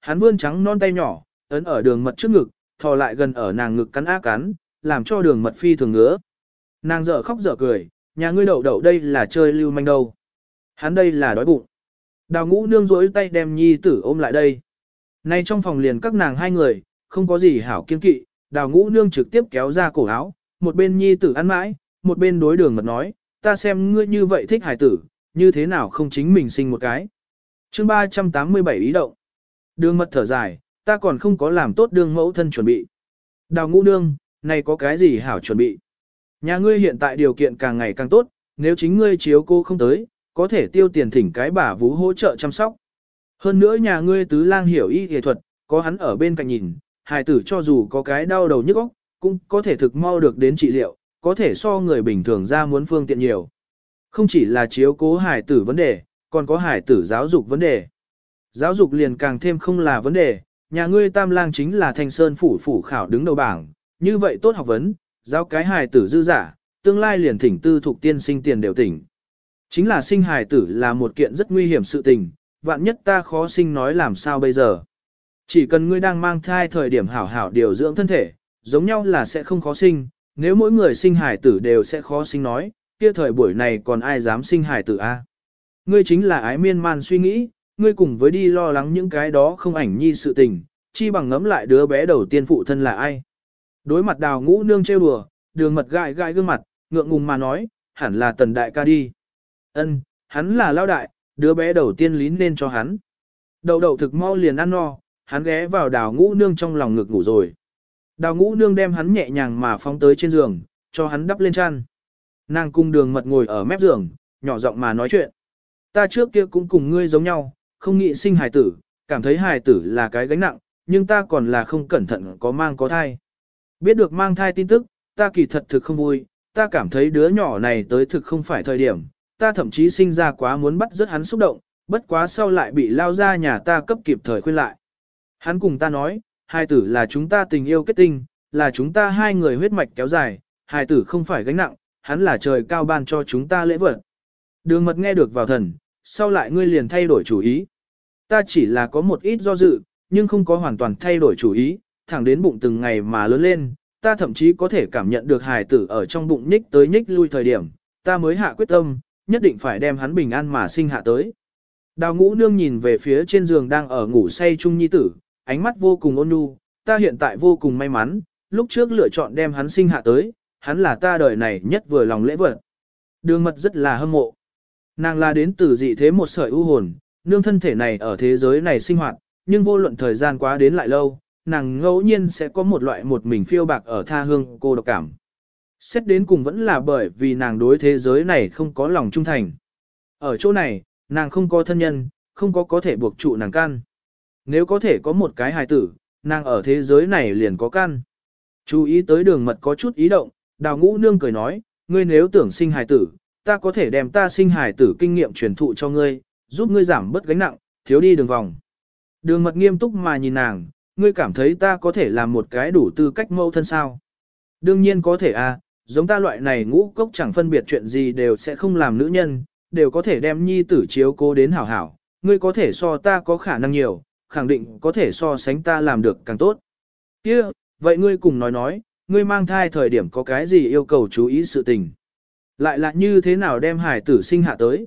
hắn vươn trắng non tay nhỏ, ấn ở đường mật trước ngực, thò lại gần ở nàng ngực cắn á cắn, làm cho đường mật phi thường ngứa. Nàng dở khóc dở cười, nhà ngươi đậu đậu đây là chơi lưu manh đâu. Hắn đây là đói bụng. Đào ngũ nương rỗi tay đem nhi tử ôm lại đây. Nay trong phòng liền các nàng hai người, không có gì hảo kiên kỵ, đào ngũ nương trực tiếp kéo ra cổ áo, một bên nhi tử ăn mãi, một bên đối đường mật nói, ta xem ngươi như vậy thích hải tử, như thế nào không chính mình sinh một cái. chương 387 ý động. Đường mật thở dài, ta còn không có làm tốt đường mẫu thân chuẩn bị. Đào ngũ nương, này có cái gì hảo chuẩn bị? Nhà ngươi hiện tại điều kiện càng ngày càng tốt, nếu chính ngươi chiếu cô không tới, có thể tiêu tiền thỉnh cái bà vú hỗ trợ chăm sóc. Hơn nữa nhà ngươi tứ lang hiểu y y thuật, có hắn ở bên cạnh nhìn, hài tử cho dù có cái đau đầu nhức óc, cũng có thể thực mau được đến trị liệu, có thể so người bình thường ra muốn phương tiện nhiều. Không chỉ là chiếu cố hài tử vấn đề, còn có hài tử giáo dục vấn đề. Giáo dục liền càng thêm không là vấn đề, nhà ngươi tam lang chính là thanh sơn phủ phủ khảo đứng đầu bảng, như vậy tốt học vấn, giáo cái hài tử dư giả, tương lai liền thỉnh tư thuộc tiên sinh tiền đều tỉnh. Chính là sinh hài tử là một kiện rất nguy hiểm sự tình, vạn nhất ta khó sinh nói làm sao bây giờ. Chỉ cần ngươi đang mang thai thời điểm hảo hảo điều dưỡng thân thể, giống nhau là sẽ không khó sinh, nếu mỗi người sinh hài tử đều sẽ khó sinh nói, kia thời buổi này còn ai dám sinh hài tử a? Ngươi chính là ái miên man suy nghĩ, ngươi cùng với đi lo lắng những cái đó không ảnh nhi sự tình, chi bằng ngẫm lại đứa bé đầu tiên phụ thân là ai. Đối mặt đào ngũ nương trêu đùa, đường mật gãi gai gương mặt, ngượng ngùng mà nói, hẳn là tần đại ca đi. Ân, hắn là lao đại, đứa bé đầu tiên lín nên cho hắn. Đầu đầu thực mau liền ăn no, hắn ghé vào đào ngũ nương trong lòng ngực ngủ rồi. Đào ngũ nương đem hắn nhẹ nhàng mà phóng tới trên giường, cho hắn đắp lên chăn. Nàng cung đường mật ngồi ở mép giường, nhỏ giọng mà nói chuyện. Ta trước kia cũng cùng ngươi giống nhau, không nghĩ sinh hài tử, cảm thấy hài tử là cái gánh nặng, nhưng ta còn là không cẩn thận có mang có thai. Biết được mang thai tin tức, ta kỳ thật thực không vui, ta cảm thấy đứa nhỏ này tới thực không phải thời điểm, ta thậm chí sinh ra quá muốn bắt rất hắn xúc động, bất quá sau lại bị lao ra nhà ta cấp kịp thời khuyên lại. Hắn cùng ta nói, hài tử là chúng ta tình yêu kết tinh, là chúng ta hai người huyết mạch kéo dài, hài tử không phải gánh nặng, hắn là trời cao ban cho chúng ta lễ vật. Đường mật nghe được vào thần, sau lại ngươi liền thay đổi chủ ý. Ta chỉ là có một ít do dự, nhưng không có hoàn toàn thay đổi chủ ý, thẳng đến bụng từng ngày mà lớn lên, ta thậm chí có thể cảm nhận được hài tử ở trong bụng nhích tới nhích lui thời điểm, ta mới hạ quyết tâm, nhất định phải đem hắn bình an mà sinh hạ tới. Đào ngũ nương nhìn về phía trên giường đang ở ngủ say trung nhi tử, ánh mắt vô cùng ôn nhu, ta hiện tại vô cùng may mắn, lúc trước lựa chọn đem hắn sinh hạ tới, hắn là ta đời này nhất vừa lòng lễ vật. Đường mật rất là hâm mộ. Nàng là đến từ dị thế một sợi ưu hồn, nương thân thể này ở thế giới này sinh hoạt, nhưng vô luận thời gian quá đến lại lâu, nàng ngẫu nhiên sẽ có một loại một mình phiêu bạc ở tha hương cô độc cảm. Xét đến cùng vẫn là bởi vì nàng đối thế giới này không có lòng trung thành. Ở chỗ này, nàng không có thân nhân, không có có thể buộc trụ nàng can. Nếu có thể có một cái hài tử, nàng ở thế giới này liền có căn. Chú ý tới đường mật có chút ý động, đào ngũ nương cười nói, ngươi nếu tưởng sinh hài tử, ta có thể đem ta sinh hài tử kinh nghiệm truyền thụ cho ngươi, giúp ngươi giảm bớt gánh nặng, thiếu đi đường vòng. Đường mật nghiêm túc mà nhìn nàng, ngươi cảm thấy ta có thể làm một cái đủ tư cách mẫu thân sao? Đương nhiên có thể à, giống ta loại này ngũ cốc chẳng phân biệt chuyện gì đều sẽ không làm nữ nhân, đều có thể đem nhi tử chiếu cố đến hảo hảo, ngươi có thể so ta có khả năng nhiều, khẳng định có thể so sánh ta làm được càng tốt. kia vậy ngươi cùng nói nói, ngươi mang thai thời điểm có cái gì yêu cầu chú ý sự tình. Lại là như thế nào đem hải tử sinh hạ tới.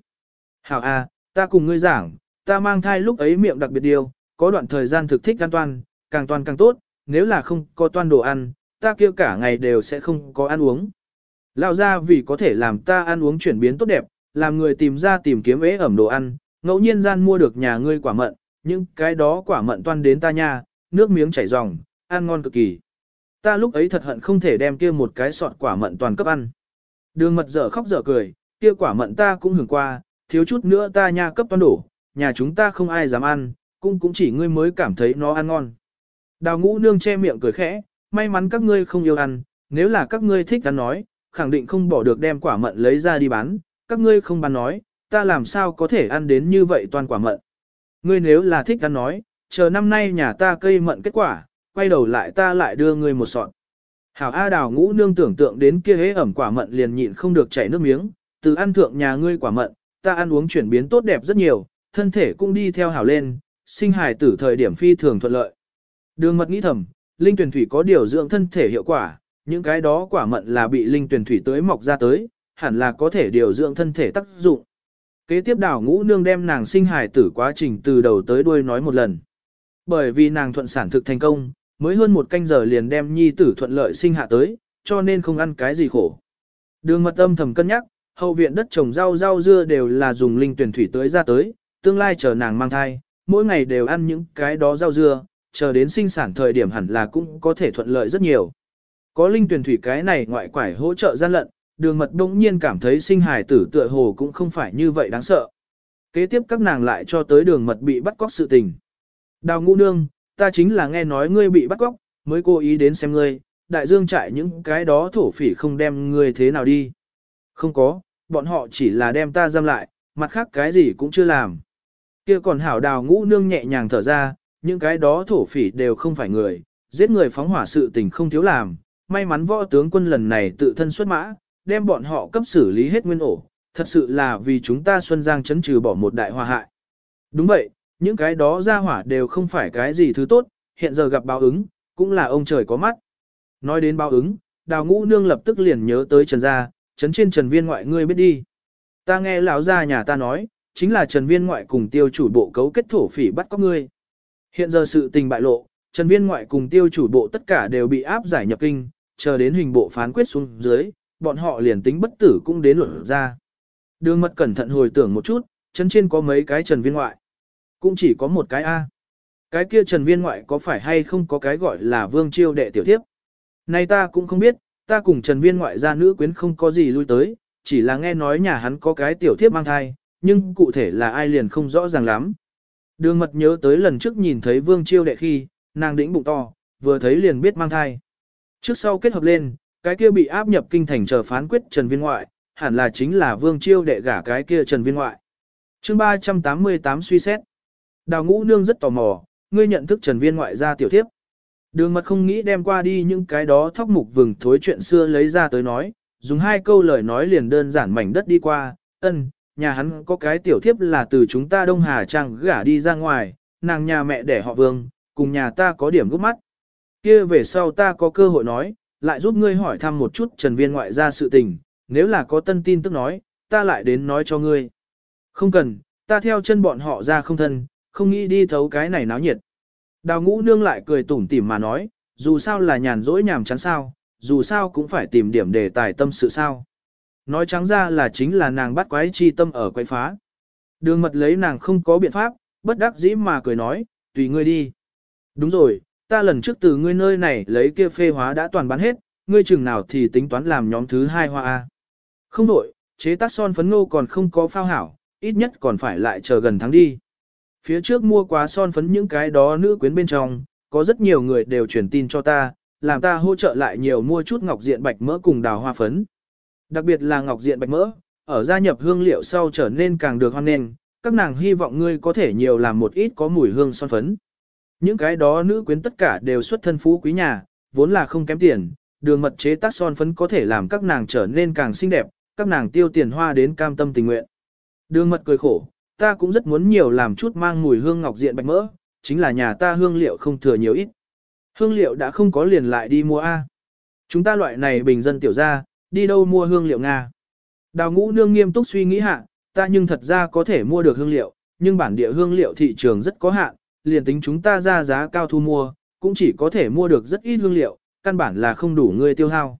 Hảo à, ta cùng ngươi giảng, ta mang thai lúc ấy miệng đặc biệt điều, có đoạn thời gian thực thích an toàn, càng toàn càng tốt, nếu là không có toan đồ ăn, ta kia cả ngày đều sẽ không có ăn uống. Lao ra vì có thể làm ta ăn uống chuyển biến tốt đẹp, làm người tìm ra tìm kiếm ế ẩm đồ ăn, ngẫu nhiên gian mua được nhà ngươi quả mận, nhưng cái đó quả mận toan đến ta nha, nước miếng chảy ròng, ăn ngon cực kỳ. Ta lúc ấy thật hận không thể đem kia một cái sọt quả mận toàn cấp ăn. Đường mật dở khóc dở cười, kia quả mận ta cũng hưởng qua, thiếu chút nữa ta nha cấp toan đổ, nhà chúng ta không ai dám ăn, cũng cũng chỉ ngươi mới cảm thấy nó ăn ngon. Đào ngũ nương che miệng cười khẽ, may mắn các ngươi không yêu ăn, nếu là các ngươi thích ăn nói, khẳng định không bỏ được đem quả mận lấy ra đi bán, các ngươi không bán nói, ta làm sao có thể ăn đến như vậy toàn quả mận. Ngươi nếu là thích ăn nói, chờ năm nay nhà ta cây mận kết quả, quay đầu lại ta lại đưa ngươi một sọt. Hảo A đào ngũ nương tưởng tượng đến kia hế ẩm quả mận liền nhịn không được chảy nước miếng, từ ăn thượng nhà ngươi quả mận, ta ăn uống chuyển biến tốt đẹp rất nhiều, thân thể cũng đi theo hảo lên, sinh hài tử thời điểm phi thường thuận lợi. Đường mật nghĩ thầm, linh tuyển thủy có điều dưỡng thân thể hiệu quả, những cái đó quả mận là bị linh tuyển thủy tới mọc ra tới, hẳn là có thể điều dưỡng thân thể tác dụng. Kế tiếp đảo ngũ nương đem nàng sinh hài tử quá trình từ đầu tới đuôi nói một lần. Bởi vì nàng thuận sản thực thành công, mới hơn một canh giờ liền đem nhi tử thuận lợi sinh hạ tới, cho nên không ăn cái gì khổ. Đường mật âm thầm cân nhắc, hậu viện đất trồng rau rau dưa đều là dùng linh tuyển thủy tới ra tới, tương lai chờ nàng mang thai, mỗi ngày đều ăn những cái đó rau dưa, chờ đến sinh sản thời điểm hẳn là cũng có thể thuận lợi rất nhiều. Có linh tuyển thủy cái này ngoại quải hỗ trợ gian lận, đường mật đông nhiên cảm thấy sinh hài tử tựa hồ cũng không phải như vậy đáng sợ. Kế tiếp các nàng lại cho tới đường mật bị bắt cóc sự tình. Đào ngũ nương, ta chính là nghe nói ngươi bị bắt cóc, mới cố ý đến xem ngươi, đại dương trại những cái đó thổ phỉ không đem ngươi thế nào đi. Không có, bọn họ chỉ là đem ta giam lại, mặt khác cái gì cũng chưa làm. Kia còn hảo đào ngũ nương nhẹ nhàng thở ra, những cái đó thổ phỉ đều không phải người, giết người phóng hỏa sự tình không thiếu làm, may mắn võ tướng quân lần này tự thân xuất mã, đem bọn họ cấp xử lý hết nguyên ổ, thật sự là vì chúng ta Xuân Giang chấn trừ bỏ một đại hòa hại. Đúng vậy, những cái đó ra hỏa đều không phải cái gì thứ tốt, hiện giờ gặp báo ứng, cũng là ông trời có mắt. Nói đến báo ứng, đào ngũ nương lập tức liền nhớ tới Trần Gia, trấn trên Trần Viên ngoại ngươi biết đi. Ta nghe lão gia nhà ta nói, chính là Trần Viên ngoại cùng tiêu chủ bộ cấu kết thổ phỉ bắt cóc ngươi. Hiện giờ sự tình bại lộ, Trần Viên ngoại cùng tiêu chủ bộ tất cả đều bị áp giải nhập kinh, chờ đến hình bộ phán quyết xuống dưới, bọn họ liền tính bất tử cũng đến luận ra. Đường mật cẩn thận hồi tưởng một chút, chân trên có mấy cái Trần Viên ngoại. Cũng chỉ có một cái A. Cái kia Trần Viên ngoại có phải hay không có cái gọi là vương chiêu đệ tiểu thiếp. Nay ta cũng không biết, ta cùng Trần Viên ngoại gia nữ quyến không có gì lui tới, chỉ là nghe nói nhà hắn có cái tiểu thiếp mang thai, nhưng cụ thể là ai liền không rõ ràng lắm. Đường mật nhớ tới lần trước nhìn thấy vương chiêu đệ khi, nàng đĩnh bụng to, vừa thấy liền biết mang thai. Trước sau kết hợp lên, cái kia bị áp nhập kinh thành chờ phán quyết Trần Viên ngoại, hẳn là chính là vương chiêu đệ gả cái kia Trần Viên ngoại. chương 388 suy xét. Đào ngũ nương rất tò mò, ngươi nhận thức Trần Viên ngoại gia tiểu thiếp. Đường mật không nghĩ đem qua đi những cái đó thóc mục vừng thối chuyện xưa lấy ra tới nói, dùng hai câu lời nói liền đơn giản mảnh đất đi qua, ân, nhà hắn có cái tiểu thiếp là từ chúng ta Đông Hà Trang gả đi ra ngoài, nàng nhà mẹ đẻ họ vương, cùng nhà ta có điểm gốc mắt. kia về sau ta có cơ hội nói, lại giúp ngươi hỏi thăm một chút Trần Viên ngoại gia sự tình, nếu là có tân tin tức nói, ta lại đến nói cho ngươi. Không cần, ta theo chân bọn họ ra không thân, không nghĩ đi thấu cái này náo nhiệt. Đào ngũ nương lại cười tủm tỉm mà nói, dù sao là nhàn rỗi nhàm chán sao, dù sao cũng phải tìm điểm để tài tâm sự sao. Nói trắng ra là chính là nàng bắt quái chi tâm ở quái phá. Đường mật lấy nàng không có biện pháp, bất đắc dĩ mà cười nói, tùy ngươi đi. Đúng rồi, ta lần trước từ ngươi nơi này lấy kia phê hóa đã toàn bán hết, ngươi chừng nào thì tính toán làm nhóm thứ hai hoa A. Không đổi, chế tác son phấn ngô còn không có phao hảo, ít nhất còn phải lại chờ gần tháng đi. Phía trước mua quá son phấn những cái đó nữ quyến bên trong, có rất nhiều người đều truyền tin cho ta, làm ta hỗ trợ lại nhiều mua chút ngọc diện bạch mỡ cùng đào hoa phấn. Đặc biệt là ngọc diện bạch mỡ, ở gia nhập hương liệu sau trở nên càng được hoan nghênh, các nàng hy vọng ngươi có thể nhiều làm một ít có mùi hương son phấn. Những cái đó nữ quyến tất cả đều xuất thân phú quý nhà, vốn là không kém tiền, đường mật chế tác son phấn có thể làm các nàng trở nên càng xinh đẹp, các nàng tiêu tiền hoa đến cam tâm tình nguyện. Đường mật cười khổ, ta cũng rất muốn nhiều làm chút mang mùi hương ngọc diện bạch mỡ, chính là nhà ta hương liệu không thừa nhiều ít. Hương liệu đã không có liền lại đi mua A. Chúng ta loại này bình dân tiểu ra, đi đâu mua hương liệu Nga. Đào ngũ nương nghiêm túc suy nghĩ hạ, ta nhưng thật ra có thể mua được hương liệu, nhưng bản địa hương liệu thị trường rất có hạn, liền tính chúng ta ra giá cao thu mua, cũng chỉ có thể mua được rất ít hương liệu, căn bản là không đủ người tiêu hao.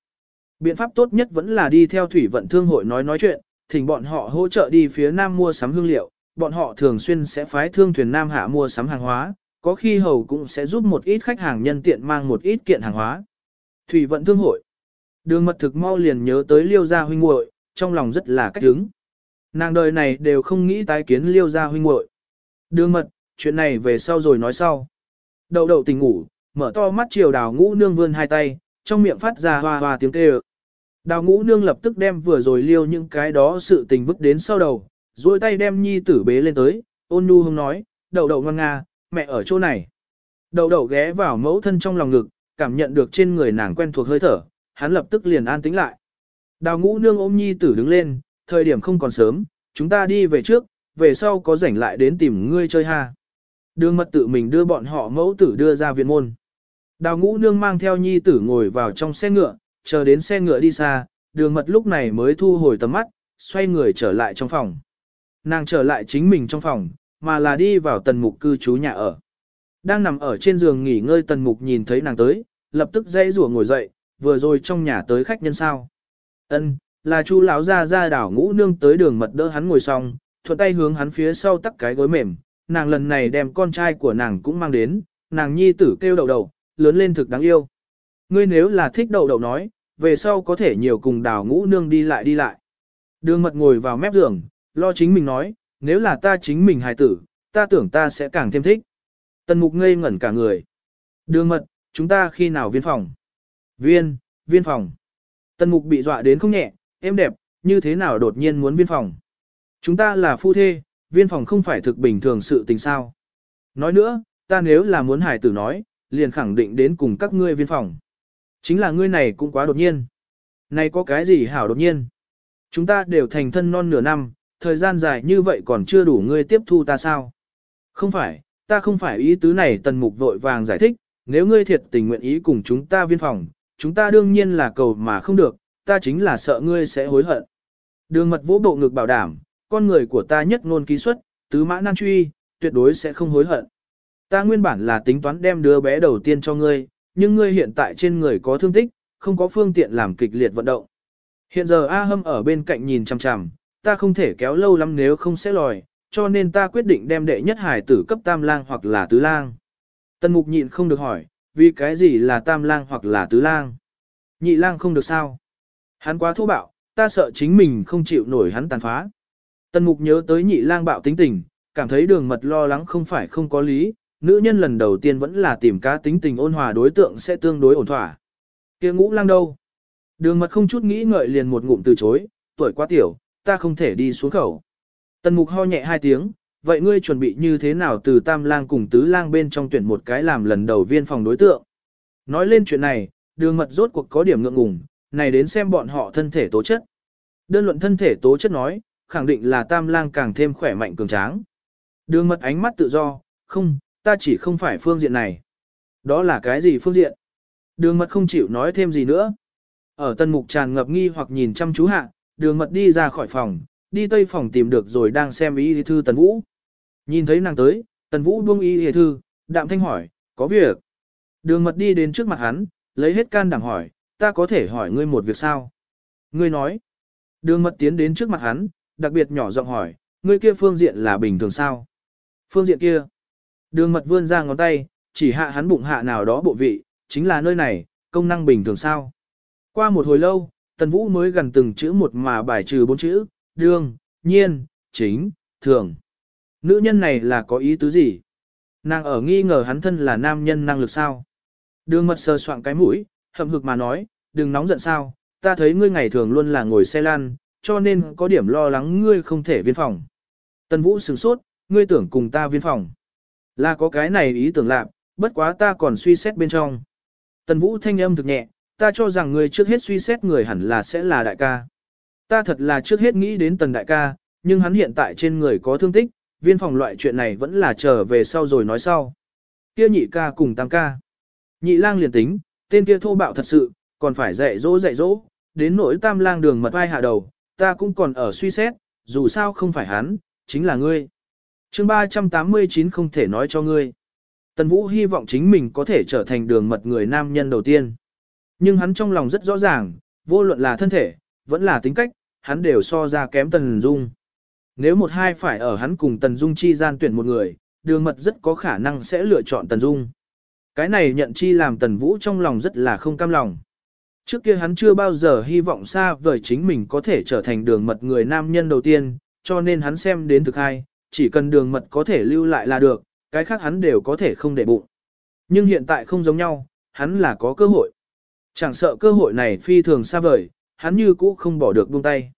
Biện pháp tốt nhất vẫn là đi theo thủy vận thương hội nói nói chuyện, thỉnh bọn họ hỗ trợ đi phía nam mua sắm hương liệu, bọn họ thường xuyên sẽ phái thương thuyền nam hạ mua sắm hàng hóa, có khi hầu cũng sẽ giúp một ít khách hàng nhân tiện mang một ít kiện hàng hóa. Thủy vận thương hội. Đường mật thực mau liền nhớ tới liêu gia huynh muội, trong lòng rất là cách hứng. Nàng đời này đều không nghĩ tái kiến liêu gia huynh muội. Đường mật, chuyện này về sau rồi nói sau. Đậu đậu tỉnh ngủ, mở to mắt chiều đào ngũ nương vươn hai tay, trong miệng phát ra hoa hoa tiếng kêu. Đào ngũ nương lập tức đem vừa rồi liêu những cái đó sự tình vứt đến sau đầu, duỗi tay đem nhi tử bế lên tới, ôn nhu hông nói, đậu đậu ngoan nga, mẹ ở chỗ này. Đậu đậu ghé vào mẫu thân trong lòng ngực, cảm nhận được trên người nàng quen thuộc hơi thở, hắn lập tức liền an tĩnh lại. Đào ngũ nương ôm nhi tử đứng lên, thời điểm không còn sớm, chúng ta đi về trước, về sau có rảnh lại đến tìm ngươi chơi ha. Đường mật tự mình đưa bọn họ mẫu tử đưa ra viện môn. Đào ngũ nương mang theo nhi tử ngồi vào trong xe ngựa, chờ đến xe ngựa đi xa, đường mật lúc này mới thu hồi tầm mắt, xoay người trở lại trong phòng. Nàng trở lại chính mình trong phòng, mà là đi vào tần mục cư trú nhà ở. Đang nằm ở trên giường nghỉ ngơi tần mục nhìn thấy nàng tới, lập tức dây rủa ngồi dậy, vừa rồi trong nhà tới khách nhân sao. ân là chu lão ra ra đảo ngũ nương tới đường mật đỡ hắn ngồi xong, thuận tay hướng hắn phía sau tắt cái gối mềm, nàng lần này đem con trai của nàng cũng mang đến, nàng nhi tử kêu đầu đầu, lớn lên thực đáng yêu. Ngươi nếu là thích đầu đầu nói, về sau có thể nhiều cùng đào ngũ nương đi lại đi lại. Đường mật ngồi vào mép giường, lo chính mình nói, nếu là ta chính mình hài tử, ta tưởng ta sẽ càng thêm thích. Tần mục ngây ngẩn cả người. Đường mật, chúng ta khi nào viên phòng? Viên, viên phòng. Tần mục bị dọa đến không nhẹ, em đẹp, như thế nào đột nhiên muốn viên phòng? Chúng ta là phu thê, viên phòng không phải thực bình thường sự tình sao. Nói nữa, ta nếu là muốn hài tử nói, liền khẳng định đến cùng các ngươi viên phòng. Chính là ngươi này cũng quá đột nhiên. Này có cái gì hảo đột nhiên? Chúng ta đều thành thân non nửa năm, thời gian dài như vậy còn chưa đủ ngươi tiếp thu ta sao? Không phải, ta không phải ý tứ này tần mục vội vàng giải thích, nếu ngươi thiệt tình nguyện ý cùng chúng ta viên phòng, chúng ta đương nhiên là cầu mà không được, ta chính là sợ ngươi sẽ hối hận. Đường mật vũ bộ ngực bảo đảm, con người của ta nhất ngôn ký xuất, tứ mã nan truy, tuyệt đối sẽ không hối hận. Ta nguyên bản là tính toán đem đứa bé đầu tiên cho ngươi, nhưng ngươi hiện tại trên người có thương tích, không có phương tiện làm kịch liệt vận động. Hiện giờ A Hâm ở bên cạnh nhìn chằm chằm, ta không thể kéo lâu lắm nếu không sẽ lòi, cho nên ta quyết định đem đệ nhất hải tử cấp tam lang hoặc là tứ lang. Tần mục nhịn không được hỏi, vì cái gì là tam lang hoặc là tứ lang? Nhị lang không được sao? Hắn quá thô bạo, ta sợ chính mình không chịu nổi hắn tàn phá. Tần mục nhớ tới nhị lang bạo tính tình, cảm thấy đường mật lo lắng không phải không có lý, nữ nhân lần đầu tiên vẫn là tìm cá tính tình ôn hòa đối tượng sẽ tương đối ổn thỏa. kia ngũ lang đâu? Đường mật không chút nghĩ ngợi liền một ngụm từ chối, tuổi quá tiểu, ta không thể đi xuống khẩu. Tần mục ho nhẹ hai tiếng, vậy ngươi chuẩn bị như thế nào từ tam lang cùng tứ lang bên trong tuyển một cái làm lần đầu viên phòng đối tượng? Nói lên chuyện này, đường mật rốt cuộc có điểm ngượng ngùng, này đến xem bọn họ thân thể tố chất. Đơn luận thân thể tố chất nói, khẳng định là tam lang càng thêm khỏe mạnh cường tráng. Đường mật ánh mắt tự do, không, ta chỉ không phải phương diện này. Đó là cái gì phương diện? Đường mật không chịu nói thêm gì nữa. Ở tân mục tràn ngập nghi hoặc nhìn chăm chú hạ, đường mật đi ra khỏi phòng, đi tây phòng tìm được rồi đang xem y thư tần vũ. Nhìn thấy nàng tới, tần vũ buông y thư, đạm thanh hỏi, có việc. Đường mật đi đến trước mặt hắn, lấy hết can đảm hỏi, ta có thể hỏi ngươi một việc sao? Ngươi nói. Đường mật tiến đến trước mặt hắn, đặc biệt nhỏ giọng hỏi, ngươi kia phương diện là bình thường sao? Phương diện kia. Đường mật vươn ra ngón tay, chỉ hạ hắn bụng hạ nào đó bộ vị, chính là nơi này, công năng bình thường sao? Qua một hồi lâu, Tần Vũ mới gần từng chữ một mà bài trừ bốn chữ, đương, nhiên, chính, thường. Nữ nhân này là có ý tứ gì? Nàng ở nghi ngờ hắn thân là nam nhân năng lực sao? Đường mật sờ soạn cái mũi, hậm hực mà nói, đừng nóng giận sao, ta thấy ngươi ngày thường luôn là ngồi xe lăn, cho nên có điểm lo lắng ngươi không thể viên phòng. Tần Vũ sửng sốt, ngươi tưởng cùng ta viên phòng. Là có cái này ý tưởng lạc, bất quá ta còn suy xét bên trong. Tần Vũ thanh âm thực nhẹ, ta cho rằng ngươi trước hết suy xét người hẳn là sẽ là đại ca. Ta thật là trước hết nghĩ đến tần đại ca, nhưng hắn hiện tại trên người có thương tích, viên phòng loại chuyện này vẫn là trở về sau rồi nói sau. Kia nhị ca cùng tam ca. Nhị lang liền tính, tên kia thô bạo thật sự, còn phải dạy dỗ dạy dỗ, đến nỗi tam lang đường mật vai hạ đầu, ta cũng còn ở suy xét, dù sao không phải hắn, chính là ngươi. chương 389 không thể nói cho ngươi. Tần Vũ hy vọng chính mình có thể trở thành đường mật người nam nhân đầu tiên. Nhưng hắn trong lòng rất rõ ràng, vô luận là thân thể, vẫn là tính cách, hắn đều so ra kém Tần Dung. Nếu một hai phải ở hắn cùng Tần Dung chi gian tuyển một người, đường mật rất có khả năng sẽ lựa chọn Tần Dung. Cái này nhận chi làm Tần Vũ trong lòng rất là không cam lòng. Trước kia hắn chưa bao giờ hy vọng xa vời chính mình có thể trở thành đường mật người nam nhân đầu tiên, cho nên hắn xem đến thực hai, chỉ cần đường mật có thể lưu lại là được, cái khác hắn đều có thể không để bụng. Nhưng hiện tại không giống nhau, hắn là có cơ hội. Chẳng sợ cơ hội này phi thường xa vời, hắn như cũ không bỏ được buông tay.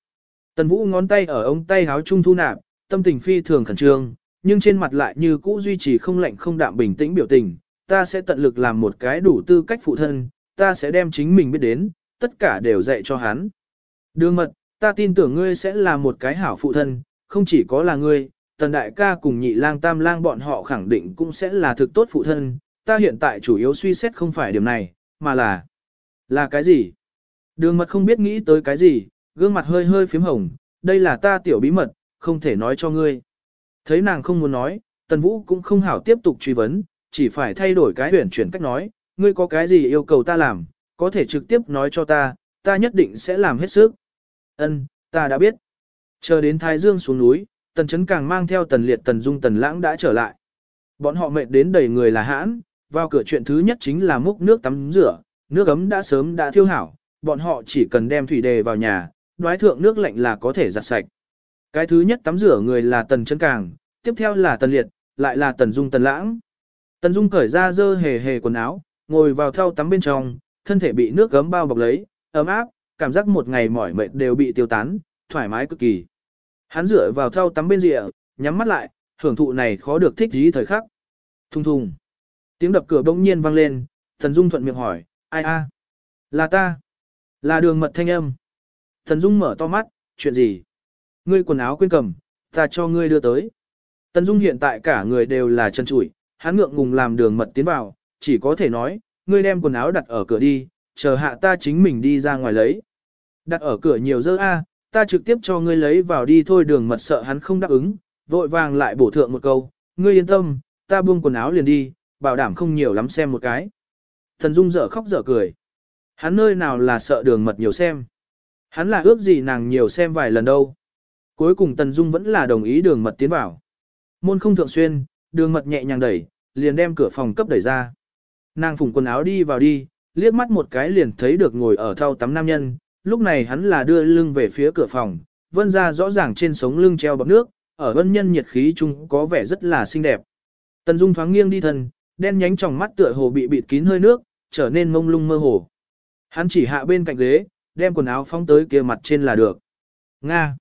Tần Vũ ngón tay ở ống tay háo trung thu nạp, tâm tình phi thường khẩn trương, nhưng trên mặt lại như cũ duy trì không lạnh không đạm bình tĩnh biểu tình. Ta sẽ tận lực làm một cái đủ tư cách phụ thân, ta sẽ đem chính mình biết đến, tất cả đều dạy cho hắn. Đường mật, ta tin tưởng ngươi sẽ là một cái hảo phụ thân, không chỉ có là ngươi, tần đại ca cùng nhị lang tam lang bọn họ khẳng định cũng sẽ là thực tốt phụ thân, ta hiện tại chủ yếu suy xét không phải điểm này, mà là... Là cái gì? Đường mật không biết nghĩ tới cái gì, gương mặt hơi hơi phím hồng, đây là ta tiểu bí mật, không thể nói cho ngươi. Thấy nàng không muốn nói, tần vũ cũng không hảo tiếp tục truy vấn, chỉ phải thay đổi cái huyển chuyển cách nói, ngươi có cái gì yêu cầu ta làm, có thể trực tiếp nói cho ta, ta nhất định sẽ làm hết sức. Ân, ta đã biết. Chờ đến Thái Dương xuống núi, tần chấn càng mang theo tần liệt tần dung tần lãng đã trở lại. Bọn họ mệt đến đầy người là hãn, vào cửa chuyện thứ nhất chính là múc nước tắm rửa, nước ấm đã sớm đã thiêu hảo, bọn họ chỉ cần đem thủy đề vào nhà, đoái thượng nước lạnh là có thể giặt sạch. Cái thứ nhất tắm rửa người là tần Trấn càng, tiếp theo là tần liệt, lại là tần dung tần lãng. Tần dung cởi ra dơ hề hề quần áo, ngồi vào thau tắm bên trong, thân thể bị nước gấm bao bọc lấy, ấm áp, cảm giác một ngày mỏi mệt đều bị tiêu tán, thoải mái cực kỳ. Hắn dựa vào thau tắm bên rìa, nhắm mắt lại, hưởng thụ này khó được thích ý thời khắc. Thùng thùng. Tiếng đập cửa bỗng nhiên vang lên, tần Dung thuận miệng hỏi, ai a? Là ta. Là đường mật thanh âm. Thần Dung mở to mắt, chuyện gì? Ngươi quần áo quên cầm, ta cho ngươi đưa tới. Tần Dung hiện tại cả người đều là chân trụi, hắn ngượng ngùng làm đường mật tiến vào, chỉ có thể nói, ngươi đem quần áo đặt ở cửa đi, chờ hạ ta chính mình đi ra ngoài lấy. Đặt ở cửa nhiều dơ a, ta trực tiếp cho ngươi lấy vào đi thôi đường mật sợ hắn không đáp ứng, vội vàng lại bổ thượng một câu, ngươi yên tâm, ta buông quần áo liền đi, bảo đảm không nhiều lắm xem một cái. Thần Dung dở khóc dở cười. Hắn nơi nào là sợ đường mật nhiều xem. Hắn là ước gì nàng nhiều xem vài lần đâu. Cuối cùng Tần Dung vẫn là đồng ý đường mật tiến vào. Môn không thượng xuyên, đường mật nhẹ nhàng đẩy, liền đem cửa phòng cấp đẩy ra. Nàng phủng quần áo đi vào đi, liếc mắt một cái liền thấy được ngồi ở thau tắm nam nhân, lúc này hắn là đưa lưng về phía cửa phòng, vân ra rõ ràng trên sống lưng treo bọc nước, ở vân nhân nhiệt khí chung có vẻ rất là xinh đẹp. Tần Dung thoáng nghiêng đi thân, đen nhánh trong mắt tựa hồ bị bịt kín hơi nước, trở nên mông lung mơ hồ. Hắn chỉ hạ bên cạnh ghế, đem quần áo phóng tới kia mặt trên là được. Nga.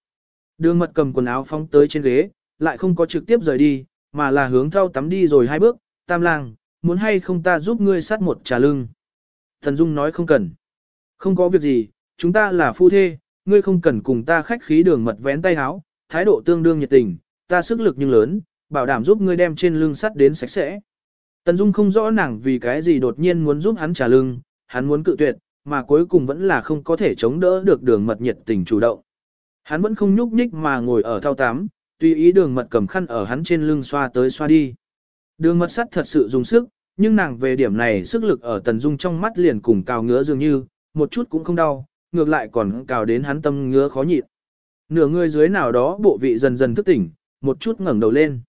Đường mật cầm quần áo phóng tới trên ghế, lại không có trực tiếp rời đi, mà là hướng thau tắm đi rồi hai bước, tam lang, muốn hay không ta giúp ngươi sát một trà lưng. Thần Dung nói không cần. Không có việc gì, chúng ta là phu thê, ngươi không cần cùng ta khách khí đường mật vén tay háo, thái độ tương đương nhiệt tình, ta sức lực nhưng lớn, bảo đảm giúp ngươi đem trên lưng sắt đến sạch sẽ. Tần Dung không rõ nàng vì cái gì đột nhiên muốn giúp hắn trả lưng, hắn muốn cự tuyệt, mà cuối cùng vẫn là không có thể chống đỡ được đường mật nhiệt tình chủ động. Hắn vẫn không nhúc nhích mà ngồi ở thao tám, tùy ý đường mật cầm khăn ở hắn trên lưng xoa tới xoa đi. Đường mật sắt thật sự dùng sức, nhưng nàng về điểm này sức lực ở Tần Dung trong mắt liền cùng cào ngứa dường như, một chút cũng không đau, ngược lại còn cào đến hắn tâm ngứa khó nhịn. Nửa người dưới nào đó bộ vị dần dần thức tỉnh, một chút ngẩng đầu lên.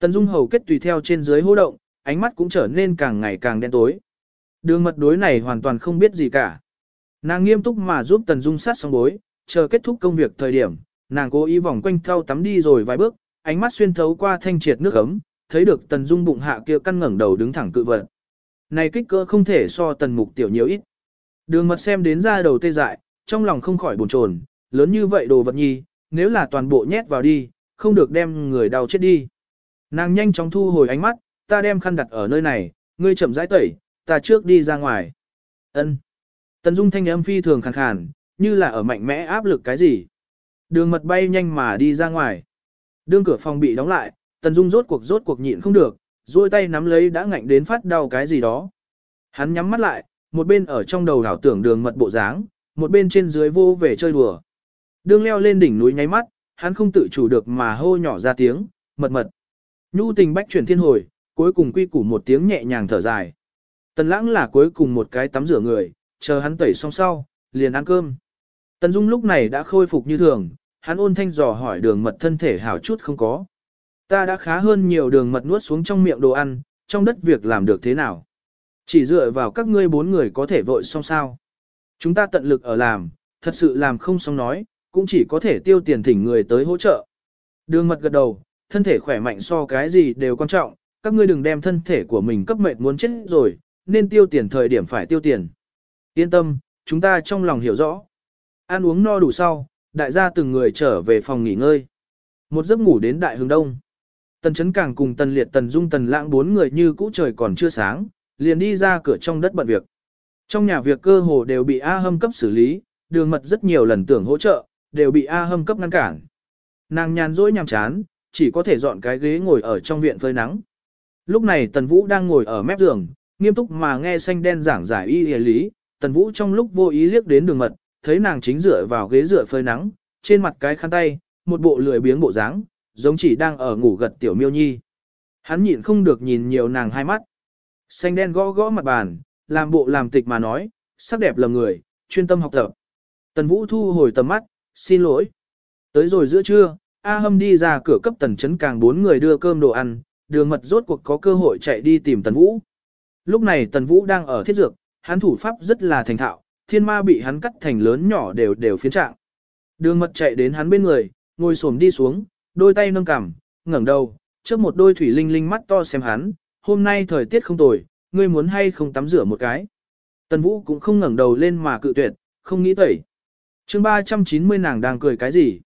Tần Dung hầu kết tùy theo trên dưới hô động, ánh mắt cũng trở nên càng ngày càng đen tối. Đường mật đối này hoàn toàn không biết gì cả. Nàng nghiêm túc mà giúp Tần Dung sát xong bối, chờ kết thúc công việc thời điểm, nàng cố ý vòng quanh thau tắm đi rồi vài bước, ánh mắt xuyên thấu qua thanh triệt nước ấm, thấy được Tần Dung bụng hạ kia căn ngẩng đầu đứng thẳng cự vật. Này kích cỡ không thể so Tần Mục tiểu nhiều ít. Đường mật xem đến ra đầu tê dại, trong lòng không khỏi buồn chồn, lớn như vậy đồ vật nhi, nếu là toàn bộ nhét vào đi, không được đem người đau chết đi. Nàng nhanh chóng thu hồi ánh mắt, ta đem khăn đặt ở nơi này, ngươi chậm rãi tẩy, ta trước đi ra ngoài. Ân. Tần Dung thanh âm phi thường khàn khàn, như là ở mạnh mẽ áp lực cái gì. Đường mật bay nhanh mà đi ra ngoài. Đường cửa phòng bị đóng lại, Tần Dung rốt cuộc rốt cuộc nhịn không được, duỗi tay nắm lấy đã ngạnh đến phát đau cái gì đó. Hắn nhắm mắt lại, một bên ở trong đầu đảo tưởng đường mật bộ dáng, một bên trên dưới vô về chơi đùa. Đường leo lên đỉnh núi nháy mắt, hắn không tự chủ được mà hô nhỏ ra tiếng, mật mật. Nhu tình bách chuyển thiên hồi, cuối cùng quy củ một tiếng nhẹ nhàng thở dài. Tần lãng là cuối cùng một cái tắm rửa người, chờ hắn tẩy xong sau, liền ăn cơm. Tần Dung lúc này đã khôi phục như thường, hắn ôn thanh dò hỏi đường mật thân thể hảo chút không có. Ta đã khá hơn nhiều đường mật nuốt xuống trong miệng đồ ăn, trong đất việc làm được thế nào. Chỉ dựa vào các ngươi bốn người có thể vội xong sao. Chúng ta tận lực ở làm, thật sự làm không xong nói, cũng chỉ có thể tiêu tiền thỉnh người tới hỗ trợ. Đường mật gật đầu, thân thể khỏe mạnh so cái gì đều quan trọng, các ngươi đừng đem thân thể của mình cấp mệnh muốn chết rồi, nên tiêu tiền thời điểm phải tiêu tiền. Yên tâm, chúng ta trong lòng hiểu rõ. Ăn uống no đủ sau, đại gia từng người trở về phòng nghỉ ngơi. Một giấc ngủ đến đại hướng đông. Tần chấn càng cùng tần liệt tần dung tần lãng bốn người như cũ trời còn chưa sáng, liền đi ra cửa trong đất bận việc. Trong nhà việc cơ hồ đều bị A hâm cấp xử lý, đường mật rất nhiều lần tưởng hỗ trợ, đều bị A hâm cấp ngăn cản. Nàng nhàn rỗi nhàm chán, chỉ có thể dọn cái ghế ngồi ở trong viện phơi nắng. Lúc này Tần Vũ đang ngồi ở mép giường, nghiêm túc mà nghe xanh đen giảng giải y y lý, Tần Vũ trong lúc vô ý liếc đến đường mật, thấy nàng chính dựa vào ghế dựa phơi nắng, trên mặt cái khăn tay, một bộ lười biếng bộ dáng, giống chỉ đang ở ngủ gật tiểu miêu nhi. Hắn nhịn không được nhìn nhiều nàng hai mắt. Xanh đen gõ gõ mặt bàn, làm bộ làm tịch mà nói, sắc đẹp lầm người, chuyên tâm học tập. Tần Vũ thu hồi tầm mắt, xin lỗi. Tới rồi giữa trưa, A Hâm đi ra cửa cấp tần chấn càng bốn người đưa cơm đồ ăn, đường mật rốt cuộc có cơ hội chạy đi tìm tần Vũ. Lúc này tần Vũ đang ở thiết dược, hắn thủ pháp rất là thành thạo, thiên ma bị hắn cắt thành lớn nhỏ đều đều phiến trạng. Đường mật chạy đến hắn bên người, ngồi xổm đi xuống, đôi tay nâng cằm, ngẩng đầu, trước một đôi thủy linh linh mắt to xem hắn, hôm nay thời tiết không tồi, ngươi muốn hay không tắm rửa một cái. Tần Vũ cũng không ngẩng đầu lên mà cự tuyệt, không nghĩ tẩy. chương 390 nàng đang cười cái gì?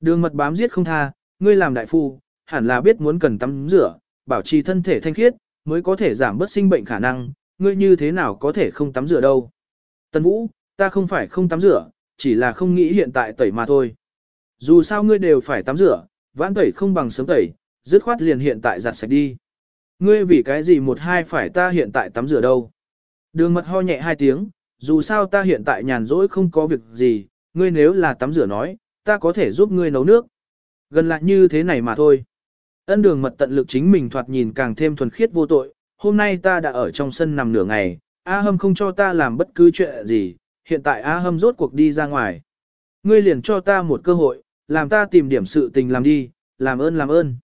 Đường mật bám giết không tha, ngươi làm đại phu, hẳn là biết muốn cần tắm rửa, bảo trì thân thể thanh khiết, mới có thể giảm bớt sinh bệnh khả năng, ngươi như thế nào có thể không tắm rửa đâu. Tân Vũ, ta không phải không tắm rửa, chỉ là không nghĩ hiện tại tẩy mà thôi. Dù sao ngươi đều phải tắm rửa, vãn tẩy không bằng sớm tẩy, dứt khoát liền hiện tại giặt sạch đi. Ngươi vì cái gì một hai phải ta hiện tại tắm rửa đâu. Đường mật ho nhẹ hai tiếng, dù sao ta hiện tại nhàn rỗi không có việc gì, ngươi nếu là tắm rửa nói, ta có thể giúp ngươi nấu nước. Gần lại như thế này mà thôi. Ân đường mật tận lực chính mình thoạt nhìn càng thêm thuần khiết vô tội, hôm nay ta đã ở trong sân nằm nửa ngày, A Hâm không cho ta làm bất cứ chuyện gì, hiện tại A Hâm rốt cuộc đi ra ngoài. Ngươi liền cho ta một cơ hội, làm ta tìm điểm sự tình làm đi, làm ơn làm ơn.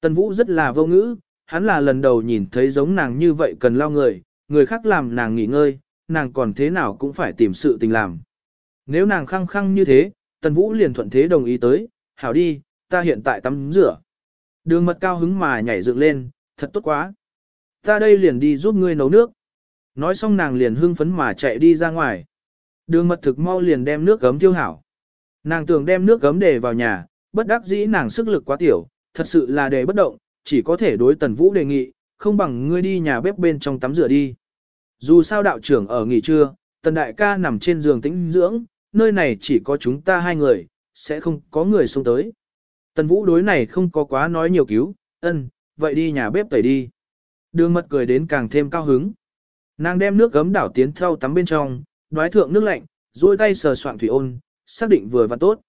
Tần Vũ rất là vô ngữ, hắn là lần đầu nhìn thấy giống nàng như vậy cần lao người, người khác làm nàng nghỉ ngơi, nàng còn thế nào cũng phải tìm sự tình làm. Nếu nàng khăng khăng như thế, Tần Vũ liền thuận thế đồng ý tới, hảo đi, ta hiện tại tắm rửa. Đường mật cao hứng mà nhảy dựng lên, thật tốt quá. Ta đây liền đi giúp ngươi nấu nước. Nói xong nàng liền hưng phấn mà chạy đi ra ngoài. Đường mật thực mau liền đem nước gấm tiêu hảo. Nàng tưởng đem nước gấm để vào nhà, bất đắc dĩ nàng sức lực quá tiểu, thật sự là để bất động, chỉ có thể đối tần vũ đề nghị, không bằng ngươi đi nhà bếp bên trong tắm rửa đi. Dù sao đạo trưởng ở nghỉ trưa, tần đại ca nằm trên giường tĩnh dưỡng, nơi này chỉ có chúng ta hai người, sẽ không có người xuống tới. Tần vũ đối này không có quá nói nhiều cứu, ân, vậy đi nhà bếp tẩy đi. Đường mật cười đến càng thêm cao hứng. Nàng đem nước gấm đảo tiến theo tắm bên trong, đoái thượng nước lạnh, duỗi tay sờ soạn thủy ôn, xác định vừa và tốt.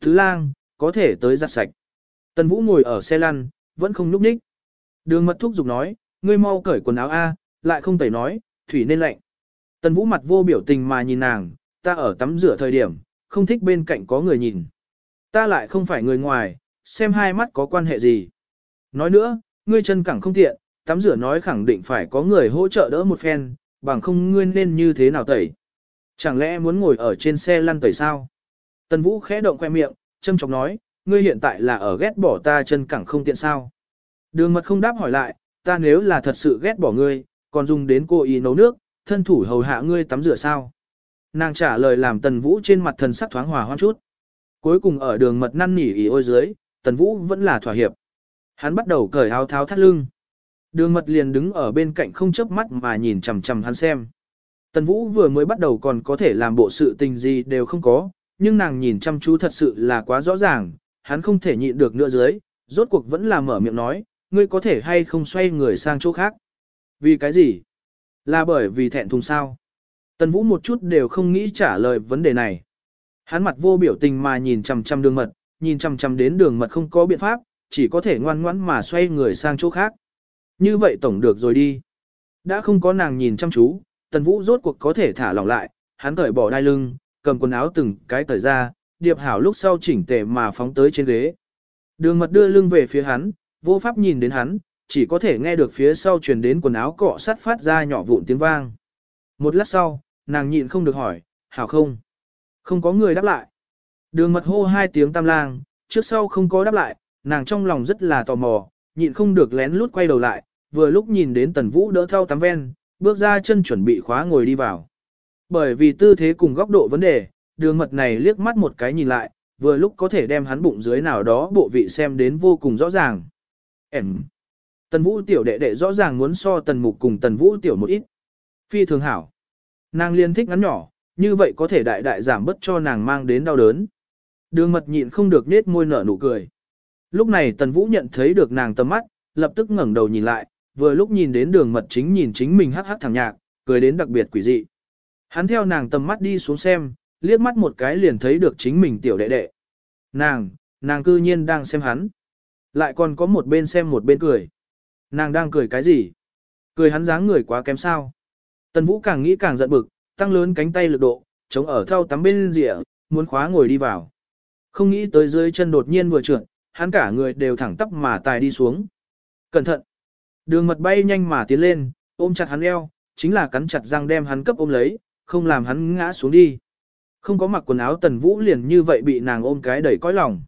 Thứ lang, có thể tới giặt sạch. Tần Vũ ngồi ở xe lăn, vẫn không núp ních. Đường mật thúc giục nói, ngươi mau cởi quần áo A, lại không tẩy nói, thủy nên lạnh. Tần Vũ mặt vô biểu tình mà nhìn nàng, ta ở tắm rửa thời điểm, không thích bên cạnh có người nhìn. Ta lại không phải người ngoài, xem hai mắt có quan hệ gì. Nói nữa, ngươi chân cẳng không tiện, tắm rửa nói khẳng định phải có người hỗ trợ đỡ một phen, bằng không ngươi nên như thế nào tẩy. Chẳng lẽ muốn ngồi ở trên xe lăn tẩy sao? Tần Vũ khẽ động khoe miệng, châm chọc nói, ngươi hiện tại là ở ghét bỏ ta chân cẳng không tiện sao? Đường mật không đáp hỏi lại, ta nếu là thật sự ghét bỏ ngươi, còn dùng đến cô ý nấu nước, thân thủ hầu hạ ngươi tắm rửa sao? Nàng trả lời làm Tần Vũ trên mặt thần sắc thoáng hòa hoan chút. Cuối cùng ở đường mật năn nỉ ỉ ôi dưới, Tần Vũ vẫn là thỏa hiệp. Hắn bắt đầu cởi áo tháo thắt lưng. Đường mật liền đứng ở bên cạnh không chớp mắt mà nhìn chằm chằm hắn xem. Tần Vũ vừa mới bắt đầu còn có thể làm bộ sự tình gì đều không có, nhưng nàng nhìn chăm chú thật sự là quá rõ ràng, hắn không thể nhịn được nữa dưới, rốt cuộc vẫn là mở miệng nói, ngươi có thể hay không xoay người sang chỗ khác. Vì cái gì? Là bởi vì thẹn thùng sao? Tần Vũ một chút đều không nghĩ trả lời vấn đề này. Hắn mặt vô biểu tình mà nhìn chằm chằm đường mật, nhìn chằm chằm đến đường mật không có biện pháp, chỉ có thể ngoan ngoãn mà xoay người sang chỗ khác. Như vậy tổng được rồi đi. Đã không có nàng nhìn chăm chú, Tần Vũ rốt cuộc có thể thả lỏng lại, hắn cởi bỏ đai lưng, cầm quần áo từng cái cởi ra, điệp hảo lúc sau chỉnh tề mà phóng tới trên ghế. Đường mật đưa lưng về phía hắn, vô pháp nhìn đến hắn, chỉ có thể nghe được phía sau truyền đến quần áo cọ sắt phát ra nhỏ vụn tiếng vang. Một lát sau, nàng nhịn không được hỏi, hảo không? Không có người đáp lại. Đường mật hô hai tiếng tam lang, trước sau không có đáp lại, nàng trong lòng rất là tò mò, nhịn không được lén lút quay đầu lại, vừa lúc nhìn đến tần vũ đỡ thao tắm ven, bước ra chân chuẩn bị khóa ngồi đi vào. Bởi vì tư thế cùng góc độ vấn đề, đường mật này liếc mắt một cái nhìn lại, vừa lúc có thể đem hắn bụng dưới nào đó bộ vị xem đến vô cùng rõ ràng. Em. Tần vũ tiểu đệ đệ rõ ràng muốn so tần mục cùng tần vũ tiểu một ít. Phi thường hảo. Nàng liên thích ngắn nhỏ, như vậy có thể đại đại giảm bớt cho nàng mang đến đau đớn. Đường mật nhịn không được nết môi nở nụ cười. Lúc này Tần Vũ nhận thấy được nàng tầm mắt, lập tức ngẩng đầu nhìn lại, vừa lúc nhìn đến đường mật chính nhìn chính mình hắc hắc thẳng nhạc, cười đến đặc biệt quỷ dị. Hắn theo nàng tầm mắt đi xuống xem, liếc mắt một cái liền thấy được chính mình tiểu đệ đệ. Nàng, nàng cư nhiên đang xem hắn. Lại còn có một bên xem một bên cười. Nàng đang cười cái gì? Cười hắn dáng người quá kém sao. Tần Vũ càng nghĩ càng giận bực, tăng lớn cánh tay lực độ, chống ở thau tắm bên rìa, muốn khóa ngồi đi vào. Không nghĩ tới dưới chân đột nhiên vừa trượt, hắn cả người đều thẳng tắp mà tài đi xuống. Cẩn thận! Đường mật bay nhanh mà tiến lên, ôm chặt hắn eo, chính là cắn chặt răng đem hắn cấp ôm lấy, không làm hắn ngã xuống đi. Không có mặc quần áo tần vũ liền như vậy bị nàng ôm cái đẩy cõi lòng.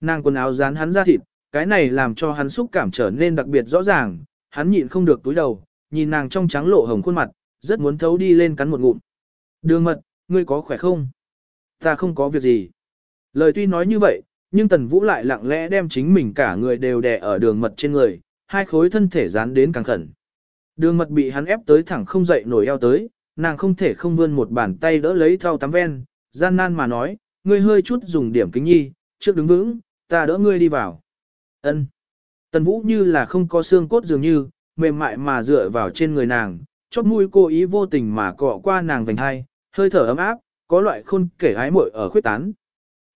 Nàng quần áo dán hắn ra thịt, cái này làm cho hắn xúc cảm trở nên đặc biệt rõ ràng, hắn nhịn không được túi đầu, nhìn nàng trong trắng lộ hồng khuôn mặt, rất muốn thấu đi lên cắn một ngụm. Đường mật, ngươi có khỏe không? Ta không có việc gì. Lời tuy nói như vậy, nhưng tần vũ lại lặng lẽ đem chính mình cả người đều đè ở đường mật trên người, hai khối thân thể dán đến càng khẩn. Đường mật bị hắn ép tới thẳng không dậy nổi eo tới, nàng không thể không vươn một bàn tay đỡ lấy thau tắm ven, gian nan mà nói, ngươi hơi chút dùng điểm kính nhi, trước đứng vững, ta đỡ ngươi đi vào. Ân. Tần Vũ như là không có xương cốt dường như, mềm mại mà dựa vào trên người nàng, chót mũi cô ý vô tình mà cọ qua nàng vành hai, hơi thở ấm áp, có loại khôn kể ái muội ở khuyết tán.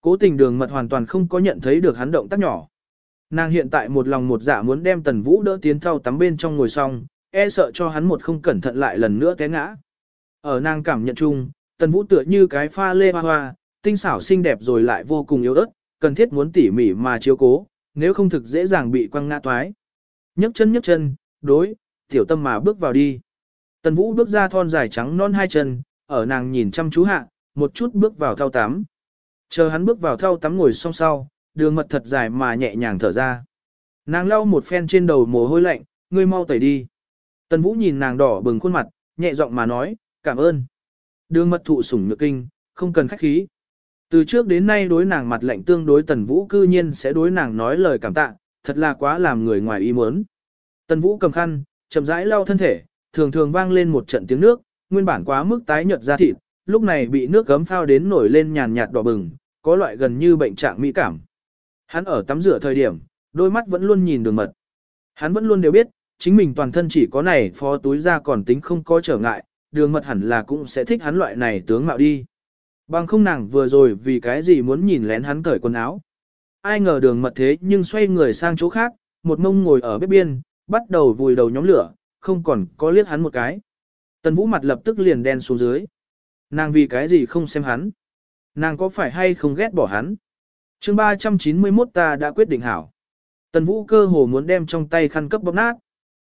Cố tình đường mật hoàn toàn không có nhận thấy được hắn động tác nhỏ. Nàng hiện tại một lòng một dạ muốn đem Tần Vũ đỡ tiến thau tắm bên trong ngồi xong, e sợ cho hắn một không cẩn thận lại lần nữa té ngã. Ở nàng cảm nhận chung, Tần Vũ tựa như cái pha lê hoa hoa, tinh xảo xinh đẹp rồi lại vô cùng yếu ớt, cần thiết muốn tỉ mỉ mà chiếu cố, nếu không thực dễ dàng bị quăng ngã toái. nhấc chân nhấc chân, đối, tiểu tâm mà bước vào đi. Tần Vũ bước ra thon dài trắng non hai chân, ở nàng nhìn chăm chú hạ, một chút bước vào thau tắm. Chờ hắn bước vào thau tắm ngồi song sau, đường mật thật dài mà nhẹ nhàng thở ra. Nàng lau một phen trên đầu mồ hôi lạnh, ngươi mau tẩy đi. Tần Vũ nhìn nàng đỏ bừng khuôn mặt, nhẹ giọng mà nói, cảm ơn. Đường mật thụ sủng nhược kinh, không cần khách khí. Từ trước đến nay đối nàng mặt lạnh tương đối Tần Vũ cư nhiên sẽ đối nàng nói lời cảm tạ, thật là quá làm người ngoài ý muốn. Tần Vũ cầm khăn, chậm rãi lau thân thể, thường thường vang lên một trận tiếng nước, nguyên bản quá mức tái nhợt ra thịt, lúc này bị nước gấm phao đến nổi lên nhàn nhạt đỏ bừng, có loại gần như bệnh trạng mỹ cảm. Hắn ở tắm rửa thời điểm, đôi mắt vẫn luôn nhìn đường mật. Hắn vẫn luôn đều biết, chính mình toàn thân chỉ có này phó túi ra còn tính không có trở ngại, đường mật hẳn là cũng sẽ thích hắn loại này tướng mạo đi. Bằng không nàng vừa rồi vì cái gì muốn nhìn lén hắn cởi quần áo. Ai ngờ đường mật thế nhưng xoay người sang chỗ khác, một mông ngồi ở bếp biên, bắt đầu vùi đầu nhóm lửa, không còn có liếc hắn một cái. Tần vũ mặt lập tức liền đen xuống dưới. Nàng vì cái gì không xem hắn. Nàng có phải hay không ghét bỏ hắn. chương 391 ta đã quyết định hảo. Tần vũ cơ hồ muốn đem trong tay khăn cấp bóp nát.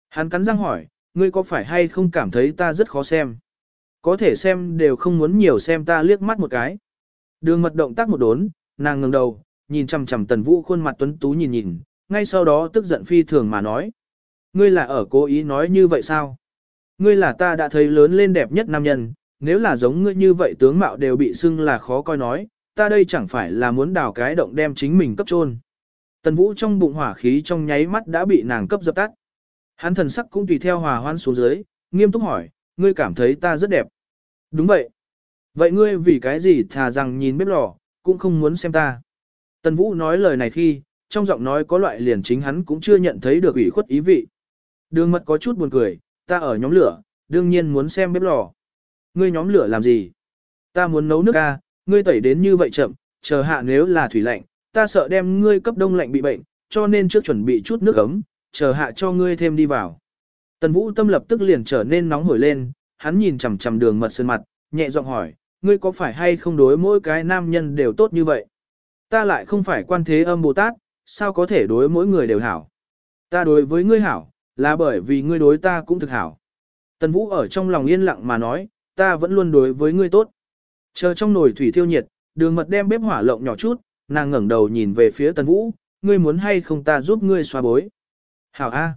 Hắn cắn răng hỏi, ngươi có phải hay không cảm thấy ta rất khó xem? Có thể xem đều không muốn nhiều xem ta liếc mắt một cái. Đường mật động tác một đốn, nàng ngẩng đầu, nhìn chằm chằm tần vũ khuôn mặt tuấn tú nhìn nhìn, ngay sau đó tức giận phi thường mà nói. Ngươi là ở cố ý nói như vậy sao? Ngươi là ta đã thấy lớn lên đẹp nhất nam nhân, nếu là giống ngươi như vậy tướng mạo đều bị xưng là khó coi nói, ta đây chẳng phải là muốn đào cái động đem chính mình cấp trôn. Tần vũ trong bụng hỏa khí trong nháy mắt đã bị nàng cấp dập tắt. Hắn thần sắc cũng tùy theo hòa hoan xuống dưới, nghiêm túc hỏi, ngươi cảm thấy ta rất đẹp. Đúng vậy. Vậy ngươi vì cái gì thà rằng nhìn bếp lò, cũng không muốn xem ta. Tần Vũ nói lời này khi, trong giọng nói có loại liền chính hắn cũng chưa nhận thấy được ủy khuất ý vị. Đường mật có chút buồn cười, ta ở nhóm lửa, đương nhiên muốn xem bếp lò. Ngươi nhóm lửa làm gì? Ta muốn nấu nước ca, ngươi tẩy đến như vậy chậm, chờ hạ nếu là thủy lạnh, ta sợ đem ngươi cấp đông lạnh bị bệnh, cho nên trước chuẩn bị chút nước ấm, chờ hạ cho ngươi thêm đi vào. Tần Vũ tâm lập tức liền trở nên nóng hổi lên, hắn nhìn chằm chằm đường mật sơn mặt, nhẹ giọng hỏi, ngươi có phải hay không đối mỗi cái nam nhân đều tốt như vậy? Ta lại không phải quan thế âm Bồ Tát, sao có thể đối mỗi người đều hảo? Ta đối với ngươi hảo, là bởi vì ngươi đối ta cũng thực hảo. Tần Vũ ở trong lòng yên lặng mà nói, ta vẫn luôn đối với ngươi tốt. Chờ trong nồi thủy thiêu nhiệt, đường mật đem bếp hỏa lộng nhỏ chút, nàng ngẩng đầu nhìn về phía Tần Vũ, ngươi muốn hay không ta giúp ngươi xoa bối. Hảo A.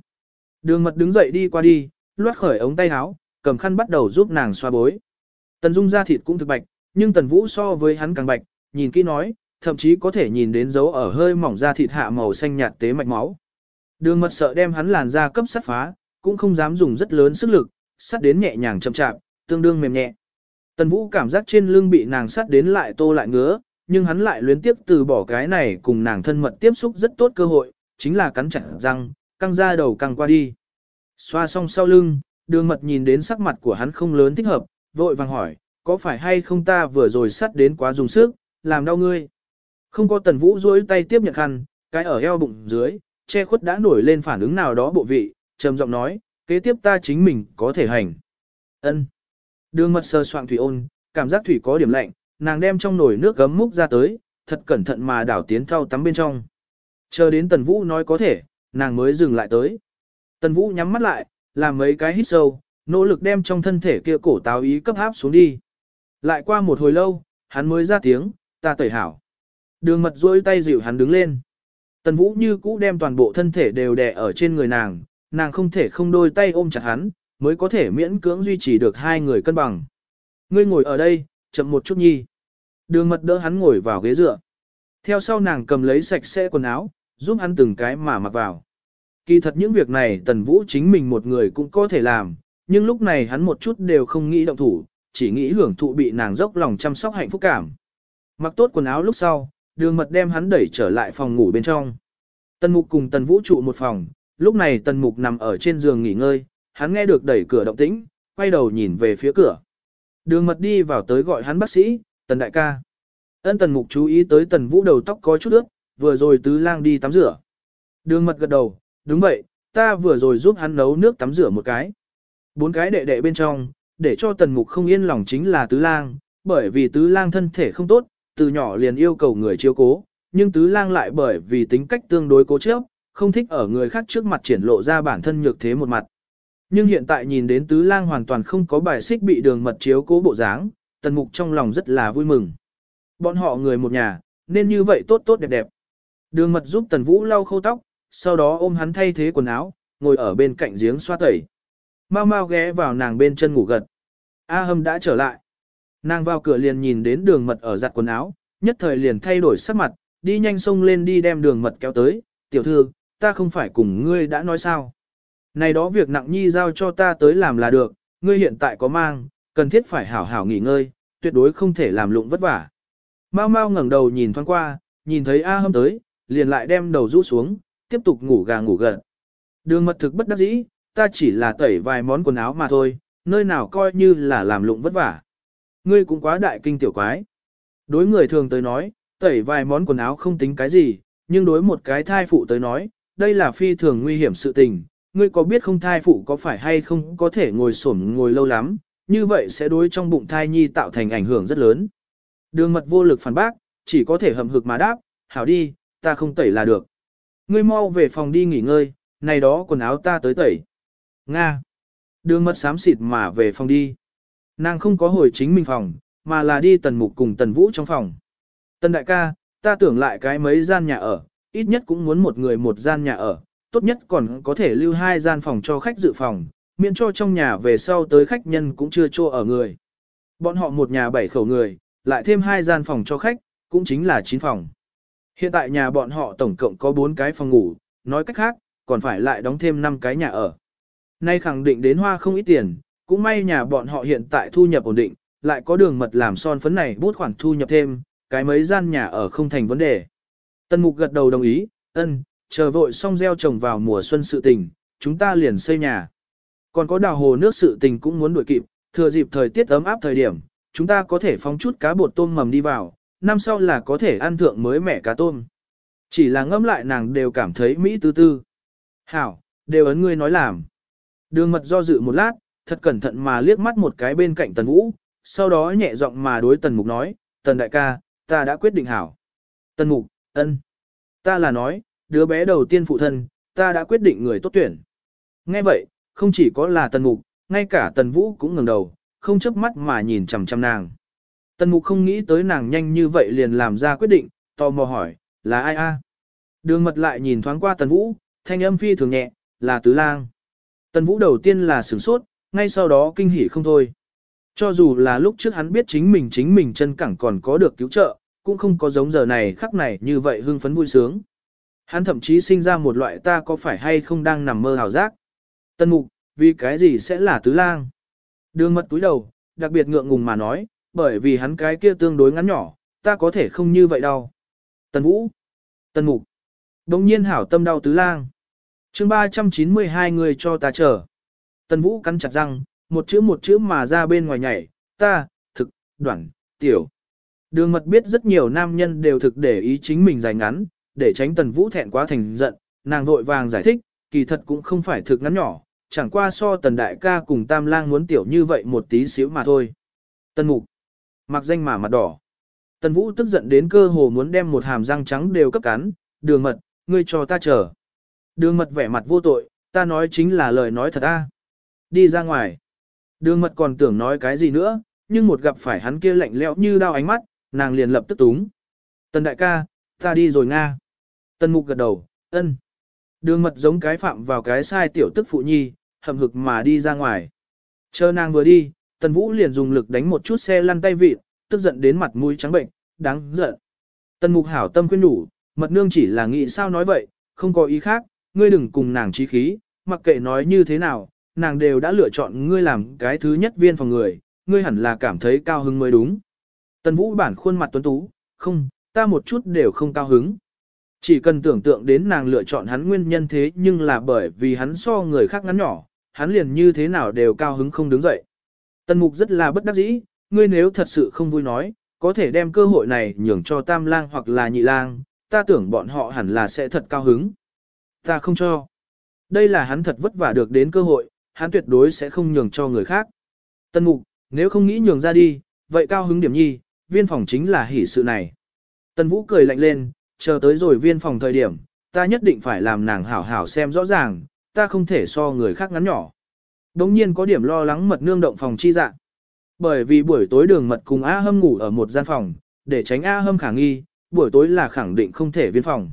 Đường mật đứng dậy đi qua đi, loát khởi ống tay áo, cầm khăn bắt đầu giúp nàng xoa bối. Tần Dung da thịt cũng thực bạch, nhưng Tần Vũ so với hắn càng bạch, nhìn kỹ nói, thậm chí có thể nhìn đến dấu ở hơi mỏng da thịt hạ màu xanh nhạt tế mạch máu. Đường mật sợ đem hắn làn ra cấp sắt phá, cũng không dám dùng rất lớn sức lực, sắt đến nhẹ nhàng chậm chạp, tương đương mềm nhẹ. Tần Vũ cảm giác trên lưng bị nàng sắt đến lại tô lại ngứa, nhưng hắn lại luyến tiếp từ bỏ cái này cùng nàng thân mật tiếp xúc rất tốt cơ hội, chính là cắn chặt răng, căng ra đầu căng qua đi. Xoa xong sau lưng, đường mật nhìn đến sắc mặt của hắn không lớn thích hợp, vội vàng hỏi, có phải hay không ta vừa rồi sắt đến quá dùng sức, làm đau ngươi. Không có tần vũ duỗi tay tiếp nhận khăn, cái ở eo bụng dưới, che khuất đã nổi lên phản ứng nào đó bộ vị, trầm giọng nói, kế tiếp ta chính mình có thể hành. Ân. Đường mật sơ soạn thủy ôn, cảm giác thủy có điểm lạnh, nàng đem trong nồi nước gấm múc ra tới, thật cẩn thận mà đảo tiến thau tắm bên trong. Chờ đến tần vũ nói có thể, nàng mới dừng lại tới. Tần vũ nhắm mắt lại, làm mấy cái hít sâu, nỗ lực đem trong thân thể kia cổ táo ý cấp áp xuống đi. Lại qua một hồi lâu, hắn mới ra tiếng, ta tẩy hảo. Đường mật duỗi tay dịu hắn đứng lên. Tần vũ như cũ đem toàn bộ thân thể đều đè ở trên người nàng, nàng không thể không đôi tay ôm chặt hắn, mới có thể miễn cưỡng duy trì được hai người cân bằng. Ngươi ngồi ở đây, chậm một chút nhi. Đường mật đỡ hắn ngồi vào ghế dựa. Theo sau nàng cầm lấy sạch sẽ quần áo, giúp hắn từng cái mà mặc vào. Kỳ thật những việc này tần vũ chính mình một người cũng có thể làm, nhưng lúc này hắn một chút đều không nghĩ động thủ, chỉ nghĩ hưởng thụ bị nàng dốc lòng chăm sóc hạnh phúc cảm. Mặc tốt quần áo lúc sau, đường mật đem hắn đẩy trở lại phòng ngủ bên trong. Tần mục cùng tần vũ trụ một phòng, lúc này tần mục nằm ở trên giường nghỉ ngơi, hắn nghe được đẩy cửa động tĩnh, quay đầu nhìn về phía cửa. Đường mật đi vào tới gọi hắn bác sĩ, tần đại ca. Ân tần mục chú ý tới tần vũ đầu tóc có chút ướt, vừa rồi tứ lang đi tắm rửa. Đường mật gật đầu, đúng vậy, ta vừa rồi giúp hắn nấu nước tắm rửa một cái. Bốn cái đệ đệ bên trong, để cho tần mục không yên lòng chính là tứ lang, bởi vì tứ lang thân thể không tốt, từ nhỏ liền yêu cầu người chiếu cố, nhưng tứ lang lại bởi vì tính cách tương đối cố chấp, không thích ở người khác trước mặt triển lộ ra bản thân nhược thế một mặt. Nhưng hiện tại nhìn đến tứ lang hoàn toàn không có bài xích bị đường mật chiếu cố bộ dáng, tần mục trong lòng rất là vui mừng. Bọn họ người một nhà, nên như vậy tốt tốt đẹp đẹp. Đường mật giúp tần vũ lau khâu tóc, sau đó ôm hắn thay thế quần áo, ngồi ở bên cạnh giếng xoa tẩy. Mau mau ghé vào nàng bên chân ngủ gật. A hâm đã trở lại. Nàng vào cửa liền nhìn đến đường mật ở giặt quần áo, nhất thời liền thay đổi sắc mặt, đi nhanh xông lên đi đem đường mật kéo tới. Tiểu thư, ta không phải cùng ngươi đã nói sao. Này đó việc nặng nhi giao cho ta tới làm là được, ngươi hiện tại có mang, cần thiết phải hảo hảo nghỉ ngơi, tuyệt đối không thể làm lụng vất vả. Mau mau ngẩng đầu nhìn thoáng qua, nhìn thấy A hâm tới, liền lại đem đầu rũ xuống, tiếp tục ngủ gà ngủ gật. Đường mật thực bất đắc dĩ, ta chỉ là tẩy vài món quần áo mà thôi, nơi nào coi như là làm lụng vất vả. Ngươi cũng quá đại kinh tiểu quái. Đối người thường tới nói, tẩy vài món quần áo không tính cái gì, nhưng đối một cái thai phụ tới nói, đây là phi thường nguy hiểm sự tình. Ngươi có biết không thai phụ có phải hay không có thể ngồi xổm ngồi lâu lắm, như vậy sẽ đối trong bụng thai nhi tạo thành ảnh hưởng rất lớn. Đường mật vô lực phản bác, chỉ có thể hầm hực mà đáp, hảo đi, ta không tẩy là được. Ngươi mau về phòng đi nghỉ ngơi, này đó quần áo ta tới tẩy. Nga. Đường mật xám xịt mà về phòng đi. Nàng không có hồi chính mình phòng, mà là đi tần mục cùng tần vũ trong phòng. Tần đại ca, ta tưởng lại cái mấy gian nhà ở, ít nhất cũng muốn một người một gian nhà ở, tốt nhất còn có thể lưu hai gian phòng cho khách dự phòng, miễn cho trong nhà về sau tới khách nhân cũng chưa cho ở người. Bọn họ một nhà bảy khẩu người, lại thêm hai gian phòng cho khách, cũng chính là chín phòng. Hiện tại nhà bọn họ tổng cộng có bốn cái phòng ngủ, nói cách khác, còn phải lại đóng thêm 5 cái nhà ở. Nay khẳng định đến hoa không ít tiền, cũng may nhà bọn họ hiện tại thu nhập ổn định, lại có đường mật làm son phấn này bút khoản thu nhập thêm, cái mấy gian nhà ở không thành vấn đề. Tân Mục gật đầu đồng ý, ân, chờ vội xong gieo trồng vào mùa xuân sự tình, chúng ta liền xây nhà. Còn có đào hồ nước sự tình cũng muốn đuổi kịp, thừa dịp thời tiết ấm áp thời điểm, chúng ta có thể phóng chút cá bột tôm mầm đi vào, năm sau là có thể ăn thượng mới mẻ cá tôm. Chỉ là ngâm lại nàng đều cảm thấy mỹ tư tư. Hảo, đều ấn ngươi nói làm. Đường mật do dự một lát, thật cẩn thận mà liếc mắt một cái bên cạnh tần vũ, sau đó nhẹ giọng mà đối tần mục nói, tần đại ca, ta đã quyết định hảo. Tần mục, ân. Ta là nói, đứa bé đầu tiên phụ thân, ta đã quyết định người tốt tuyển. Nghe vậy, không chỉ có là tần mục, ngay cả tần vũ cũng ngẩng đầu, không chớp mắt mà nhìn chằm chằm nàng. Tần mục không nghĩ tới nàng nhanh như vậy liền làm ra quyết định, tò mò hỏi, là ai a? Đường mật lại nhìn thoáng qua tần vũ, thanh âm phi thường nhẹ, là tứ lang. Tần vũ đầu tiên là sửng sốt, ngay sau đó kinh hỉ không thôi. Cho dù là lúc trước hắn biết chính mình chính mình chân cẳng còn có được cứu trợ, cũng không có giống giờ này khắc này như vậy hưng phấn vui sướng. Hắn thậm chí sinh ra một loại ta có phải hay không đang nằm mơ hào giác. Tân mục, vì cái gì sẽ là tứ lang? Đường mật túi đầu, đặc biệt ngượng ngùng mà nói, bởi vì hắn cái kia tương đối ngắn nhỏ, ta có thể không như vậy đâu. Tần Vũ. Tần Mục. Đồng nhiên hảo tâm đau tứ lang. chương 392 người cho ta chờ. Tần Vũ cắn chặt răng, một chữ một chữ mà ra bên ngoài nhảy, ta, thực, đoạn, tiểu. Đường mật biết rất nhiều nam nhân đều thực để ý chính mình dài ngắn, để tránh Tần Vũ thẹn quá thành giận, nàng vội vàng giải thích, kỳ thật cũng không phải thực ngắn nhỏ, chẳng qua so Tần Đại ca cùng Tam Lang muốn tiểu như vậy một tí xíu mà thôi. Tần Mục, mặc danh mà mặt đỏ. Tần Vũ tức giận đến cơ hồ muốn đem một hàm răng trắng đều cấp cắn, đường mật, ngươi cho ta chờ. Đường mật vẻ mặt vô tội, ta nói chính là lời nói thật a. Đi ra ngoài. Đường mật còn tưởng nói cái gì nữa, nhưng một gặp phải hắn kia lạnh lẽo như đao ánh mắt, nàng liền lập tức túng. Tần đại ca, ta đi rồi Nga. Tần mục gật đầu, ân. Đường mật giống cái phạm vào cái sai tiểu tức phụ nhi, hậm hực mà đi ra ngoài. Chờ nàng vừa đi, tần vũ liền dùng lực đánh một chút xe lăn tay vịt, tức giận đến mặt mũi trắng bệnh, đáng giận. Tần mục hảo tâm khuyên nhủ, mật nương chỉ là nghĩ sao nói vậy, không có ý khác, ngươi đừng cùng nàng trí khí, mặc kệ nói như thế nào, nàng đều đã lựa chọn ngươi làm cái thứ nhất viên phòng người, ngươi hẳn là cảm thấy cao hứng mới đúng. Tần Vũ bản khuôn mặt tuấn tú, không, ta một chút đều không cao hứng. Chỉ cần tưởng tượng đến nàng lựa chọn hắn nguyên nhân thế nhưng là bởi vì hắn so người khác ngắn nhỏ, hắn liền như thế nào đều cao hứng không đứng dậy. Tần Mục rất là bất đắc dĩ, ngươi nếu thật sự không vui nói, có thể đem cơ hội này nhường cho Tam Lang hoặc là Nhị Lang, ta tưởng bọn họ hẳn là sẽ thật cao hứng. Ta không cho. Đây là hắn thật vất vả được đến cơ hội, hắn tuyệt đối sẽ không nhường cho người khác. Tân mục, nếu không nghĩ nhường ra đi, vậy cao hứng điểm nhi, viên phòng chính là hỷ sự này. Tân vũ cười lạnh lên, chờ tới rồi viên phòng thời điểm, ta nhất định phải làm nàng hảo hảo xem rõ ràng, ta không thể so người khác ngắn nhỏ. Đống nhiên có điểm lo lắng mật nương động phòng chi dạng. Bởi vì buổi tối đường mật cùng A Hâm ngủ ở một gian phòng, để tránh A Hâm khả nghi, buổi tối là khẳng định không thể viên phòng.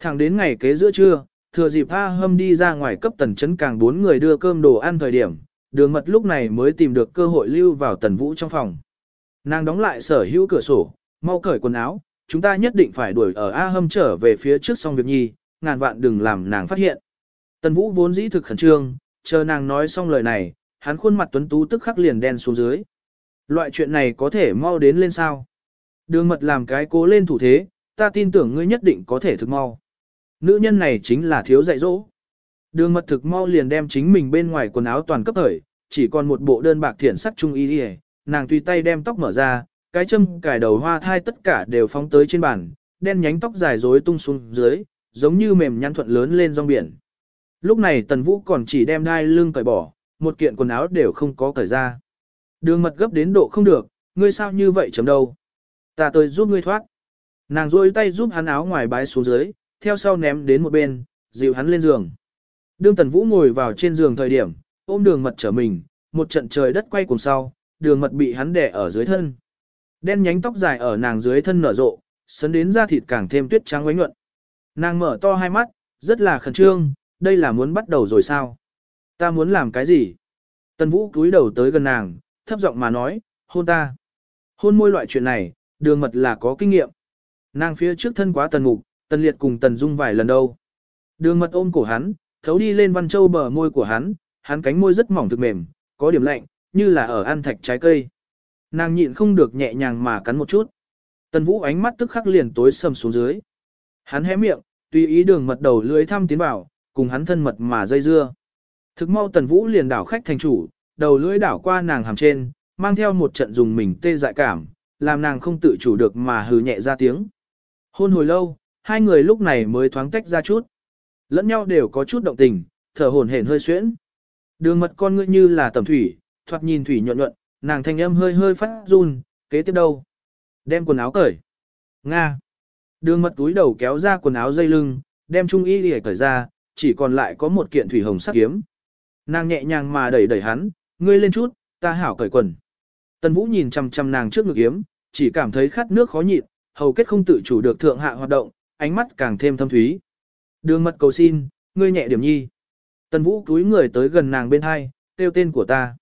Thẳng đến ngày kế giữa trưa, thừa dịp A Hâm đi ra ngoài cấp tần chấn càng bốn người đưa cơm đồ ăn thời điểm, đường mật lúc này mới tìm được cơ hội lưu vào tần vũ trong phòng. Nàng đóng lại sở hữu cửa sổ, mau cởi quần áo, chúng ta nhất định phải đuổi ở A Hâm trở về phía trước xong việc nhi, ngàn vạn đừng làm nàng phát hiện. Tần vũ vốn dĩ thực khẩn trương, chờ nàng nói xong lời này, hắn khuôn mặt tuấn tú tức khắc liền đen xuống dưới. Loại chuyện này có thể mau đến lên sao? Đường mật làm cái cố lên thủ thế, ta tin tưởng ngươi nhất định có thể thực mau. Nữ nhân này chính là thiếu dạy dỗ. Đường mật thực mau liền đem chính mình bên ngoài quần áo toàn cấp thời, chỉ còn một bộ đơn bạc thiển sắc trung y đi nàng tùy tay đem tóc mở ra, cái châm cải đầu hoa thai tất cả đều phóng tới trên bàn, đen nhánh tóc dài rối tung xuống dưới, giống như mềm nhăn thuận lớn lên rong biển. Lúc này tần vũ còn chỉ đem đai lưng cởi bỏ, một kiện quần áo đều không có cởi ra. Đường mật gấp đến độ không được, ngươi sao như vậy chấm đâu. Ta tới giúp ngươi thoát. Nàng rôi tay giúp hắn áo ngoài bái xuống dưới, theo sau ném đến một bên, dịu hắn lên giường. Đương Tần Vũ ngồi vào trên giường thời điểm, ôm đường mật trở mình, một trận trời đất quay cùng sau, đường mật bị hắn đè ở dưới thân. Đen nhánh tóc dài ở nàng dưới thân nở rộ, sấn đến da thịt càng thêm tuyết trắng quánh nhuận. Nàng mở to hai mắt, rất là khẩn trương, đây là muốn bắt đầu rồi sao? Ta muốn làm cái gì? Tần Vũ cúi đầu tới gần nàng, thấp giọng mà nói, hôn ta. Hôn môi loại chuyện này, đường mật là có kinh nghiệm. Nàng phía trước thân quá tần mục, tần liệt cùng tần dung vài lần đâu. Đường mật ôm cổ hắn, thấu đi lên văn châu bờ môi của hắn, hắn cánh môi rất mỏng thực mềm, có điểm lạnh, như là ở ăn thạch trái cây. Nàng nhịn không được nhẹ nhàng mà cắn một chút. Tần vũ ánh mắt tức khắc liền tối sầm xuống dưới. Hắn hé miệng, tùy ý đường mật đầu lưới thăm tiến vào, cùng hắn thân mật mà dây dưa. Thực mau tần vũ liền đảo khách thành chủ, đầu lưỡi đảo qua nàng hàm trên, mang theo một trận dùng mình tê dại cảm, làm nàng không tự chủ được mà hừ nhẹ ra tiếng. Hôn hồi lâu, hai người lúc này mới thoáng tách ra chút. Lẫn nhau đều có chút động tình, thở hổn hển hơi xuyễn. Đường mật con ngươi như là tầm thủy, thoạt nhìn thủy nhuận nhuận, nàng thanh âm hơi hơi phát run, kế tiếp đâu? Đem quần áo cởi. Nga. Đường mật túi đầu kéo ra quần áo dây lưng, đem trung y để cởi ra, chỉ còn lại có một kiện thủy hồng sắc kiếm. Nàng nhẹ nhàng mà đẩy đẩy hắn, ngươi lên chút, ta hảo cởi quần. Tần Vũ nhìn chằm chằm nàng trước ngực kiếm, chỉ cảm thấy khát nước khó nhịn, hầu kết không tự chủ được thượng hạ hoạt động, ánh mắt càng thêm thâm thúy. Đường mật cầu xin, ngươi nhẹ điểm nhi. Tần Vũ cúi người tới gần nàng bên hai, kêu tên của ta.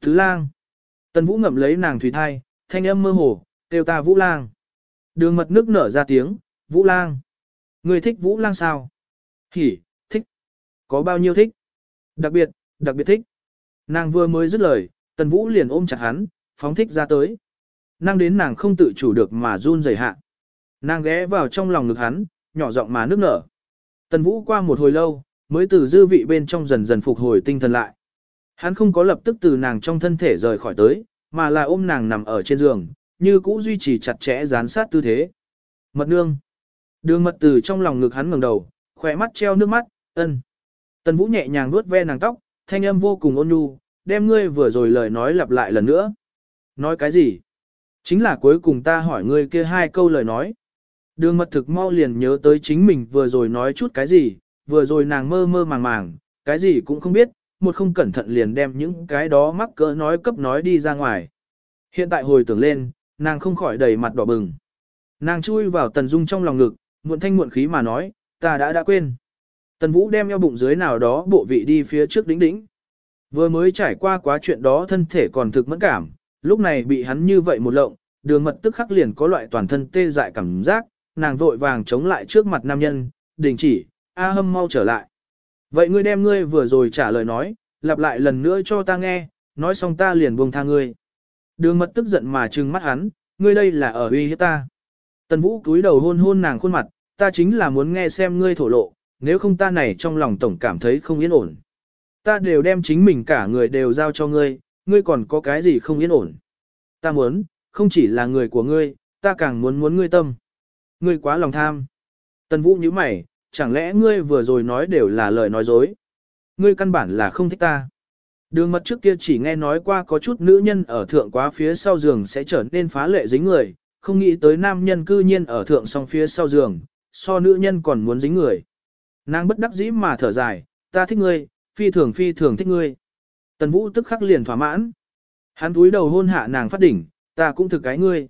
Thứ lang. Tần Vũ ngậm lấy nàng thủy thai, thanh âm mơ hồ, kêu ta Vũ lang. Đường mật nước nở ra tiếng, Vũ lang. Ngươi thích Vũ lang sao? Hỉ, thích. Có bao nhiêu thích? Đặc biệt, đặc biệt thích. Nàng vừa mới dứt lời, Tần Vũ liền ôm chặt hắn, phóng thích ra tới. năng đến nàng không tự chủ được mà run rẩy hạ. Nàng ghé vào trong lòng ngực hắn, nhỏ giọng mà nước nở. Tần Vũ qua một hồi lâu, mới từ dư vị bên trong dần dần phục hồi tinh thần lại. Hắn không có lập tức từ nàng trong thân thể rời khỏi tới, mà là ôm nàng nằm ở trên giường, như cũ duy trì chặt chẽ dán sát tư thế. Mật nương. Đường mật từ trong lòng ngực hắn ngẩng đầu, khỏe mắt treo nước mắt, ân. Tần Vũ nhẹ nhàng vuốt ve nàng tóc, thanh âm vô cùng ôn nhu, đem ngươi vừa rồi lời nói lặp lại lần nữa. Nói cái gì? Chính là cuối cùng ta hỏi ngươi kia hai câu lời nói. Đường mật thực mau liền nhớ tới chính mình vừa rồi nói chút cái gì, vừa rồi nàng mơ mơ màng màng, cái gì cũng không biết, một không cẩn thận liền đem những cái đó mắc cỡ nói cấp nói đi ra ngoài. Hiện tại hồi tưởng lên, nàng không khỏi đầy mặt đỏ bừng. Nàng chui vào Tần Dung trong lòng ngực, muộn thanh muộn khí mà nói, ta đã đã quên. Tần Vũ đem eo bụng dưới nào đó bộ vị đi phía trước đỉnh đỉnh. Vừa mới trải qua quá chuyện đó thân thể còn thực mẫn cảm, lúc này bị hắn như vậy một lộng, đường mật tức khắc liền có loại toàn thân tê dại cảm giác, nàng vội vàng chống lại trước mặt nam nhân, đình chỉ, A hâm mau trở lại. Vậy ngươi đem ngươi vừa rồi trả lời nói, lặp lại lần nữa cho ta nghe, nói xong ta liền buông tha ngươi. Đường mật tức giận mà trừng mắt hắn, ngươi đây là ở uy hiếp ta. Tần Vũ cúi đầu hôn hôn nàng khuôn mặt, ta chính là muốn nghe xem ngươi thổ lộ, nếu không ta này trong lòng tổng cảm thấy không yên ổn. Ta đều đem chính mình cả người đều giao cho ngươi, ngươi còn có cái gì không yên ổn. Ta muốn, không chỉ là người của ngươi, ta càng muốn muốn ngươi tâm. Ngươi quá lòng tham. Tần Vũ nhíu mày, chẳng lẽ ngươi vừa rồi nói đều là lời nói dối. Ngươi căn bản là không thích ta. Đường mật trước kia chỉ nghe nói qua có chút nữ nhân ở thượng quá phía sau giường sẽ trở nên phá lệ dính người, không nghĩ tới nam nhân cư nhiên ở thượng song phía sau giường, so nữ nhân còn muốn dính người. Nàng bất đắc dĩ mà thở dài, ta thích ngươi, phi thường phi thường thích ngươi. Tần Vũ tức khắc liền thỏa mãn. Hắn túi đầu hôn hạ nàng phát đỉnh, ta cũng thực cái ngươi.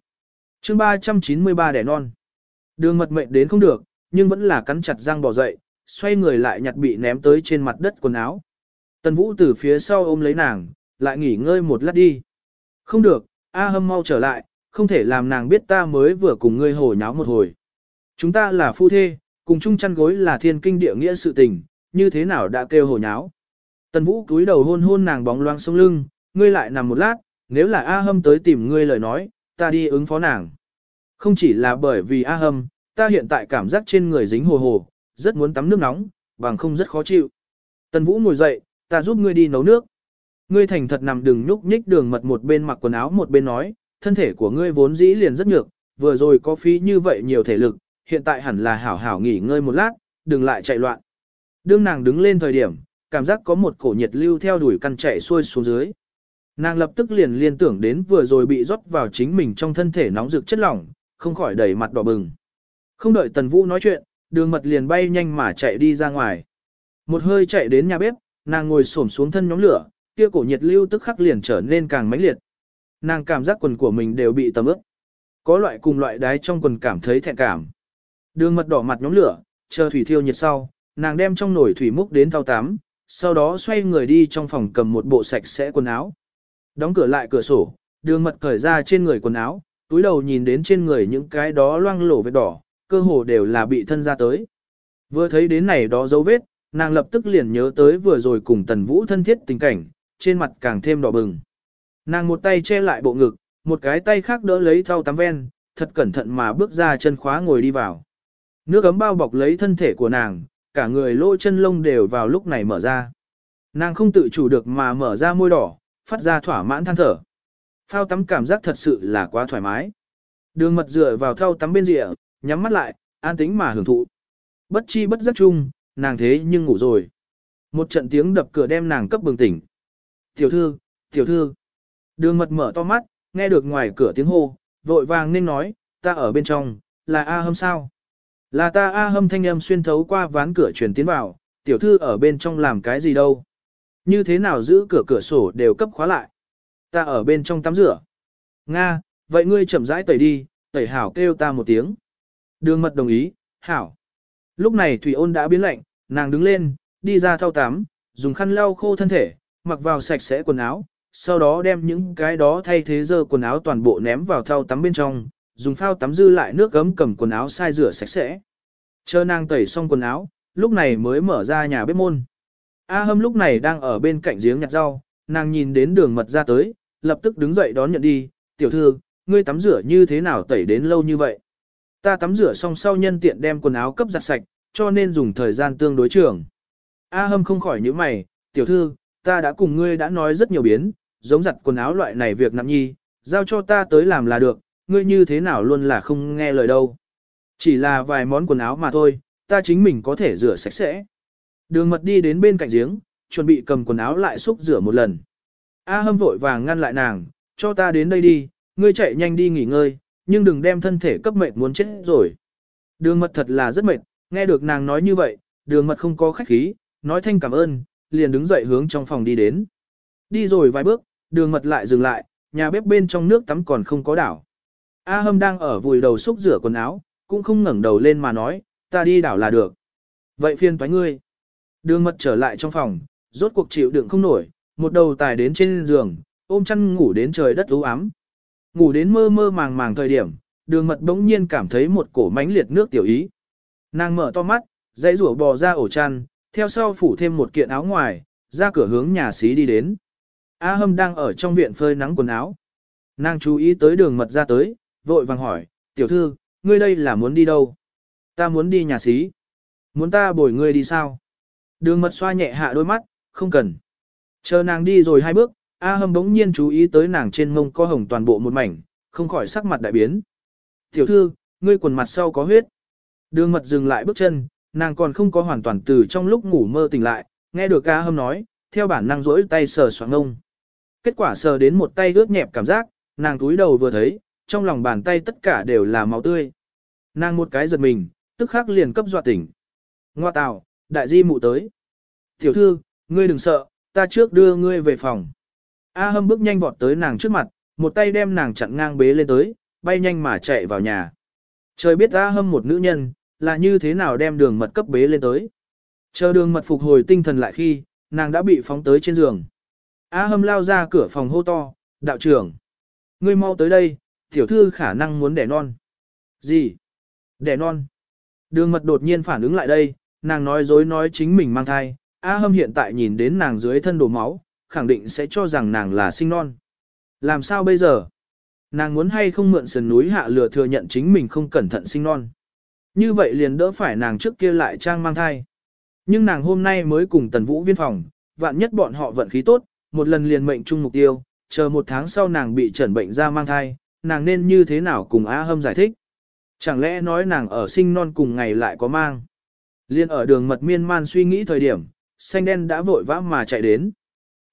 chương 393 đẻ non. Đường mật mệnh đến không được, nhưng vẫn là cắn chặt răng bỏ dậy, xoay người lại nhặt bị ném tới trên mặt đất quần áo. Tần Vũ từ phía sau ôm lấy nàng, lại nghỉ ngơi một lát đi. Không được, A hâm mau trở lại, không thể làm nàng biết ta mới vừa cùng ngươi hồi nháo một hồi. Chúng ta là phu thê, cùng chung chăn gối là thiên kinh địa nghĩa sự tình, như thế nào đã kêu hồi nháo. Tần Vũ cúi đầu hôn hôn nàng bóng loáng sống lưng, ngươi lại nằm một lát, nếu là A hâm tới tìm ngươi lời nói, ta đi ứng phó nàng. Không chỉ là bởi vì A hâm, ta hiện tại cảm giác trên người dính hồ hồ, rất muốn tắm nước nóng, bằng không rất khó chịu. Tần Vũ ngồi dậy, ta giúp ngươi đi nấu nước. Ngươi thành thật nằm đừng nhúc nhích đường mật một bên mặc quần áo một bên nói, thân thể của ngươi vốn dĩ liền rất nhược, vừa rồi có phí như vậy nhiều thể lực, hiện tại hẳn là hảo hảo nghỉ ngơi một lát, đừng lại chạy loạn. Đương nàng đứng lên thời điểm, cảm giác có một cổ nhiệt lưu theo đuổi căn chạy xuôi xuống dưới. Nàng lập tức liền liên tưởng đến vừa rồi bị rót vào chính mình trong thân thể nóng rực chất lỏng, không khỏi đẩy mặt đỏ bừng. Không đợi Tần Vũ nói chuyện, đường mật liền bay nhanh mà chạy đi ra ngoài. Một hơi chạy đến nhà bếp, nàng ngồi xổm xuống thân nhóm lửa, kia cổ nhiệt lưu tức khắc liền trở nên càng mãnh liệt. Nàng cảm giác quần của mình đều bị tầm ướt. Có loại cùng loại đái trong quần cảm thấy thẹn cảm. Đường mật đỏ mặt nhóm lửa, chờ thủy thiêu nhiệt sau, nàng đem trong nồi thủy múc đến thao tắm, sau đó xoay người đi trong phòng cầm một bộ sạch sẽ quần áo. Đóng cửa lại cửa sổ, đường mật cởi ra trên người quần áo, túi đầu nhìn đến trên người những cái đó loang lổ vết đỏ, cơ hồ đều là bị thân ra tới. Vừa thấy đến này đó dấu vết, nàng lập tức liền nhớ tới vừa rồi cùng Tần Vũ thân thiết tình cảnh, trên mặt càng thêm đỏ bừng. Nàng một tay che lại bộ ngực, một cái tay khác đỡ lấy thau tắm ven, thật cẩn thận mà bước ra chân khóa ngồi đi vào. Nước ấm bao bọc lấy thân thể của nàng, cả người lỗ chân lông đều vào lúc này mở ra. Nàng không tự chủ được mà mở ra môi đỏ, phát ra thỏa mãn than thở. Phao tắm cảm giác thật sự là quá thoải mái. Đường mật dựa vào thau tắm bên rìa, nhắm mắt lại, an tĩnh mà hưởng thụ. Bất chi bất giác chung, nàng thế nhưng ngủ rồi. Một trận tiếng đập cửa đem nàng cấp bừng tỉnh. Tiểu thư, tiểu thư. Đường mật mở to mắt, nghe được ngoài cửa tiếng hô, vội vàng nên nói, ta ở bên trong, là A hâm sao? Là ta A hâm thanh âm xuyên thấu qua ván cửa truyền tiến vào, tiểu thư ở bên trong làm cái gì đâu? Như thế nào giữ cửa cửa sổ đều cấp khóa lại? Ta ở bên trong tắm rửa. Nga, vậy ngươi chậm rãi tẩy đi, tẩy hảo kêu ta một tiếng. Đường mật đồng ý, hảo. Lúc này Thủy ôn đã biến lạnh, nàng đứng lên, đi ra thao tắm, dùng khăn lau khô thân thể, mặc vào sạch sẽ quần áo, sau đó đem những cái đó thay thế dơ quần áo toàn bộ ném vào thao tắm bên trong, dùng phao tắm dư lại nước gấm cầm quần áo sai rửa sạch sẽ. Chờ nàng tẩy xong quần áo, lúc này mới mở ra nhà bếp môn. A hâm lúc này đang ở bên cạnh giếng nhặt rau, nàng nhìn đến đường mật ra tới, lập tức đứng dậy đón nhận đi, tiểu thư, ngươi tắm rửa như thế nào tẩy đến lâu như vậy? Ta tắm rửa xong sau nhân tiện đem quần áo cấp giặt sạch, cho nên dùng thời gian tương đối trường. A hâm không khỏi những mày, tiểu thư, ta đã cùng ngươi đã nói rất nhiều biến, giống giặt quần áo loại này việc nặng nhi, giao cho ta tới làm là được, ngươi như thế nào luôn là không nghe lời đâu. Chỉ là vài món quần áo mà thôi, ta chính mình có thể rửa sạch sẽ. Đường mật đi đến bên cạnh giếng, chuẩn bị cầm quần áo lại xúc rửa một lần. A hâm vội vàng ngăn lại nàng, cho ta đến đây đi, ngươi chạy nhanh đi nghỉ ngơi, nhưng đừng đem thân thể cấp mệt muốn chết rồi. Đường mật thật là rất mệt, nghe được nàng nói như vậy, đường mật không có khách khí, nói thanh cảm ơn, liền đứng dậy hướng trong phòng đi đến. Đi rồi vài bước, đường mật lại dừng lại, nhà bếp bên trong nước tắm còn không có đảo. A hâm đang ở vùi đầu xúc rửa quần áo, cũng không ngẩng đầu lên mà nói, ta đi đảo là được. Vậy phiên toái ngươi. Đường mật trở lại trong phòng, rốt cuộc chịu đựng không nổi, một đầu tài đến trên giường, ôm chăn ngủ đến trời đất u ám. Ngủ đến mơ mơ màng màng thời điểm, đường mật bỗng nhiên cảm thấy một cổ mánh liệt nước tiểu ý. Nàng mở to mắt, dãy rủa bò ra ổ chăn, theo sau phủ thêm một kiện áo ngoài, ra cửa hướng nhà xí đi đến. A hâm đang ở trong viện phơi nắng quần áo. Nàng chú ý tới đường mật ra tới, vội vàng hỏi, tiểu thư, ngươi đây là muốn đi đâu? Ta muốn đi nhà xí. Muốn ta bồi ngươi đi sao? Đường mật xoa nhẹ hạ đôi mắt, không cần. Chờ nàng đi rồi hai bước, A hâm bỗng nhiên chú ý tới nàng trên mông có hồng toàn bộ một mảnh, không khỏi sắc mặt đại biến. Tiểu thư, ngươi quần mặt sau có huyết. Đường mật dừng lại bước chân, nàng còn không có hoàn toàn từ trong lúc ngủ mơ tỉnh lại, nghe được A hâm nói, theo bản năng rỗi tay sờ soạng ngông. Kết quả sờ đến một tay ướt nhẹp cảm giác, nàng túi đầu vừa thấy, trong lòng bàn tay tất cả đều là máu tươi. Nàng một cái giật mình, tức khắc liền cấp dọa tỉnh. Ngoa tào, đại di mụ tới. Tiểu thư, ngươi đừng sợ, ta trước đưa ngươi về phòng. A hâm bước nhanh vọt tới nàng trước mặt, một tay đem nàng chặn ngang bế lên tới, bay nhanh mà chạy vào nhà. Trời biết A hâm một nữ nhân, là như thế nào đem đường mật cấp bế lên tới. Chờ đường mật phục hồi tinh thần lại khi, nàng đã bị phóng tới trên giường. A hâm lao ra cửa phòng hô to, đạo trưởng. Ngươi mau tới đây, tiểu thư khả năng muốn đẻ non. Gì? Đẻ non. Đường mật đột nhiên phản ứng lại đây, nàng nói dối nói chính mình mang thai. A hâm hiện tại nhìn đến nàng dưới thân đổ máu, khẳng định sẽ cho rằng nàng là sinh non. Làm sao bây giờ? Nàng muốn hay không mượn sườn núi hạ lừa thừa nhận chính mình không cẩn thận sinh non. Như vậy liền đỡ phải nàng trước kia lại trang mang thai. Nhưng nàng hôm nay mới cùng tần vũ viên phòng, vạn nhất bọn họ vận khí tốt, một lần liền mệnh chung mục tiêu, chờ một tháng sau nàng bị trần bệnh ra mang thai, nàng nên như thế nào cùng A Hâm giải thích. Chẳng lẽ nói nàng ở sinh non cùng ngày lại có mang. Liên ở đường mật miên man suy nghĩ thời điểm, xanh đen đã vội vã mà chạy đến.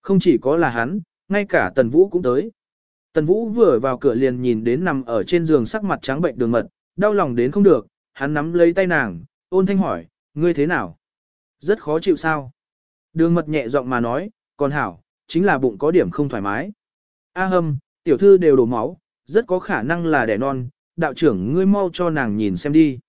Không chỉ có là hắn, ngay cả Tần Vũ cũng tới. Tần Vũ vừa vào cửa liền nhìn đến nằm ở trên giường sắc mặt trắng bệnh đường mật, đau lòng đến không được, hắn nắm lấy tay nàng, ôn thanh hỏi, ngươi thế nào? Rất khó chịu sao? Đường mật nhẹ giọng mà nói, còn hảo, chính là bụng có điểm không thoải mái. A hâm, tiểu thư đều đổ máu, rất có khả năng là đẻ non, đạo trưởng ngươi mau cho nàng nhìn xem đi.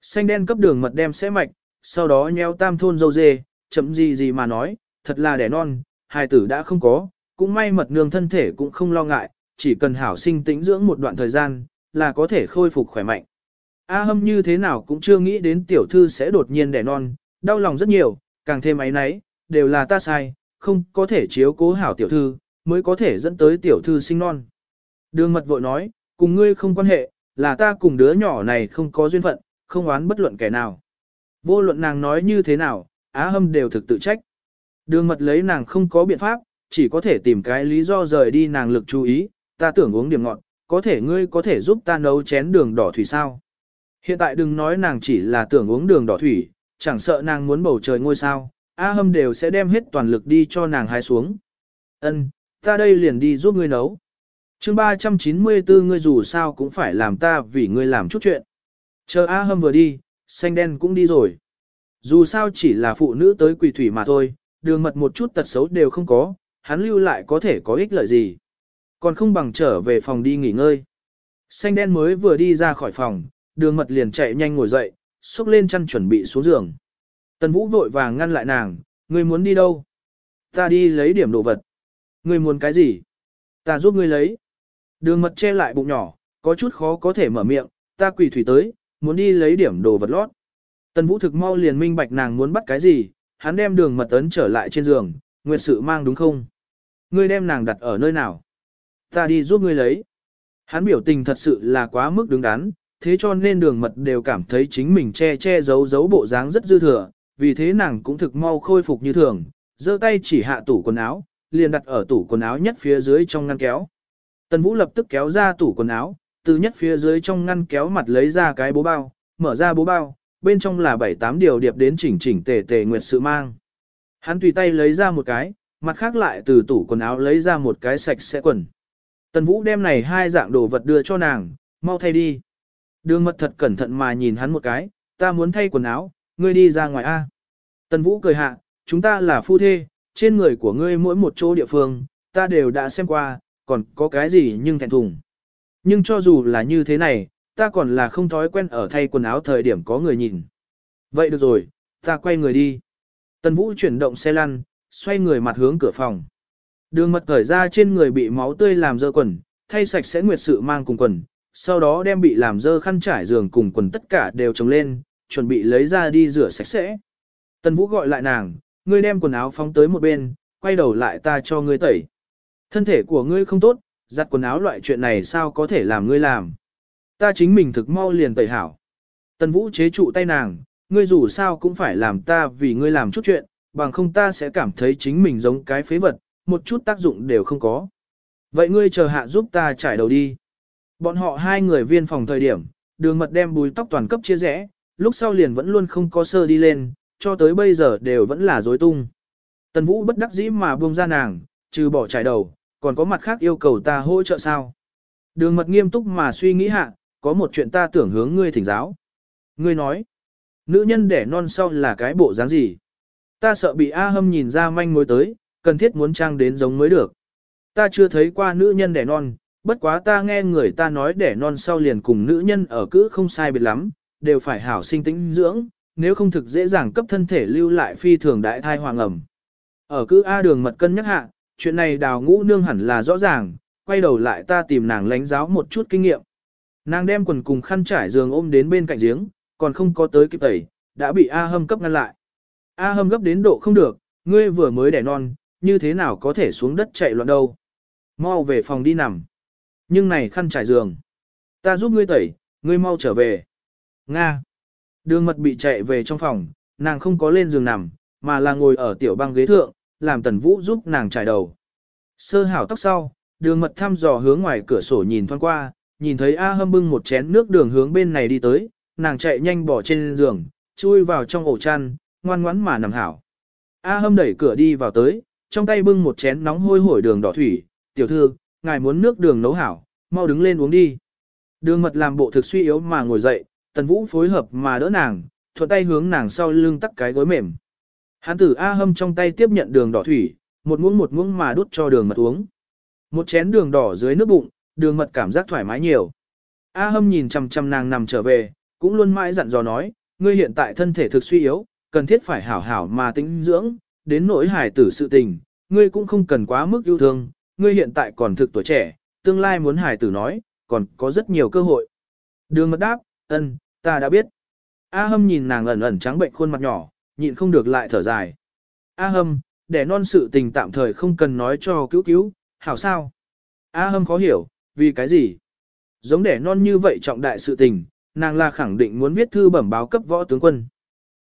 Xanh đen cấp đường mật đem sẽ mạch, sau đó nheo tam thôn dâu dê, chậm gì gì mà nói, thật là đẻ non, hài tử đã không có, cũng may mật nương thân thể cũng không lo ngại, chỉ cần hảo sinh tĩnh dưỡng một đoạn thời gian, là có thể khôi phục khỏe mạnh. A hâm như thế nào cũng chưa nghĩ đến tiểu thư sẽ đột nhiên đẻ non, đau lòng rất nhiều, càng thêm ấy nấy, đều là ta sai, không có thể chiếu cố hảo tiểu thư, mới có thể dẫn tới tiểu thư sinh non. Đường mật vội nói, cùng ngươi không quan hệ, là ta cùng đứa nhỏ này không có duyên phận, không oán bất luận kẻ nào. Vô luận nàng nói như thế nào, á hâm đều thực tự trách. Đường mật lấy nàng không có biện pháp, chỉ có thể tìm cái lý do rời đi nàng lực chú ý, ta tưởng uống điểm ngọt, có thể ngươi có thể giúp ta nấu chén đường đỏ thủy sao. Hiện tại đừng nói nàng chỉ là tưởng uống đường đỏ thủy, chẳng sợ nàng muốn bầu trời ngôi sao, A hâm đều sẽ đem hết toàn lực đi cho nàng hái xuống. Ân, ta đây liền đi giúp ngươi nấu. chương 394 ngươi dù sao cũng phải làm ta vì ngươi làm chút chuyện. Chờ A hâm vừa đi, xanh đen cũng đi rồi. Dù sao chỉ là phụ nữ tới quỳ thủy mà thôi, đường mật một chút tật xấu đều không có, hắn lưu lại có thể có ích lợi gì. Còn không bằng trở về phòng đi nghỉ ngơi. Xanh đen mới vừa đi ra khỏi phòng, đường mật liền chạy nhanh ngồi dậy, xúc lên chăn chuẩn bị xuống giường. Tần Vũ vội vàng ngăn lại nàng, ngươi muốn đi đâu? Ta đi lấy điểm đồ vật. Ngươi muốn cái gì? Ta giúp ngươi lấy. Đường mật che lại bụng nhỏ, có chút khó có thể mở miệng, ta quỳ thủy tới, muốn đi lấy điểm đồ vật lót. Tần Vũ thực mau liền minh bạch nàng muốn bắt cái gì, hắn đem đường mật ấn trở lại trên giường, nguyệt sự mang đúng không? Ngươi đem nàng đặt ở nơi nào? Ta đi giúp ngươi lấy. Hắn biểu tình thật sự là quá mức đứng đắn, thế cho nên đường mật đều cảm thấy chính mình che che giấu giấu bộ dáng rất dư thừa, vì thế nàng cũng thực mau khôi phục như thường, giơ tay chỉ hạ tủ quần áo, liền đặt ở tủ quần áo nhất phía dưới trong ngăn kéo. Tần Vũ lập tức kéo ra tủ quần áo, từ nhất phía dưới trong ngăn kéo mặt lấy ra cái bố bao, mở ra bố bao, bên trong là 7-8 điều điệp đến chỉnh chỉnh tề tề nguyệt sự mang. Hắn tùy tay lấy ra một cái, mặt khác lại từ tủ quần áo lấy ra một cái sạch sẽ quần. Tần Vũ đem này hai dạng đồ vật đưa cho nàng, mau thay đi. Đường mật thật cẩn thận mà nhìn hắn một cái, ta muốn thay quần áo, ngươi đi ra ngoài A. Tần Vũ cười hạ, chúng ta là phu thê, trên người của ngươi mỗi một chỗ địa phương, ta đều đã xem qua, còn có cái gì nhưng thẹn thùng. Nhưng cho dù là như thế này, ta còn là không thói quen ở thay quần áo thời điểm có người nhìn. Vậy được rồi, ta quay người đi. Tần Vũ chuyển động xe lăn, xoay người mặt hướng cửa phòng. Đường mật cởi ra trên người bị máu tươi làm dơ quần, thay sạch sẽ nguyệt sự mang cùng quần, sau đó đem bị làm dơ khăn trải giường cùng quần tất cả đều trồng lên, chuẩn bị lấy ra đi rửa sạch sẽ. Tần Vũ gọi lại nàng, ngươi đem quần áo phóng tới một bên, quay đầu lại ta cho ngươi tẩy. Thân thể của ngươi không tốt, giặt quần áo loại chuyện này sao có thể làm ngươi làm. Ta chính mình thực mau liền tẩy hảo. Tần Vũ chế trụ tay nàng, ngươi dù sao cũng phải làm ta vì ngươi làm chút chuyện, bằng không ta sẽ cảm thấy chính mình giống cái phế vật, một chút tác dụng đều không có. Vậy ngươi chờ hạ giúp ta trải đầu đi. Bọn họ hai người viên phòng thời điểm, đường mật đem bùi tóc toàn cấp chia rẽ, lúc sau liền vẫn luôn không có sơ đi lên, cho tới bây giờ đều vẫn là dối tung. Tần Vũ bất đắc dĩ mà buông ra nàng, trừ bỏ trải đầu, còn có mặt khác yêu cầu ta hỗ trợ sao. Đường mật nghiêm túc mà suy nghĩ hạ, có một chuyện ta tưởng hướng ngươi thỉnh giáo. Ngươi nói, nữ nhân đẻ non sau là cái bộ dáng gì? Ta sợ bị A Hâm nhìn ra manh mối tới, cần thiết muốn trang đến giống mới được. Ta chưa thấy qua nữ nhân đẻ non, bất quá ta nghe người ta nói đẻ non sau liền cùng nữ nhân ở cữ không sai biệt lắm, đều phải hảo sinh tĩnh dưỡng, nếu không thực dễ dàng cấp thân thể lưu lại phi thường đại thai hoàng ẩm. Ở cữ A đường mật cân nhắc hạ, chuyện này đào ngũ nương hẳn là rõ ràng, quay đầu lại ta tìm nàng lánh giáo một chút kinh nghiệm. Nàng đem quần cùng khăn trải giường ôm đến bên cạnh giếng, còn không có tới kịp tẩy, đã bị A hâm cấp ngăn lại. A hâm gấp đến độ không được, ngươi vừa mới đẻ non, như thế nào có thể xuống đất chạy loạn đâu. Mau về phòng đi nằm. Nhưng này khăn trải giường. Ta giúp ngươi tẩy, ngươi mau trở về. Nga. Đường mật bị chạy về trong phòng, nàng không có lên giường nằm, mà là ngồi ở tiểu băng ghế thượng, làm tần vũ giúp nàng trải đầu. Sơ hảo tóc sau, đường mật thăm dò hướng ngoài cửa sổ nhìn thoáng qua, nhìn thấy A hâm bưng một chén nước đường hướng bên này đi tới, nàng chạy nhanh bỏ trên giường, chui vào trong ổ chăn, ngoan ngoãn mà nằm hảo. A hâm đẩy cửa đi vào tới, trong tay bưng một chén nóng hôi hổi đường đỏ thủy, tiểu thư, ngài muốn nước đường nấu hảo, mau đứng lên uống đi. Đường mật làm bộ thực suy yếu mà ngồi dậy, tần vũ phối hợp mà đỡ nàng, thuận tay hướng nàng sau lưng tắc cái gối mềm. Hán tử A hâm trong tay tiếp nhận đường đỏ thủy, một muỗng một muỗng mà đút cho đường mật uống. Một chén đường đỏ dưới nước bụng, đường mật cảm giác thoải mái nhiều. A hâm nhìn chằm chằm nàng nằm trở về, cũng luôn mãi dặn dò nói, ngươi hiện tại thân thể thực suy yếu, cần thiết phải hảo hảo mà tĩnh dưỡng, đến nỗi hài tử sự tình, ngươi cũng không cần quá mức yêu thương, ngươi hiện tại còn thực tuổi trẻ, tương lai muốn hài tử nói, còn có rất nhiều cơ hội. Đường mật đáp, ân, ta đã biết. A hâm nhìn nàng ẩn ẩn trắng bệnh khuôn mặt nhỏ, nhịn không được lại thở dài. A hâm, để non sự tình tạm thời không cần nói cho cứu cứu, hảo sao? A hâm khó hiểu, vì cái gì? Giống đẻ non như vậy trọng đại sự tình, nàng là khẳng định muốn viết thư bẩm báo cấp võ tướng quân.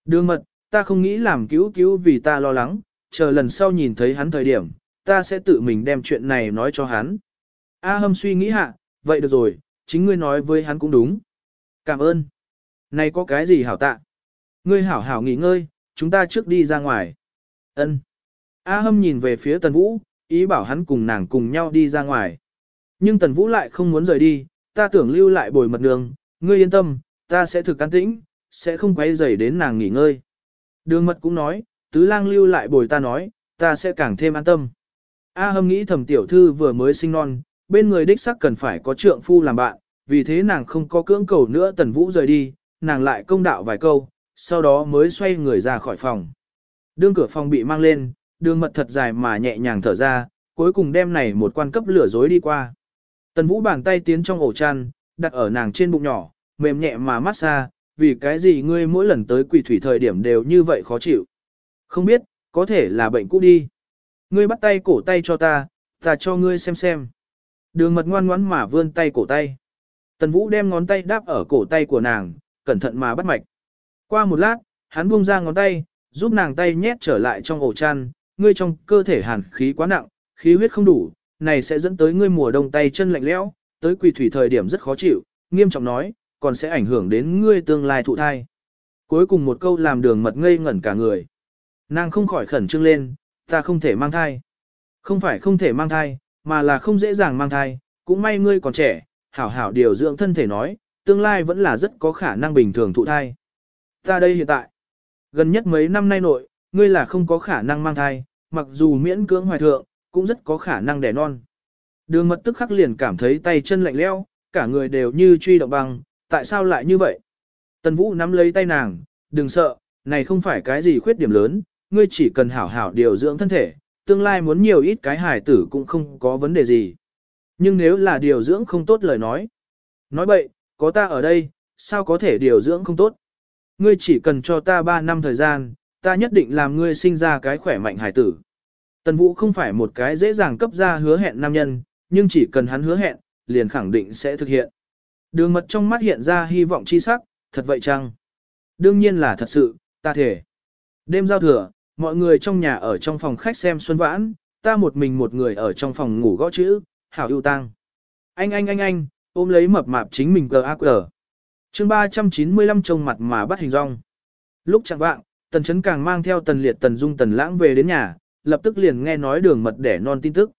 Đường mật, ta không nghĩ làm cứu cứu vì ta lo lắng, chờ lần sau nhìn thấy hắn thời điểm, ta sẽ tự mình đem chuyện này nói cho hắn. A hâm suy nghĩ hạ, vậy được rồi, chính ngươi nói với hắn cũng đúng. Cảm ơn. Này có cái gì hảo tạ? Ngươi hảo hảo nghỉ ngơi, chúng ta trước đi ra ngoài. Ân. A hâm nhìn về phía tần vũ, ý bảo hắn cùng nàng cùng nhau đi ra ngoài. Nhưng tần vũ lại không muốn rời đi, ta tưởng lưu lại bồi mật đường, ngươi yên tâm, ta sẽ thực an tĩnh, sẽ không quay rầy đến nàng nghỉ ngơi. Đường mật cũng nói, tứ lang lưu lại bồi ta nói, ta sẽ càng thêm an tâm. A hâm nghĩ thầm tiểu thư vừa mới sinh non, bên người đích sắc cần phải có trượng phu làm bạn, vì thế nàng không có cưỡng cầu nữa tần vũ rời đi, nàng lại công đạo vài câu, sau đó mới xoay người ra khỏi phòng. Đương cửa phòng bị mang lên, đường mật thật dài mà nhẹ nhàng thở ra, cuối cùng đem này một quan cấp lửa dối đi qua. Tần vũ bàn tay tiến trong ổ chăn, đặt ở nàng trên bụng nhỏ, mềm nhẹ mà mát xa, vì cái gì ngươi mỗi lần tới quỷ thủy thời điểm đều như vậy khó chịu. Không biết, có thể là bệnh cũ đi. Ngươi bắt tay cổ tay cho ta, ta cho ngươi xem xem. Đường mật ngoan ngoãn mà vươn tay cổ tay. Tần Vũ đem ngón tay đáp ở cổ tay của nàng, cẩn thận mà bắt mạch. Qua một lát, hắn buông ra ngón tay, giúp nàng tay nhét trở lại trong ổ chăn, ngươi trong cơ thể hàn khí quá nặng, khí huyết không đủ, này sẽ dẫn tới ngươi mùa đông tay chân lạnh lẽo, tới quỳ thủy thời điểm rất khó chịu, nghiêm trọng nói, còn sẽ ảnh hưởng đến ngươi tương lai thụ thai. Cuối cùng một câu làm đường mật ngây ngẩn cả người. Nàng không khỏi khẩn trương lên, ta không thể mang thai. Không phải không thể mang thai, mà là không dễ dàng mang thai, cũng may ngươi còn trẻ, hảo hảo điều dưỡng thân thể nói, tương lai vẫn là rất có khả năng bình thường thụ thai. Ta đây hiện tại, gần nhất mấy năm nay nội, ngươi là không có khả năng mang thai, mặc dù miễn cưỡng hoài thượng, cũng rất có khả năng đẻ non. Đường mật tức khắc liền cảm thấy tay chân lạnh leo, cả người đều như truy động băng, tại sao lại như vậy? Tần Vũ nắm lấy tay nàng, đừng sợ, này không phải cái gì khuyết điểm lớn, ngươi chỉ cần hảo hảo điều dưỡng thân thể, tương lai muốn nhiều ít cái hài tử cũng không có vấn đề gì. Nhưng nếu là điều dưỡng không tốt lời nói. Nói bậy, có ta ở đây, sao có thể điều dưỡng không tốt? Ngươi chỉ cần cho ta 3 năm thời gian, ta nhất định làm ngươi sinh ra cái khỏe mạnh hài tử. Tần Vũ không phải một cái dễ dàng cấp ra hứa hẹn nam nhân, nhưng chỉ cần hắn hứa hẹn, liền khẳng định sẽ thực hiện. Đường mật trong mắt hiện ra hy vọng chi sắc, thật vậy chăng? Đương nhiên là thật sự, ta thể. Đêm giao thừa, mọi người trong nhà ở trong phòng khách xem xuân vãn, ta một mình một người ở trong phòng ngủ gõ chữ, hảo ưu tang. Anh anh anh anh, ôm lấy mập mạp chính mình cờ ác cờ. chương 395 trông mặt mà bắt hình rong. Lúc chẳng vạng, tần chấn càng mang theo tần liệt tần dung tần lãng về đến nhà, lập tức liền nghe nói đường mật đẻ non tin tức.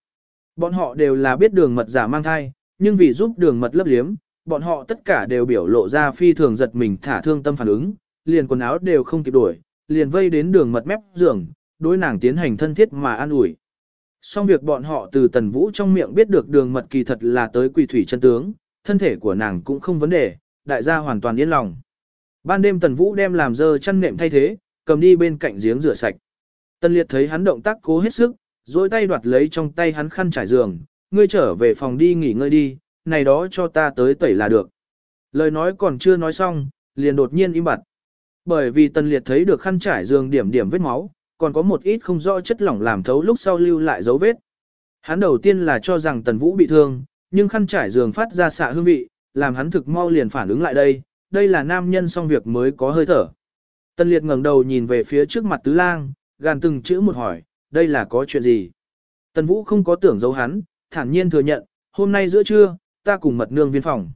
Bọn họ đều là biết đường mật giả mang thai, nhưng vì giúp đường mật lấp liếm, bọn họ tất cả đều biểu lộ ra phi thường giật mình thả thương tâm phản ứng, liền quần áo đều không kịp đuổi, liền vây đến đường mật mép giường, đối nàng tiến hành thân thiết mà an ủi. Xong việc bọn họ từ tần vũ trong miệng biết được đường mật kỳ thật là tới quỳ thủy chân tướng, thân thể của nàng cũng không vấn đề, đại gia hoàn toàn yên lòng. Ban đêm tần vũ đem làm dơ chăn nệm thay thế, cầm đi bên cạnh giếng rửa sạch. Tần liệt thấy hắn động tác cố hết sức, dối tay đoạt lấy trong tay hắn khăn trải giường, ngươi trở về phòng đi nghỉ ngơi đi, này đó cho ta tới tẩy là được. Lời nói còn chưa nói xong, liền đột nhiên im bặt. Bởi vì tần liệt thấy được khăn trải giường điểm điểm vết máu, còn có một ít không rõ chất lỏng làm thấu lúc sau lưu lại dấu vết. Hắn đầu tiên là cho rằng tần vũ bị thương, nhưng khăn trải giường phát ra xạ hương vị, làm hắn thực mau liền phản ứng lại đây, đây là nam nhân xong việc mới có hơi thở. Tần liệt ngẩng đầu nhìn về phía trước mặt tứ lang, gàn từng chữ một hỏi, đây là có chuyện gì? Tần vũ không có tưởng giấu hắn, thản nhiên thừa nhận, hôm nay giữa trưa, ta cùng mật nương viên phòng.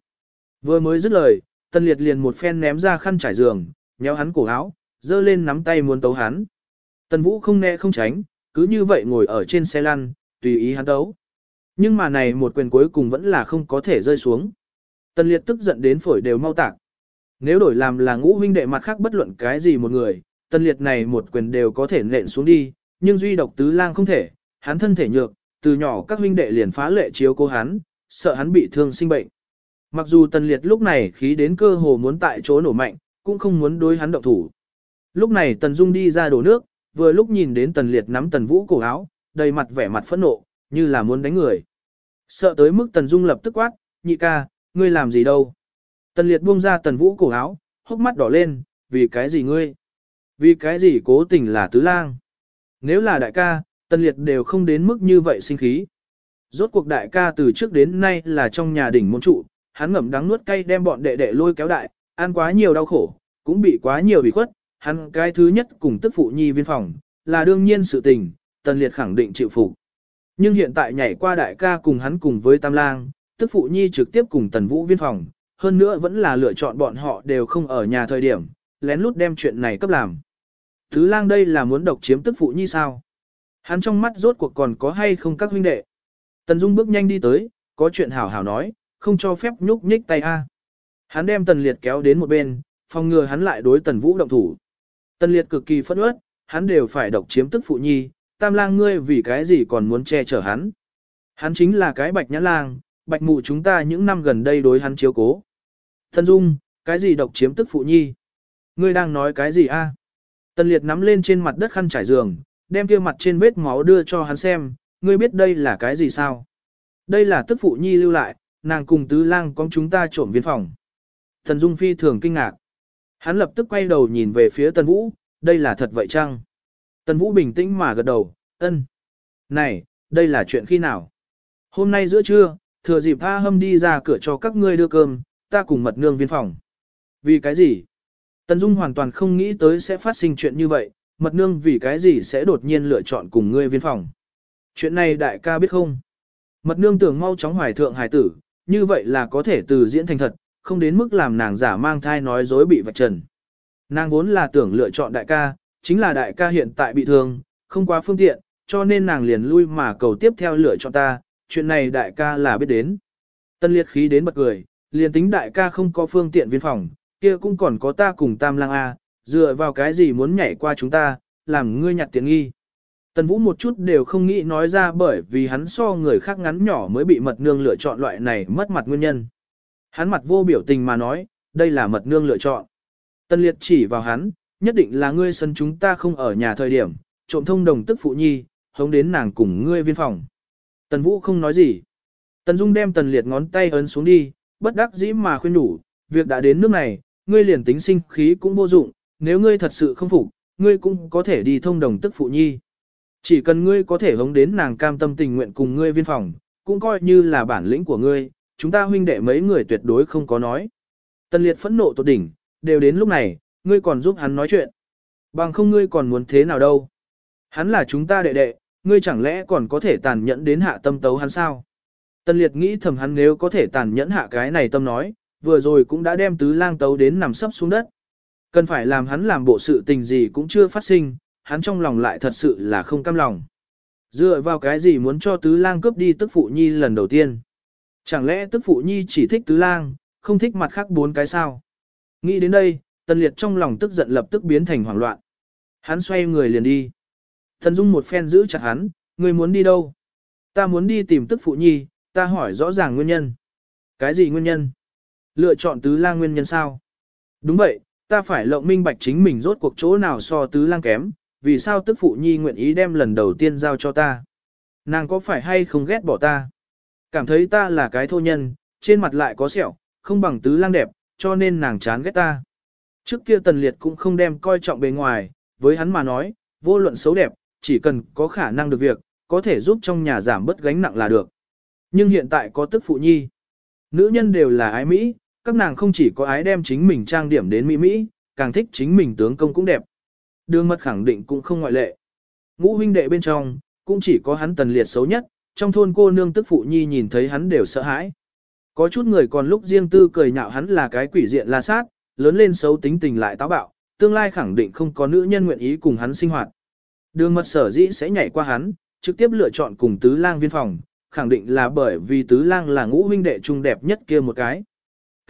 Vừa mới dứt lời, tần liệt liền một phen ném ra khăn trải giường, nhéo hắn cổ áo, dơ lên nắm tay muốn tấu hắn. Tần Vũ không né không tránh, cứ như vậy ngồi ở trên xe lăn, tùy ý hắn tấu. Nhưng mà này một quyền cuối cùng vẫn là không có thể rơi xuống. Tần Liệt tức giận đến phổi đều mau tạc. Nếu đổi làm là ngũ huynh đệ mặt khác bất luận cái gì một người, Tần Liệt này một quyền đều có thể nện xuống đi, nhưng duy độc tứ lang không thể, hắn thân thể nhược, từ nhỏ các huynh đệ liền phá lệ chiếu cố hắn, sợ hắn bị thương sinh bệnh. Mặc dù Tần Liệt lúc này khí đến cơ hồ muốn tại chỗ nổ mạnh, cũng không muốn đối hắn động thủ. Lúc này Tần Dung đi ra đổ nước, vừa lúc nhìn đến Tần Liệt nắm Tần Vũ cổ áo, đầy mặt vẻ mặt phẫn nộ, như là muốn đánh người. Sợ tới mức Tần Dung lập tức quát, nhị ca, ngươi làm gì đâu. Tần Liệt buông ra Tần Vũ cổ áo, hốc mắt đỏ lên, vì cái gì ngươi? Vì cái gì cố tình là tứ lang? Nếu là đại ca, Tần Liệt đều không đến mức như vậy sinh khí. Rốt cuộc đại ca từ trước đến nay là trong nhà đỉnh môn trụ, hắn ngậm đắng nuốt cay đem bọn đệ đệ lôi kéo đại, ăn quá nhiều đau khổ, cũng bị quá nhiều bị khuất, hắn cái thứ nhất cùng tức phụ nhi viên phòng, là đương nhiên sự tình, tần liệt khẳng định chịu phục. Nhưng hiện tại nhảy qua đại ca cùng hắn cùng với tam lang, tức phụ nhi trực tiếp cùng tần vũ viên phòng, hơn nữa vẫn là lựa chọn bọn họ đều không ở nhà thời điểm, lén lút đem chuyện này cấp làm. Thứ lang đây là muốn độc chiếm tức phụ nhi sao? Hắn trong mắt rốt cuộc còn có hay không các huynh đệ? Tần Dung bước nhanh đi tới, có chuyện hảo hảo nói, không cho phép nhúc nhích tay a. Hắn đem Tần Liệt kéo đến một bên, phòng ngừa hắn lại đối Tần Vũ động thủ. Tần Liệt cực kỳ phẫn uất, hắn đều phải độc chiếm tức phụ nhi, tam lang ngươi vì cái gì còn muốn che chở hắn. Hắn chính là cái bạch nhã lang, bạch mụ chúng ta những năm gần đây đối hắn chiếu cố. Tần Dung, cái gì độc chiếm tức phụ nhi? Ngươi đang nói cái gì a? Tần Liệt nắm lên trên mặt đất khăn trải giường, đem kia mặt trên vết máu đưa cho hắn xem, ngươi biết đây là cái gì sao? Đây là tức phụ nhi lưu lại, nàng cùng tứ lang con chúng ta trộm viên phòng. Thần Dung phi thường kinh ngạc. Hắn lập tức quay đầu nhìn về phía Tần Vũ, đây là thật vậy chăng? Tần Vũ bình tĩnh mà gật đầu, ân. Này, đây là chuyện khi nào? Hôm nay giữa trưa, thừa dịp A Hâm đi ra cửa cho các ngươi đưa cơm, ta cùng mật nương viên phòng. Vì cái gì? Tần Dung hoàn toàn không nghĩ tới sẽ phát sinh chuyện như vậy, mật nương vì cái gì sẽ đột nhiên lựa chọn cùng ngươi viên phòng. Chuyện này đại ca biết không? Mật nương tưởng mau chóng hoài thượng hài tử, như vậy là có thể từ diễn thành thật, không đến mức làm nàng giả mang thai nói dối bị vạch trần. Nàng vốn là tưởng lựa chọn đại ca, chính là đại ca hiện tại bị thương, không quá phương tiện, cho nên nàng liền lui mà cầu tiếp theo lựa chọn ta, chuyện này đại ca là biết đến. Tân liệt khí đến bật cười, liền tính đại ca không có phương tiện viên phòng, kia cũng còn có ta cùng tam lang A, dựa vào cái gì muốn nhảy qua chúng ta, làm ngươi nhặt tiện nghi. Tần Vũ một chút đều không nghĩ nói ra bởi vì hắn so người khác ngắn nhỏ mới bị mật nương lựa chọn loại này mất mặt nguyên nhân. Hắn mặt vô biểu tình mà nói, đây là mật nương lựa chọn. Tần Liệt chỉ vào hắn, nhất định là ngươi sân chúng ta không ở nhà thời điểm, trộm thông đồng tức phụ nhi, hống đến nàng cùng ngươi viên phòng. Tần Vũ không nói gì. Tần Dung đem Tần Liệt ngón tay ấn xuống đi, bất đắc dĩ mà khuyên đủ, việc đã đến nước này, ngươi liền tính sinh khí cũng vô dụng, nếu ngươi thật sự không phục, ngươi cũng có thể đi thông đồng tức phụ nhi. Chỉ cần ngươi có thể hống đến nàng cam tâm tình nguyện cùng ngươi viên phòng, cũng coi như là bản lĩnh của ngươi, chúng ta huynh đệ mấy người tuyệt đối không có nói. Tần liệt phẫn nộ tột đỉnh, đều đến lúc này, ngươi còn giúp hắn nói chuyện. Bằng không ngươi còn muốn thế nào đâu. Hắn là chúng ta đệ đệ, ngươi chẳng lẽ còn có thể tàn nhẫn đến hạ tâm tấu hắn sao? Tần liệt nghĩ thầm hắn nếu có thể tàn nhẫn hạ cái này tâm nói, vừa rồi cũng đã đem tứ lang tấu đến nằm sấp xuống đất. Cần phải làm hắn làm bộ sự tình gì cũng chưa phát sinh, hắn trong lòng lại thật sự là không cam lòng. Dựa vào cái gì muốn cho tứ lang cướp đi tức phụ nhi lần đầu tiên? Chẳng lẽ tức phụ nhi chỉ thích tứ lang, không thích mặt khác bốn cái sao? Nghĩ đến đây, tần liệt trong lòng tức giận lập tức biến thành hoảng loạn. Hắn xoay người liền đi. Thần Dung một phen giữ chặt hắn, người muốn đi đâu? Ta muốn đi tìm tức phụ nhi, ta hỏi rõ ràng nguyên nhân. Cái gì nguyên nhân? Lựa chọn tứ lang nguyên nhân sao? Đúng vậy, ta phải lộng minh bạch chính mình rốt cuộc chỗ nào so tứ lang kém, vì sao tức phụ nhi nguyện ý đem lần đầu tiên giao cho ta? Nàng có phải hay không ghét bỏ ta? Cảm thấy ta là cái thô nhân, trên mặt lại có sẹo, không bằng tứ lang đẹp, cho nên nàng chán ghét ta. Trước kia tần liệt cũng không đem coi trọng bề ngoài, với hắn mà nói, vô luận xấu đẹp, chỉ cần có khả năng được việc, có thể giúp trong nhà giảm bớt gánh nặng là được. Nhưng hiện tại có tức phụ nhi. Nữ nhân đều là ái Mỹ, các nàng không chỉ có ái đem chính mình trang điểm đến Mỹ Mỹ, càng thích chính mình tướng công cũng đẹp. Đường mật khẳng định cũng không ngoại lệ. Ngũ huynh đệ bên trong, cũng chỉ có hắn tần liệt xấu nhất, trong thôn cô nương tức phụ nhi nhìn thấy hắn đều sợ hãi. Có chút người còn lúc riêng tư cười nhạo hắn là cái quỷ diện la sát, lớn lên xấu tính tình lại táo bạo, tương lai khẳng định không có nữ nhân nguyện ý cùng hắn sinh hoạt. Đường mật sở dĩ sẽ nhảy qua hắn, trực tiếp lựa chọn cùng tứ lang viên phòng, khẳng định là bởi vì tứ lang là ngũ huynh đệ trung đẹp nhất kia một cái.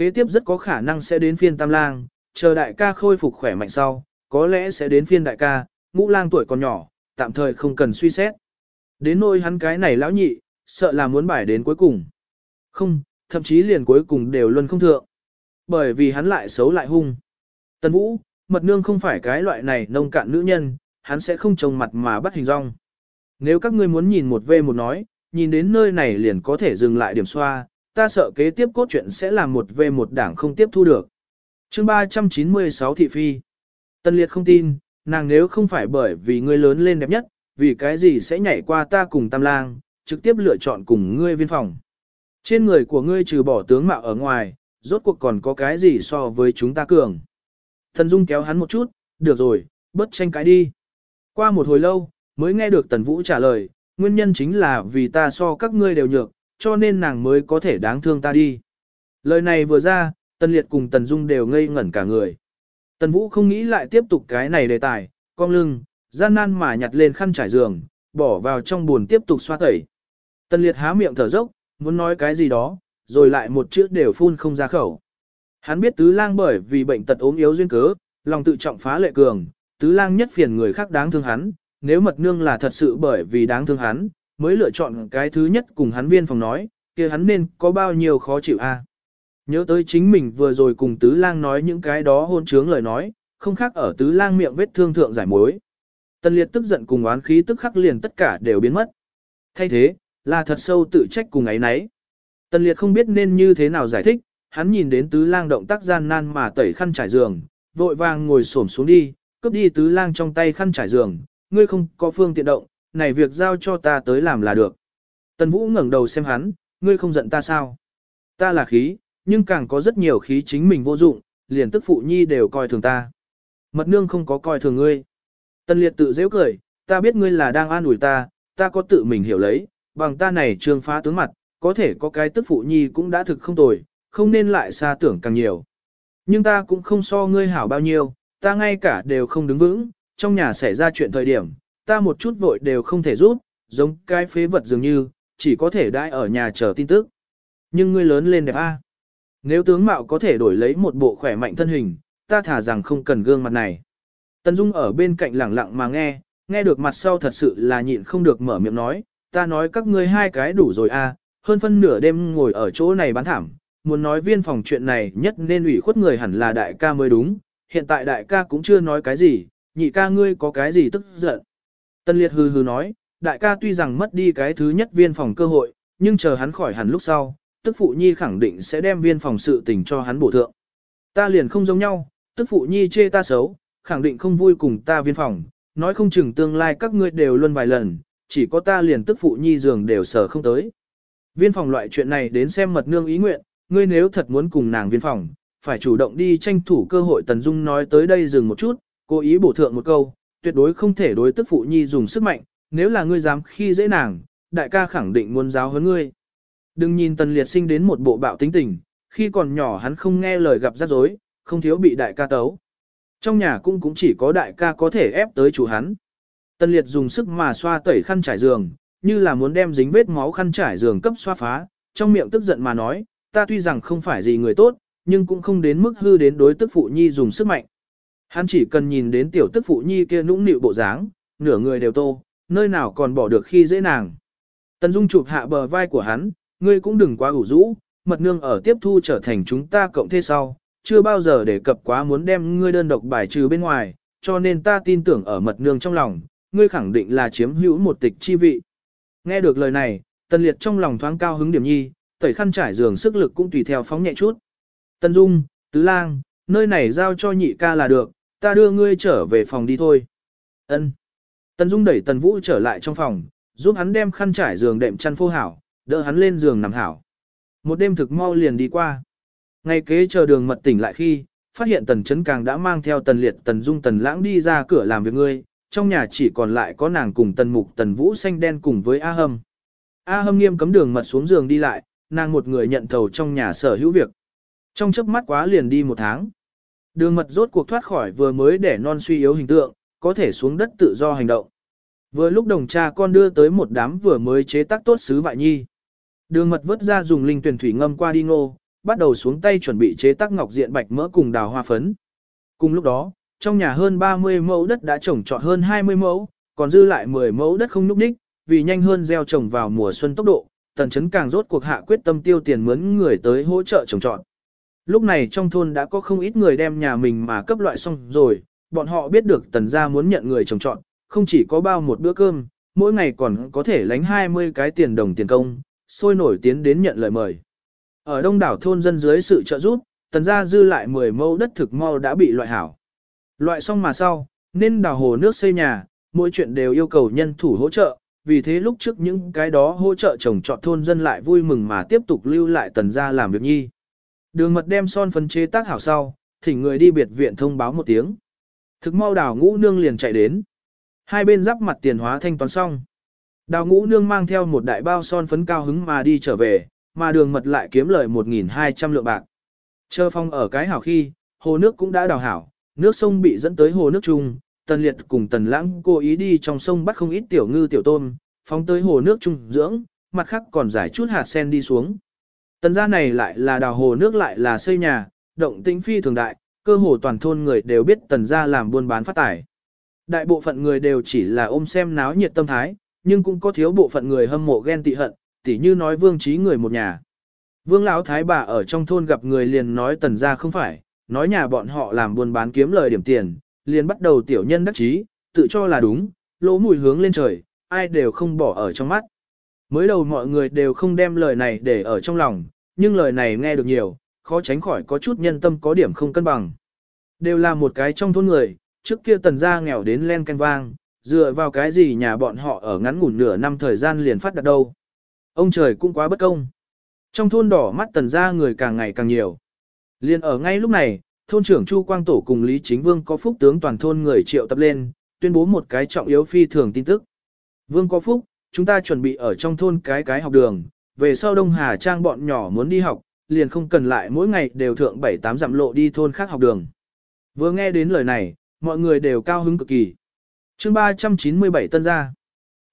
Kế tiếp rất có khả năng sẽ đến phiên tam lang, chờ đại ca khôi phục khỏe mạnh sau, có lẽ sẽ đến phiên đại ca, ngũ lang tuổi còn nhỏ, tạm thời không cần suy xét. Đến nôi hắn cái này lão nhị, sợ là muốn bài đến cuối cùng. Không, thậm chí liền cuối cùng đều luân không thượng. Bởi vì hắn lại xấu lại hung. Tần Vũ, mật nương không phải cái loại này nông cạn nữ nhân, hắn sẽ không trông mặt mà bắt hình rong. Nếu các ngươi muốn nhìn một v một nói, nhìn đến nơi này liền có thể dừng lại điểm xoa, ta sợ kế tiếp cốt truyện sẽ làm một về một đảng không tiếp thu được. chương 396 Thị Phi Tân Liệt không tin, nàng nếu không phải bởi vì ngươi lớn lên đẹp nhất, vì cái gì sẽ nhảy qua ta cùng Tam Lang, trực tiếp lựa chọn cùng ngươi viên phòng. Trên người của ngươi trừ bỏ tướng mạo ở ngoài, rốt cuộc còn có cái gì so với chúng ta cường. Thần Dung kéo hắn một chút, được rồi, bớt tranh cãi đi. Qua một hồi lâu, mới nghe được Tần Vũ trả lời, nguyên nhân chính là vì ta so các ngươi đều nhược, cho nên nàng mới có thể đáng thương ta đi. Lời này vừa ra, Tần Liệt cùng Tần Dung đều ngây ngẩn cả người. Tần Vũ không nghĩ lại tiếp tục cái này đề tài, cong lưng, gian nan mà nhặt lên khăn trải giường, bỏ vào trong buồn tiếp tục xoa tẩy. Tần Liệt há miệng thở dốc, muốn nói cái gì đó, rồi lại một chữ đều phun không ra khẩu. Hắn biết tứ lang bởi vì bệnh tật ốm yếu duyên cớ, lòng tự trọng phá lệ cường, tứ lang nhất phiền người khác đáng thương hắn, nếu mật nương là thật sự bởi vì đáng thương hắn, mới lựa chọn cái thứ nhất cùng hắn viên phòng nói, kia hắn nên có bao nhiêu khó chịu a. Nhớ tới chính mình vừa rồi cùng tứ lang nói những cái đó hôn trướng lời nói, không khác ở tứ lang miệng vết thương thượng giải mối. Tần liệt tức giận cùng oán khí tức khắc liền tất cả đều biến mất. Thay thế, là thật sâu tự trách cùng ấy nấy. Tần liệt không biết nên như thế nào giải thích, hắn nhìn đến tứ lang động tác gian nan mà tẩy khăn trải giường, vội vàng ngồi xổm xuống đi, cướp đi tứ lang trong tay khăn trải giường, ngươi không có phương tiện động, này việc giao cho ta tới làm là được. Tần Vũ ngẩng đầu xem hắn, ngươi không giận ta sao? Ta là khí, nhưng càng có rất nhiều khí chính mình vô dụng, liền tức phụ nhi đều coi thường ta. Mật nương không có coi thường ngươi. Tần liệt tự dễ cười, ta biết ngươi là đang an ủi ta, ta có tự mình hiểu lấy, bằng ta này trương phá tướng mặt, có thể có cái tức phụ nhi cũng đã thực không tồi, không nên lại xa tưởng càng nhiều. Nhưng ta cũng không so ngươi hảo bao nhiêu, ta ngay cả đều không đứng vững, trong nhà xảy ra chuyện thời điểm, ta một chút vội đều không thể giúp, giống cái phế vật dường như, chỉ có thể đãi ở nhà chờ tin tức. Nhưng ngươi lớn lên đẹp a. Nếu tướng mạo có thể đổi lấy một bộ khỏe mạnh thân hình, ta thả rằng không cần gương mặt này. Tần Dung ở bên cạnh lẳng lặng mà nghe, nghe được mặt sau thật sự là nhịn không được mở miệng nói, ta nói các ngươi hai cái đủ rồi a, hơn phân nửa đêm ngồi ở chỗ này bán thảm, muốn nói viên phòng chuyện này nhất nên ủy khuất người hẳn là đại ca mới đúng, hiện tại đại ca cũng chưa nói cái gì, nhị ca ngươi có cái gì tức giận. Tân Liệt hừ hừ nói, đại ca tuy rằng mất đi cái thứ nhất viên phòng cơ hội, nhưng chờ hắn khỏi hẳn lúc sau, tức phụ nhi khẳng định sẽ đem viên phòng sự tình cho hắn bổ thượng. Ta liền không giống nhau, tức phụ nhi chê ta xấu, khẳng định không vui cùng ta viên phòng, nói không chừng tương lai các ngươi đều luân vài lần, chỉ có ta liền tức phụ nhi giường đều sở không tới. Viên phòng loại chuyện này đến xem mật nương ý nguyện, ngươi nếu thật muốn cùng nàng viên phòng, phải chủ động đi tranh thủ cơ hội Tần Dung nói tới đây dừng một chút, cố ý bổ thượng một câu, tuyệt đối không thể đối tức phụ nhi dùng sức mạnh, nếu là ngươi dám khi dễ nàng, đại ca khẳng định muốn giáo hơn ngươi. Đừng nhìn Tần Liệt sinh đến một bộ bạo tính tình, khi còn nhỏ hắn không nghe lời gặp rắc rối, không thiếu bị đại ca tấu. Trong nhà cũng cũng chỉ có đại ca có thể ép tới chủ hắn. Tần Liệt dùng sức mà xoa tẩy khăn trải giường, như là muốn đem dính vết máu khăn trải giường cấp xoa phá, trong miệng tức giận mà nói, ta tuy rằng không phải gì người tốt, nhưng cũng không đến mức hư đến đối tức phụ nhi dùng sức mạnh. Hắn chỉ cần nhìn đến tiểu tức phụ nhi kia nũng nịu bộ dáng, nửa người đều tô, nơi nào còn bỏ được khi dễ nàng. Tần Dung chụp hạ bờ vai của hắn, ngươi cũng đừng quá ủ rũ, mật nương ở tiếp thu trở thành chúng ta cộng thế sau, chưa bao giờ đề cập quá muốn đem ngươi đơn độc bài trừ bên ngoài, cho nên ta tin tưởng ở mật nương trong lòng, ngươi khẳng định là chiếm hữu một tịch chi vị. Nghe được lời này, Tần Liệt trong lòng thoáng cao hứng điểm nhi, tẩy khăn trải giường sức lực cũng tùy theo phóng nhẹ chút. Tần Dung, Tứ Lang, nơi này giao cho nhị ca là được, ta đưa ngươi trở về phòng đi thôi. Ân. Tần Dung đẩy Tần Vũ trở lại trong phòng, giúp hắn đem khăn trải giường đệm chăn phô hảo, đỡ hắn lên giường nằm hảo. Một đêm thực mau liền đi qua. Ngày kế chờ đường mật tỉnh lại khi, phát hiện Tần Chấn Càng đã mang theo Tần Liệt Tần Dung Tần Lãng đi ra cửa làm việc ngươi, trong nhà chỉ còn lại có nàng cùng Tần Mục Tần Vũ xanh đen cùng với A Hâm. A Hâm nghiêm cấm đường mật xuống giường đi lại, nàng một người nhận thầu trong nhà sở hữu việc. Trong chớp mắt quá liền đi một tháng. Đường mật rốt cuộc thoát khỏi vừa mới để non suy yếu hình tượng, có thể xuống đất tự do hành động. Vừa lúc đồng cha con đưa tới một đám vừa mới chế tác tốt sứ vại nhi. Đường mật vớt ra dùng linh tuyển thủy ngâm qua đi ngô, bắt đầu xuống tay chuẩn bị chế tác ngọc diện bạch mỡ cùng đào hoa phấn. Cùng lúc đó, trong nhà hơn 30 mẫu đất đã trồng trọt hơn 20 mẫu, còn dư lại 10 mẫu đất không núc đích, vì nhanh hơn gieo trồng vào mùa xuân tốc độ, tần chấn càng rốt cuộc hạ quyết tâm tiêu tiền mướn người tới hỗ trợ trồng trọt. Lúc này trong thôn đã có không ít người đem nhà mình mà cấp loại xong rồi, bọn họ biết được tần gia muốn nhận người trồng trọt, không chỉ có bao một bữa cơm, mỗi ngày còn có thể lánh 20 cái tiền đồng tiền công, sôi nổi tiến đến nhận lời mời. Ở đông đảo thôn dân dưới sự trợ giúp, tần gia dư lại 10 mẫu đất thực mau đã bị loại hảo. Loại xong mà sau, nên đào hồ nước xây nhà, mỗi chuyện đều yêu cầu nhân thủ hỗ trợ, vì thế lúc trước những cái đó hỗ trợ trồng trọt thôn dân lại vui mừng mà tiếp tục lưu lại tần gia làm việc nhi. Đường mật đem son phấn chế tác hảo sau, thỉnh người đi biệt viện thông báo một tiếng. Thực mau đào ngũ nương liền chạy đến. Hai bên giáp mặt tiền hóa thanh toán xong. Đào ngũ nương mang theo một đại bao son phấn cao hứng mà đi trở về, mà đường mật lại kiếm lời 1.200 lượng bạc. Chờ phong ở cái hảo khi, hồ nước cũng đã đào hảo, nước sông bị dẫn tới hồ nước chung, tần liệt cùng tần lãng cố ý đi trong sông bắt không ít tiểu ngư tiểu tôm, phóng tới hồ nước chung dưỡng, mặt khác còn giải chút hạt sen đi xuống. Tần gia này lại là đào hồ nước lại là xây nhà, động tĩnh phi thường đại, cơ hồ toàn thôn người đều biết tần gia làm buôn bán phát tài. Đại bộ phận người đều chỉ là ôm xem náo nhiệt tâm thái, nhưng cũng có thiếu bộ phận người hâm mộ ghen tị hận, tỉ như nói vương trí người một nhà. Vương lão thái bà ở trong thôn gặp người liền nói tần gia không phải, nói nhà bọn họ làm buôn bán kiếm lời điểm tiền, liền bắt đầu tiểu nhân đắc chí, tự cho là đúng, lỗ mùi hướng lên trời, ai đều không bỏ ở trong mắt. Mới đầu mọi người đều không đem lời này để ở trong lòng, nhưng lời này nghe được nhiều, khó tránh khỏi có chút nhân tâm có điểm không cân bằng. Đều là một cái trong thôn người, trước kia tần gia nghèo đến len canh vang, dựa vào cái gì nhà bọn họ ở ngắn ngủn nửa năm thời gian liền phát đạt đâu. Ông trời cũng quá bất công. Trong thôn đỏ mắt tần gia người càng ngày càng nhiều. Liên ở ngay lúc này, thôn trưởng Chu Quang Tổ cùng Lý Chính Vương có phúc tướng toàn thôn người triệu tập lên, tuyên bố một cái trọng yếu phi thường tin tức. Vương có phúc, chúng ta chuẩn bị ở trong thôn cái cái học đường, về sau Đông Hà Trang bọn nhỏ muốn đi học, liền không cần lại mỗi ngày đều thượng 7-8 dặm lộ đi thôn khác học đường. Vừa nghe đến lời này, mọi người đều cao hứng cực kỳ. chương 397 tân gia.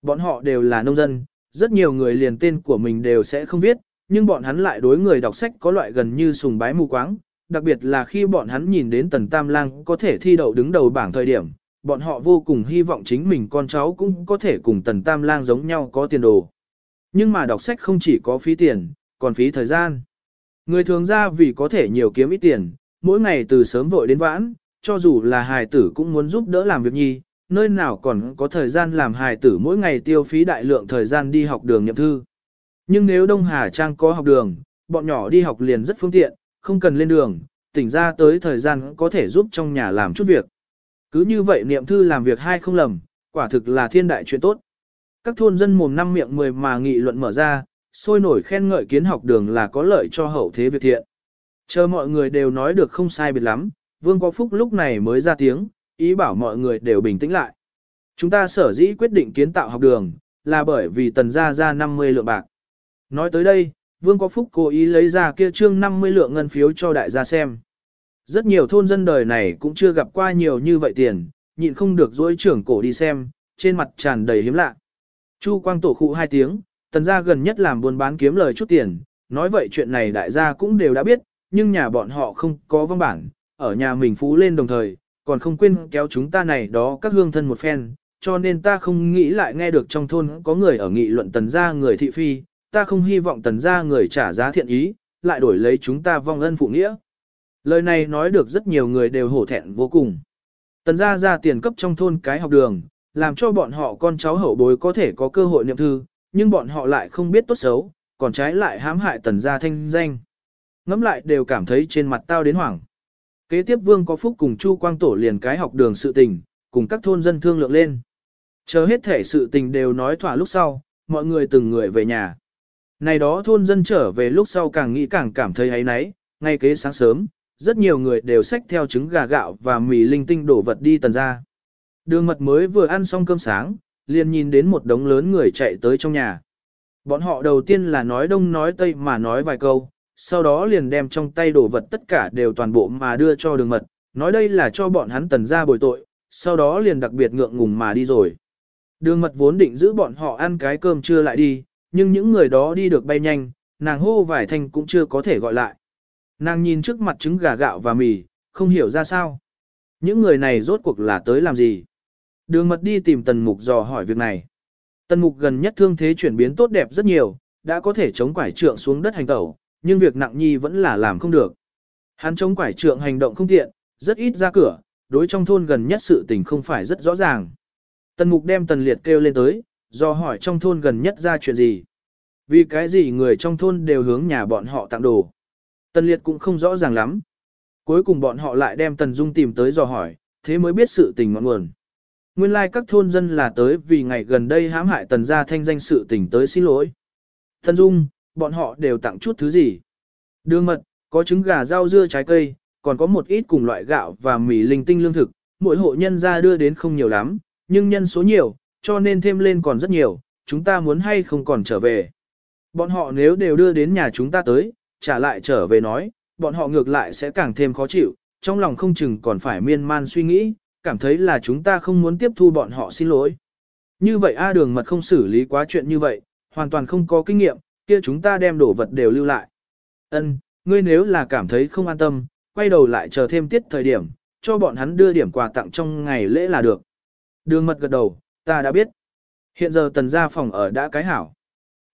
Bọn họ đều là nông dân, rất nhiều người liền tên của mình đều sẽ không viết, nhưng bọn hắn lại đối người đọc sách có loại gần như sùng bái mù quáng, đặc biệt là khi bọn hắn nhìn đến Tần Tam Lang có thể thi đậu đứng đầu bảng thời điểm, bọn họ vô cùng hy vọng chính mình con cháu cũng có thể cùng Tần Tam Lang giống nhau có tiền đồ. Nhưng mà đọc sách không chỉ có phí tiền, còn phí thời gian. Người thường ra vì có thể nhiều kiếm ít tiền, mỗi ngày từ sớm vội đến vãn, cho dù là hài tử cũng muốn giúp đỡ làm việc nhi, nơi nào còn có thời gian làm hài tử mỗi ngày tiêu phí đại lượng thời gian đi học đường nhậm thư. Nhưng nếu Đông Hà Trang có học đường, bọn nhỏ đi học liền rất phương tiện, không cần lên đường, tỉnh ra tới thời gian có thể giúp trong nhà làm chút việc. Cứ như vậy niệm thư làm việc hai không lầm, quả thực là thiên đại chuyện tốt. Các thôn dân mồm năm miệng mười mà nghị luận mở ra, sôi nổi khen ngợi kiến học đường là có lợi cho hậu thế việc thiện. Chờ mọi người đều nói được không sai biệt lắm, Vương Có Phúc lúc này mới ra tiếng, ý bảo mọi người đều bình tĩnh lại. Chúng ta sở dĩ quyết định kiến tạo học đường, là bởi vì tần gia ra 50 lượng bạc. Nói tới đây, Vương Có Phúc cố ý lấy ra kia trương 50 lượng ngân phiếu cho đại gia xem. Rất nhiều thôn dân đời này cũng chưa gặp qua nhiều như vậy tiền, nhịn không được dối trưởng cổ đi xem, trên mặt tràn đầy hiếm lạ. Chu Quang tổ khụ hai tiếng, tần gia gần nhất làm buôn bán kiếm lời chút tiền, nói vậy chuyện này đại gia cũng đều đã biết, nhưng nhà bọn họ không có văn bản, ở nhà mình phú lên đồng thời, còn không quên kéo chúng ta này đó các hương thân một phen, cho nên ta không nghĩ lại nghe được trong thôn có người ở nghị luận tần gia người thị phi, ta không hy vọng tần gia người trả giá thiện ý, lại đổi lấy chúng ta vong ân phụ nghĩa. Lời này nói được rất nhiều người đều hổ thẹn vô cùng. Tần gia ra tiền cấp trong thôn cái học đường, làm cho bọn họ con cháu hậu bối có thể có cơ hội niệm thư, nhưng bọn họ lại không biết tốt xấu, còn trái lại hãm hại tần gia thanh danh. Ngắm lại đều cảm thấy trên mặt tao đến hoảng. Kế tiếp vương có phúc cùng Chu Quang Tổ liền cái học đường sự tình, cùng các thôn dân thương lượng lên. Chờ hết thể sự tình đều nói thỏa lúc sau, mọi người từng người về nhà. Này đó thôn dân trở về lúc sau càng nghĩ càng cảm thấy ấy nấy, ngay kế sáng sớm, rất nhiều người đều xách theo trứng gà gạo và mì linh tinh đổ vật đi tần ra. Đường mật mới vừa ăn xong cơm sáng, liền nhìn đến một đống lớn người chạy tới trong nhà. Bọn họ đầu tiên là nói đông nói tây mà nói vài câu, sau đó liền đem trong tay đồ vật tất cả đều toàn bộ mà đưa cho đường mật, nói đây là cho bọn hắn tần ra bồi tội, sau đó liền đặc biệt ngượng ngùng mà đi rồi. Đường mật vốn định giữ bọn họ ăn cái cơm trưa lại đi, nhưng những người đó đi được bay nhanh, nàng hô vài thanh cũng chưa có thể gọi lại. Nàng nhìn trước mặt trứng gà gạo và mì, không hiểu ra sao. Những người này rốt cuộc là tới làm gì? Đường mật đi tìm tần mục dò hỏi việc này. Tần mục gần nhất thương thế chuyển biến tốt đẹp rất nhiều, đã có thể chống quải trượng xuống đất hành tẩu, nhưng việc nặng nhi vẫn là làm không được. Hắn chống quải trượng hành động không tiện, rất ít ra cửa, đối trong thôn gần nhất sự tình không phải rất rõ ràng. Tần mục đem tần liệt kêu lên tới, do hỏi trong thôn gần nhất ra chuyện gì. Vì cái gì người trong thôn đều hướng nhà bọn họ tặng đồ. Tần liệt cũng không rõ ràng lắm. Cuối cùng bọn họ lại đem tần dung tìm tới dò hỏi, thế mới biết sự tình ngọn nguồn. Nguyên lai like các thôn dân là tới vì ngày gần đây hãm hại tần gia thanh danh sự tình tới xin lỗi. Tần dung, bọn họ đều tặng chút thứ gì. Đường mật, có trứng gà rau dưa trái cây, còn có một ít cùng loại gạo và mì linh tinh lương thực, mỗi hộ nhân gia đưa đến không nhiều lắm, nhưng nhân số nhiều, cho nên thêm lên còn rất nhiều, chúng ta muốn hay không còn trở về. Bọn họ nếu đều đưa đến nhà chúng ta tới, trả lại trở về nói, bọn họ ngược lại sẽ càng thêm khó chịu, trong lòng không chừng còn phải miên man suy nghĩ, cảm thấy là chúng ta không muốn tiếp thu bọn họ xin lỗi. Như vậy A đường mật không xử lý quá chuyện như vậy, hoàn toàn không có kinh nghiệm, kia chúng ta đem đổ vật đều lưu lại. Ân, ngươi nếu là cảm thấy không an tâm, quay đầu lại chờ thêm tiết thời điểm, cho bọn hắn đưa điểm quà tặng trong ngày lễ là được. Đường mật gật đầu, ta đã biết. Hiện giờ tần gia phòng ở đã cái hảo.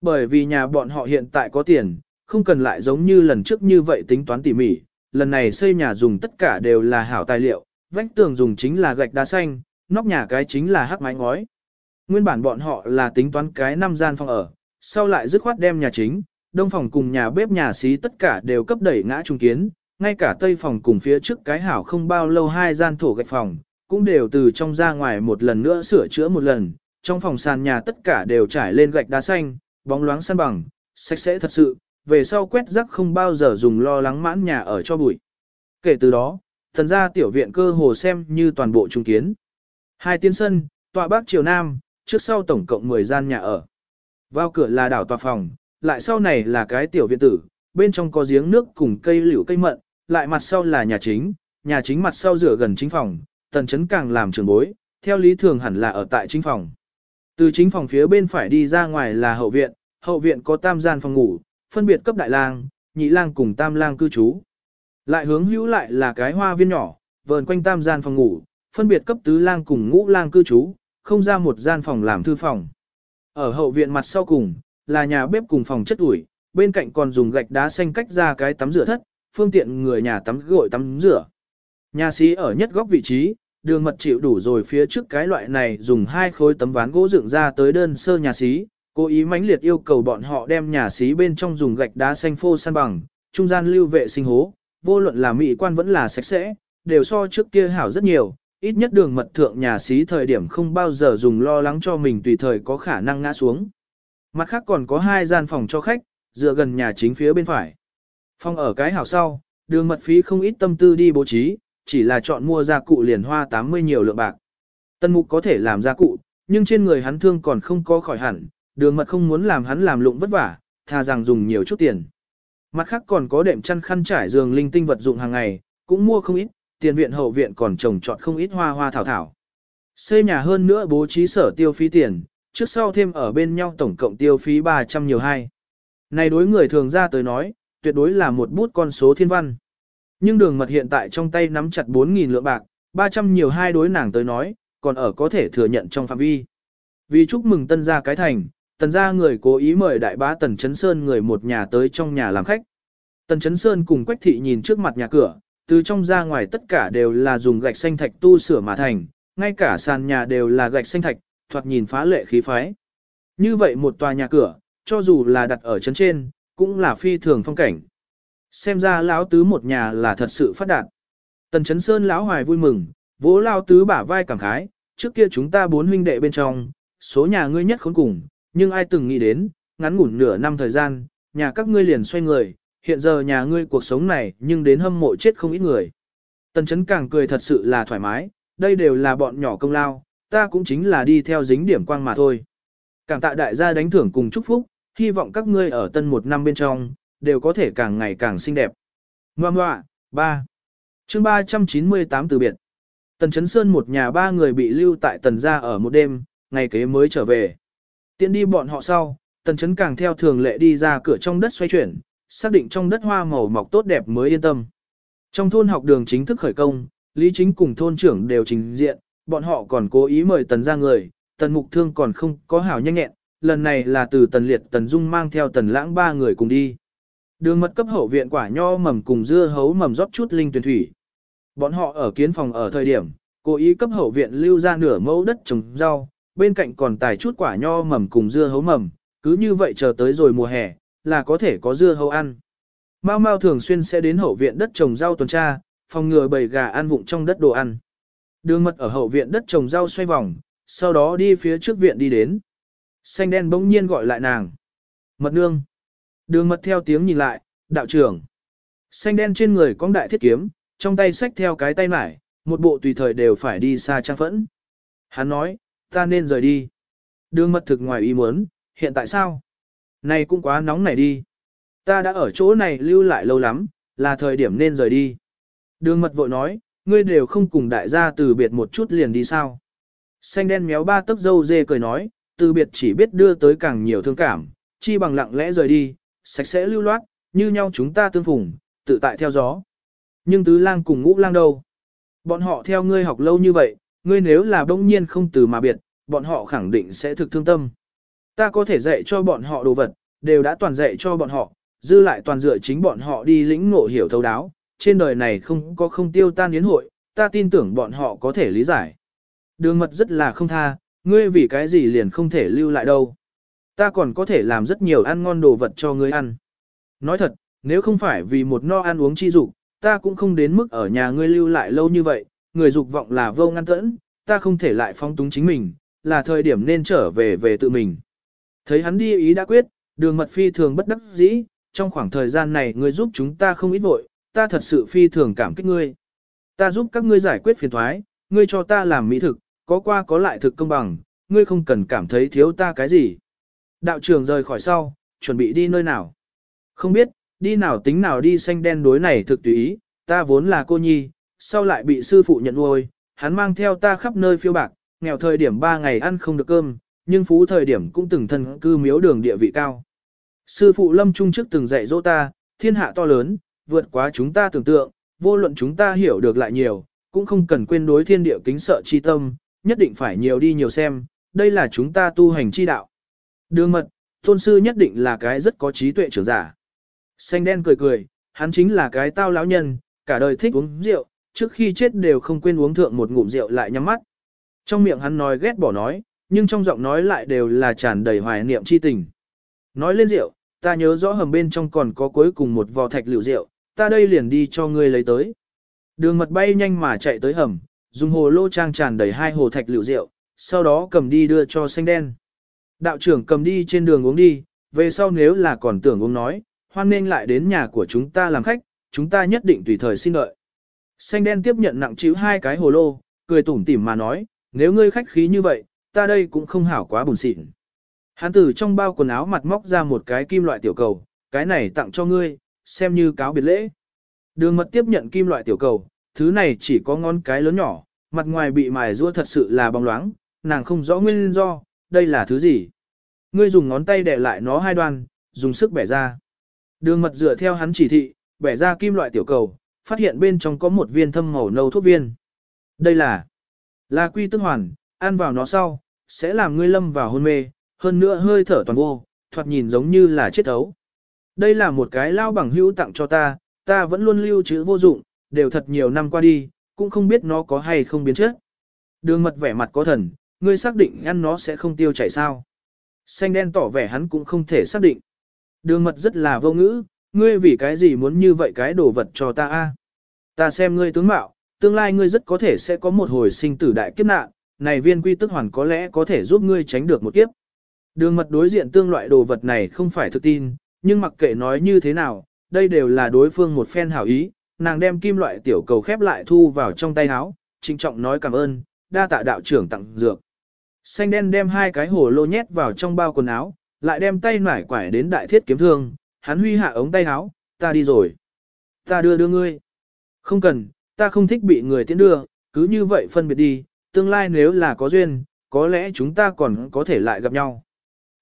Bởi vì nhà bọn họ hiện tại có tiền, không cần lại giống như lần trước như vậy tính toán tỉ mỉ. Lần này xây nhà dùng tất cả đều là hảo tài liệu, vách tường dùng chính là gạch đá xanh, nóc nhà cái chính là hắc mái ngói. Nguyên bản bọn họ là tính toán cái năm gian phòng ở, sau lại dứt khoát đem nhà chính, đông phòng cùng nhà bếp nhà xí tất cả đều cấp đẩy ngã trung kiến, ngay cả tây phòng cùng phía trước cái hảo không bao lâu hai gian thổ gạch phòng, cũng đều từ trong ra ngoài một lần nữa sửa chữa một lần, trong phòng sàn nhà tất cả đều trải lên gạch đá xanh, bóng loáng san bằng, sạch sẽ thật sự, về sau quét rác không bao giờ dùng lo lắng mãn nhà ở cho bụi. Kể từ đó, thần gia tiểu viện cơ hồ xem như toàn bộ trung kiến. Hai tiên sân, tọa bắc triều nam, trước sau tổng cộng 10 gian nhà ở. Vào cửa là đảo tòa phòng, lại sau này là cái tiểu viện tử, bên trong có giếng nước cùng cây liễu cây mận, lại mặt sau là nhà chính, nhà chính mặt sau rửa gần chính phòng, tần chấn càng làm trường bối, theo lý thường hẳn là ở tại chính phòng. Từ chính phòng phía bên phải đi ra ngoài là hậu viện, hậu viện có tam gian phòng ngủ, phân biệt cấp đại lang, nhị lang cùng tam lang cư trú. Lại hướng hữu lại là cái hoa viên nhỏ, vờn quanh tam gian phòng ngủ, phân biệt cấp tứ lang cùng ngũ lang cư trú, không ra một gian phòng làm thư phòng. Ở hậu viện mặt sau cùng, là nhà bếp cùng phòng chất ủi, bên cạnh còn dùng gạch đá xanh cách ra cái tắm rửa thất, phương tiện người nhà tắm gội tắm rửa. Nhà sĩ ở nhất góc vị trí, đường mật chịu đủ rồi phía trước cái loại này dùng hai khối tấm ván gỗ dựng ra tới đơn sơ nhà sĩ, cố ý mãnh liệt yêu cầu bọn họ đem nhà sĩ bên trong dùng gạch đá xanh phô san bằng, trung gian lưu vệ sinh hố, vô luận là mỹ quan vẫn là sạch sẽ, đều so trước kia hảo rất nhiều, ít nhất đường mật thượng nhà sĩ thời điểm không bao giờ dùng lo lắng cho mình tùy thời có khả năng ngã xuống. Mặt khác còn có hai gian phòng cho khách, dựa gần nhà chính phía bên phải. Phòng ở cái hảo sau, đường mật phí không ít tâm tư đi bố trí, chỉ là chọn mua gia cụ liền hoa 80 nhiều lượng bạc. Tân mục có thể làm gia cụ, nhưng trên người hắn thương còn không có khỏi hẳn, đường mật không muốn làm hắn làm lụng vất vả, thà rằng dùng nhiều chút tiền. Mặt khác còn có đệm chăn khăn trải giường linh tinh vật dụng hàng ngày, cũng mua không ít, tiền viện hậu viện còn trồng trọt không ít hoa hoa thảo thảo. Xây nhà hơn nữa bố trí sở tiêu phí tiền, trước sau thêm ở bên nhau tổng cộng tiêu phí 300 nhiều hai. Này đối người thường ra tới nói, tuyệt đối là một bút con số thiên văn. Nhưng đường mật hiện tại trong tay nắm chặt 4.000 lượng bạc, 300 nhiều hai đối nàng tới nói, còn ở có thể thừa nhận trong phạm vi. Vì chúc mừng tân gia cái thành, tần gia người cố ý mời đại bá tần chấn sơn người một nhà tới trong nhà làm khách. Tần chấn sơn cùng quách thị nhìn trước mặt nhà cửa, từ trong ra ngoài tất cả đều là dùng gạch xanh thạch tu sửa mà thành, ngay cả sàn nhà đều là gạch xanh thạch, thoạt nhìn phá lệ khí phái. Như vậy một tòa nhà cửa, cho dù là đặt ở chấn trên, cũng là phi thường phong cảnh. Xem ra lão tứ một nhà là thật sự phát đạt. Tần chấn sơn lão hoài vui mừng, vỗ lao tứ bả vai cảm khái, trước kia chúng ta bốn huynh đệ bên trong, số nhà ngươi nhất khốn cùng, nhưng ai từng nghĩ đến, ngắn ngủn nửa năm thời gian, nhà các ngươi liền xoay người, hiện giờ nhà ngươi cuộc sống này nhưng đến hâm mộ chết không ít người. Tần chấn càng cười thật sự là thoải mái, đây đều là bọn nhỏ công lao, ta cũng chính là đi theo dính điểm quang mà thôi. Cảm tạ đại gia đánh thưởng cùng chúc phúc, hy vọng các ngươi ở tân một năm bên trong, đều có thể càng ngày càng xinh đẹp. Ngoà ngoạ, ba chương 398 từ biệt. Tần Chấn Sơn một nhà ba người bị lưu tại tần gia ở một đêm, ngày kế mới trở về. Tiện đi bọn họ sau, tần Chấn càng theo thường lệ đi ra cửa trong đất xoay chuyển, xác định trong đất hoa màu mọc tốt đẹp mới yên tâm. Trong thôn học đường chính thức khởi công, Lý Chính cùng thôn trưởng đều trình diện, bọn họ còn cố ý mời tần ra người, tần mục thương còn không có hảo nhanh nhẹn, lần này là từ tần liệt tần dung mang theo tần lãng ba người cùng đi. Đường mật cấp hậu viện quả nho mầm cùng dưa hấu mầm rót chút linh tuyển thủy. Bọn họ ở kiến phòng ở thời điểm, cố ý cấp hậu viện lưu ra nửa mẫu đất trồng rau, bên cạnh còn tài chút quả nho mầm cùng dưa hấu mầm, cứ như vậy chờ tới rồi mùa hè, là có thể có dưa hấu ăn. Mao Mao thường xuyên sẽ đến hậu viện đất trồng rau tuần tra, phòng ngừa bầy gà ăn vụng trong đất đồ ăn. Đường mật ở hậu viện đất trồng rau xoay vòng, sau đó đi phía trước viện đi đến. Xanh đen bỗng nhiên gọi lại nàng. Mật nương. Đường mật theo tiếng nhìn lại, đạo trưởng. Xanh đen trên người có đại thiết kiếm, trong tay xách theo cái tay mải, một bộ tùy thời đều phải đi xa trang phẫn. Hắn nói, ta nên rời đi. Đường mật thực ngoài ý muốn, hiện tại sao? Này cũng quá nóng này đi. Ta đã ở chỗ này lưu lại lâu lắm, là thời điểm nên rời đi. Đường mật vội nói, ngươi đều không cùng đại gia từ biệt một chút liền đi sao. Xanh đen méo ba tấc dâu dê cười nói, từ biệt chỉ biết đưa tới càng nhiều thương cảm, chi bằng lặng lẽ rời đi, sạch sẽ lưu loát, như nhau chúng ta tương phùng, tự tại theo gió. Nhưng tứ lang cùng ngũ lang đâu? Bọn họ theo ngươi học lâu như vậy, ngươi nếu là bỗng nhiên không từ mà biệt, bọn họ khẳng định sẽ thực thương tâm. Ta có thể dạy cho bọn họ đồ vật, đều đã toàn dạy cho bọn họ, dư lại toàn dựa chính bọn họ đi lĩnh ngộ hiểu thấu đáo, trên đời này không có không tiêu tan yến hội, ta tin tưởng bọn họ có thể lý giải. Đường mật rất là không tha, ngươi vì cái gì liền không thể lưu lại đâu. Ta còn có thể làm rất nhiều ăn ngon đồ vật cho ngươi ăn. Nói thật, nếu không phải vì một no ăn uống chi dục, ta cũng không đến mức ở nhà ngươi lưu lại lâu như vậy, người dục vọng là vô ngăn tẫn, ta không thể lại phong túng chính mình, là thời điểm nên trở về về tự mình. Thấy hắn đi ý đã quyết, đường mật phi thường bất đắc dĩ, trong khoảng thời gian này ngươi giúp chúng ta không ít vội, ta thật sự phi thường cảm kích ngươi. Ta giúp các ngươi giải quyết phiền thoái, ngươi cho ta làm mỹ thực, có qua có lại thực công bằng, ngươi không cần cảm thấy thiếu ta cái gì. Đạo trưởng rời khỏi sau, chuẩn bị đi nơi nào. Không biết, đi nào tính nào đi xanh đen đối này thực tùy ý, ta vốn là cô nhi, sau lại bị sư phụ nhận nuôi, hắn mang theo ta khắp nơi phiêu bạc, nghèo thời điểm 3 ngày ăn không được cơm, nhưng phú thời điểm cũng từng thân cư miếu đường địa vị cao. Sư phụ lâm trung trước từng dạy dỗ ta, thiên hạ to lớn, vượt quá chúng ta tưởng tượng, vô luận chúng ta hiểu được lại nhiều, cũng không cần quên đối thiên địa kính sợ chi tâm, nhất định phải nhiều đi nhiều xem, đây là chúng ta tu hành chi đạo. Đường mật, tôn sư nhất định là cái rất có trí tuệ trưởng giả. Xanh đen cười cười, hắn chính là cái tao lão nhân, cả đời thích uống rượu, trước khi chết đều không quên uống thượng một ngụm rượu lại nhắm mắt. Trong miệng hắn nói ghét bỏ nói, nhưng trong giọng nói lại đều là tràn đầy hoài niệm chi tình. Nói lên rượu, ta nhớ rõ hầm bên trong còn có cuối cùng một vò thạch liệu rượu, ta đây liền đi cho ngươi lấy tới. Đường mật bay nhanh mà chạy tới hầm, dùng hồ lô trang tràn đầy hai hồ thạch liệu rượu, sau đó cầm đi đưa cho xanh đen. Đạo trưởng cầm đi trên đường uống đi, về sau nếu là còn tưởng uống nói, hoan nên lại đến nhà của chúng ta làm khách, chúng ta nhất định tùy thời xin đợi. Xanh đen tiếp nhận nặng chịu hai cái hồ lô, cười tủm tỉm mà nói, nếu ngươi khách khí như vậy, ta đây cũng không hảo quá buồn xịn. Hắn từ trong bao quần áo mặt móc ra một cái kim loại tiểu cầu, cái này tặng cho ngươi, xem như cáo biệt lễ. Đường mật tiếp nhận kim loại tiểu cầu, thứ này chỉ có ngón cái lớn nhỏ, mặt ngoài bị mài rua thật sự là bóng loáng, nàng không rõ nguyên do, đây là thứ gì. Ngươi dùng ngón tay để lại nó hai đoan, dùng sức bẻ ra. Đường mật dựa theo hắn chỉ thị, bẻ ra kim loại tiểu cầu, phát hiện bên trong có một viên thâm màu nâu thuốc viên. Đây là là quy tức hoàn, ăn vào nó sau, sẽ làm ngươi lâm vào hôn mê, hơn nữa hơi thở toàn vô, thoạt nhìn giống như là chết ấu. Đây là một cái lao bằng hữu tặng cho ta, ta vẫn luôn lưu trữ vô dụng, đều thật nhiều năm qua đi, cũng không biết nó có hay không biến chất. Đường mật vẻ mặt có thần, ngươi xác định ăn nó sẽ không tiêu chảy sao. Xanh đen tỏ vẻ hắn cũng không thể xác định. Đường mật rất là vô ngữ, ngươi vì cái gì muốn như vậy cái đồ vật cho ta a? Ta xem ngươi tướng mạo, tương lai ngươi rất có thể sẽ có một hồi sinh tử đại kiếp nạn, này viên quy tức hoàn có lẽ có thể giúp ngươi tránh được một kiếp. Đường mật đối diện tương loại đồ vật này không phải thực tin, nhưng mặc kệ nói như thế nào, đây đều là đối phương một phen hảo ý, nàng đem kim loại tiểu cầu khép lại thu vào trong tay áo, trịnh trọng nói cảm ơn, đa tạ đạo trưởng tặng dược. Xanh đen đem hai cái hồ lô nhét vào trong bao quần áo, lại đem tay nải quải đến đại thiết kiếm thương, hắn huy hạ ống tay áo, ta đi rồi. Ta đưa đưa ngươi. Không cần, ta không thích bị người tiễn đưa, cứ như vậy phân biệt đi, tương lai nếu là có duyên, có lẽ chúng ta còn có thể lại gặp nhau.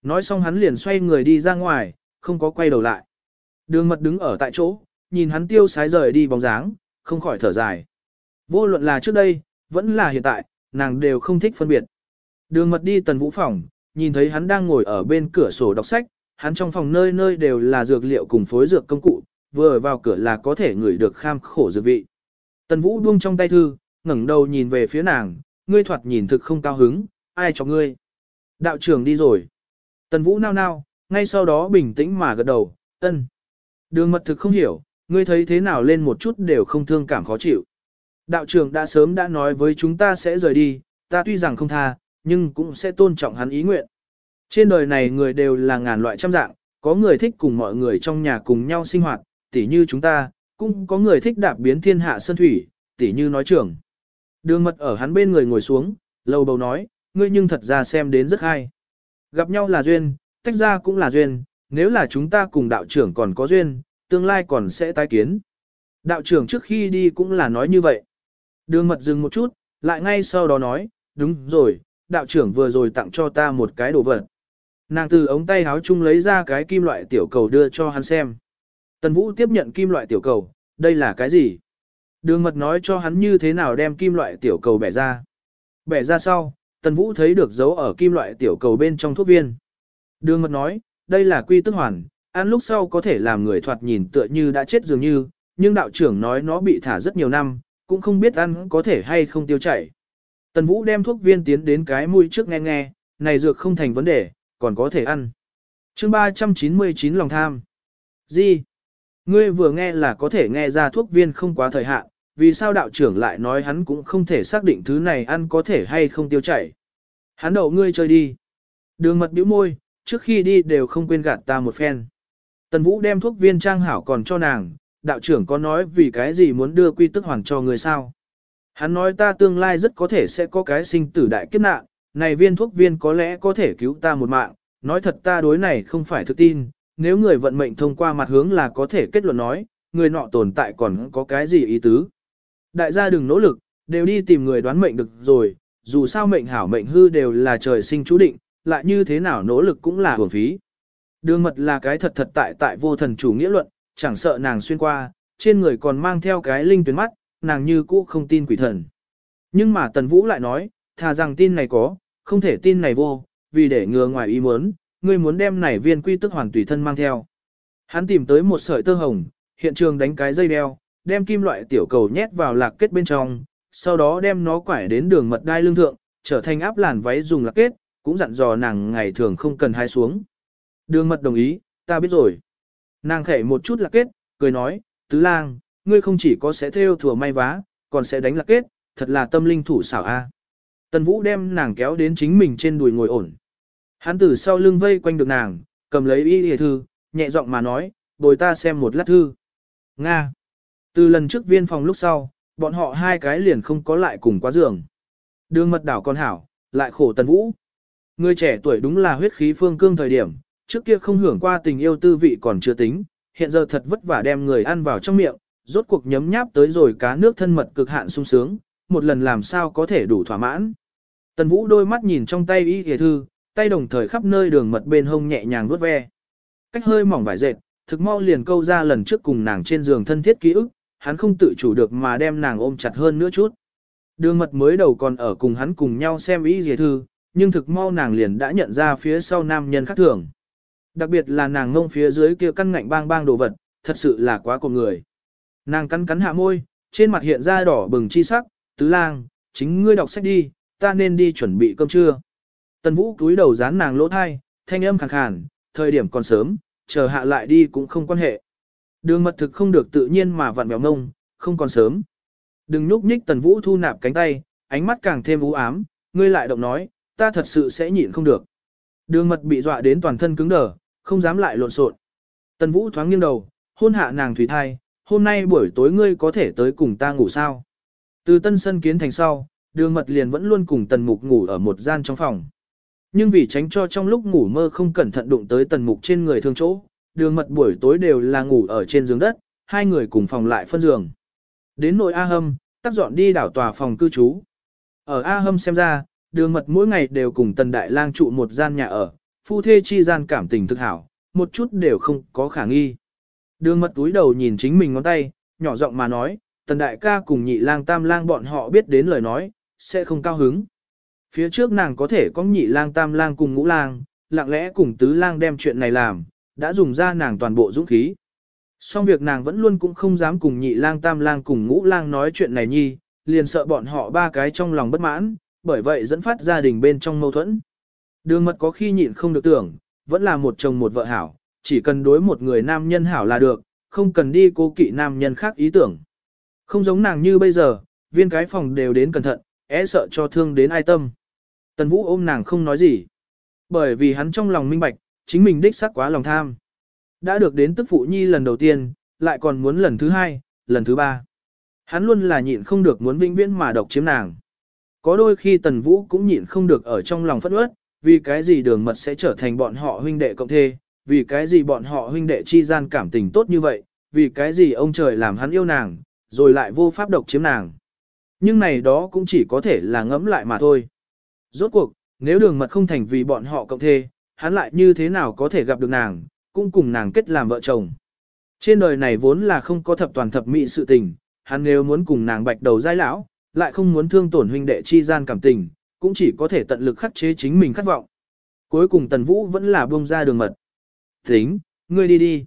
Nói xong hắn liền xoay người đi ra ngoài, không có quay đầu lại. Đường mật đứng ở tại chỗ, nhìn hắn tiêu sái rời đi bóng dáng, không khỏi thở dài. Vô luận là trước đây, vẫn là hiện tại, nàng đều không thích phân biệt. Đường mật đi tần vũ phòng, nhìn thấy hắn đang ngồi ở bên cửa sổ đọc sách, hắn trong phòng nơi nơi đều là dược liệu cùng phối dược công cụ, vừa vào cửa là có thể ngửi được kham khổ dược vị. Tần vũ buông trong tay thư, ngẩng đầu nhìn về phía nàng, ngươi thoạt nhìn thực không cao hứng, ai cho ngươi. Đạo trưởng đi rồi. Tần vũ nao nao, ngay sau đó bình tĩnh mà gật đầu, ân. Đường mật thực không hiểu, ngươi thấy thế nào lên một chút đều không thương cảm khó chịu. Đạo trưởng đã sớm đã nói với chúng ta sẽ rời đi, ta tuy rằng không tha, nhưng cũng sẽ tôn trọng hắn ý nguyện. Trên đời này người đều là ngàn loại trăm dạng, có người thích cùng mọi người trong nhà cùng nhau sinh hoạt, tỉ như chúng ta, cũng có người thích đạp biến thiên hạ sơn thủy, tỉ như nói trưởng. Đường mật ở hắn bên người ngồi xuống, lâu bầu nói, ngươi nhưng thật ra xem đến rất hay. Gặp nhau là duyên, tách ra cũng là duyên, nếu là chúng ta cùng đạo trưởng còn có duyên, tương lai còn sẽ tái kiến. Đạo trưởng trước khi đi cũng là nói như vậy. Đường mật dừng một chút, lại ngay sau đó nói, đúng rồi, đạo trưởng vừa rồi tặng cho ta một cái đồ vật. Nàng từ ống tay áo chung lấy ra cái kim loại tiểu cầu đưa cho hắn xem. Tần Vũ tiếp nhận kim loại tiểu cầu, đây là cái gì? Đường mật nói cho hắn như thế nào đem kim loại tiểu cầu bẻ ra. Bẻ ra sau, Tần Vũ thấy được dấu ở kim loại tiểu cầu bên trong thuốc viên. Đường mật nói, đây là quy tức hoàn, ăn lúc sau có thể làm người thoạt nhìn tựa như đã chết dường như, nhưng đạo trưởng nói nó bị thả rất nhiều năm, cũng không biết ăn có thể hay không tiêu chảy. Tần Vũ đem thuốc viên tiến đến cái mũi trước nghe nghe, này dược không thành vấn đề, còn có thể ăn. chương 399 lòng tham. Gì? Ngươi vừa nghe là có thể nghe ra thuốc viên không quá thời hạn, vì sao đạo trưởng lại nói hắn cũng không thể xác định thứ này ăn có thể hay không tiêu chảy. Hắn đậu ngươi chơi đi. Đường mật bĩu môi, trước khi đi đều không quên gạt ta một phen. Tần Vũ đem thuốc viên trang hảo còn cho nàng, đạo trưởng có nói vì cái gì muốn đưa quy tức hoàn cho người sao. Hắn nói ta tương lai rất có thể sẽ có cái sinh tử đại kiếp nạn, này viên thuốc viên có lẽ có thể cứu ta một mạng, nói thật ta đối này không phải thực tin, nếu người vận mệnh thông qua mặt hướng là có thể kết luận nói, người nọ tồn tại còn có cái gì ý tứ. Đại gia đừng nỗ lực, đều đi tìm người đoán mệnh được rồi, dù sao mệnh hảo mệnh hư đều là trời sinh chú định, lại như thế nào nỗ lực cũng là hưởng phí. Đường mật là cái thật thật tại tại vô thần chủ nghĩa luận, chẳng sợ nàng xuyên qua, trên người còn mang theo cái linh tuyến mắt, nàng như cũ không tin quỷ thần. Nhưng mà Tần Vũ lại nói, thà rằng tin này có, không thể tin này vô, vì để ngừa ngoài ý muốn, ngươi muốn đem này viên quy tức hoàn tùy thân mang theo. Hắn tìm tới một sợi tơ hồng, hiện trường đánh cái dây đeo, đem kim loại tiểu cầu nhét vào lạc kết bên trong, sau đó đem nó quải đến đường mật đai lương thượng, trở thành áp làn váy dùng lạc kết, cũng dặn dò nàng ngày thường không cần hai xuống. Đường mật đồng ý, ta biết rồi. Nàng khẽ một chút lạc kết, cười nói, tứ lang, ngươi không chỉ có sẽ theo thừa may vá, còn sẽ đánh lạc kết, thật là tâm linh thủ xảo a. Tần Vũ đem nàng kéo đến chính mình trên đùi ngồi ổn. Hắn từ sau lưng vây quanh được nàng, cầm lấy y hề thư, nhẹ giọng mà nói, bồi ta xem một lát thư. Nga. Từ lần trước viên phòng lúc sau, bọn họ hai cái liền không có lại cùng quá giường. Đường mật đảo con hảo, lại khổ Tần Vũ. Người trẻ tuổi đúng là huyết khí phương cương thời điểm, trước kia không hưởng qua tình yêu tư vị còn chưa tính, hiện giờ thật vất vả đem người ăn vào trong miệng, rốt cuộc nhấm nháp tới rồi cá nước thân mật cực hạn sung sướng, một lần làm sao có thể đủ thỏa mãn. Tần Vũ đôi mắt nhìn trong tay y hề thư, tay đồng thời khắp nơi đường mật bên hông nhẹ nhàng vuốt ve. Cách hơi mỏng vải dệt, thực mau liền câu ra lần trước cùng nàng trên giường thân thiết ký ức, hắn không tự chủ được mà đem nàng ôm chặt hơn nữa chút. Đường mật mới đầu còn ở cùng hắn cùng nhau xem y hề thư, nhưng thực mau nàng liền đã nhận ra phía sau nam nhân khác thường. Đặc biệt là nàng ngông phía dưới kia căn ngạnh bang bang đồ vật, thật sự là quá con người. Nàng cắn cắn hạ môi, trên mặt hiện ra đỏ bừng chi sắc, tứ lang, chính ngươi đọc sách đi, ta nên đi chuẩn bị cơm trưa. Tần Vũ cúi đầu dán nàng lỗ thai, thanh âm khàn khàn, thời điểm còn sớm, chờ hạ lại đi cũng không quan hệ. Đường mật thực không được tự nhiên mà vặn mèo ngông, không còn sớm. Đừng nhúc nhích Tần Vũ thu nạp cánh tay, ánh mắt càng thêm u ám, ngươi lại động nói, ta thật sự sẽ nhịn không được. Đường mật bị dọa đến toàn thân cứng đờ, không dám lại lộn xộn. Tần Vũ thoáng nghiêng đầu, hôn hạ nàng thủy thai, hôm nay buổi tối ngươi có thể tới cùng ta ngủ sao? Từ tân sân kiến thành sau, đường mật liền vẫn luôn cùng tần mục ngủ ở một gian trong phòng. Nhưng vì tránh cho trong lúc ngủ mơ không cẩn thận đụng tới tần mục trên người thương chỗ, đường mật buổi tối đều là ngủ ở trên giường đất, hai người cùng phòng lại phân giường. Đến nội A Hâm, tác dọn đi đảo tòa phòng cư trú. Ở A Hâm xem ra, đường mật mỗi ngày đều cùng tần đại lang trụ một gian nhà ở, phu thê chi gian cảm tình thực hảo, một chút đều không có khả nghi. Đường mật túi đầu nhìn chính mình ngón tay, nhỏ giọng mà nói, tần đại ca cùng nhị lang tam lang bọn họ biết đến lời nói, sẽ không cao hứng. Phía trước nàng có thể có nhị lang tam lang cùng ngũ lang, lặng lẽ cùng tứ lang đem chuyện này làm, đã dùng ra nàng toàn bộ dũng khí. Song việc nàng vẫn luôn cũng không dám cùng nhị lang tam lang cùng ngũ lang nói chuyện này nhi, liền sợ bọn họ ba cái trong lòng bất mãn, bởi vậy dẫn phát gia đình bên trong mâu thuẫn. Đường mật có khi nhịn không được tưởng, vẫn là một chồng một vợ hảo, chỉ cần đối một người nam nhân hảo là được, không cần đi cố kỵ nam nhân khác ý tưởng. Không giống nàng như bây giờ, viên cái phòng đều đến cẩn thận, é sợ cho thương đến ai tâm. Tần Vũ ôm nàng không nói gì. Bởi vì hắn trong lòng minh bạch, chính mình đích xác quá lòng tham. Đã được đến tức phụ nhi lần đầu tiên, lại còn muốn lần thứ hai, lần thứ ba. Hắn luôn là nhịn không được muốn vĩnh viễn mà độc chiếm nàng. Có đôi khi Tần Vũ cũng nhịn không được ở trong lòng phẫn uất, vì cái gì đường mật sẽ trở thành bọn họ huynh đệ cộng thê, vì cái gì bọn họ huynh đệ chi gian cảm tình tốt như vậy, vì cái gì ông trời làm hắn yêu nàng, rồi lại vô pháp độc chiếm nàng. Nhưng này đó cũng chỉ có thể là ngẫm lại mà thôi. Rốt cuộc, nếu đường mật không thành vì bọn họ cộng thê, hắn lại như thế nào có thể gặp được nàng, cũng cùng nàng kết làm vợ chồng. Trên đời này vốn là không có thập toàn thập mỹ sự tình, hắn nếu muốn cùng nàng bạch đầu giai lão, lại không muốn thương tổn huynh đệ chi gian cảm tình, cũng chỉ có thể tận lực khắc chế chính mình khát vọng. Cuối cùng Tần Vũ vẫn là buông ra đường mật. Tính, ngươi đi đi.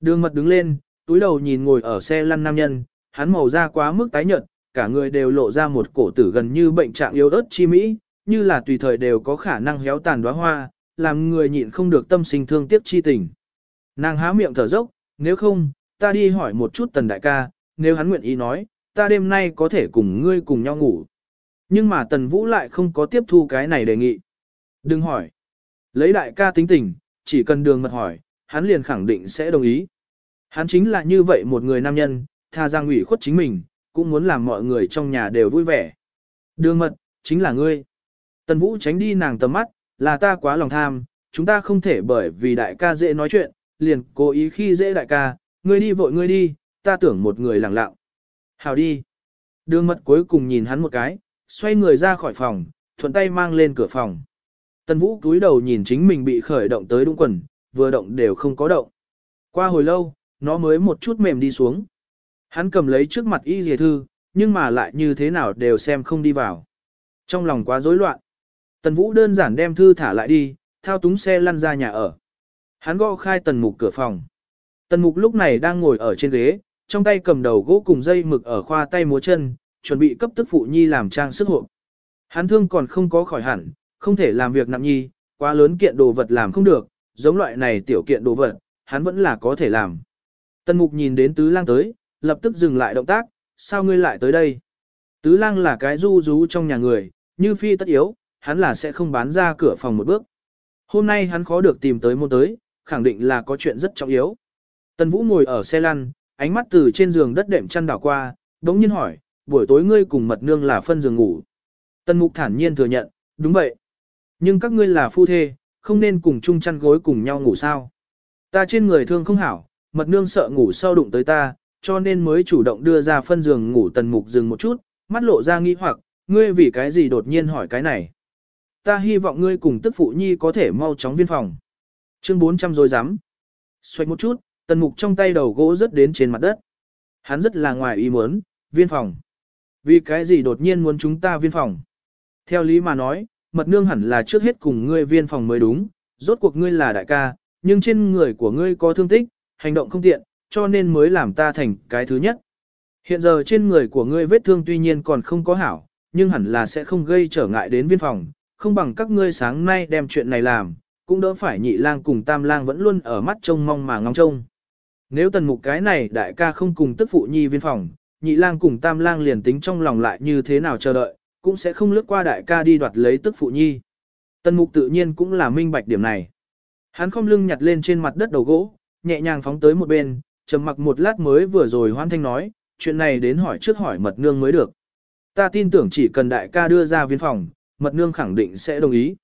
Đường mật đứng lên, túi đầu nhìn ngồi ở xe lăn nam nhân, hắn màu da quá mức tái nhợt, cả người đều lộ ra một cổ tử gần như bệnh trạng yếu ớt chi mỹ, như là tùy thời đều có khả năng héo tàn đóa hoa, làm người nhịn không được tâm sinh thương tiếc chi tình. Nàng há miệng thở dốc, nếu không, ta đi hỏi một chút tần đại ca, nếu hắn nguyện ý nói, ta đêm nay có thể cùng ngươi cùng nhau ngủ. Nhưng mà tần vũ lại không có tiếp thu cái này đề nghị. Đừng hỏi. Lấy đại ca tính tình, chỉ cần đường mật hỏi, hắn liền khẳng định sẽ đồng ý. Hắn chính là như vậy một người nam nhân, tha giang ủy khuất chính mình, cũng muốn làm mọi người trong nhà đều vui vẻ. Đường mật, chính là ngươi. Tần Vũ tránh đi nàng tầm mắt, là ta quá lòng tham, chúng ta không thể bởi vì đại ca dễ nói chuyện, liền cố ý khi dễ đại ca, ngươi đi vội ngươi đi, ta tưởng một người lặng lặng. Hào đi. Đường mật cuối cùng nhìn hắn một cái, xoay người ra khỏi phòng, thuận tay mang lên cửa phòng. Tần Vũ cúi đầu nhìn chính mình bị khởi động tới đúng quần, vừa động đều không có động. Qua hồi lâu, nó mới một chút mềm đi xuống. Hắn cầm lấy trước mặt y dìa thư, nhưng mà lại như thế nào đều xem không đi vào. Trong lòng quá rối loạn. Tần Vũ đơn giản đem thư thả lại đi, thao túng xe lăn ra nhà ở. Hắn gõ khai tần mục cửa phòng. Tần mục lúc này đang ngồi ở trên ghế, trong tay cầm đầu gỗ cùng dây mực ở khoa tay múa chân, chuẩn bị cấp tức phụ nhi làm trang sức hộ. Hắn thương còn không có khỏi hẳn, không thể làm việc nặng nhi, quá lớn kiện đồ vật làm không được, giống loại này tiểu kiện đồ vật, hắn vẫn là có thể làm. Tần mục nhìn đến tứ lang tới, lập tức dừng lại động tác, sao ngươi lại tới đây? Tứ lang là cái du rú trong nhà người, như phi tất yếu, hắn là sẽ không bán ra cửa phòng một bước. Hôm nay hắn khó được tìm tới môn tới, khẳng định là có chuyện rất trọng yếu. Tần Vũ ngồi ở xe lăn, ánh mắt từ trên giường đất đệm chăn đảo qua, đống nhiên hỏi, buổi tối ngươi cùng mật nương là phân giường ngủ. Tần Mục thản nhiên thừa nhận, đúng vậy. Nhưng các ngươi là phu thê, không nên cùng chung chăn gối cùng nhau ngủ sao. Ta trên người thương không hảo, mật nương sợ ngủ sau đụng tới ta, cho nên mới chủ động đưa ra phân giường ngủ Tần Mục dừng một chút, mắt lộ ra nghi hoặc, ngươi vì cái gì đột nhiên hỏi cái này. Ta hy vọng ngươi cùng tức phụ nhi có thể mau chóng viên phòng. Chương 400 rồi dám. Xoay một chút, Tần Mục trong tay đầu gỗ rớt đến trên mặt đất. Hắn rất là ngoài ý muốn, viên phòng. Vì cái gì đột nhiên muốn chúng ta viên phòng? Theo lý mà nói, mật nương hẳn là trước hết cùng ngươi viên phòng mới đúng, rốt cuộc ngươi là đại ca, nhưng trên người của ngươi có thương tích, hành động không tiện, cho nên mới làm ta thành cái thứ nhất. Hiện giờ trên người của ngươi vết thương tuy nhiên còn không có hảo, nhưng hẳn là sẽ không gây trở ngại đến viên phòng, không bằng các ngươi sáng nay đem chuyện này làm, cũng đỡ phải nhị lang cùng tam lang vẫn luôn ở mắt trông mong mà ngóng trông. Nếu tần mục cái này đại ca không cùng tức phụ nhi viên phòng, nhị lang cùng tam lang liền tính trong lòng lại như thế nào chờ đợi, cũng sẽ không lướt qua đại ca đi đoạt lấy tức phụ nhi. Tần mục tự nhiên cũng là minh bạch điểm này. Hắn không lưng nhặt lên trên mặt đất đầu gỗ, nhẹ nhàng phóng tới một bên, trầm mặc một lát mới vừa rồi hoan thanh nói, chuyện này đến hỏi trước hỏi mật nương mới được. Ta tin tưởng chỉ cần đại ca đưa ra viên phòng, mật nương khẳng định sẽ đồng ý.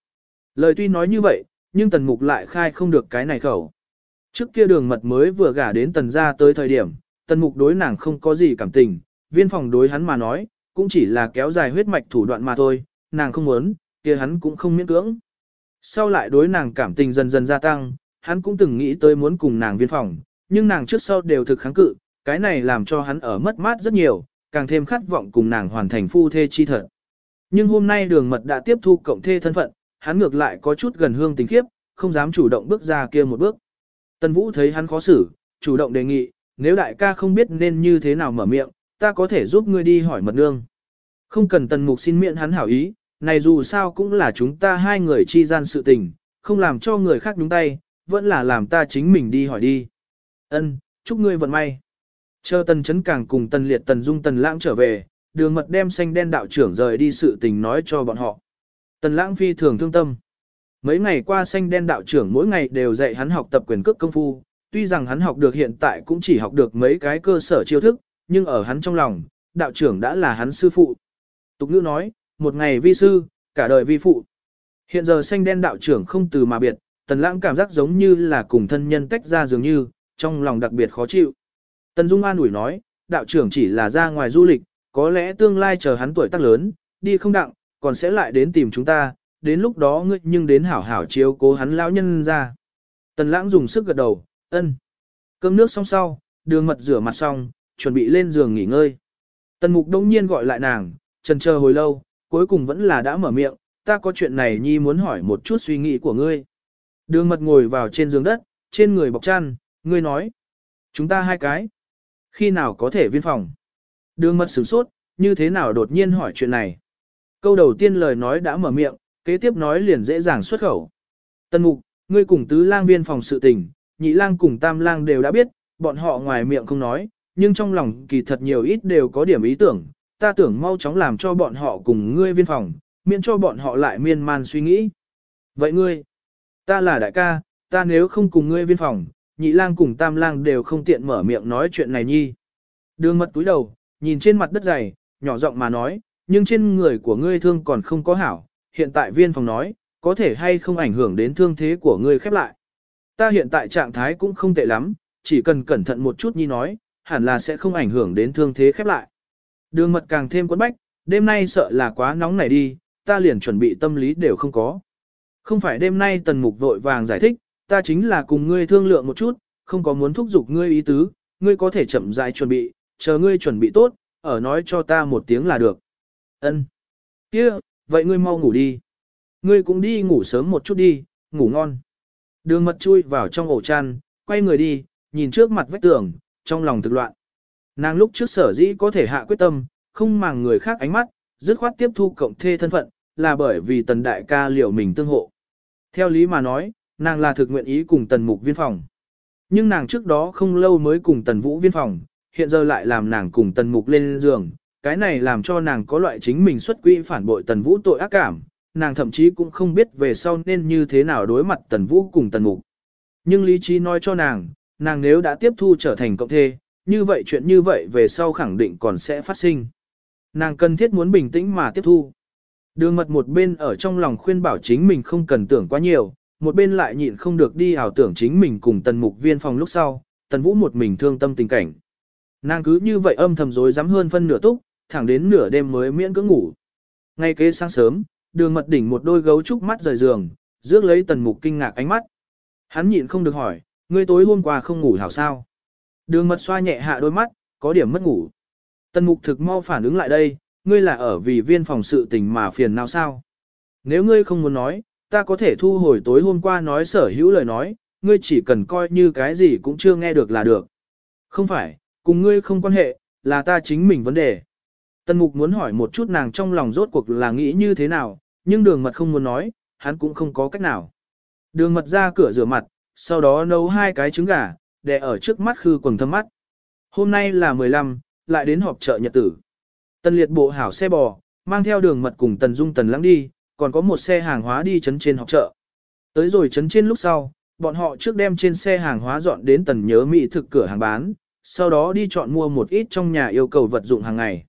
Lời tuy nói như vậy, nhưng tần mục lại khai không được cái này khẩu. Trước kia đường mật mới vừa gả đến tần gia tới thời điểm, tần mục đối nàng không có gì cảm tình, viên phòng đối hắn mà nói, cũng chỉ là kéo dài huyết mạch thủ đoạn mà thôi, nàng không muốn, kia hắn cũng không miễn cưỡng. Sau lại đối nàng cảm tình dần dần gia tăng, hắn cũng từng nghĩ tới muốn cùng nàng viên phòng, nhưng nàng trước sau đều thực kháng cự, cái này làm cho hắn ở mất mát rất nhiều, càng thêm khát vọng cùng nàng hoàn thành phu thê chi thật. Nhưng hôm nay đường mật đã tiếp thu cộng thê thân phận, hắn ngược lại có chút gần hương tình khiếp, không dám chủ động bước ra kia một bước. Tân Vũ thấy hắn khó xử, chủ động đề nghị, nếu đại ca không biết nên như thế nào mở miệng, ta có thể giúp ngươi đi hỏi mật nương. Không cần tần mục xin miệng hắn hảo ý, này dù sao cũng là chúng ta hai người chi gian sự tình, không làm cho người khác nhúng tay, vẫn là làm ta chính mình đi hỏi đi. Ân, chúc ngươi vận may. Chờ tần chấn càng cùng tần liệt tần dung tần lãng trở về, đường mật đem xanh đen đạo trưởng rời đi sự tình nói cho bọn họ. Tần lãng phi thường thương tâm. Mấy ngày qua xanh đen đạo trưởng mỗi ngày đều dạy hắn học tập quyền cước công phu, tuy rằng hắn học được hiện tại cũng chỉ học được mấy cái cơ sở chiêu thức, nhưng ở hắn trong lòng, đạo trưởng đã là hắn sư phụ. Tục ngữ nói, một ngày vi sư, cả đời vi phụ. Hiện giờ xanh đen đạo trưởng không từ mà biệt, tần lãng cảm giác giống như là cùng thân nhân tách ra dường như, trong lòng đặc biệt khó chịu. Tần Dung an ủi nói, đạo trưởng chỉ là ra ngoài du lịch, có lẽ tương lai chờ hắn tuổi tác lớn, đi không đặng, còn sẽ lại đến tìm chúng ta, đến lúc đó ngươi nhưng đến hảo hảo chiếu cố hắn lão nhân ra. Tần lãng dùng sức gật đầu, ân. Cơm nước xong sau, đường mật rửa mặt xong, chuẩn bị lên giường nghỉ ngơi. Tần mục đông nhiên gọi lại nàng, trần chờ hồi lâu, cuối cùng vẫn là đã mở miệng, ta có chuyện này nhi muốn hỏi một chút suy nghĩ của ngươi. Đường mật ngồi vào trên giường đất, trên người bọc chăn, ngươi nói. Chúng ta hai cái. Khi nào có thể viên phòng? Đường mật sửng sốt, như thế nào đột nhiên hỏi chuyện này? Câu đầu tiên lời nói đã mở miệng, kế tiếp nói liền dễ dàng xuất khẩu. Tân mục, ngươi cùng tứ lang viên phòng sự tình, nhị lang cùng tam lang đều đã biết, bọn họ ngoài miệng không nói, nhưng trong lòng kỳ thật nhiều ít đều có điểm ý tưởng, ta tưởng mau chóng làm cho bọn họ cùng ngươi viên phòng, miễn cho bọn họ lại miên man suy nghĩ. Vậy ngươi, ta là đại ca, ta nếu không cùng ngươi viên phòng, nhị lang cùng tam lang đều không tiện mở miệng nói chuyện này nhi. Đường mật túi đầu, nhìn trên mặt đất dày, nhỏ giọng mà nói, nhưng trên người của ngươi thương còn không có hảo, hiện tại viên phòng nói, có thể hay không ảnh hưởng đến thương thế của ngươi khép lại. Ta hiện tại trạng thái cũng không tệ lắm, chỉ cần cẩn thận một chút nhi nói, hẳn là sẽ không ảnh hưởng đến thương thế khép lại. Đường mật càng thêm quấn bách, đêm nay sợ là quá nóng này đi, ta liền chuẩn bị tâm lý đều không có. Không phải đêm nay tần mục vội vàng giải thích, ta chính là cùng ngươi thương lượng một chút, không có muốn thúc giục ngươi ý tứ, ngươi có thể chậm rãi chuẩn bị, chờ ngươi chuẩn bị tốt, ở nói cho ta một tiếng là được. Ân. Kia, vậy ngươi mau ngủ đi. Ngươi cũng đi ngủ sớm một chút đi, ngủ ngon. Đường mật chui vào trong ổ chăn, quay người đi, nhìn trước mặt vách tường, trong lòng thực loạn. Nàng lúc trước sở dĩ có thể hạ quyết tâm, không màng người khác ánh mắt, dứt khoát tiếp thu cộng thê thân phận, là bởi vì tần đại ca liệu mình tương hộ. Theo lý mà nói, nàng là thực nguyện ý cùng tần mục viên phòng. Nhưng nàng trước đó không lâu mới cùng tần vũ viên phòng, hiện giờ lại làm nàng cùng tần mục lên giường, cái này làm cho nàng có loại chính mình xuất quỹ phản bội tần vũ tội ác cảm, nàng thậm chí cũng không biết về sau nên như thế nào đối mặt tần vũ cùng tần mục. Nhưng lý trí nói cho nàng, nàng nếu đã tiếp thu trở thành cộng thê, như vậy chuyện như vậy về sau khẳng định còn sẽ phát sinh. Nàng cần thiết muốn bình tĩnh mà tiếp thu. Đường mật một bên ở trong lòng khuyên bảo chính mình không cần tưởng quá nhiều, một bên lại nhịn không được đi ảo tưởng chính mình cùng tần mục viên phòng lúc sau, tần vũ một mình thương tâm tình cảnh. Nàng cứ như vậy âm thầm rối rắm hơn phân nửa túc, thẳng đến nửa đêm mới miễn cưỡng ngủ. Ngay kế sáng sớm, đường mật đỉnh một đôi gấu trúc mắt rời giường, rước lấy tần mục kinh ngạc ánh mắt. Hắn nhịn không được hỏi, ngươi tối hôm qua không ngủ hảo sao? Đường mật xoa nhẹ hạ đôi mắt, có điểm mất ngủ. Tần mục thực mau phản ứng lại đây, ngươi là ở vì viên phòng sự tình mà phiền nào sao? Nếu ngươi không muốn nói, ta có thể thu hồi tối hôm qua nói sở hữu lời nói, ngươi chỉ cần coi như cái gì cũng chưa nghe được là được. Không phải, cùng ngươi không quan hệ, là ta chính mình vấn đề. Tần mục muốn hỏi một chút nàng trong lòng rốt cuộc là nghĩ như thế nào, nhưng đường mật không muốn nói, hắn cũng không có cách nào. Đường mật ra cửa rửa mặt, sau đó nấu hai cái trứng gà, để ở trước mắt khư quần thâm mắt. Hôm nay là 15, lại đến họp chợ nhật tử. Tần liệt bộ hảo xe bò, mang theo đường mật cùng tần dung tần lắng đi, còn có một xe hàng hóa đi chấn trên họp chợ. Tới rồi chấn trên lúc sau, bọn họ trước đem trên xe hàng hóa dọn đến tần nhớ mỹ thực cửa hàng bán, sau đó đi chọn mua một ít trong nhà yêu cầu vật dụng hàng ngày.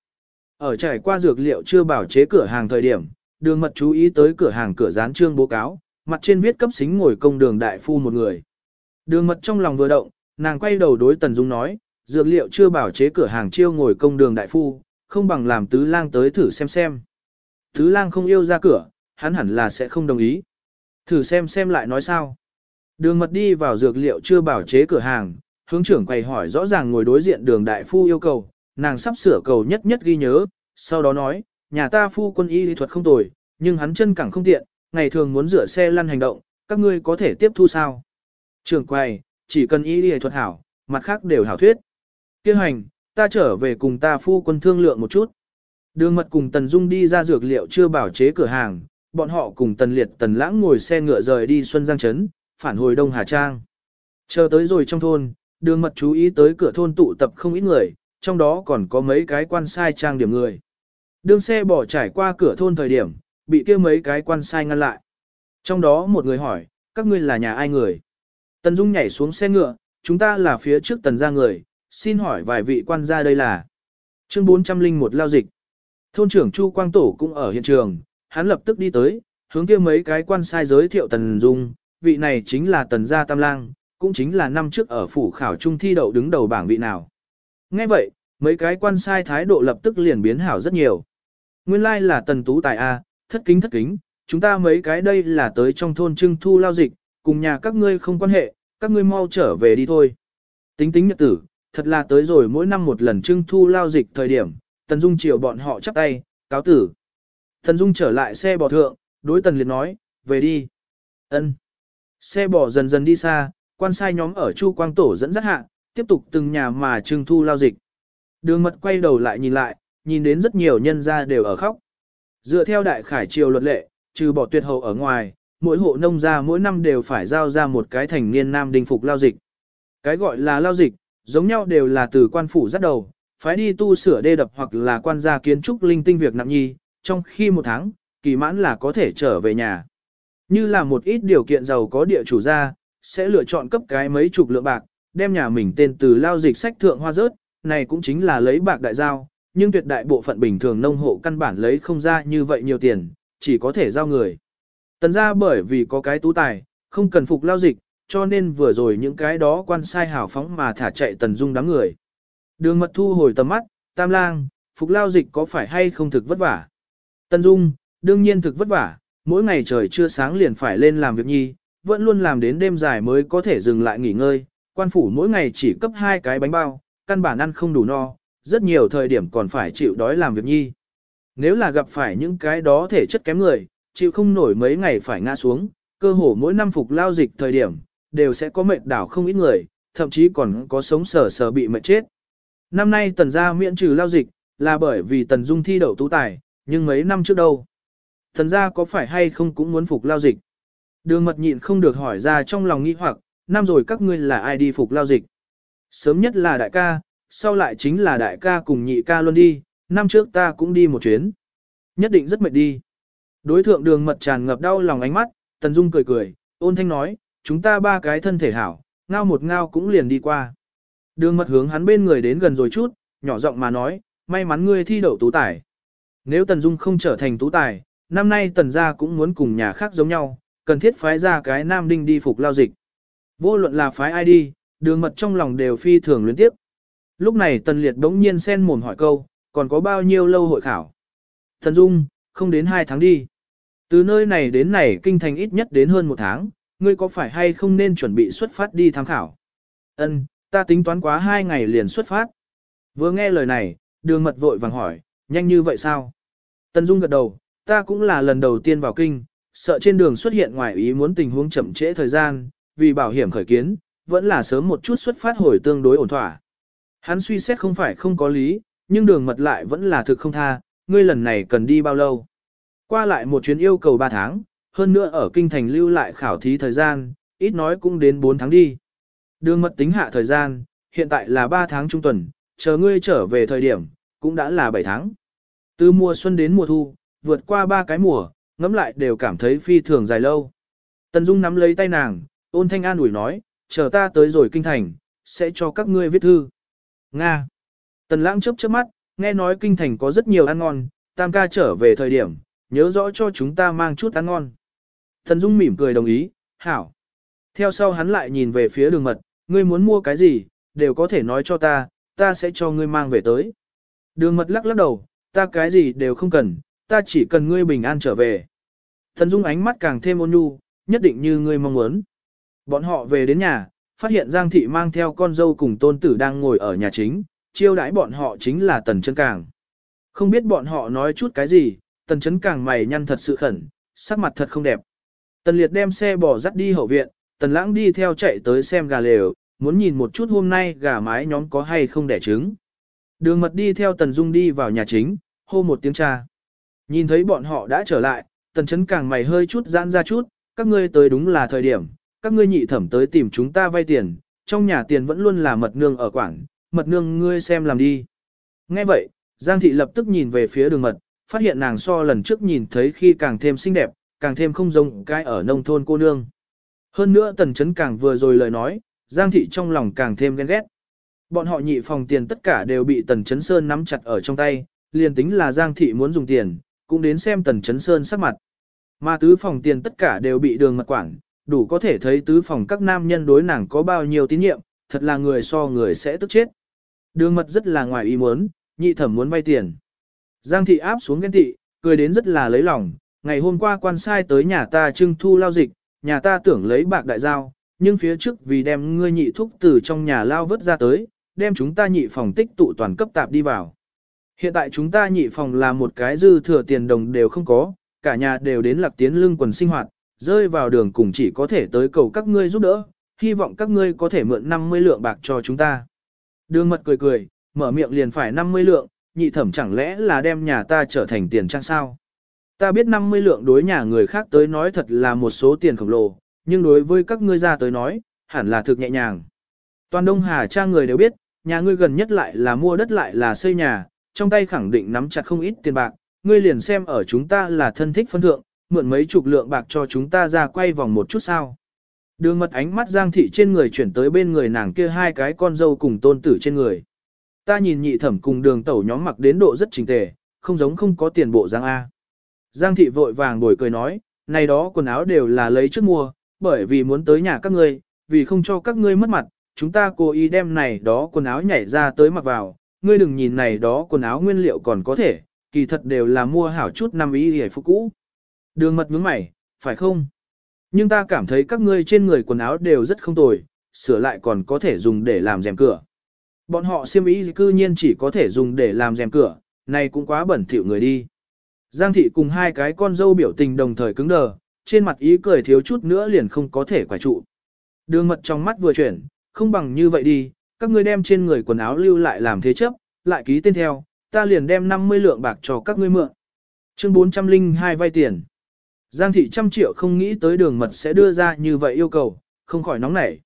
Ở trải qua dược liệu chưa bảo chế cửa hàng thời điểm, đường mật chú ý tới cửa hàng cửa dán trương bố cáo, mặt trên viết cấp xính ngồi công đường đại phu một người. Đường mật trong lòng vừa động, nàng quay đầu đối Tần Dung nói, dược liệu chưa bảo chế cửa hàng chiêu ngồi công đường đại phu, không bằng làm tứ lang tới thử xem xem. Tứ lang không yêu ra cửa, hắn hẳn là sẽ không đồng ý. Thử xem xem lại nói sao. Đường mật đi vào dược liệu chưa bảo chế cửa hàng, hướng trưởng quầy hỏi rõ ràng ngồi đối diện đường đại phu yêu cầu, nàng sắp sửa cầu nhất nhất ghi nhớ, sau đó nói, nhà ta phu quân y lý thuật không tồi, nhưng hắn chân cẳng không tiện, ngày thường muốn rửa xe lăn hành động, các ngươi có thể tiếp thu sao? Trưởng quầy chỉ cần y lý thuật hảo, mặt khác đều hảo thuyết. Kêu hành, ta trở về cùng ta phu quân thương lượng một chút. Đường mật cùng Tần Dung đi ra dược liệu chưa bảo chế cửa hàng, bọn họ cùng Tần Liệt Tần Lãng ngồi xe ngựa rời đi Xuân Giang Trấn, phản hồi Đông Hà Trang. Chờ tới rồi trong thôn, đường mật chú ý tới cửa thôn tụ tập không ít người, trong đó còn có mấy cái quan sai trang điểm người. Đường xe bỏ trải qua cửa thôn thời điểm, bị kia mấy cái quan sai ngăn lại. Trong đó một người hỏi, các ngươi là nhà ai người? Tần Dung nhảy xuống xe ngựa, chúng ta là phía trước tần gia người, xin hỏi vài vị quan gia đây là. Chương 401 lao dịch. Thôn trưởng Chu Quang Tổ cũng ở hiện trường, hắn lập tức đi tới, hướng kia mấy cái quan sai giới thiệu Tần Dung, vị này chính là Tần Gia Tam Lang, cũng chính là năm trước ở phủ khảo trung thi đậu đứng đầu bảng vị nào. Nghe vậy, mấy cái quan sai thái độ lập tức liền biến hảo rất nhiều. Nguyên lai like là Tần Tú Tài A, thất kính thất kính, chúng ta mấy cái đây là tới trong thôn trưng thu lao dịch, cùng nhà các ngươi không quan hệ, các ngươi mau trở về đi thôi. Tính tính nhật tử, thật là tới rồi mỗi năm một lần trưng thu lao dịch thời điểm, Tần Dung chiều bọn họ chắp tay, cáo tử. Tần Dung trở lại xe bò thượng, đối Tần Liệt nói, về đi. ân Xe bò dần dần đi xa, quan sai nhóm ở Chu Quang Tổ dẫn dắt hạ, tiếp tục từng nhà mà trưng thu lao dịch. Đường mật quay đầu lại nhìn lại, nhìn đến rất nhiều nhân gia đều ở khóc. Dựa theo đại khải triều luật lệ, trừ bỏ tuyệt hậu ở ngoài, mỗi hộ nông gia mỗi năm đều phải giao ra một cái thành niên nam đình phục lao dịch. Cái gọi là lao dịch, giống nhau đều là từ quan phủ dắt đầu, phải đi tu sửa đê đập hoặc là quan gia kiến trúc linh tinh việc nặng nhi, trong khi một tháng, kỳ mãn là có thể trở về nhà. Như là một ít điều kiện giàu có địa chủ ra, sẽ lựa chọn cấp cái mấy chục lượng bạc, đem nhà mình tên từ lao dịch sách thượng hoa rớt, này cũng chính là lấy bạc đại giao, nhưng tuyệt đại bộ phận bình thường nông hộ căn bản lấy không ra như vậy nhiều tiền, chỉ có thể giao người. Tần ra bởi vì có cái tú tài, không cần phục lao dịch, cho nên vừa rồi những cái đó quan sai hào phóng mà thả chạy tần dung đám người. Đường mật thu hồi tầm mắt, tam lang, phục lao dịch có phải hay không thực vất vả? Tần dung, đương nhiên thực vất vả, mỗi ngày trời chưa sáng liền phải lên làm việc nhi, vẫn luôn làm đến đêm dài mới có thể dừng lại nghỉ ngơi, quan phủ mỗi ngày chỉ cấp hai cái bánh bao, căn bản ăn không đủ no, rất nhiều thời điểm còn phải chịu đói làm việc nhi. Nếu là gặp phải những cái đó thể chất kém người, chịu không nổi mấy ngày phải ngã xuống, cơ hồ mỗi năm phục lao dịch thời điểm, đều sẽ có mệt đảo không ít người, thậm chí còn có sống sờ sờ bị mệt chết. Năm nay tần gia miễn trừ lao dịch, là bởi vì tần dung thi đậu tú tài, nhưng mấy năm trước đâu. thần gia có phải hay không cũng muốn phục lao dịch. Đường mật nhịn không được hỏi ra trong lòng nghi hoặc, năm rồi các ngươi là ai đi phục lao dịch. Sớm nhất là đại ca, sau lại chính là đại ca cùng nhị ca luôn đi, năm trước ta cũng đi một chuyến. Nhất định rất mệt đi. Đối thượng đường mật tràn ngập đau lòng ánh mắt, Tần Dung cười cười, ôn thanh nói, chúng ta ba cái thân thể hảo, ngao một ngao cũng liền đi qua. Đường mật hướng hắn bên người đến gần rồi chút, nhỏ giọng mà nói, may mắn ngươi thi đậu tú tải. Nếu Tần Dung không trở thành tú tài, năm nay Tần gia cũng muốn cùng nhà khác giống nhau, cần thiết phái ra cái nam đinh đi phục lao dịch. Vô luận là phái ai đi, đường mật trong lòng đều phi thường luyến tiếp. Lúc này Tần Liệt bỗng nhiên sen mồm hỏi câu, còn có bao nhiêu lâu hội khảo? Tần Dung, không đến hai tháng đi. Từ nơi này đến này kinh thành ít nhất đến hơn một tháng, ngươi có phải hay không nên chuẩn bị xuất phát đi tham khảo? Ân, ta tính toán quá hai ngày liền xuất phát. Vừa nghe lời này, đường mật vội vàng hỏi, nhanh như vậy sao? Tần Dung gật đầu, ta cũng là lần đầu tiên vào kinh, sợ trên đường xuất hiện ngoài ý muốn tình huống chậm trễ thời gian, vì bảo hiểm khởi kiến, vẫn là sớm một chút xuất phát hồi tương đối ổn thỏa. Hắn suy xét không phải không có lý, nhưng đường mật lại vẫn là thực không tha, ngươi lần này cần đi bao lâu? Qua lại một chuyến yêu cầu 3 tháng, hơn nữa ở kinh thành lưu lại khảo thí thời gian, ít nói cũng đến 4 tháng đi. Đường mật tính hạ thời gian, hiện tại là 3 tháng trung tuần, chờ ngươi trở về thời điểm, cũng đã là 7 tháng. Từ mùa xuân đến mùa thu, vượt qua ba cái mùa, ngẫm lại đều cảm thấy phi thường dài lâu. Tần Dung nắm lấy tay nàng, ôn thanh an ủi nói, chờ ta tới rồi kinh thành, sẽ cho các ngươi viết thư. Nga. Tần lãng chớp chớp mắt, nghe nói kinh thành có rất nhiều ăn ngon, tam ca trở về thời điểm, nhớ rõ cho chúng ta mang chút ăn ngon. Tần Dung mỉm cười đồng ý, hảo. Theo sau hắn lại nhìn về phía đường mật, ngươi muốn mua cái gì, đều có thể nói cho ta, ta sẽ cho ngươi mang về tới. Đường mật lắc lắc đầu, ta cái gì đều không cần, ta chỉ cần ngươi bình an trở về. Thần Dung ánh mắt càng thêm ôn nhu, nhất định như ngươi mong muốn. Bọn họ về đến nhà, phát hiện Giang Thị mang theo con dâu cùng tôn tử đang ngồi ở nhà chính, chiêu đãi bọn họ chính là Tần Chân Càng. Không biết bọn họ nói chút cái gì, Tần Chấn Càng mày nhăn thật sự khẩn, sắc mặt thật không đẹp. Tần Liệt đem xe bỏ dắt đi hậu viện, Tần Lãng đi theo chạy tới xem gà lều, muốn nhìn một chút hôm nay gà mái nhóm có hay không đẻ trứng. Đường mật đi theo Tần Dung đi vào nhà chính, hô một tiếng cha. Nhìn thấy bọn họ đã trở lại, Tần Chấn Càng mày hơi chút giãn ra chút, các ngươi tới đúng là thời điểm, các ngươi nhị thẩm tới tìm chúng ta vay tiền, trong nhà tiền vẫn luôn là mật nương ở quảng, mật nương ngươi xem làm đi. Nghe vậy, Giang thị lập tức nhìn về phía đường mật, phát hiện nàng so lần trước nhìn thấy khi càng thêm xinh đẹp, càng thêm không giống cái ở nông thôn cô nương. Hơn nữa tần chấn càng vừa rồi lời nói, Giang thị trong lòng càng thêm ghen ghét. Bọn họ nhị phòng tiền tất cả đều bị tần chấn sơn nắm chặt ở trong tay, liền tính là Giang thị muốn dùng tiền, cũng đến xem tần chấn sơn sắc mặt. Mà tứ phòng tiền tất cả đều bị đường mật quản, đủ có thể thấy tứ phòng các nam nhân đối nàng có bao nhiêu tín nhiệm, thật là người so người sẽ tức chết. Đường mật rất là ngoài ý muốn, nhị thẩm muốn vay tiền. Giang thị áp xuống ghen thị cười đến rất là lấy lòng, ngày hôm qua quan sai tới nhà ta trưng thu lao dịch, nhà ta tưởng lấy bạc đại giao, nhưng phía trước vì đem ngươi nhị thúc từ trong nhà lao vớt ra tới, đem chúng ta nhị phòng tích tụ toàn cấp tạp đi vào. Hiện tại chúng ta nhị phòng là một cái dư thừa tiền đồng đều không có, cả nhà đều đến lạc tiến lương quần sinh hoạt, rơi vào đường cùng chỉ có thể tới cầu các ngươi giúp đỡ, hy vọng các ngươi có thể mượn 50 lượng bạc cho chúng ta. Đường mật cười cười, mở miệng liền phải 50 lượng, nhị thẩm chẳng lẽ là đem nhà ta trở thành tiền trang sao? Ta biết 50 lượng đối nhà người khác tới nói thật là một số tiền khổng lồ, nhưng đối với các ngươi ra tới nói, hẳn là thực nhẹ nhàng. Toàn Đông Hà cha người đều biết, nhà ngươi gần nhất lại là mua đất lại là xây nhà, trong tay khẳng định nắm chặt không ít tiền bạc, ngươi liền xem ở chúng ta là thân thích phân thượng, mượn mấy chục lượng bạc cho chúng ta ra quay vòng một chút sao. Đường mật ánh mắt Giang thị trên người chuyển tới bên người nàng kia hai cái con dâu cùng tôn tử trên người. Ta nhìn nhị thẩm cùng đường tẩu nhóm mặc đến độ rất trình tề, không giống không có tiền bộ Giang A. Giang thị vội vàng bồi cười nói, này đó quần áo đều là lấy trước mua, bởi vì muốn tới nhà các ngươi, vì không cho các ngươi mất mặt, chúng ta cố ý đem này đó quần áo nhảy ra tới mặc vào, ngươi đừng nhìn này đó quần áo nguyên liệu còn có thể, kỳ thật đều là mua hảo chút năm ý hề phục cũ. Đường mật nhướng mày, phải không? Nhưng ta cảm thấy các ngươi trên người quần áo đều rất không tồi, sửa lại còn có thể dùng để làm rèm cửa. Bọn họ siêm ý cư nhiên chỉ có thể dùng để làm rèm cửa, này cũng quá bẩn thỉu người đi. Giang thị cùng hai cái con dâu biểu tình đồng thời cứng đờ, trên mặt ý cười thiếu chút nữa liền không có thể quả trụ. Đường mật trong mắt vừa chuyển, không bằng như vậy đi, các ngươi đem trên người quần áo lưu lại làm thế chấp, lại ký tên theo, ta liền đem 50 lượng bạc cho các ngươi mượn. Chương 402 vay tiền. Giang thị trăm triệu không nghĩ tới đường mật sẽ đưa ra như vậy yêu cầu, không khỏi nóng nảy.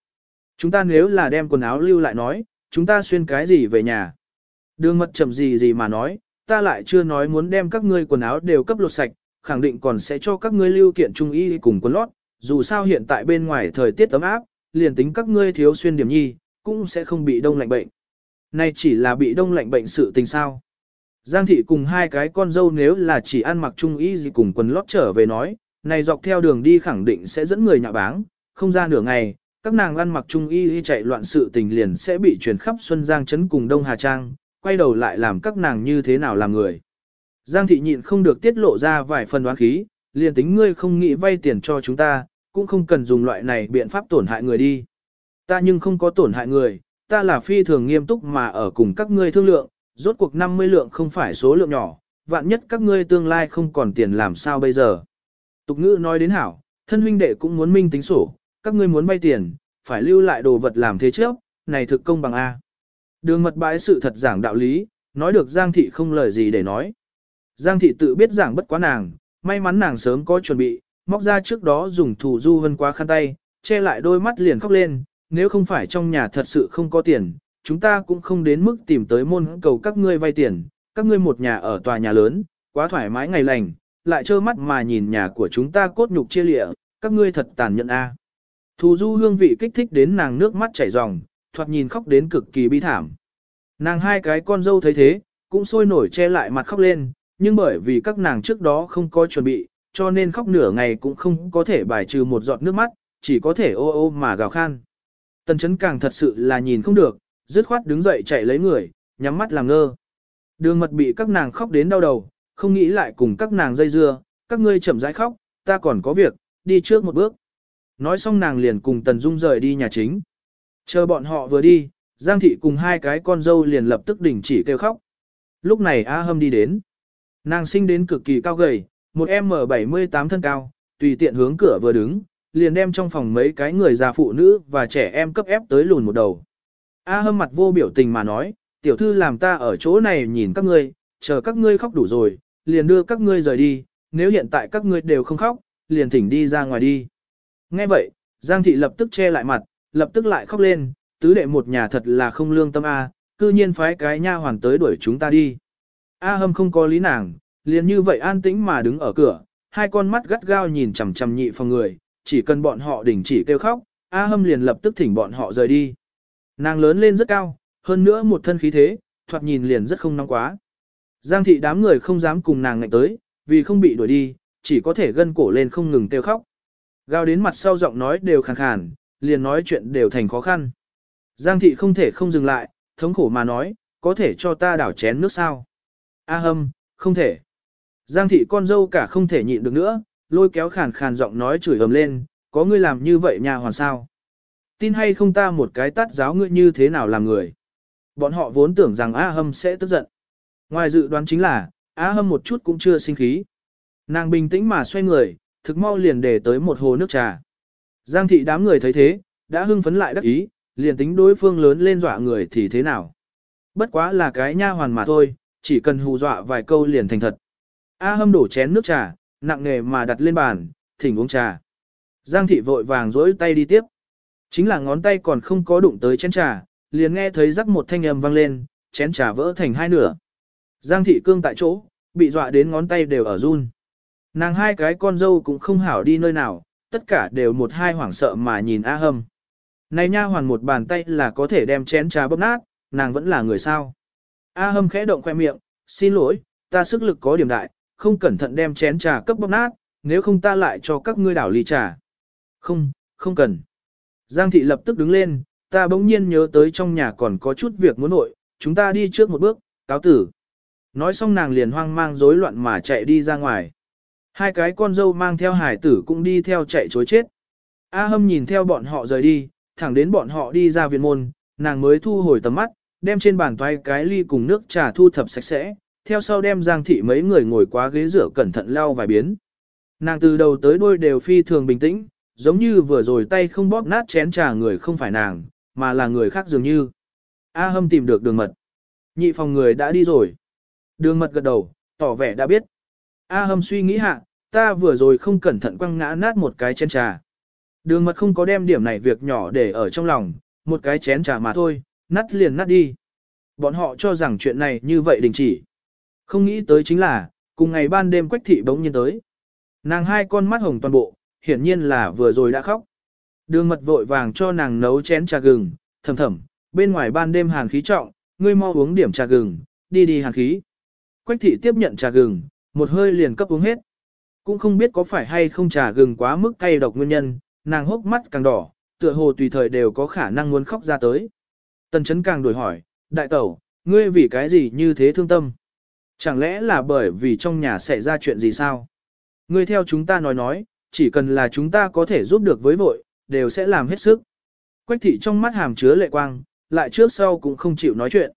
Chúng ta nếu là đem quần áo lưu lại nói, chúng ta xuyên cái gì về nhà. Đường mật chậm gì gì mà nói, ta lại chưa nói muốn đem các ngươi quần áo đều cấp lột sạch, khẳng định còn sẽ cho các ngươi lưu kiện trung y cùng quần lót, dù sao hiện tại bên ngoài thời tiết ấm áp, liền tính các ngươi thiếu xuyên điểm nhi, cũng sẽ không bị đông lạnh bệnh. Này chỉ là bị đông lạnh bệnh sự tình sao. Giang thị cùng hai cái con dâu nếu là chỉ ăn mặc trung y gì cùng quần lót trở về nói, này dọc theo đường đi khẳng định sẽ dẫn người nhạ báng, không ra nửa ngày, các nàng ăn mặc trung y y chạy loạn sự tình liền sẽ bị truyền khắp Xuân Giang Trấn cùng Đông Hà Trang, quay đầu lại làm các nàng như thế nào làm người. Giang thị nhịn không được tiết lộ ra vài phần đoán khí, liền tính ngươi không nghĩ vay tiền cho chúng ta, cũng không cần dùng loại này biện pháp tổn hại người đi. Ta nhưng không có tổn hại người, ta là phi thường nghiêm túc mà ở cùng các ngươi thương lượng, rốt cuộc 50 lượng không phải số lượng nhỏ, vạn nhất các ngươi tương lai không còn tiền làm sao bây giờ. Tục ngữ nói đến hảo, thân huynh đệ cũng muốn minh tính sổ, các ngươi muốn vay tiền, phải lưu lại đồ vật làm thế trước, này thực công bằng A. Đường mật bãi sự thật giảng đạo lý, nói được Giang thị không lời gì để nói. Giang thị tự biết giảng bất quá nàng, may mắn nàng sớm có chuẩn bị, móc ra trước đó dùng thủ du vân quá khăn tay, che lại đôi mắt liền khóc lên, nếu không phải trong nhà thật sự không có tiền, chúng ta cũng không đến mức tìm tới môn cầu các ngươi vay tiền, các ngươi một nhà ở tòa nhà lớn, quá thoải mái ngày lành, lại trơ mắt mà nhìn nhà của chúng ta cốt nhục chia lịa, các ngươi thật tàn nhẫn a. Thù du hương vị kích thích đến nàng nước mắt chảy ròng, thoạt nhìn khóc đến cực kỳ bi thảm. Nàng hai cái con dâu thấy thế, cũng sôi nổi che lại mặt khóc lên, nhưng bởi vì các nàng trước đó không có chuẩn bị, cho nên khóc nửa ngày cũng không có thể bài trừ một giọt nước mắt, chỉ có thể ô ô mà gào khan. Tần chấn càng thật sự là nhìn không được, dứt khoát đứng dậy chạy lấy người, nhắm mắt làm ngơ. Đường mật bị các nàng khóc đến đau đầu, không nghĩ lại cùng các nàng dây dưa, các ngươi chậm rãi khóc, ta còn có việc, đi trước một bước. Nói xong nàng liền cùng Tần Dung rời đi nhà chính. Chờ bọn họ vừa đi, Giang Thị cùng hai cái con dâu liền lập tức đình chỉ kêu khóc. Lúc này A Hâm đi đến. Nàng sinh đến cực kỳ cao gầy, một M78 thân cao, tùy tiện hướng cửa vừa đứng, liền đem trong phòng mấy cái người già phụ nữ và trẻ em cấp ép tới lùn một đầu. A hâm mặt vô biểu tình mà nói, tiểu thư làm ta ở chỗ này nhìn các ngươi, chờ các ngươi khóc đủ rồi, liền đưa các ngươi rời đi, nếu hiện tại các ngươi đều không khóc, liền thỉnh đi ra ngoài đi. Nghe vậy, Giang thị lập tức che lại mặt, lập tức lại khóc lên, tứ đệ một nhà thật là không lương tâm A, cư nhiên phái cái nha hoàn tới đuổi chúng ta đi. A hâm không có lý nàng, liền như vậy an tĩnh mà đứng ở cửa, hai con mắt gắt gao nhìn chằm chằm nhị phòng người, chỉ cần bọn họ đình chỉ kêu khóc, A hâm liền lập tức thỉnh bọn họ rời đi. Nàng lớn lên rất cao, hơn nữa một thân khí thế, thoạt nhìn liền rất không nóng quá. Giang thị đám người không dám cùng nàng ngạnh tới, vì không bị đuổi đi, chỉ có thể gân cổ lên không ngừng kêu khóc. Gao đến mặt sau giọng nói đều khàn khàn, liền nói chuyện đều thành khó khăn. Giang thị không thể không dừng lại, thống khổ mà nói, có thể cho ta đảo chén nước sao? A hâm, không thể. Giang thị con dâu cả không thể nhịn được nữa, lôi kéo khàn khàn giọng nói chửi ầm lên, có ngươi làm như vậy nhà hoàn sao? Tin hay không ta một cái tát giáo ngươi như thế nào làm người? Bọn họ vốn tưởng rằng A hâm sẽ tức giận. Ngoài dự đoán chính là, A hâm một chút cũng chưa sinh khí. Nàng bình tĩnh mà xoay người, thực mau liền để tới một hồ nước trà. Giang thị đám người thấy thế, đã hưng phấn lại đắc ý, liền tính đối phương lớn lên dọa người thì thế nào. Bất quá là cái nha hoàn mà thôi, chỉ cần hù dọa vài câu liền thành thật. A hâm đổ chén nước trà, nặng nề mà đặt lên bàn, thỉnh uống trà. Giang thị vội vàng rỗi tay đi tiếp. Chính là ngón tay còn không có đụng tới chén trà, liền nghe thấy rắc một thanh âm vang lên, chén trà vỡ thành hai nửa. Giang thị cương tại chỗ, bị dọa đến ngón tay đều ở run. Nàng hai cái con dâu cũng không hảo đi nơi nào, tất cả đều một hai hoảng sợ mà nhìn A Hâm. Này nha hoàn một bàn tay là có thể đem chén trà bóp nát, nàng vẫn là người sao. A Hâm khẽ động khoe miệng, xin lỗi, ta sức lực có điểm đại, không cẩn thận đem chén trà cấp bóp nát, nếu không ta lại cho các ngươi đảo ly trà. Không, không cần. Giang thị lập tức đứng lên, ta bỗng nhiên nhớ tới trong nhà còn có chút việc muốn nội, chúng ta đi trước một bước, cáo tử. Nói xong nàng liền hoang mang rối loạn mà chạy đi ra ngoài. Hai cái con dâu mang theo hải tử cũng đi theo chạy chối chết. A hâm nhìn theo bọn họ rời đi, thẳng đến bọn họ đi ra viện môn, nàng mới thu hồi tầm mắt, đem trên bàn toái cái ly cùng nước trà thu thập sạch sẽ, theo sau đem giang thị mấy người ngồi quá ghế rửa cẩn thận lau vài biến. Nàng từ đầu tới đuôi đều phi thường bình tĩnh, giống như vừa rồi tay không bóp nát chén trà người không phải nàng, mà là người khác dường như. A hâm tìm được đường mật. Nhị phòng người đã đi rồi. Đường mật gật đầu, tỏ vẻ đã biết. A hâm suy nghĩ hạ, ta vừa rồi không cẩn thận quăng ngã nát một cái chén trà. Đường mật không có đem điểm này việc nhỏ để ở trong lòng, một cái chén trà mà thôi, nát liền nát đi. Bọn họ cho rằng chuyện này như vậy đình chỉ. Không nghĩ tới chính là, cùng ngày ban đêm quách thị bỗng nhiên tới. Nàng hai con mắt hồng toàn bộ, hiển nhiên là vừa rồi đã khóc. Đường mật vội vàng cho nàng nấu chén trà gừng, thầm thầm, bên ngoài ban đêm hàn khí trọng, ngươi mau uống điểm trà gừng, đi đi hàn khí. Quách thị tiếp nhận trà gừng, một hơi liền cấp uống hết. Cũng không biết có phải hay không trà gừng quá mức cay độc nguyên nhân, nàng hốc mắt càng đỏ, tựa hồ tùy thời đều có khả năng muốn khóc ra tới. Tần chấn càng đổi hỏi, đại tẩu, ngươi vì cái gì như thế thương tâm? Chẳng lẽ là bởi vì trong nhà xảy ra chuyện gì sao? Ngươi theo chúng ta nói nói, chỉ cần là chúng ta có thể giúp được với vội, đều sẽ làm hết sức. Quách thị trong mắt hàm chứa lệ quang, lại trước sau cũng không chịu nói chuyện.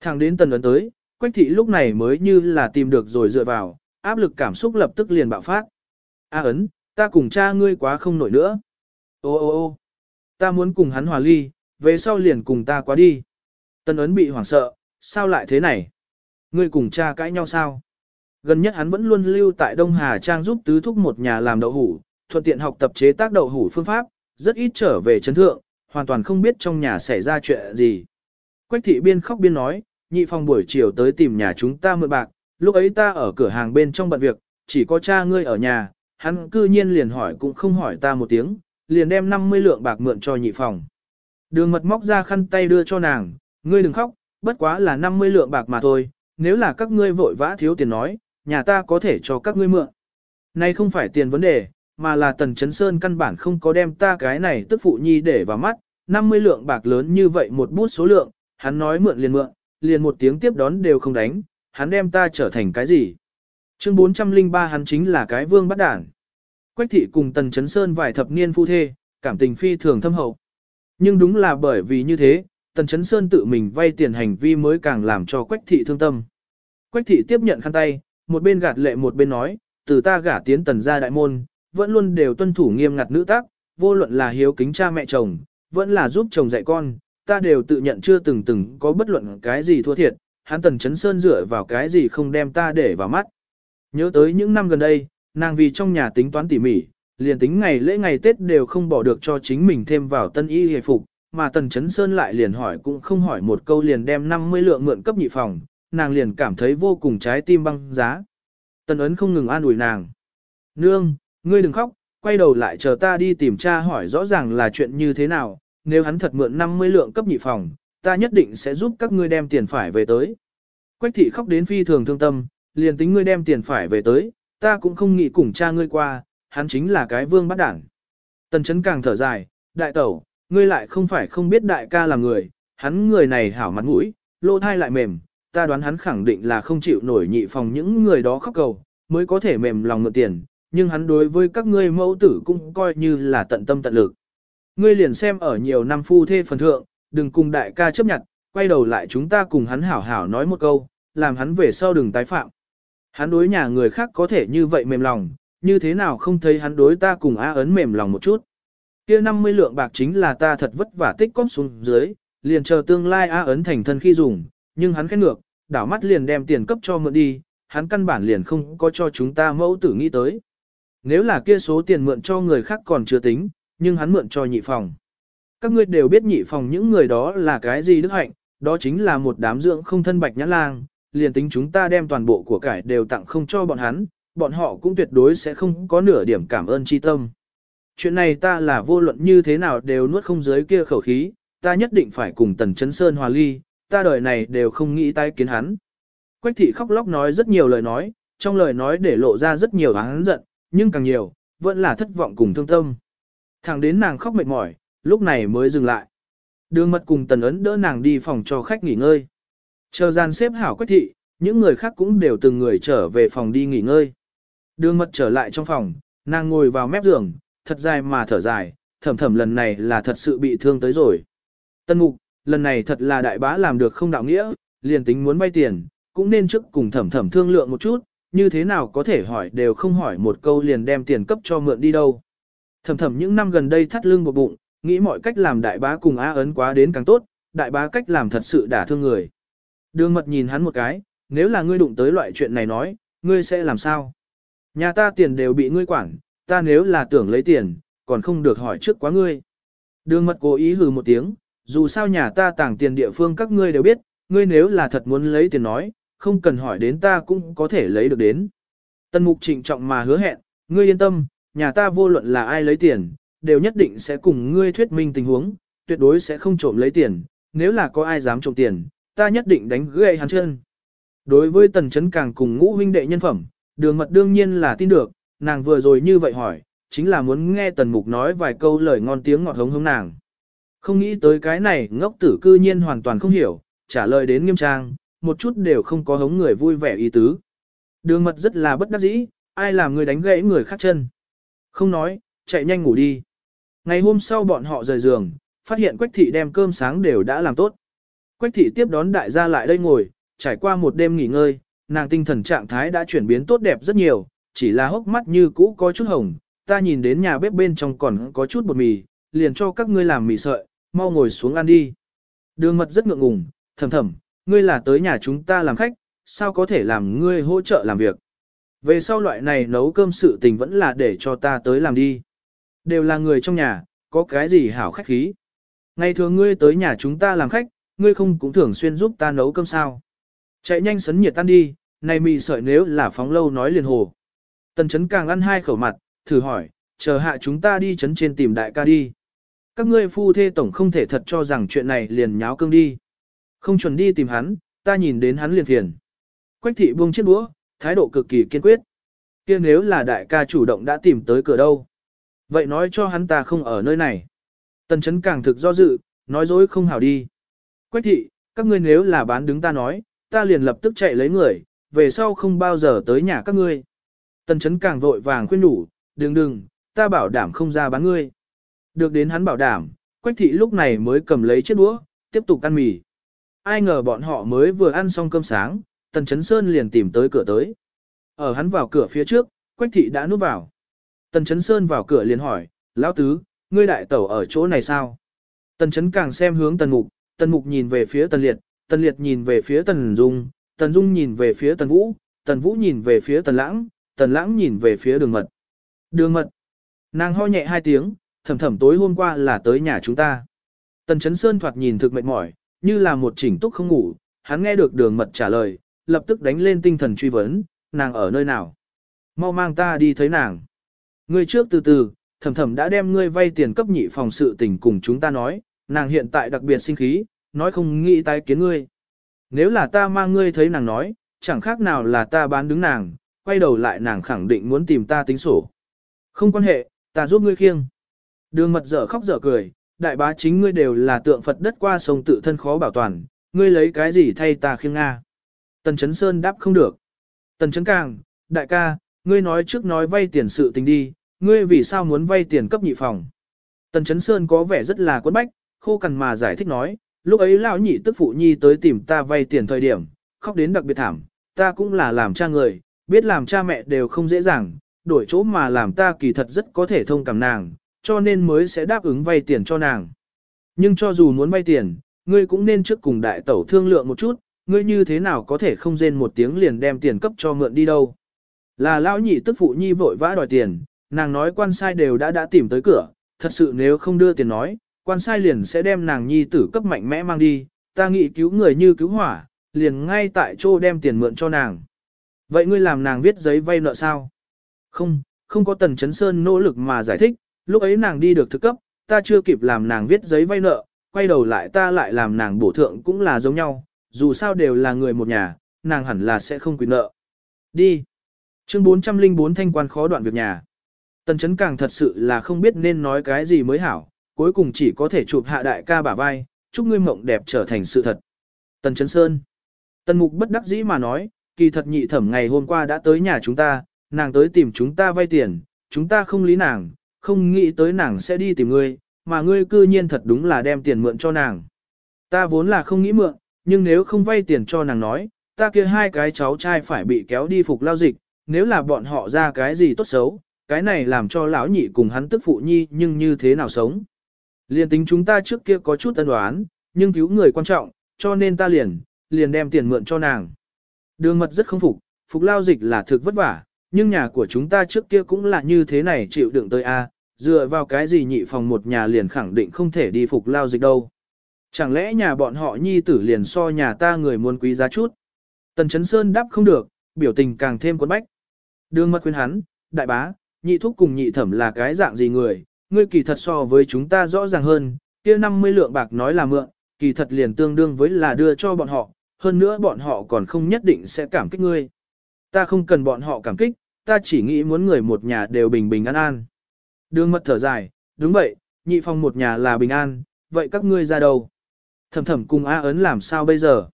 Thẳng đến tần ấn tới, Quách thị lúc này mới như là tìm được rồi dựa vào, áp lực cảm xúc lập tức liền bạo phát. A ấn, ta cùng cha ngươi quá không nổi nữa. Ô ô ô ta muốn cùng hắn hòa ly, về sau liền cùng ta quá đi. Tần ấn bị hoảng sợ, sao lại thế này? Ngươi cùng cha cãi nhau sao? Gần nhất hắn vẫn luôn lưu tại Đông Hà Trang giúp tứ thúc một nhà làm đậu hủ, thuận tiện học tập chế tác đậu hủ phương pháp, rất ít trở về chấn thượng, hoàn toàn không biết trong nhà xảy ra chuyện gì. Quách thị biên khóc biên nói, nhị phòng buổi chiều tới tìm nhà chúng ta mượn bạc, lúc ấy ta ở cửa hàng bên trong bận việc, chỉ có cha ngươi ở nhà, hắn cư nhiên liền hỏi cũng không hỏi ta một tiếng, liền đem 50 lượng bạc mượn cho nhị phòng. Đường mật móc ra khăn tay đưa cho nàng, ngươi đừng khóc, bất quá là 50 lượng bạc mà thôi, nếu là các ngươi vội vã thiếu tiền nói, nhà ta có thể cho các ngươi mượn. Nay không phải tiền vấn đề, mà là tần chấn sơn căn bản không có đem ta cái này tức phụ nhi để vào mắt, 50 lượng bạc lớn như vậy một bút số lượng, hắn nói mượn liền mượn, liền một tiếng tiếp đón đều không đánh, hắn đem ta trở thành cái gì? Chương 403 hắn chính là cái vương bắt đản. Quách thị cùng tần chấn sơn vài thập niên phu thê, cảm tình phi thường thâm hậu. Nhưng đúng là bởi vì như thế, tần chấn sơn tự mình vay tiền hành vi mới càng làm cho quách thị thương tâm. Quách thị tiếp nhận khăn tay, một bên gạt lệ một bên nói, từ ta gả tiến tần gia đại môn, vẫn luôn đều tuân thủ nghiêm ngặt nữ tác, vô luận là hiếu kính cha mẹ chồng, vẫn là giúp chồng dạy con, ta đều tự nhận chưa từng từng có bất luận cái gì thua thiệt, hắn tần chấn sơn dựa vào cái gì không đem ta để vào mắt. Nhớ tới những năm gần đây, nàng vì trong nhà tính toán tỉ mỉ, liền tính ngày lễ ngày Tết đều không bỏ được cho chính mình thêm vào tân y hề phục, mà tần chấn sơn lại liền hỏi cũng không hỏi một câu liền đem 50 lượng mượn cấp nhị phòng, nàng liền cảm thấy vô cùng trái tim băng giá. Tần ấn không ngừng an ủi nàng. Nương, ngươi đừng khóc, quay đầu lại chờ ta đi tìm cha hỏi rõ ràng là chuyện như thế nào, nếu hắn thật mượn 50 lượng cấp nhị phòng, ta nhất định sẽ giúp các ngươi đem tiền phải về tới. Quách thị khóc đến phi thường thương tâm, liền tính ngươi đem tiền phải về tới, ta cũng không nghĩ cùng cha ngươi qua, hắn chính là cái vương bắt đảng. Tần chấn càng thở dài, đại tẩu, ngươi lại không phải không biết đại ca là người, hắn người này hảo mặt mũi, lỗ thai lại mềm, ta đoán hắn khẳng định là không chịu nổi nhị phòng những người đó khóc cầu, mới có thể mềm lòng mượn tiền, nhưng hắn đối với các ngươi mẫu tử cũng coi như là tận tâm tận lực. Ngươi liền xem ở nhiều năm phu thê phần thượng, đừng cùng đại ca chấp nhận, quay đầu lại chúng ta cùng hắn hảo hảo nói một câu, làm hắn về sau đừng tái phạm. Hắn đối nhà người khác có thể như vậy mềm lòng, như thế nào không thấy hắn đối ta cùng á ấn mềm lòng một chút. kia 50 lượng bạc chính là ta thật vất vả tích cóp xuống dưới, liền chờ tương lai á ấn thành thân khi dùng, nhưng hắn khét ngược, đảo mắt liền đem tiền cấp cho mượn đi, hắn căn bản liền không có cho chúng ta mẫu tử nghĩ tới. Nếu là kia số tiền mượn cho người khác còn chưa tính, nhưng hắn mượn cho nhị phòng. Các ngươi đều biết nhị phòng những người đó là cái gì đức hạnh, đó chính là một đám dưỡng không thân bạch nhã lang, liền tính chúng ta đem toàn bộ của cải đều tặng không cho bọn hắn, bọn họ cũng tuyệt đối sẽ không có nửa điểm cảm ơn chi tâm. chuyện này ta là vô luận như thế nào đều nuốt không dưới kia khẩu khí, ta nhất định phải cùng Tần Chấn Sơn hòa ly, ta đời này đều không nghĩ tái kiến hắn. Quách thị khóc lóc nói rất nhiều lời nói, trong lời nói để lộ ra rất nhiều hắn giận, nhưng càng nhiều, vẫn là thất vọng cùng thương tâm. Thẳng đến nàng khóc mệt mỏi, lúc này mới dừng lại. Đường mật cùng tần ấn đỡ nàng đi phòng cho khách nghỉ ngơi. Chờ gian xếp hảo quách thị, những người khác cũng đều từng người trở về phòng đi nghỉ ngơi. Đường mật trở lại trong phòng, nàng ngồi vào mép giường, thật dài mà thở dài, thầm thầm lần này là thật sự bị thương tới rồi. Tân mục, lần này thật là đại bá làm được không đạo nghĩa, liền tính muốn vay tiền, cũng nên trước cùng thẩm thẩm thương lượng một chút, như thế nào có thể hỏi đều không hỏi một câu liền đem tiền cấp cho mượn đi đâu. Thẩm thẩm những năm gần đây thắt lưng một bụng, nghĩ mọi cách làm đại bá cùng á ấn quá đến càng tốt, đại bá cách làm thật sự đả thương người. Đường mật nhìn hắn một cái, nếu là ngươi đụng tới loại chuyện này nói, ngươi sẽ làm sao? Nhà ta tiền đều bị ngươi quản, ta nếu là tưởng lấy tiền, còn không được hỏi trước quá ngươi. Đường mật cố ý hừ một tiếng, dù sao nhà ta tàng tiền địa phương các ngươi đều biết, ngươi nếu là thật muốn lấy tiền nói, không cần hỏi đến ta cũng có thể lấy được đến. Tân mục trịnh trọng mà hứa hẹn, ngươi yên tâm, nhà ta vô luận là ai lấy tiền, đều nhất định sẽ cùng ngươi thuyết minh tình huống, tuyệt đối sẽ không trộm lấy tiền, nếu là có ai dám trộm tiền, ta nhất định đánh gãy hắn chân. Đối với tần chấn càng cùng ngũ huynh đệ nhân phẩm, đường mật đương nhiên là tin được, nàng vừa rồi như vậy hỏi, chính là muốn nghe tần mục nói vài câu lời ngon tiếng ngọt hống hống nàng. Không nghĩ tới cái này ngốc tử cư nhiên hoàn toàn không hiểu, trả lời đến nghiêm trang, một chút đều không có hống người vui vẻ ý tứ. Đường mật rất là bất đắc dĩ, ai làm người đánh gãy người khác chân. Không nói, chạy nhanh ngủ đi. Ngày hôm sau bọn họ rời giường, phát hiện Quách thị đem cơm sáng đều đã làm tốt. Quách thị tiếp đón đại gia lại đây ngồi, trải qua một đêm nghỉ ngơi, nàng tinh thần trạng thái đã chuyển biến tốt đẹp rất nhiều, chỉ là hốc mắt như cũ có chút hồng, ta nhìn đến nhà bếp bên trong còn có chút bột mì, liền cho các ngươi làm mì sợi, mau ngồi xuống ăn đi. Đường mật rất ngượng ngùng, thầm thầm, ngươi là tới nhà chúng ta làm khách, sao có thể làm ngươi hỗ trợ làm việc. Về sau loại này nấu cơm sự tình vẫn là để cho ta tới làm đi. Đều là người trong nhà, có cái gì hảo khách khí. Ngày thường ngươi tới nhà chúng ta làm khách, ngươi không cũng thường xuyên giúp ta nấu cơm sao. Chạy nhanh sấn nhiệt tan đi, này mì sợi nếu là phóng lâu nói liền hồ. Tần chấn càng ăn hai khẩu mặt, thử hỏi, chờ hạ chúng ta đi chấn trên tìm đại ca đi. Các ngươi phu thê tổng không thể thật cho rằng chuyện này liền nháo cương đi. Không chuẩn đi tìm hắn, ta nhìn đến hắn liền phiền. Quách thị buông chiếc đũa, thái độ cực kỳ kiên quyết. kia nếu là đại ca chủ động đã tìm tới cửa đâu. Vậy nói cho hắn ta không ở nơi này. Tần chấn càng thực do dự, nói dối không hảo đi. Quách thị, các ngươi nếu là bán đứng ta nói, ta liền lập tức chạy lấy người, về sau không bao giờ tới nhà các ngươi. Tần chấn càng vội vàng khuyên nhủ, đừng đừng, ta bảo đảm không ra bán ngươi. Được đến hắn bảo đảm, Quách thị lúc này mới cầm lấy chiếc đũa, tiếp tục ăn mì. Ai ngờ bọn họ mới vừa ăn xong cơm sáng, Tần Chấn Sơn liền tìm tới cửa tới. Ở hắn vào cửa phía trước, Quách thị đã núp vào. Tần Chấn Sơn vào cửa liền hỏi, Lão Tứ, ngươi đại tẩu ở chỗ này sao? Tần Chấn càng xem hướng Tần Mục, Tần Mục nhìn về phía Tần Liệt, Tần Liệt nhìn về phía Tần Dung, Tần Dung nhìn về phía Tần Vũ, Tần Vũ nhìn về phía Tần Lãng, Tần Lãng nhìn về phía đường mật. Đường mật. Nàng ho nhẹ hai tiếng, thầm thầm tối hôm qua là tới nhà chúng ta. Tần Chấn Sơn thoạt nhìn thực mệt mỏi, như là một chỉnh túc không ngủ, hắn nghe được đường mật trả lời, lập tức đánh lên tinh thần truy vấn, nàng ở nơi nào. Mau mang ta đi thấy nàng. Ngươi trước từ từ, thầm thầm đã đem ngươi vay tiền cấp nhị phòng sự tình cùng chúng ta nói, nàng hiện tại đặc biệt sinh khí, nói không nghĩ tái kiến ngươi. Nếu là ta mang ngươi thấy nàng nói, chẳng khác nào là ta bán đứng nàng, quay đầu lại nàng khẳng định muốn tìm ta tính sổ. Không quan hệ, ta giúp ngươi khiêng. Đường mật dở khóc dở cười, đại bá chính ngươi đều là tượng Phật đất qua sông tự thân khó bảo toàn, ngươi lấy cái gì thay ta khiêng Nga. Tần Chấn Sơn đáp không được. Tần Chấn Càng, đại ca, ngươi nói trước nói vay tiền sự tình đi, ngươi vì sao muốn vay tiền cấp nhị phòng. Tần Chấn Sơn có vẻ rất là quấn bách, khô cằn mà giải thích nói, lúc ấy lão nhị tức phụ nhi tới tìm ta vay tiền thời điểm, khóc đến đặc biệt thảm, ta cũng là làm cha người, biết làm cha mẹ đều không dễ dàng, đổi chỗ mà làm ta kỳ thật rất có thể thông cảm nàng, cho nên mới sẽ đáp ứng vay tiền cho nàng. Nhưng cho dù muốn vay tiền, ngươi cũng nên trước cùng đại tẩu thương lượng một chút, ngươi như thế nào có thể không rên một tiếng liền đem tiền cấp cho mượn đi đâu. Là lão nhị tức phụ nhi vội vã đòi tiền, nàng nói quan sai đều đã đã tìm tới cửa, thật sự nếu không đưa tiền nói, quan sai liền sẽ đem nàng nhi tử cấp mạnh mẽ mang đi, ta nghĩ cứu người như cứu hỏa, liền ngay tại chỗ đem tiền mượn cho nàng. Vậy ngươi làm nàng viết giấy vay nợ sao? Không, không có tần chấn sơn nỗ lực mà giải thích, lúc ấy nàng đi được thực cấp, ta chưa kịp làm nàng viết giấy vay nợ, quay đầu lại ta lại làm nàng bổ thượng cũng là giống nhau, dù sao đều là người một nhà, nàng hẳn là sẽ không quy nợ. Đi. Chương 404 thanh quan khó đoạn việc nhà. Tần chấn càng thật sự là không biết nên nói cái gì mới hảo, cuối cùng chỉ có thể chụp hạ đại ca bả vai, chúc ngươi mộng đẹp trở thành sự thật. Tần chấn sơn. Tần mục bất đắc dĩ mà nói, kỳ thật nhị thẩm ngày hôm qua đã tới nhà chúng ta, nàng tới tìm chúng ta vay tiền, chúng ta không lý nàng, không nghĩ tới nàng sẽ đi tìm ngươi, mà ngươi cư nhiên thật đúng là đem tiền mượn cho nàng. Ta vốn là không nghĩ mượn, nhưng nếu không vay tiền cho nàng nói, ta kia hai cái cháu trai phải bị kéo đi phục lao dịch, nếu là bọn họ ra cái gì tốt xấu, cái này làm cho lão nhị cùng hắn tức phụ nhi nhưng như thế nào sống. Liên tính chúng ta trước kia có chút tân đoán, nhưng cứu người quan trọng, cho nên ta liền, liền đem tiền mượn cho nàng. Đường mật rất không phục, phục lao dịch là thực vất vả, nhưng nhà của chúng ta trước kia cũng là như thế này chịu đựng tới a dựa vào cái gì nhị phòng một nhà liền khẳng định không thể đi phục lao dịch đâu. Chẳng lẽ nhà bọn họ nhi tử liền so nhà ta người muốn quý giá chút. Tần Chấn Sơn đáp không được, biểu tình càng thêm quấn bách. Đường mật khuyên hắn, đại bá, nhị thúc cùng nhị thẩm là cái dạng gì người, ngươi kỳ thật so với chúng ta rõ ràng hơn, kia 50 lượng bạc nói là mượn, kỳ thật liền tương đương với là đưa cho bọn họ, hơn nữa bọn họ còn không nhất định sẽ cảm kích ngươi. Ta không cần bọn họ cảm kích, ta chỉ nghĩ muốn người một nhà đều bình bình an an. Đường mật thở dài, đúng vậy, nhị phong một nhà là bình an, vậy các ngươi ra đâu? Thầm thầm cùng A ấn làm sao bây giờ?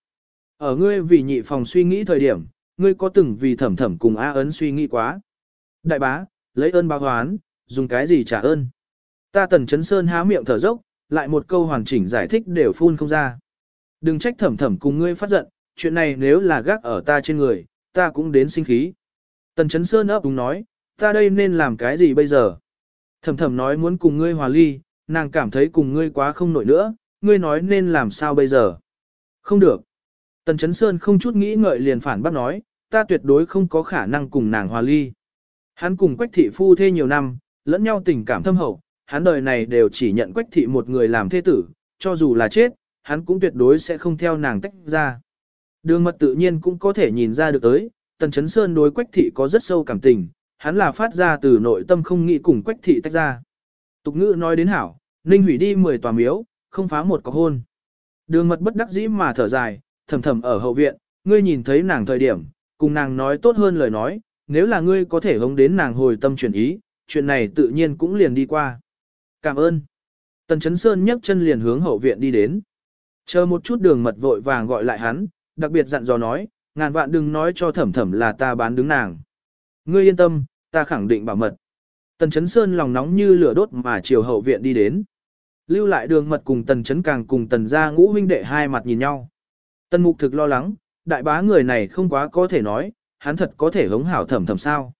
Ở ngươi vì nhị phòng suy nghĩ thời điểm, ngươi có từng vì thầm thầm cùng A ấn suy nghĩ quá. Đại bá, lấy ơn báo hoán, dùng cái gì trả ơn? Ta tần chấn sơn há miệng thở dốc, lại một câu hoàn chỉnh giải thích đều phun không ra. Đừng trách thầm thầm cùng ngươi phát giận, chuyện này nếu là gác ở ta trên người, ta cũng đến sinh khí. Tần chấn sơn ấp đúng nói, ta đây nên làm cái gì bây giờ? Thầm thầm nói muốn cùng ngươi hòa ly, nàng cảm thấy cùng ngươi quá không nổi nữa, ngươi nói nên làm sao bây giờ? Không được. Tần Chấn Sơn không chút nghĩ ngợi liền phản bác nói, ta tuyệt đối không có khả năng cùng nàng hòa ly. Hắn cùng Quách thị phu thê nhiều năm, lẫn nhau tình cảm thâm hậu, hắn đời này đều chỉ nhận Quách thị một người làm thê tử, cho dù là chết, hắn cũng tuyệt đối sẽ không theo nàng tách ra. Đường mật tự nhiên cũng có thể nhìn ra được tới, Tần Chấn Sơn đối Quách thị có rất sâu cảm tình, hắn là phát ra từ nội tâm không nghĩ cùng Quách thị tách ra. Tục ngữ nói đến hảo, Ninh hủy đi 10 tòa miếu, không phá một cọc hôn. Đường mật bất đắc dĩ mà thở dài, thầm thầm ở hậu viện, ngươi nhìn thấy nàng thời điểm, cùng nàng nói tốt hơn lời nói, nếu là ngươi có thể hống đến nàng hồi tâm chuyển ý, chuyện này tự nhiên cũng liền đi qua. Cảm ơn. Tần Chấn Sơn nhấc chân liền hướng hậu viện đi đến. Chờ một chút đường mật vội vàng gọi lại hắn, đặc biệt dặn dò nói, ngàn vạn đừng nói cho thẩm thẩm là ta bán đứng nàng. Ngươi yên tâm, ta khẳng định bảo mật. Tần Chấn Sơn lòng nóng như lửa đốt mà chiều hậu viện đi đến. Lưu lại đường mật cùng Tần Chấn Càng cùng Tần gia ngũ huynh đệ hai mặt nhìn nhau. Tần Mục thực lo lắng, đại bá người này không quá có thể nói, hắn thật có thể hống hảo thẩm thẩm sao.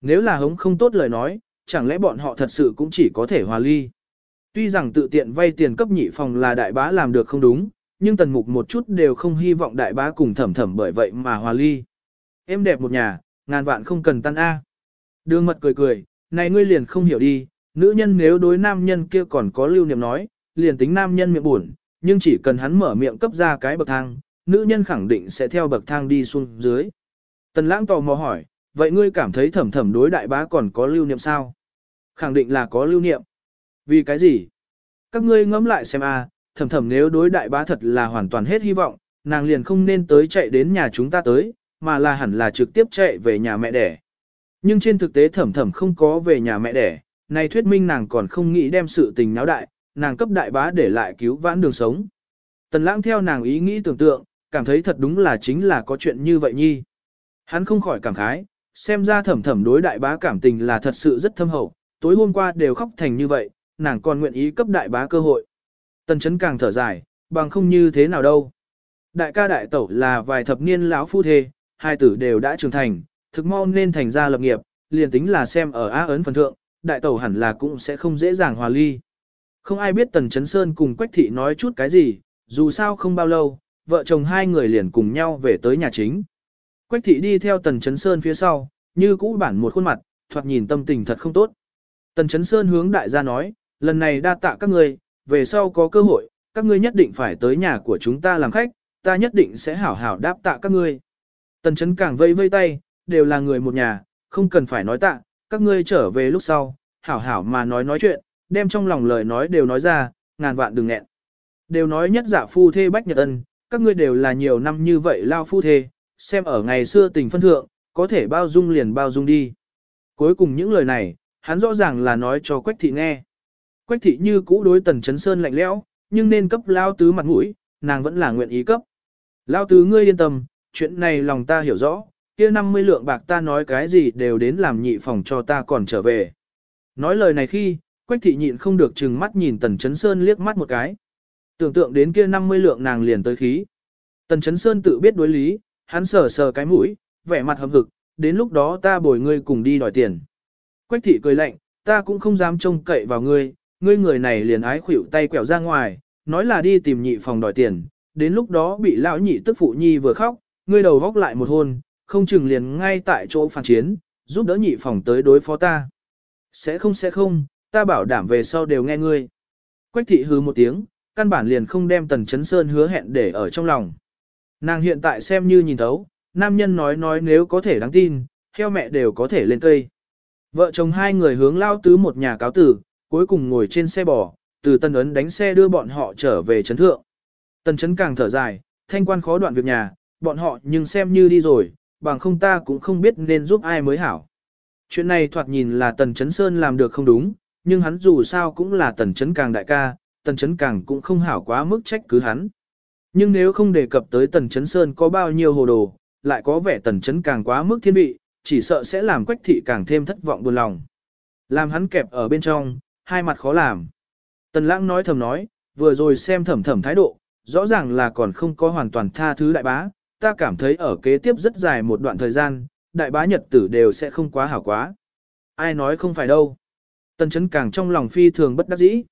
Nếu là hống không tốt lời nói, chẳng lẽ bọn họ thật sự cũng chỉ có thể hòa ly. Tuy rằng tự tiện vay tiền cấp nhị phòng là đại bá làm được không đúng, nhưng tần mục một chút đều không hy vọng đại bá cùng thẩm thẩm bởi vậy mà hòa ly. Em đẹp một nhà, ngàn vạn không cần tan A. Đường mật cười cười, này ngươi liền không hiểu đi, nữ nhân nếu đối nam nhân kia còn có lưu niệm nói, liền tính nam nhân miệng buồn, nhưng chỉ cần hắn mở miệng cấp ra cái bậc thang, nữ nhân khẳng định sẽ theo bậc thang đi xuống dưới. Tần lãng tò mò hỏi, vậy ngươi cảm thấy thẩm thẩm đối đại bá còn có lưu niệm sao? Khẳng định là có lưu niệm. Vì cái gì? Các ngươi ngẫm lại xem a, thẩm thẩm nếu đối đại bá thật là hoàn toàn hết hy vọng, nàng liền không nên tới chạy đến nhà chúng ta tới, mà là hẳn là trực tiếp chạy về nhà mẹ đẻ. Nhưng trên thực tế thẩm thẩm không có về nhà mẹ đẻ, này thuyết minh nàng còn không nghĩ đem sự tình náo đại, nàng cấp đại bá để lại cứu vãn đường sống. Tần lãng theo nàng ý nghĩ tưởng tượng, cảm thấy thật đúng là chính là có chuyện như vậy nhi. Hắn không khỏi cảm khái, xem ra thẩm thẩm đối đại bá cảm tình là thật sự rất thâm hậu, tối hôm qua đều khóc thành như vậy, nàng còn nguyện ý cấp đại bá cơ hội. Tần chấn càng thở dài, bằng không như thế nào đâu. Đại ca đại tẩu là vài thập niên lão phu thê, hai tử đều đã trưởng thành, thực mau nên thành ra lập nghiệp, liền tính là xem ở Á ấn phần thượng, đại tẩu hẳn là cũng sẽ không dễ dàng hòa ly. Không ai biết Tần Chấn Sơn cùng Quách Thị nói chút cái gì, dù sao không bao lâu, vợ chồng hai người liền cùng nhau về tới nhà chính. Quách Thị đi theo Tần Chấn Sơn phía sau, như cũ bản một khuôn mặt, thoạt nhìn tâm tình thật không tốt. Tần Chấn Sơn hướng đại gia nói, lần này đa tạ các người về sau có cơ hội, các ngươi nhất định phải tới nhà của chúng ta làm khách, ta nhất định sẽ hảo hảo đáp tạ các ngươi. Tần chấn càng vây vây tay, đều là người một nhà, không cần phải nói tạ, các ngươi trở về lúc sau, hảo hảo mà nói nói chuyện, đem trong lòng lời nói đều nói ra, ngàn vạn đừng nghẹn. Đều nói nhất giả phu thê bách nhật ân, các ngươi đều là nhiều năm như vậy lao phu thê, xem ở ngày xưa tình phân thượng, có thể bao dung liền bao dung đi. Cuối cùng những lời này, hắn rõ ràng là nói cho Quách thị nghe. Quách thị như cũ đối tần chấn sơn lạnh lẽo, nhưng nên cấp lao tứ mặt mũi, nàng vẫn là nguyện ý cấp. Lao tứ ngươi yên tâm, chuyện này lòng ta hiểu rõ, kia 50 lượng bạc ta nói cái gì đều đến làm nhị phòng cho ta còn trở về. Nói lời này khi, Quách thị nhịn không được chừng mắt nhìn Tần Chấn Sơn liếc mắt một cái. Tưởng tượng đến kia 50 lượng nàng liền tới khí. Tần Chấn Sơn tự biết đối lý, hắn sờ sờ cái mũi, vẻ mặt hậm hực, đến lúc đó ta bồi ngươi cùng đi đòi tiền. Quách thị cười lạnh, ta cũng không dám trông cậy vào ngươi, ngươi người này liền ái khuỵu tay quẹo ra ngoài, nói là đi tìm nhị phòng đòi tiền, đến lúc đó bị lão nhị tức phụ nhi vừa khóc, ngươi đầu góc lại một hôn, không chừng liền ngay tại chỗ phản chiến, giúp đỡ nhị phòng tới đối phó ta. Sẽ không sẽ không, ta bảo đảm về sau đều nghe ngươi. Quách thị hứ một tiếng, căn bản liền không đem Tần Chấn Sơn hứa hẹn để ở trong lòng. Nàng hiện tại xem như nhìn thấu, nam nhân nói nói nếu có thể đáng tin, theo mẹ đều có thể lên cây. Vợ chồng hai người hướng lao tứ một nhà cáo tử, cuối cùng ngồi trên xe bò, từ Tân Ấn đánh xe đưa bọn họ trở về chấn thượng. Tần chấn càng thở dài, thanh quan khó đoạn việc nhà, bọn họ nhưng xem như đi rồi, bằng không ta cũng không biết nên giúp ai mới hảo. Chuyện này thoạt nhìn là Tần Chấn Sơn làm được không đúng, nhưng hắn dù sao cũng là Tần Chấn Càng đại ca, Tần Chấn Càng cũng không hảo quá mức trách cứ hắn. Nhưng nếu không đề cập tới Tần Chấn Sơn có bao nhiêu hồ đồ, lại có vẻ Tần Chấn Càng quá mức thiên vị, chỉ sợ sẽ làm Quách Thị càng thêm thất vọng buồn lòng. Làm hắn kẹp ở bên trong, hai mặt khó làm. Tần Lãng nói thầm nói, vừa rồi xem thầm thầm thái độ, rõ ràng là còn không có hoàn toàn tha thứ đại bá, ta cảm thấy ở kế tiếp rất dài một đoạn thời gian, đại bá nhật tử đều sẽ không quá hảo quá. Ai nói không phải đâu. Tần chấn càng trong lòng phi thường bất đắc dĩ.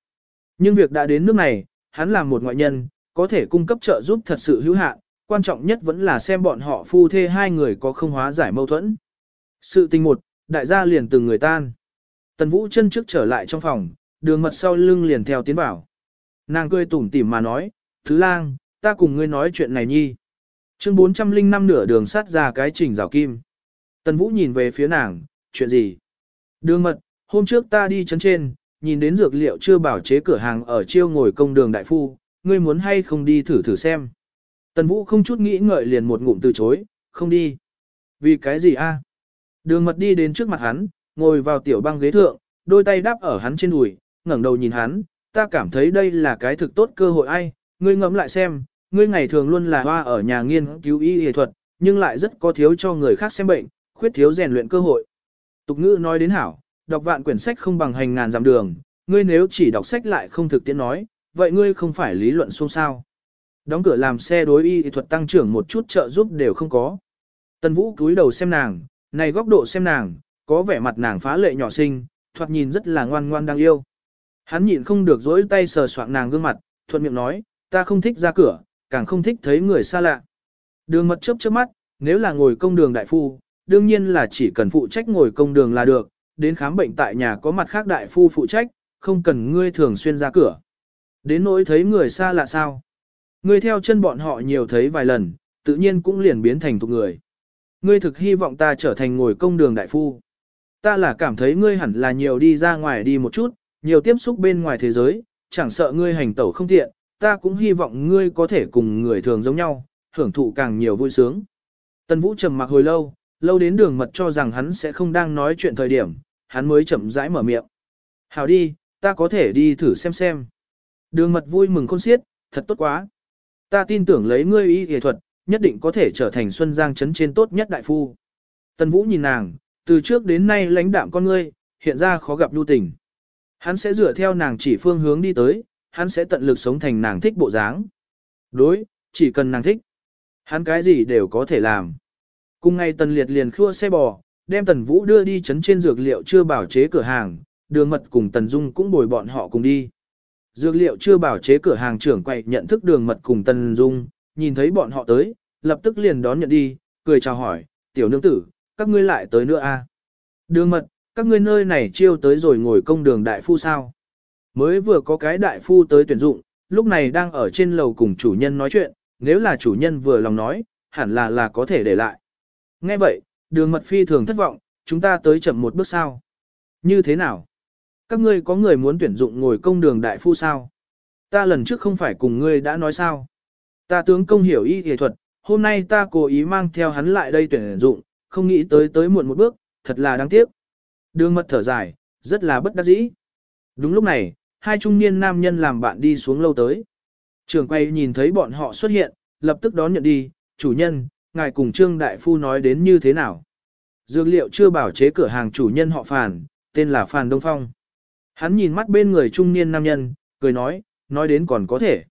Nhưng việc đã đến nước này, hắn là một ngoại nhân, có thể cung cấp trợ giúp thật sự hữu hạn, quan trọng nhất vẫn là xem bọn họ phu thê hai người có không hóa giải mâu thuẫn. Sự tình một, đại gia liền từng người tan. Tần Vũ chân trước trở lại trong phòng, đường mật sau lưng liền theo tiến vào. Nàng cười tủm tỉm mà nói, Thứ lang, ta cùng ngươi nói chuyện này nhi. Chương 405 nửa đường sát ra cái trình rào kim. Tần Vũ nhìn về phía nàng, chuyện gì? Đường mật, hôm trước ta đi chấn trên, nhìn đến dược liệu chưa bảo chế cửa hàng ở chiêu ngồi công đường đại phu, ngươi muốn hay không đi thử thử xem. Tần Vũ không chút nghĩ ngợi liền một ngụm từ chối, không đi. Vì cái gì a? Đường mật đi đến trước mặt hắn, ngồi vào tiểu băng ghế thượng, đôi tay đáp ở hắn trên đùi, ngẩng đầu nhìn hắn, ta cảm thấy đây là cái thực tốt cơ hội ai, ngươi ngẫm lại xem, ngươi ngày thường luôn là hoa ở nhà nghiên cứu y y thuật, nhưng lại rất có thiếu cho người khác xem bệnh, khuyết thiếu rèn luyện cơ hội. Tục ngữ nói đến hảo, đọc vạn quyển sách không bằng hành ngàn dặm đường, ngươi nếu chỉ đọc sách lại không thực tiễn nói, vậy ngươi không phải lý luận xôn xao. Đóng cửa làm xe đối y thuật tăng trưởng một chút trợ giúp đều không có. Tần Vũ cúi đầu xem nàng, này góc độ xem nàng, có vẻ mặt nàng phá lệ nhỏ xinh, thoạt nhìn rất là ngoan ngoan đáng yêu. Hắn nhịn không được dỗi tay sờ soạng nàng gương mặt, thuận miệng nói, ta không thích ra cửa, càng không thích thấy người xa lạ. Đường mật chớp chớp mắt, nếu là ngồi công đường đại phu, đương nhiên là chỉ cần phụ trách ngồi công đường là được, đến khám bệnh tại nhà có mặt khác đại phu phụ trách, không cần ngươi thường xuyên ra cửa. Đến nỗi thấy người xa lạ sao? Ngươi theo chân bọn họ nhiều thấy vài lần, tự nhiên cũng liền biến thành thuộc người. Ngươi thực hy vọng ta trở thành ngồi công đường đại phu. Ta là cảm thấy ngươi hẳn là nhiều đi ra ngoài đi một chút, nhiều tiếp xúc bên ngoài thế giới, chẳng sợ ngươi hành tẩu không tiện, ta cũng hy vọng ngươi có thể cùng người thường giống nhau, hưởng thụ càng nhiều vui sướng. Tần Vũ trầm mặc hồi lâu, lâu đến đường mật cho rằng hắn sẽ không đang nói chuyện thời điểm, hắn mới chậm rãi mở miệng. Hảo đi, ta có thể đi thử xem xem. Đường mật vui mừng khôn xiết, thật tốt quá. Ta tin tưởng lấy ngươi y y thuật, nhất định có thể trở thành Xuân Giang trấn trên tốt nhất đại phu. Tần Vũ nhìn nàng, từ trước đến nay lãnh đạm con ngươi, hiện ra khó gặp nhu tình. Hắn sẽ dựa theo nàng chỉ phương hướng đi tới, hắn sẽ tận lực sống thành nàng thích bộ dáng. Đối, chỉ cần nàng thích. Hắn cái gì đều có thể làm. Cùng ngày tần liệt liền khua xe bò, đem tần vũ đưa đi chấn trên dược liệu chưa bảo chế cửa hàng, đường mật cùng tần dung cũng bồi bọn họ cùng đi. Dược liệu chưa bảo chế cửa hàng trưởng quậy nhận thức đường mật cùng tần dung, nhìn thấy bọn họ tới, lập tức liền đón nhận đi, cười chào hỏi, tiểu nương tử, các ngươi lại tới nữa a à? Đường mật, các ngươi nơi này chiêu tới rồi ngồi công đường đại phu sao? Mới vừa có cái đại phu tới tuyển dụng, lúc này đang ở trên lầu cùng chủ nhân nói chuyện, nếu là chủ nhân vừa lòng nói, hẳn là là có thể để lại. Nghe vậy, đường mật phi thường thất vọng, chúng ta tới chậm một bước sao. Như thế nào? các ngươi có người muốn tuyển dụng ngồi công đường đại phu sao? Ta lần trước không phải cùng ngươi đã nói sao? Ta tướng công hiểu y y thuật, hôm nay ta cố ý mang theo hắn lại đây tuyển dụng, không nghĩ tới tới muộn một bước, thật là đáng tiếc. Đường mật thở dài, rất là bất đắc dĩ. Đúng lúc này, hai trung niên nam nhân làm bạn đi xuống lâu tới. Trường quay nhìn thấy bọn họ xuất hiện, lập tức đón nhận đi, chủ nhân, ngài cùng Trương Đại Phu nói đến như thế nào. Dược liệu chưa bảo chế cửa hàng chủ nhân họ Phàn, tên là Phàn Đông Phong. Hắn nhìn mắt bên người trung niên nam nhân, cười nói, nói đến còn có thể.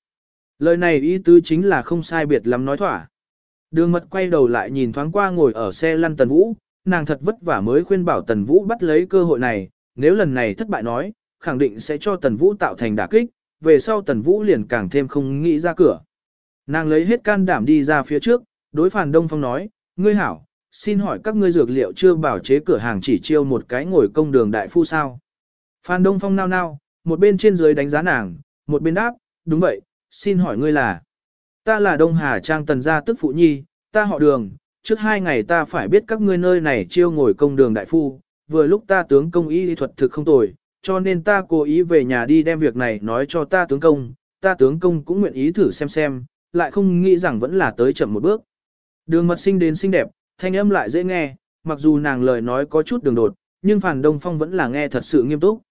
Lời này ý tứ chính là không sai biệt lắm nói thỏa. Đường mật quay đầu lại nhìn thoáng qua ngồi ở xe lăn Tần Vũ, nàng thật vất vả mới khuyên bảo Tần Vũ bắt lấy cơ hội này, nếu lần này thất bại nói, khẳng định sẽ cho Tần Vũ tạo thành đả kích, về sau Tần Vũ liền càng thêm không nghĩ ra cửa. Nàng lấy hết can đảm đi ra phía trước, đối phản Đông Phong nói, ngươi hảo, xin hỏi các ngươi dược liệu chưa bảo chế cửa hàng chỉ chiêu một cái ngồi công đường đại phu sao. Phan Đông Phong nao nao, một bên trên dưới đánh giá nàng, một bên đáp, đúng vậy, xin hỏi ngươi là. Ta là Đông Hà Trang Tần Gia tức phụ nhi, ta họ đường, trước hai ngày ta phải biết các ngươi nơi này chiêu ngồi công đường đại phu, vừa lúc ta tướng công y thuật thực không tồi, cho nên ta cố ý về nhà đi đem việc này nói cho ta tướng công, ta tướng công cũng nguyện ý thử xem xem, lại không nghĩ rằng vẫn là tới chậm một bước. Đường mật sinh đến xinh đẹp, thanh âm lại dễ nghe, mặc dù nàng lời nói có chút đường đột, nhưng Phản Đông Phong vẫn là nghe thật sự nghiêm túc.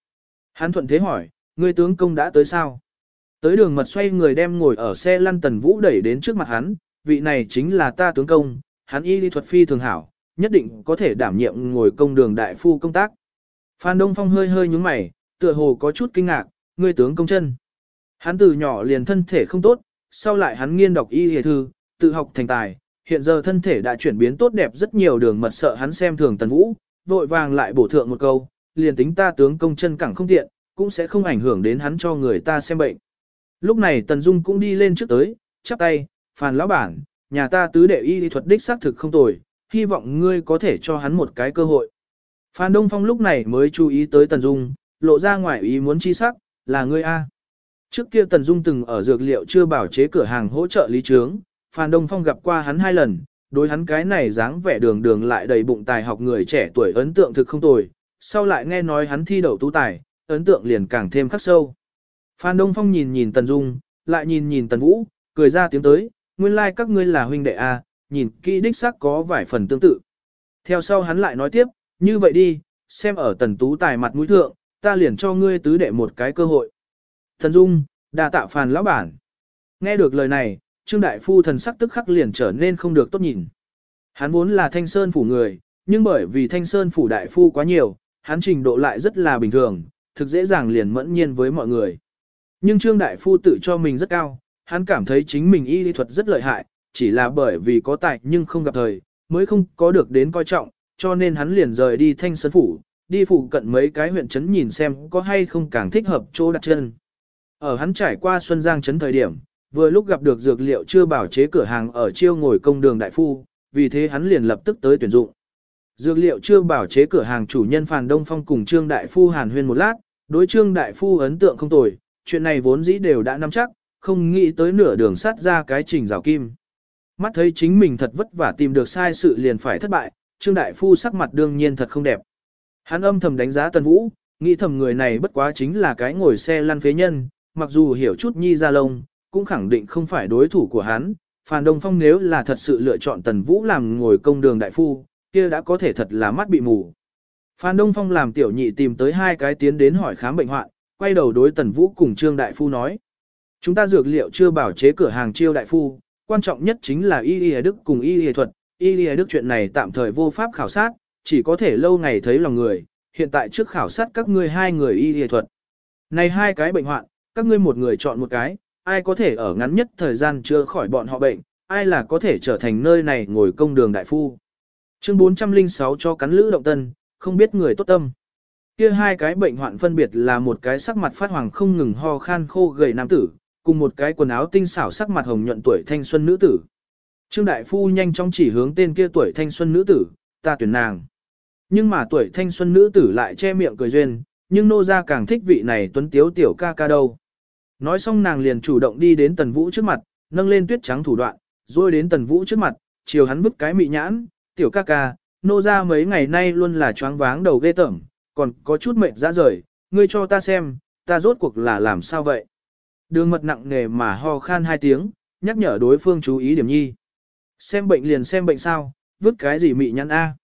Hắn thuận thế hỏi, người tướng công đã tới sao? Tới đường mật xoay người đem ngồi ở xe lăn tần vũ đẩy đến trước mặt hắn, vị này chính là ta tướng công, hắn y lý thuật phi thường hảo, nhất định có thể đảm nhiệm ngồi công đường đại phu công tác. Phan Đông Phong hơi hơi nhúng mày, tựa hồ có chút kinh ngạc, ngươi tướng công chân. Hắn từ nhỏ liền thân thể không tốt, sau lại hắn nghiên đọc y y thư, tự học thành tài, hiện giờ thân thể đã chuyển biến tốt đẹp rất nhiều đường mật sợ hắn xem thường tần vũ, vội vàng lại bổ thượng một câu, liền tính ta tướng công chân cẳng không tiện, cũng sẽ không ảnh hưởng đến hắn cho người ta xem bệnh. Lúc này Tần Dung cũng đi lên trước tới, chắp tay, phàn lão bản, nhà ta tứ đệ y thuật đích xác thực không tồi, hy vọng ngươi có thể cho hắn một cái cơ hội. Phan Đông Phong lúc này mới chú ý tới Tần Dung, lộ ra ngoài ý muốn chi sắc, là ngươi A. Trước kia Tần Dung từng ở dược liệu chưa bảo chế cửa hàng hỗ trợ lý trướng, Phan Đông Phong gặp qua hắn hai lần, đối hắn cái này dáng vẻ đường đường lại đầy bụng tài học người trẻ tuổi ấn tượng thực không tồi, sau lại nghe nói hắn thi đậu tú tài, ấn tượng liền càng thêm khắc sâu. Phan Đông Phong nhìn nhìn Tần Dung, lại nhìn nhìn Tần Vũ, cười ra tiếng tới, nguyên lai like các ngươi là huynh đệ A, nhìn kỹ đích xác có vài phần tương tự. Theo sau hắn lại nói tiếp, như vậy đi, xem ở Tần Tú tài mặt mũi thượng, ta liền cho ngươi tứ đệ một cái cơ hội. Tần Dung, đa tạ phàn lão bản. Nghe được lời này, Trương Đại Phu thần sắc tức khắc liền trở nên không được tốt nhìn. Hắn vốn là Thanh Sơn phủ người, nhưng bởi vì Thanh Sơn phủ Đại Phu quá nhiều, hắn trình độ lại rất là bình thường, thực dễ dàng liền mẫn nhiên với mọi người. Nhưng Trương Đại Phu tự cho mình rất cao, hắn cảm thấy chính mình y lý thuật rất lợi hại, chỉ là bởi vì có tài nhưng không gặp thời, mới không có được đến coi trọng, cho nên hắn liền rời đi Thanh Sơn phủ, đi phụ cận mấy cái huyện trấn nhìn xem có hay không càng thích hợp chỗ đặt chân. Ở hắn trải qua Xuân Giang trấn thời điểm, vừa lúc gặp được dược liệu chưa bảo chế cửa hàng ở chiêu ngồi công đường đại phu, vì thế hắn liền lập tức tới tuyển dụng. Dược liệu chưa bảo chế cửa hàng chủ nhân Phàn Đông Phong cùng Trương Đại Phu hàn huyên một lát, đối Trương Đại Phu ấn tượng không tồi, chuyện này vốn dĩ đều đã nắm chắc, không nghĩ tới nửa đường sát ra cái trình rào kim. Mắt thấy chính mình thật vất vả tìm được sai sự liền phải thất bại, Trương Đại Phu sắc mặt đương nhiên thật không đẹp. Hắn âm thầm đánh giá Tần Vũ, nghĩ thầm người này bất quá chính là cái ngồi xe lăn phế nhân, mặc dù hiểu chút nhi ra lông, cũng khẳng định không phải đối thủ của hắn. Phan Đông Phong nếu là thật sự lựa chọn Tần Vũ làm ngồi công đường đại phu, kia đã có thể thật là mắt bị mù. Phan Đông Phong làm tiểu nhị tìm tới hai cái tiến đến hỏi khám bệnh hoạn, quay đầu đối Tần Vũ cùng Trương Đại Phu nói. Chúng ta dược liệu chưa bảo chế cửa hàng chiêu đại phu, quan trọng nhất chính là y y đức cùng y y thuật. Y y đức chuyện này tạm thời vô pháp khảo sát, chỉ có thể lâu ngày thấy lòng người, hiện tại trước khảo sát các ngươi hai người y y thuật. Này hai cái bệnh hoạn, các ngươi một người chọn một cái, ai có thể ở ngắn nhất thời gian chữa khỏi bọn họ bệnh, ai là có thể trở thành nơi này ngồi công đường đại phu. Chương 406 cho cắn lữ động tân, không biết người tốt tâm. Kia hai cái bệnh hoạn phân biệt là một cái sắc mặt phát hoàng không ngừng ho khan khô gầy nam tử, cùng một cái quần áo tinh xảo sắc mặt hồng nhuận tuổi thanh xuân nữ tử. Trương đại phu nhanh chóng chỉ hướng tên kia tuổi thanh xuân nữ tử, ta tuyển nàng. Nhưng mà tuổi thanh xuân nữ tử lại che miệng cười duyên, nhưng nô gia càng thích vị này tuấn tiếu tiểu ca ca đâu. Nói xong nàng liền chủ động đi đến tần vũ trước mặt, nâng lên tuyết trắng thủ đoạn, rồi đến tần vũ trước mặt, chiều hắn vứt cái mị nhãn, tiểu ca ca, nô gia mấy ngày nay luôn là choáng váng đầu ghê tởm, còn có chút mệt ra rời, ngươi cho ta xem, ta rốt cuộc là làm sao vậy? Đường mật nặng nề mà ho khan hai tiếng, nhắc nhở đối phương chú ý điểm nhi. Xem bệnh liền xem bệnh sao, vứt cái gì mị nhăn A.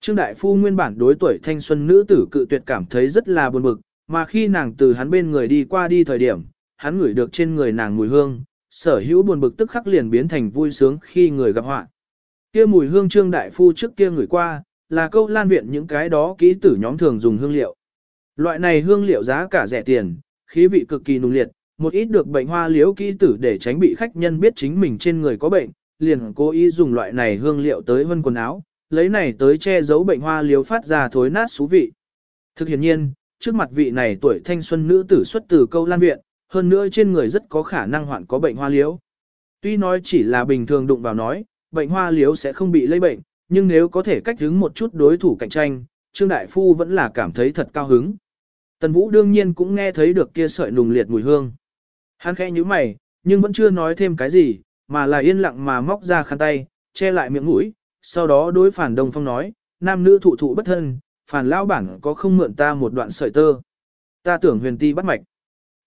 Trương Đại Phu nguyên bản đối tuổi thanh xuân nữ tử cự tuyệt cảm thấy rất là buồn bực, mà khi nàng từ hắn bên người đi qua đi thời điểm, hắn ngửi được trên người nàng mùi hương, sở hữu buồn bực tức khắc liền biến thành vui sướng khi người gặp họa. Kia mùi hương Trương Đại Phu trước kia ngửi qua, là câu lan viện những cái đó kỹ tử nhóm thường dùng hương liệu. Loại này hương liệu giá cả rẻ tiền, khí vị cực kỳ nung liệt, một ít được bệnh hoa liễu kỹ tử để tránh bị khách nhân biết chính mình trên người có bệnh, liền cố ý dùng loại này hương liệu tới vân quần áo, lấy này tới che giấu bệnh hoa liễu phát ra thối nát xú vị. Thực hiện nhiên, trước mặt vị này tuổi thanh xuân nữ tử xuất từ câu lan viện, hơn nữa trên người rất có khả năng hoạn có bệnh hoa liễu Tuy nói chỉ là bình thường đụng vào nói, bệnh hoa liễu sẽ không bị lây bệnh, nhưng nếu có thể cách hứng một chút đối thủ cạnh tranh, Trương Đại Phu vẫn là cảm thấy thật cao hứng. Tần Vũ đương nhiên cũng nghe thấy được kia sợi nùng liệt mùi hương. Hắn khẽ như mày, nhưng vẫn chưa nói thêm cái gì, mà là yên lặng mà móc ra khăn tay, che lại miệng mũi, sau đó đối phản Đông Phong nói, nam nữ thụ thụ bất thân, phản lao bản có không mượn ta một đoạn sợi tơ. Ta tưởng huyền ti bắt mạch.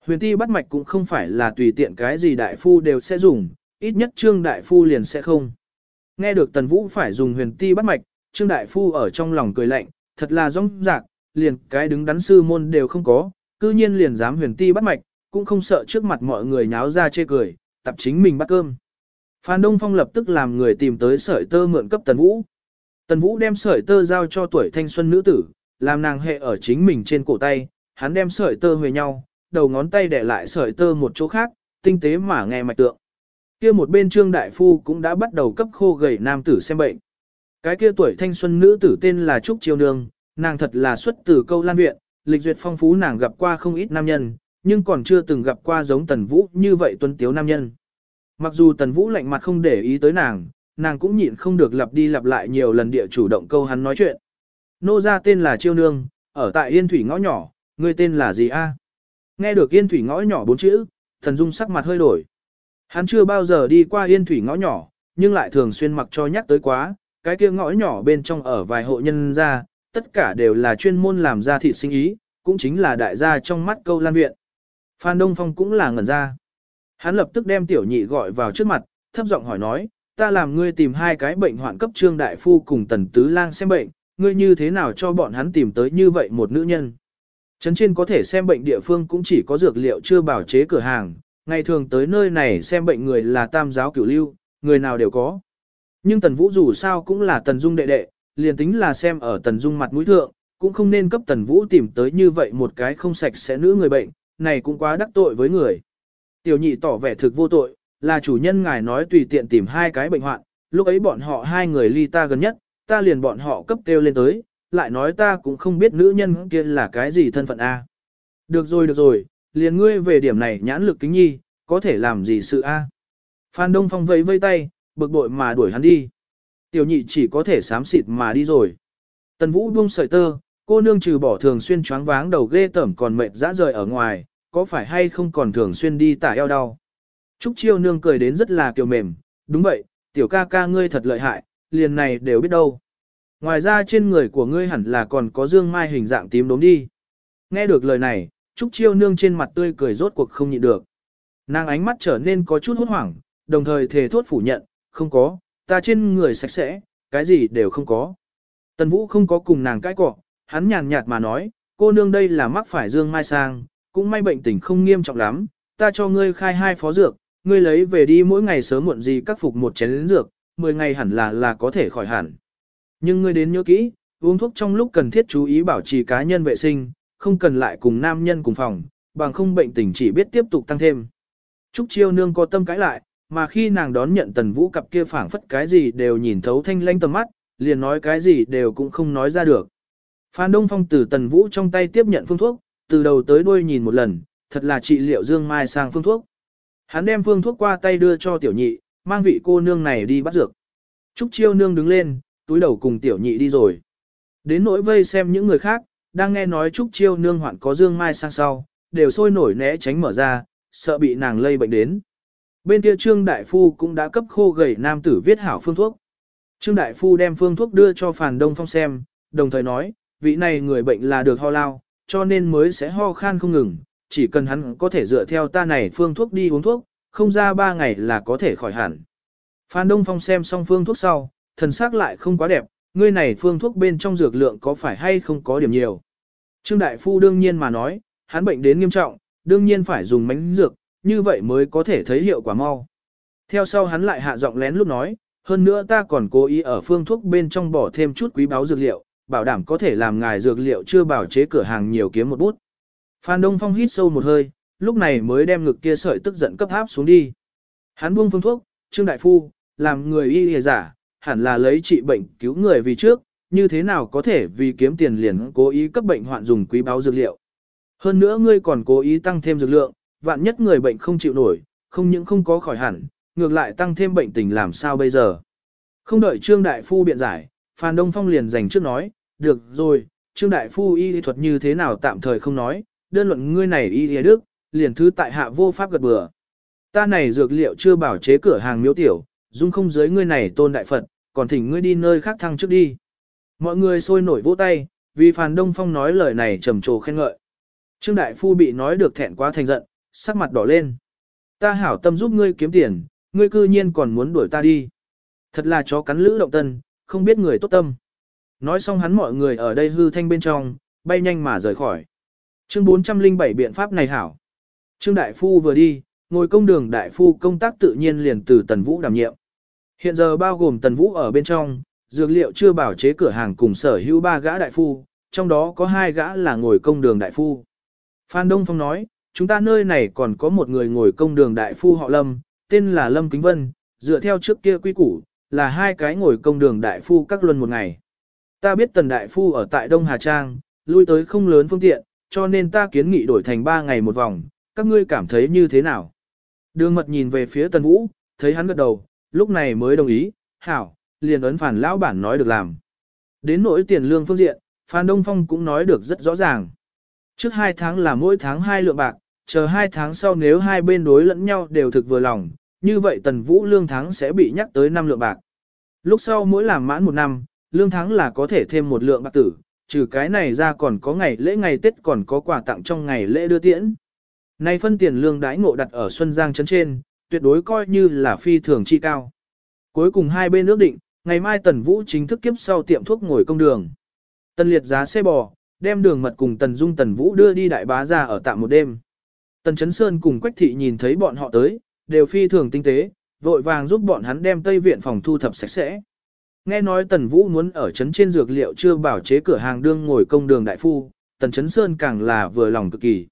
Huyền ti bắt mạch cũng không phải là tùy tiện cái gì đại phu đều sẽ dùng, ít nhất trương đại phu liền sẽ không. Nghe được tần vũ phải dùng huyền ti bắt mạch, trương đại phu ở trong lòng cười lạnh, thật là rong rạc, liền cái đứng đắn sư môn đều không có, cư nhiên liền dám huyền ti bắt mạch, cũng không sợ trước mặt mọi người nháo ra chê cười, tập chính mình bắt cơm. Phan Đông Phong lập tức làm người tìm tới sợi tơ mượn cấp Tần Vũ. Tần Vũ đem sợi tơ giao cho tuổi thanh xuân nữ tử, làm nàng hệ ở chính mình trên cổ tay, hắn đem sợi tơ về nhau, đầu ngón tay để lại sợi tơ một chỗ khác, tinh tế mà nghe mạch tượng. Kia một bên Trương Đại Phu cũng đã bắt đầu cấp khô gầy nam tử xem bệnh. Cái kia tuổi thanh xuân nữ tử tên là Trúc Chiêu Nương, nàng thật là xuất từ câu lan viện, lịch duyệt phong phú nàng gặp qua không ít nam nhân, nhưng còn chưa từng gặp qua giống Tần Vũ như vậy tuấn tiếu nam nhân. Mặc dù Tần Vũ lạnh mặt không để ý tới nàng, nàng cũng nhịn không được lặp đi lặp lại nhiều lần địa chủ động câu hắn nói chuyện. Nô ra tên là Chiêu Nương, ở tại Yên Thủy ngõ nhỏ, ngươi tên là gì a? Nghe được Yên Thủy ngõ nhỏ bốn chữ, Thần Dung sắc mặt hơi đổi. Hắn chưa bao giờ đi qua Yên Thủy ngõ nhỏ, nhưng lại thường xuyên mặc cho nhắc tới quá, cái kia ngõ nhỏ bên trong ở vài hộ nhân ra, tất cả đều là chuyên môn làm ra thịt sinh ý, cũng chính là đại gia trong mắt câu lan viện. Phan Đông Phong cũng là ngẩn ra. Hắn lập tức đem tiểu nhị gọi vào trước mặt, thấp giọng hỏi nói, ta làm ngươi tìm hai cái bệnh hoạn cấp trương đại phu cùng tần tứ lang xem bệnh, ngươi như thế nào cho bọn hắn tìm tới như vậy một nữ nhân. Trấn trên có thể xem bệnh địa phương cũng chỉ có dược liệu chưa bảo chế cửa hàng, ngày thường tới nơi này xem bệnh người là tam giáo cửu lưu, người nào đều có. Nhưng tần vũ dù sao cũng là tần dung đệ đệ, liền tính là xem ở tần dung mặt mũi thượng, cũng không nên cấp tần vũ tìm tới như vậy một cái không sạch sẽ nữ người bệnh, này cũng quá đắc tội với người. Tiểu nhị tỏ vẻ thực vô tội, là chủ nhân ngài nói tùy tiện tìm hai cái bệnh hoạn, lúc ấy bọn họ hai người ly ta gần nhất, ta liền bọn họ cấp kêu lên tới, lại nói ta cũng không biết nữ nhân kia là cái gì thân phận A. Được rồi được rồi, liền ngươi về điểm này nhãn lực kính nhi, có thể làm gì sự A. Phan Đông Phong vẫy vây tay, bực bội mà đuổi hắn đi. Tiểu nhị chỉ có thể sám xịt mà đi rồi. Tần Vũ buông sợi tơ, cô nương trừ bỏ thường xuyên choáng váng đầu ghê tởm còn mệt dã rời ở ngoài, có phải hay không còn thường xuyên đi tả eo đau. Trúc Chiêu nương cười đến rất là kiều mềm, đúng vậy, tiểu ca ca ngươi thật lợi hại, liền này đều biết đâu. Ngoài ra trên người của ngươi hẳn là còn có dương mai hình dạng tím đốm đi. Nghe được lời này, Trúc Chiêu nương trên mặt tươi cười rốt cuộc không nhịn được. Nàng ánh mắt trở nên có chút hốt hoảng, đồng thời thề thốt phủ nhận, không có, ta trên người sạch sẽ, cái gì đều không có. Tần Vũ không có cùng nàng cãi cọ, hắn nhàn nhạt mà nói, cô nương đây là mắc phải dương mai sang, cũng may bệnh tình không nghiêm trọng lắm, ta cho ngươi khai hai phó dược, ngươi lấy về đi mỗi ngày sớm muộn gì các phục một chén lĩnh dược, 10 ngày hẳn là là có thể khỏi hẳn. Nhưng ngươi đến nhớ kỹ, uống thuốc trong lúc cần thiết chú ý bảo trì cá nhân vệ sinh, không cần lại cùng nam nhân cùng phòng, bằng không bệnh tình chỉ biết tiếp tục tăng thêm. Trúc Chiêu Nương có tâm cãi lại, mà khi nàng đón nhận Tần Vũ cặp kia phảng phất cái gì đều nhìn thấu thanh lanh tầm mắt, liền nói cái gì đều cũng không nói ra được. Phan Đông Phong từ Tần Vũ trong tay tiếp nhận phương thuốc, từ đầu tới đuôi nhìn một lần, thật là trị liệu Dương Mai sang phương thuốc. Hắn đem phương thuốc qua tay đưa cho tiểu nhị, mang vị cô nương này đi bắt dược. Trúc Chiêu nương đứng lên, túi đầu cùng tiểu nhị đi rồi. Đến nỗi vây xem những người khác, đang nghe nói Trúc Chiêu nương hoạn có Dương Mai sang sau, đều sôi nổi né tránh mở ra, sợ bị nàng lây bệnh đến. Bên kia Trương Đại Phu cũng đã cấp khô gầy nam tử viết hảo phương thuốc. Trương Đại Phu đem phương thuốc đưa cho Phàn Đông Phong xem, đồng thời nói, vị này người bệnh là được ho lao, cho nên mới sẽ ho khan không ngừng, chỉ cần hắn có thể dựa theo ta này phương thuốc đi uống thuốc, không ra ba ngày là có thể khỏi hẳn. Phan Đông Phong xem xong phương thuốc sau, thần sắc lại không quá đẹp, ngươi này phương thuốc bên trong dược lượng có phải hay không có điểm nhiều. Trương Đại Phu đương nhiên mà nói, hắn bệnh đến nghiêm trọng, đương nhiên phải dùng mánh dược, như vậy mới có thể thấy hiệu quả mau. Theo sau hắn lại hạ giọng lén lúc nói, hơn nữa ta còn cố ý ở phương thuốc bên trong bỏ thêm chút quý báu dược liệu, bảo đảm có thể làm ngài dược liệu chưa bảo chế cửa hàng nhiều kiếm một bút. Phan Đông Phong hít sâu một hơi, lúc này mới đem ngực kia sợi tức giận cấp áp xuống đi. Hắn buông phương thuốc, Trương Đại Phu, làm người y y giả, hẳn là lấy trị bệnh cứu người vì trước, như thế nào có thể vì kiếm tiền liền cố ý cấp bệnh hoạn dùng quý báu dược liệu. Hơn nữa ngươi còn cố ý tăng thêm dược lượng, vạn nhất người bệnh không chịu nổi, không những không có khỏi hẳn, ngược lại tăng thêm bệnh tình làm sao bây giờ. Không đợi Trương Đại Phu biện giải, Phan Đông Phong liền dành trước nói, được rồi, Trương Đại Phu y thuật như thế nào tạm thời không nói, đơn luận ngươi này y y đức, liền thứ tại hạ vô pháp gật bừa. Ta này dược liệu chưa bảo chế cửa hàng miếu tiểu, dung không dưới ngươi này tôn đại Phật, còn thỉnh ngươi đi nơi khác thăng trước đi. Mọi người sôi nổi vỗ tay, vì Phan Đông Phong nói lời này trầm trồ khen ngợi. Trương Đại Phu bị nói được thẹn quá thành giận, sắc mặt đỏ lên. Ta hảo tâm giúp ngươi kiếm tiền, ngươi cư nhiên còn muốn đuổi ta đi. Thật là chó cắn lữ động tân, không biết người tốt tâm. Nói xong hắn mọi người ở đây hư thanh bên trong, bay nhanh mà rời khỏi. Chương 407 biện pháp này hảo. Trương Đại Phu vừa đi, ngồi công đường Đại Phu công tác tự nhiên liền từ Tần Vũ đảm nhiệm. Hiện giờ bao gồm Tần Vũ ở bên trong, dược liệu chưa bảo chế cửa hàng cùng sở hữu ba gã Đại Phu, trong đó có hai gã là ngồi công đường Đại Phu. Phan Đông Phong nói, chúng ta nơi này còn có một người ngồi công đường Đại Phu họ Lâm, tên là Lâm Kính Vân, dựa theo trước kia quy củ, là hai cái ngồi công đường Đại Phu các luân một ngày. Ta biết Tần Đại Phu ở tại Đông Hà Trang, lui tới không lớn phương tiện, cho nên ta kiến nghị đổi thành ba ngày một vòng, các ngươi cảm thấy như thế nào? Đường mật nhìn về phía Tần Vũ, thấy hắn gật đầu, lúc này mới đồng ý, hảo, liền ấn phản lão bản nói được làm. Đến nỗi tiền lương phương diện, Phan Đông Phong cũng nói được rất rõ ràng. Trước hai tháng là mỗi tháng hai lượng bạc, chờ hai tháng sau nếu hai bên đối lẫn nhau đều thực vừa lòng, như vậy Tần Vũ lương tháng sẽ bị nhắc tới năm lượng bạc. Lúc sau mỗi làm mãn một năm, lương tháng là có thể thêm một lượng bạc tử, trừ cái này ra còn có ngày lễ ngày Tết còn có quà tặng trong ngày lễ đưa tiễn. Nay phân tiền lương đãi ngộ đặt ở Xuân Giang trấn trên, tuyệt đối coi như là phi thường chi cao. Cuối cùng hai bên ước định, ngày mai Tần Vũ chính thức kiếp sau tiệm thuốc ngồi công đường. Tần liệt giá xe bò, đem đường mật cùng Tần Dung Tần Vũ đưa đi đại bá ra ở tạm một đêm. Tần Chấn Sơn cùng Quách Thị nhìn thấy bọn họ tới, đều phi thường tinh tế, vội vàng giúp bọn hắn đem Tây Viện phòng thu thập sạch sẽ. Nghe nói Tần Vũ muốn ở trấn trên dược liệu chưa bảo chế cửa hàng đương ngồi công đường đại phu, Tần Chấn Sơn càng là vừa lòng cực kỳ.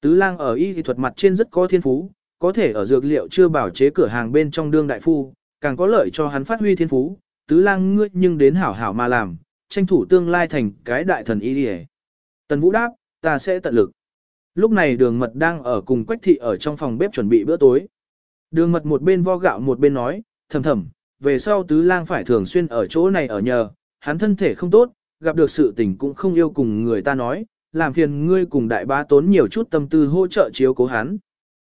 Tứ lang ở y thuật mặt trên rất có thiên phú, có thể ở dược liệu chưa bảo chế cửa hàng bên trong đương đại phu, càng có lợi cho hắn phát huy thiên phú. Tứ lang ngươi nhưng đến hảo hảo mà làm, tranh thủ tương lai thành cái đại thần y đi Tần Vũ đáp, ta sẽ tận lực. Lúc này đường mật đang ở cùng Quách Thị ở trong phòng bếp chuẩn bị bữa tối. Đường mật một bên vo gạo một bên nói, thầm thầm, về sau tứ lang phải thường xuyên ở chỗ này ở nhờ, hắn thân thể không tốt, gặp được sự tình cũng không yêu cùng người ta nói, làm phiền ngươi cùng đại bá tốn nhiều chút tâm tư hỗ trợ chiếu cố hắn.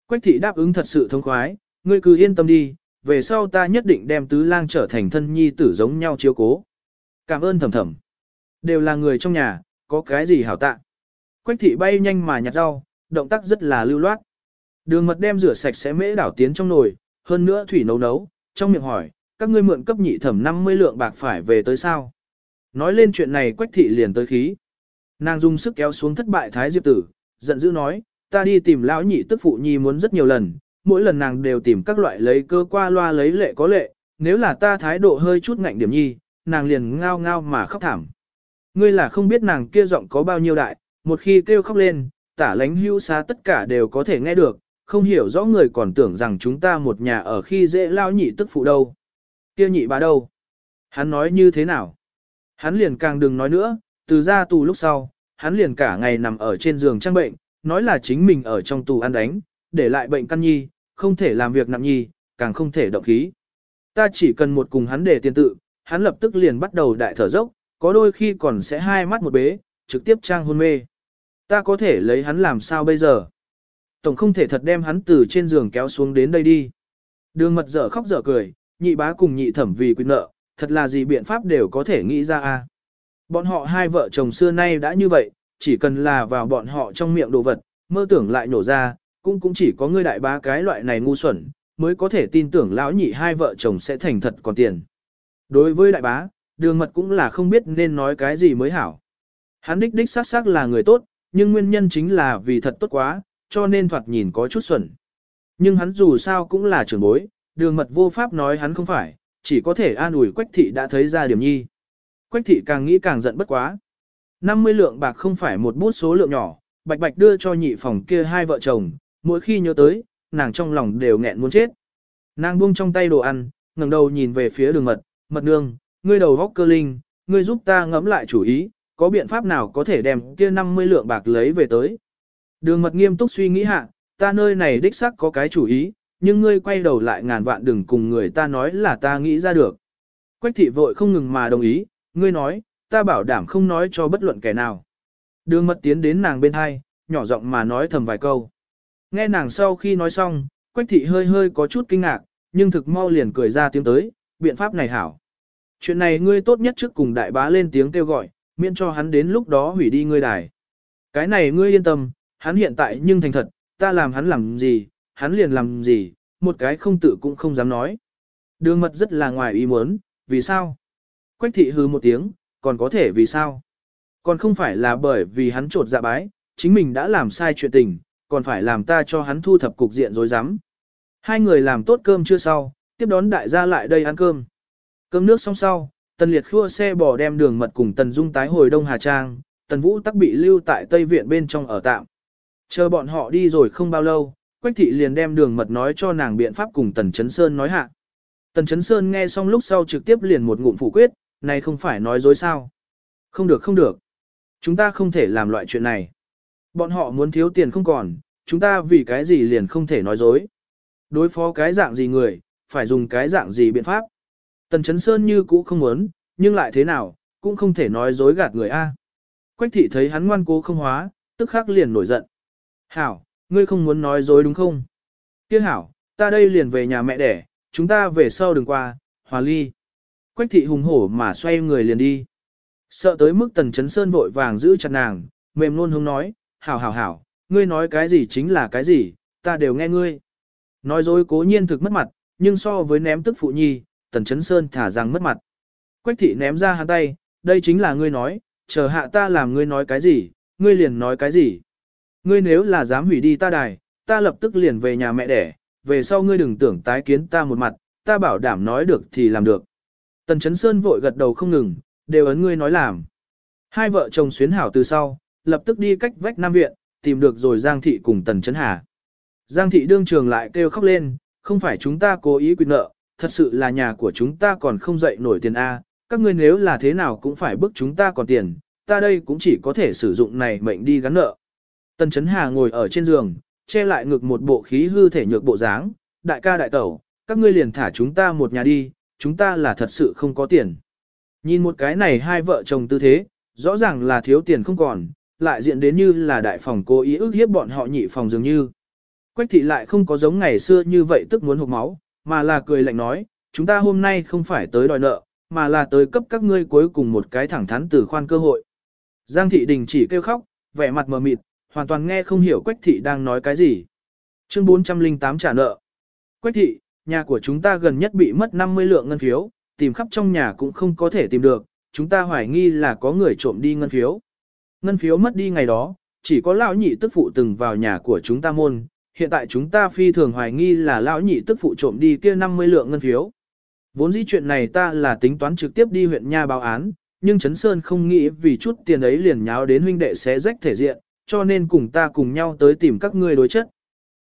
Quách thị đáp ứng thật sự thông khoái, ngươi cứ yên tâm đi, về sau ta nhất định đem tứ lang trở thành thân nhi tử giống nhau chiếu cố. Cảm ơn thầm thầm. Đều là người trong nhà, có cái gì hảo tạ. Quách thị bay nhanh mà nhặt rau, động tác rất là lưu loát. Đường mật đem rửa sạch sẽ mễ đảo tiến trong nồi, hơn nữa thủy nấu nấu, trong miệng hỏi, các ngươi mượn cấp nhị thẩm 50 lượng bạc phải về tới sao? Nói lên chuyện này quách thị liền tới khí. Nàng dùng sức kéo xuống thất bại thái diệp tử, giận dữ nói, ta đi tìm lão nhị tức phụ nhi muốn rất nhiều lần, mỗi lần nàng đều tìm các loại lấy cơ qua loa lấy lệ có lệ, nếu là ta thái độ hơi chút ngạnh điểm nhi, nàng liền ngao ngao mà khóc thảm. Ngươi là không biết nàng kia giọng có bao nhiêu đại, một khi kêu khóc lên, tả lánh hưu xá tất cả đều có thể nghe được, không hiểu rõ người còn tưởng rằng chúng ta một nhà ở khi dễ lao nhị tức phụ đâu. Kia nhị bà đâu? Hắn nói như thế nào? Hắn liền càng đừng nói nữa, từ ra tù lúc sau, hắn liền cả ngày nằm ở trên giường trang bệnh, nói là chính mình ở trong tù ăn đánh, để lại bệnh căn nhi, không thể làm việc nặng nhi, càng không thể động khí. Ta chỉ cần một cùng hắn để tiền tự, hắn lập tức liền bắt đầu đại thở dốc, có đôi khi còn sẽ hai mắt một bế, trực tiếp trang hôn mê. Ta có thể lấy hắn làm sao bây giờ? Tổng không thể thật đem hắn từ trên giường kéo xuống đến đây đi. Đường mật dở khóc dở cười, nhị bá cùng nhị thẩm vì quyết nợ, thật là gì biện pháp đều có thể nghĩ ra a. Bọn họ hai vợ chồng xưa nay đã như vậy, chỉ cần là vào bọn họ trong miệng đồ vật, mơ tưởng lại nổ ra, cũng cũng chỉ có ngươi đại bá cái loại này ngu xuẩn, mới có thể tin tưởng lão nhị hai vợ chồng sẽ thành thật còn tiền. Đối với đại bá, đường mật cũng là không biết nên nói cái gì mới hảo. Hắn đích đích xác xác là người tốt, nhưng nguyên nhân chính là vì thật tốt quá, cho nên thoạt nhìn có chút xuẩn. Nhưng hắn dù sao cũng là trưởng bối, đường mật vô pháp nói hắn không phải, chỉ có thể an ủi quách thị đã thấy ra điểm nhi. Quách thị càng nghĩ càng giận bất quá. 50 lượng bạc không phải một bút số lượng nhỏ, bạch bạch đưa cho nhị phòng kia hai vợ chồng, mỗi khi nhớ tới, nàng trong lòng đều nghẹn muốn chết. Nàng buông trong tay đồ ăn, ngẩng đầu nhìn về phía đường mật, mật nương, ngươi đầu góc cơ linh, ngươi giúp ta ngẫm lại chủ ý, có biện pháp nào có thể đem kia 50 lượng bạc lấy về tới. Đường mật nghiêm túc suy nghĩ hạ, ta nơi này đích xác có cái chủ ý, nhưng ngươi quay đầu lại ngàn vạn đừng cùng người ta nói là ta nghĩ ra được. Quách thị vội không ngừng mà đồng ý, ngươi nói, ta bảo đảm không nói cho bất luận kẻ nào. Đường mật tiến đến nàng bên hai, nhỏ giọng mà nói thầm vài câu. Nghe nàng sau khi nói xong, quách thị hơi hơi có chút kinh ngạc, nhưng thực mau liền cười ra tiếng tới, biện pháp này hảo. Chuyện này ngươi tốt nhất trước cùng đại bá lên tiếng kêu gọi, miễn cho hắn đến lúc đó hủy đi ngươi đài. Cái này ngươi yên tâm, hắn hiện tại nhưng thành thật, ta làm hắn làm gì, hắn liền làm gì, một cái không tự cũng không dám nói. Đường mật rất là ngoài ý muốn, vì sao? Quách thị hư một tiếng, còn có thể vì sao? Còn không phải là bởi vì hắn trột dạ bái, chính mình đã làm sai chuyện tình, còn phải làm ta cho hắn thu thập cục diện rối rắm. Hai người làm tốt cơm chưa sau, tiếp đón đại gia lại đây ăn cơm. Cơm nước xong sau, Tần Liệt khua xe bò đem đường mật cùng Tần Dung tái hồi Đông Hà Trang, Tần Vũ tắc bị lưu tại Tây Viện bên trong ở tạm. Chờ bọn họ đi rồi không bao lâu, Quách Thị liền đem đường mật nói cho nàng biện pháp cùng Tần Chấn Sơn nói hạ. Tần Chấn Sơn nghe xong lúc sau trực tiếp liền một ngụm phủ quyết, này không phải nói dối sao. Không được không được. Chúng ta không thể làm loại chuyện này. Bọn họ muốn thiếu tiền không còn, chúng ta vì cái gì liền không thể nói dối. Đối phó cái dạng gì người, phải dùng cái dạng gì biện pháp. Tần Chấn Sơn như cũ không muốn, nhưng lại thế nào, cũng không thể nói dối gạt người A. Quách thị thấy hắn ngoan cố không hóa, tức khắc liền nổi giận. Hảo, ngươi không muốn nói dối đúng không? Kia hảo, ta đây liền về nhà mẹ đẻ, chúng ta về sau đừng qua, hòa ly. Quách thị hùng hổ mà xoay người liền đi. Sợ tới mức tần chấn sơn vội vàng giữ chặt nàng, mềm luôn hướng nói, hảo hảo hảo, ngươi nói cái gì chính là cái gì, ta đều nghe ngươi. Nói dối cố nhiên thực mất mặt, nhưng so với ném tức phụ nhi, tần chấn sơn thả rằng mất mặt. Quách thị ném ra hắn tay, đây chính là ngươi nói, chờ hạ ta làm ngươi nói cái gì, ngươi liền nói cái gì. Ngươi nếu là dám hủy đi ta đài, ta lập tức liền về nhà mẹ đẻ, về sau ngươi đừng tưởng tái kiến ta một mặt, ta bảo đảm nói được thì làm được. Tần Chấn Sơn vội gật đầu không ngừng, đều ấn ngươi nói làm. Hai vợ chồng xuyến hảo từ sau, lập tức đi cách vách Nam Viện, tìm được rồi Giang Thị cùng Tần Chấn Hà. Giang Thị đương trường lại kêu khóc lên, không phải chúng ta cố ý quyết nợ, thật sự là nhà của chúng ta còn không dậy nổi tiền A, các ngươi nếu là thế nào cũng phải bức chúng ta còn tiền, ta đây cũng chỉ có thể sử dụng này mệnh đi gắn nợ. Tần Chấn Hà ngồi ở trên giường, che lại ngực một bộ khí hư thể nhược bộ dáng, đại ca đại tẩu, các ngươi liền thả chúng ta một nhà đi, chúng ta là thật sự không có tiền. Nhìn một cái này hai vợ chồng tư thế, rõ ràng là thiếu tiền không còn, lại diện đến như là đại phòng cố ý ức hiếp bọn họ nhị phòng dường như. Quách thị lại không có giống ngày xưa như vậy tức muốn hụt máu, mà là cười lạnh nói, chúng ta hôm nay không phải tới đòi nợ, mà là tới cấp các ngươi cuối cùng một cái thẳng thắn từ khoan cơ hội. Giang thị đình chỉ kêu khóc, vẻ mặt mờ mịt, hoàn toàn nghe không hiểu Quách thị đang nói cái gì. Chương 408 trả nợ. Quách thị, nhà của chúng ta gần nhất bị mất 50 lượng ngân phiếu, tìm khắp trong nhà cũng không có thể tìm được, chúng ta hoài nghi là có người trộm đi ngân phiếu. Ngân phiếu mất đi ngày đó, chỉ có lão nhị tức phụ từng vào nhà của chúng ta môn, hiện tại chúng ta phi thường hoài nghi là lão nhị tức phụ trộm đi kia 50 lượng ngân phiếu. Vốn dĩ chuyện này ta là tính toán trực tiếp đi huyện nha báo án, nhưng Trấn Sơn không nghĩ vì chút tiền ấy liền nháo đến huynh đệ sẽ rách thể diện, cho nên cùng ta cùng nhau tới tìm các ngươi đối chất.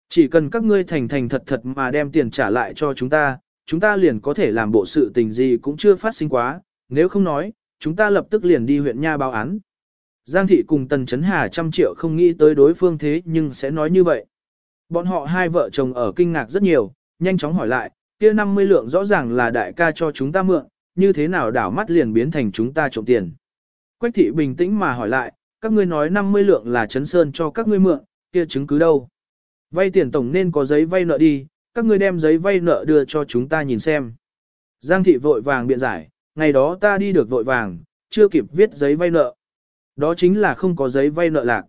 Chỉ cần các ngươi thành thành thật thật mà đem tiền trả lại cho chúng ta, chúng ta liền có thể làm bộ sự tình gì cũng chưa phát sinh quá, nếu không nói, chúng ta lập tức liền đi huyện nha báo án. Giang thị cùng Tần Chấn Hà trăm triệu không nghĩ tới đối phương thế nhưng sẽ nói như vậy. Bọn họ hai vợ chồng ở kinh ngạc rất nhiều, nhanh chóng hỏi lại, kia 50 lượng rõ ràng là đại ca cho chúng ta mượn, như thế nào đảo mắt liền biến thành chúng ta trộm tiền. Quách thị bình tĩnh mà hỏi lại, các ngươi nói 50 lượng là Trấn sơn cho các ngươi mượn, kia chứng cứ đâu? Vay tiền tổng nên có giấy vay nợ đi, các ngươi đem giấy vay nợ đưa cho chúng ta nhìn xem. Giang thị vội vàng biện giải, ngày đó ta đi được vội vàng, chưa kịp viết giấy vay nợ. Đó chính là không có giấy vay nợ lạc.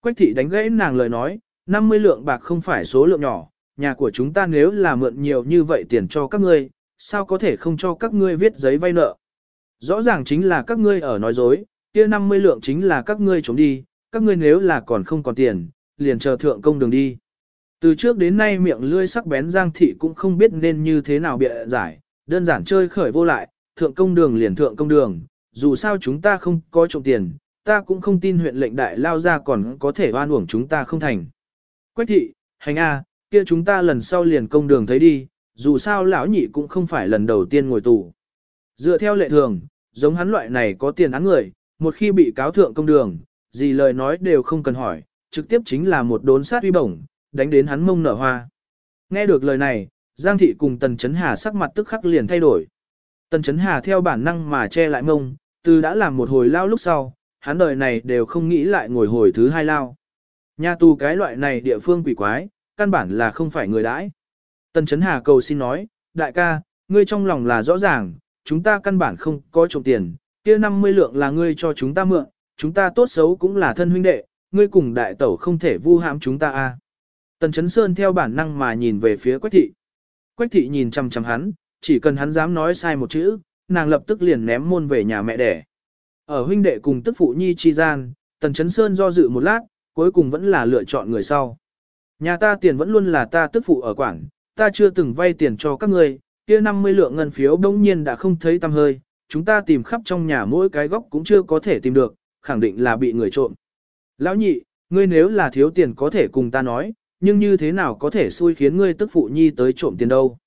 Quách thị đánh gãy nàng lời nói, 50 lượng bạc không phải số lượng nhỏ, nhà của chúng ta nếu là mượn nhiều như vậy tiền cho các ngươi, sao có thể không cho các ngươi viết giấy vay nợ. Rõ ràng chính là các ngươi ở nói dối, kia 50 lượng chính là các ngươi trốn đi, các ngươi nếu là còn không còn tiền, liền chờ thượng công đường đi. Từ trước đến nay miệng lươi sắc bén Giang Thị cũng không biết nên như thế nào bịa giải, đơn giản chơi khởi vô lại, thượng công đường liền thượng công đường, dù sao chúng ta không có trộm tiền, ta cũng không tin huyện lệnh đại lao ra còn có thể oan uổng chúng ta không thành. Quách thị, hành A, kia chúng ta lần sau liền công đường thấy đi, dù sao lão nhị cũng không phải lần đầu tiên ngồi tù. Dựa theo lệ thường, giống hắn loại này có tiền án người, một khi bị cáo thượng công đường, gì lời nói đều không cần hỏi, trực tiếp chính là một đốn sát uy bổng, đánh đến hắn mông nở hoa. Nghe được lời này, Giang thị cùng Tần Chấn Hà sắc mặt tức khắc liền thay đổi. Tần Chấn Hà theo bản năng mà che lại mông, từ đã làm một hồi lao lúc sau, hắn đời này đều không nghĩ lại ngồi hồi thứ hai lao. Nhà tù cái loại này địa phương quỷ quái, căn bản là không phải người đãi. Tần Chấn Hà cầu xin nói, đại ca, ngươi trong lòng là rõ ràng, chúng ta căn bản không có trộm tiền, kia 50 lượng là ngươi cho chúng ta mượn, chúng ta tốt xấu cũng là thân huynh đệ, ngươi cùng đại tẩu không thể vu hãm chúng ta a. Tần Chấn Sơn theo bản năng mà nhìn về phía Quách thị. Quách thị nhìn chăm chăm hắn, chỉ cần hắn dám nói sai một chữ, nàng lập tức liền ném môn về nhà mẹ đẻ. Ở huynh đệ cùng tức phụ nhi chi gian, Tần Chấn Sơn do dự một lát, cuối cùng vẫn là lựa chọn người sau. Nhà ta tiền vẫn luôn là ta tức phụ ở quảng, ta chưa từng vay tiền cho các ngươi, kia 50 lượng ngân phiếu bỗng nhiên đã không thấy tăm hơi, chúng ta tìm khắp trong nhà mỗi cái góc cũng chưa có thể tìm được, khẳng định là bị người trộm. Lão nhị, ngươi nếu là thiếu tiền có thể cùng ta nói, nhưng như thế nào có thể xui khiến ngươi tức phụ nhi tới trộm tiền đâu.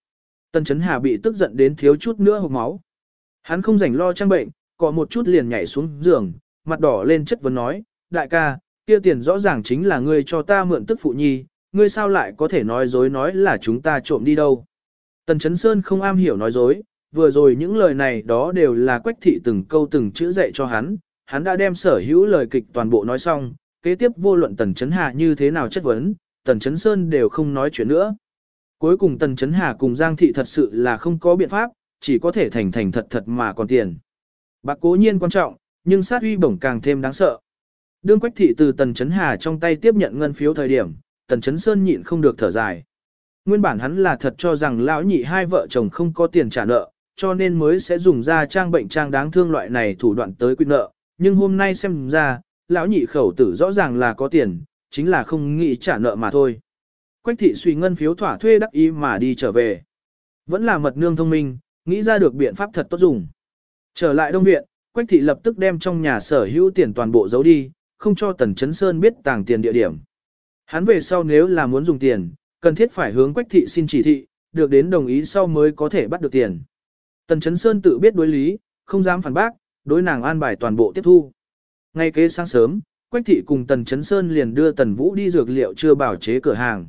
Tần Chấn Hà bị tức giận đến thiếu chút nữa hộc máu. Hắn không rảnh lo trang bệnh, có một chút liền nhảy xuống giường, mặt đỏ lên chất vấn nói, đại ca, kia tiền rõ ràng chính là ngươi cho ta mượn tức phụ nhi, ngươi sao lại có thể nói dối nói là chúng ta trộm đi đâu. Tần Chấn Sơn không am hiểu nói dối, vừa rồi những lời này đó đều là quách thị từng câu từng chữ dạy cho hắn, hắn đã đem sở hữu lời kịch toàn bộ nói xong, kế tiếp vô luận Tần Chấn Hà như thế nào chất vấn, Tần Chấn Sơn đều không nói chuyện nữa. Cuối cùng Tần Chấn Hà cùng Giang Thị thật sự là không có biện pháp, chỉ có thể thành thành thật thật mà còn tiền. Bạc cố nhiên quan trọng, nhưng sát uy bổng càng thêm đáng sợ. Đương Quách Thị từ Tần Chấn Hà trong tay tiếp nhận ngân phiếu thời điểm, Tần Chấn Sơn nhịn không được thở dài. Nguyên bản hắn là thật cho rằng lão nhị hai vợ chồng không có tiền trả nợ, cho nên mới sẽ dùng ra trang bệnh trang đáng thương loại này thủ đoạn tới quy nợ, nhưng hôm nay xem ra, lão nhị khẩu tử rõ ràng là có tiền, chính là không nghĩ trả nợ mà thôi. Quách thị suy ngân phiếu thỏa thuê đắc ý mà đi trở về. Vẫn là mật nương thông minh, nghĩ ra được biện pháp thật tốt dùng. Trở lại đông viện, Quách thị lập tức đem trong nhà sở hữu tiền toàn bộ giấu đi, không cho Tần Chấn Sơn biết tàng tiền địa điểm. Hắn về sau nếu là muốn dùng tiền, cần thiết phải hướng Quách thị xin chỉ thị, được đến đồng ý sau mới có thể bắt được tiền. Tần Chấn Sơn tự biết đối lý, không dám phản bác, đối nàng an bài toàn bộ tiếp thu. Ngay kế sáng sớm, Quách thị cùng Tần Chấn Sơn liền đưa Tần Vũ đi dược liệu chưa bảo chế cửa hàng.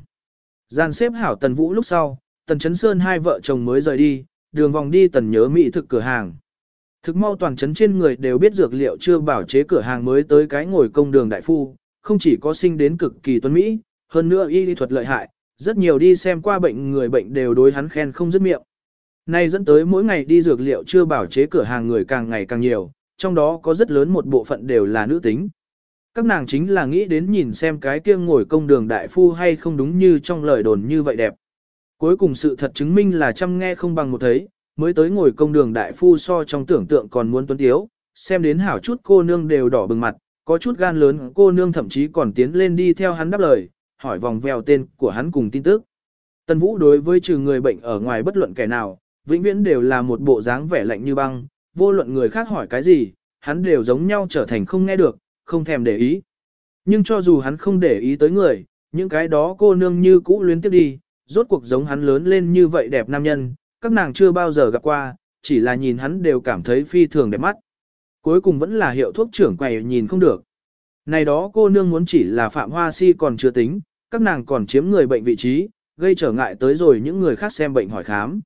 Gian xếp hảo Tần Vũ lúc sau, Tần Chấn Sơn hai vợ chồng mới rời đi, đường vòng đi Tần nhớ mỹ thực cửa hàng. Thực mau toàn chấn trên người đều biết dược liệu chưa bảo chế cửa hàng mới tới cái ngồi công đường đại phu, không chỉ có sinh đến cực kỳ tuấn Mỹ, hơn nữa y lý thuật lợi hại, rất nhiều đi xem qua bệnh người bệnh đều đối hắn khen không dứt miệng. Nay dẫn tới mỗi ngày đi dược liệu chưa bảo chế cửa hàng người càng ngày càng nhiều, trong đó có rất lớn một bộ phận đều là nữ tính. Các nàng chính là nghĩ đến nhìn xem cái kia ngồi công đường đại phu hay không đúng như trong lời đồn như vậy đẹp. Cuối cùng sự thật chứng minh là chăm nghe không bằng một thấy, mới tới ngồi công đường đại phu so trong tưởng tượng còn muốn tuấn tiếu, xem đến hảo chút cô nương đều đỏ bừng mặt, có chút gan lớn cô nương thậm chí còn tiến lên đi theo hắn đáp lời, hỏi vòng vèo tên của hắn cùng tin tức. Tân Vũ đối với trừ người bệnh ở ngoài bất luận kẻ nào, vĩnh viễn đều là một bộ dáng vẻ lạnh như băng, vô luận người khác hỏi cái gì, hắn đều giống nhau trở thành không nghe được, không thèm để ý. Nhưng cho dù hắn không để ý tới người, những cái đó cô nương như cũ luyến tiếp đi, rốt cuộc giống hắn lớn lên như vậy đẹp nam nhân, các nàng chưa bao giờ gặp qua, chỉ là nhìn hắn đều cảm thấy phi thường đẹp mắt. Cuối cùng vẫn là hiệu thuốc trưởng quầy nhìn không được. Này đó cô nương muốn chỉ là phạm hoa si còn chưa tính, các nàng còn chiếm người bệnh vị trí, gây trở ngại tới rồi những người khác xem bệnh hỏi khám.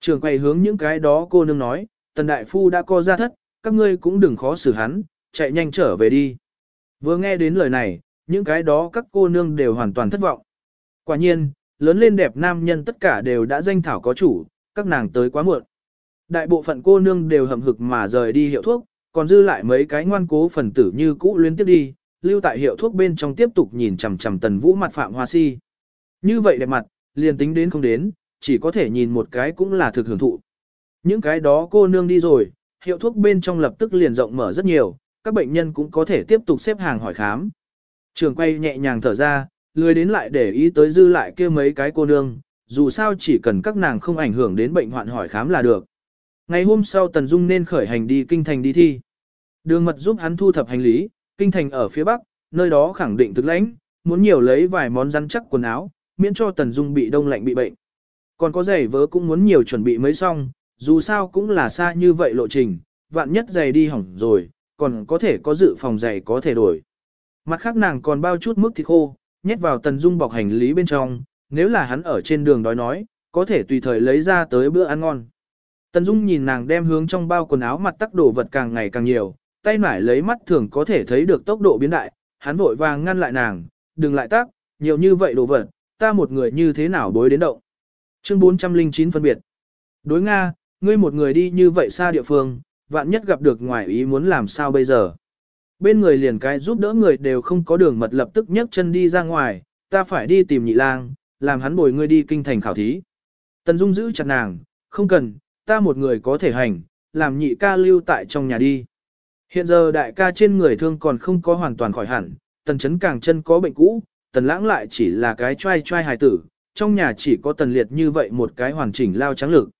Trường quầy hướng những cái đó cô nương nói, tần đại phu đã co ra thất, các ngươi cũng đừng khó xử hắn, chạy nhanh trở về đi. Vừa nghe đến lời này, những cái đó các cô nương đều hoàn toàn thất vọng. Quả nhiên, lớn lên đẹp nam nhân tất cả đều đã danh thảo có chủ, các nàng tới quá muộn. Đại bộ phận cô nương đều hầm hực mà rời đi hiệu thuốc, còn dư lại mấy cái ngoan cố phần tử như cũ liên tiếp đi, lưu tại hiệu thuốc bên trong tiếp tục nhìn chằm chằm tần vũ mặt phạm hoa si. Như vậy đẹp mặt, liền tính đến không đến, chỉ có thể nhìn một cái cũng là thực hưởng thụ. Những cái đó cô nương đi rồi, hiệu thuốc bên trong lập tức liền rộng mở rất nhiều, các bệnh nhân cũng có thể tiếp tục xếp hàng hỏi khám. Trường quay nhẹ nhàng thở ra, lười đến lại để ý tới dư lại kia mấy cái cô nương, dù sao chỉ cần các nàng không ảnh hưởng đến bệnh hoạn hỏi khám là được. Ngày hôm sau Tần Dung nên khởi hành đi kinh thành đi thi. Đường mật giúp hắn thu thập hành lý, kinh thành ở phía bắc, nơi đó khẳng định thực lãnh, muốn nhiều lấy vài món rắn chắc quần áo, miễn cho Tần Dung bị đông lạnh bị bệnh. Còn có giày vớ cũng muốn nhiều chuẩn bị mấy xong, dù sao cũng là xa như vậy lộ trình, vạn nhất giày đi hỏng rồi, còn có thể có dự phòng giày có thể đổi. Mặt khác nàng còn bao chút mức thịt khô, nhét vào Tần Dung bọc hành lý bên trong, nếu là hắn ở trên đường đói nói, có thể tùy thời lấy ra tới bữa ăn ngon. Tần Dung nhìn nàng đem hướng trong bao quần áo mặt tắc đổ vật càng ngày càng nhiều, tay nải lấy mắt thường có thể thấy được tốc độ biến đại, hắn vội vàng ngăn lại nàng, đừng lại tác, nhiều như vậy đồ vật, ta một người như thế nào bối đến động. Chương 409 phân biệt. Đối Nga, ngươi một người đi như vậy xa địa phương, vạn nhất gặp được ngoài ý muốn làm sao bây giờ. Bên người liền cái giúp đỡ người đều không có đường mật lập tức nhấc chân đi ra ngoài, ta phải đi tìm nhị lang, làm hắn bồi ngươi đi kinh thành khảo thí. Tần Dung giữ chặt nàng, không cần, ta một người có thể hành, làm nhị ca lưu tại trong nhà đi. Hiện giờ đại ca trên người thương còn không có hoàn toàn khỏi hẳn, tần chấn càng chân có bệnh cũ, tần lãng lại chỉ là cái trai trai hài tử, trong nhà chỉ có tần liệt như vậy một cái hoàn chỉnh lao trắng lực.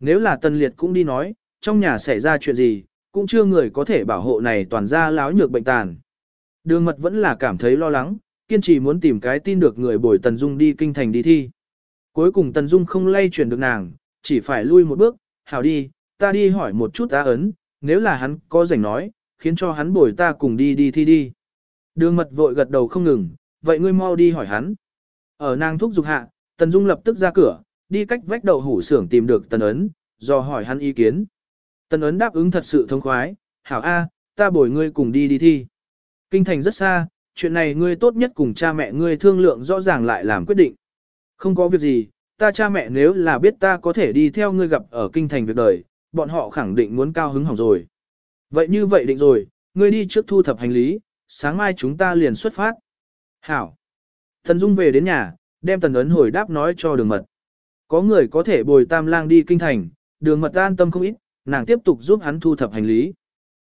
Nếu là tần liệt cũng đi nói, trong nhà xảy ra chuyện gì, cũng chưa người có thể bảo hộ này toàn ra láo nhược bệnh tàn. Đường mật vẫn là cảm thấy lo lắng, kiên trì muốn tìm cái tin được người bồi Tần Dung đi kinh thành đi thi. Cuối cùng Tần Dung không lay chuyển được nàng, chỉ phải lui một bước, hảo đi, ta đi hỏi một chút ta ấn, nếu là hắn có rảnh nói, khiến cho hắn bồi ta cùng đi đi thi đi. Đường mật vội gật đầu không ngừng, vậy ngươi mau đi hỏi hắn. Ở nàng thúc dục hạ, Tần Dung lập tức ra cửa, đi cách vách đầu hủ xưởng tìm được Tần Ấn, do hỏi hắn ý kiến. Tần Ấn đáp ứng thật sự thông khoái, hảo A, ta bồi ngươi cùng đi đi thi. Kinh thành rất xa, chuyện này ngươi tốt nhất cùng cha mẹ ngươi thương lượng rõ ràng lại làm quyết định. Không có việc gì, ta cha mẹ nếu là biết ta có thể đi theo ngươi gặp ở kinh thành việc đời, bọn họ khẳng định muốn cao hứng hỏng rồi. Vậy như vậy định rồi, ngươi đi trước thu thập hành lý, sáng mai chúng ta liền xuất phát. Hảo. Thần Dung về đến nhà, đem tần ấn hồi đáp nói cho đường mật. Có người có thể bồi tam lang đi kinh thành, đường mật an tâm không ít, nàng tiếp tục giúp hắn thu thập hành lý.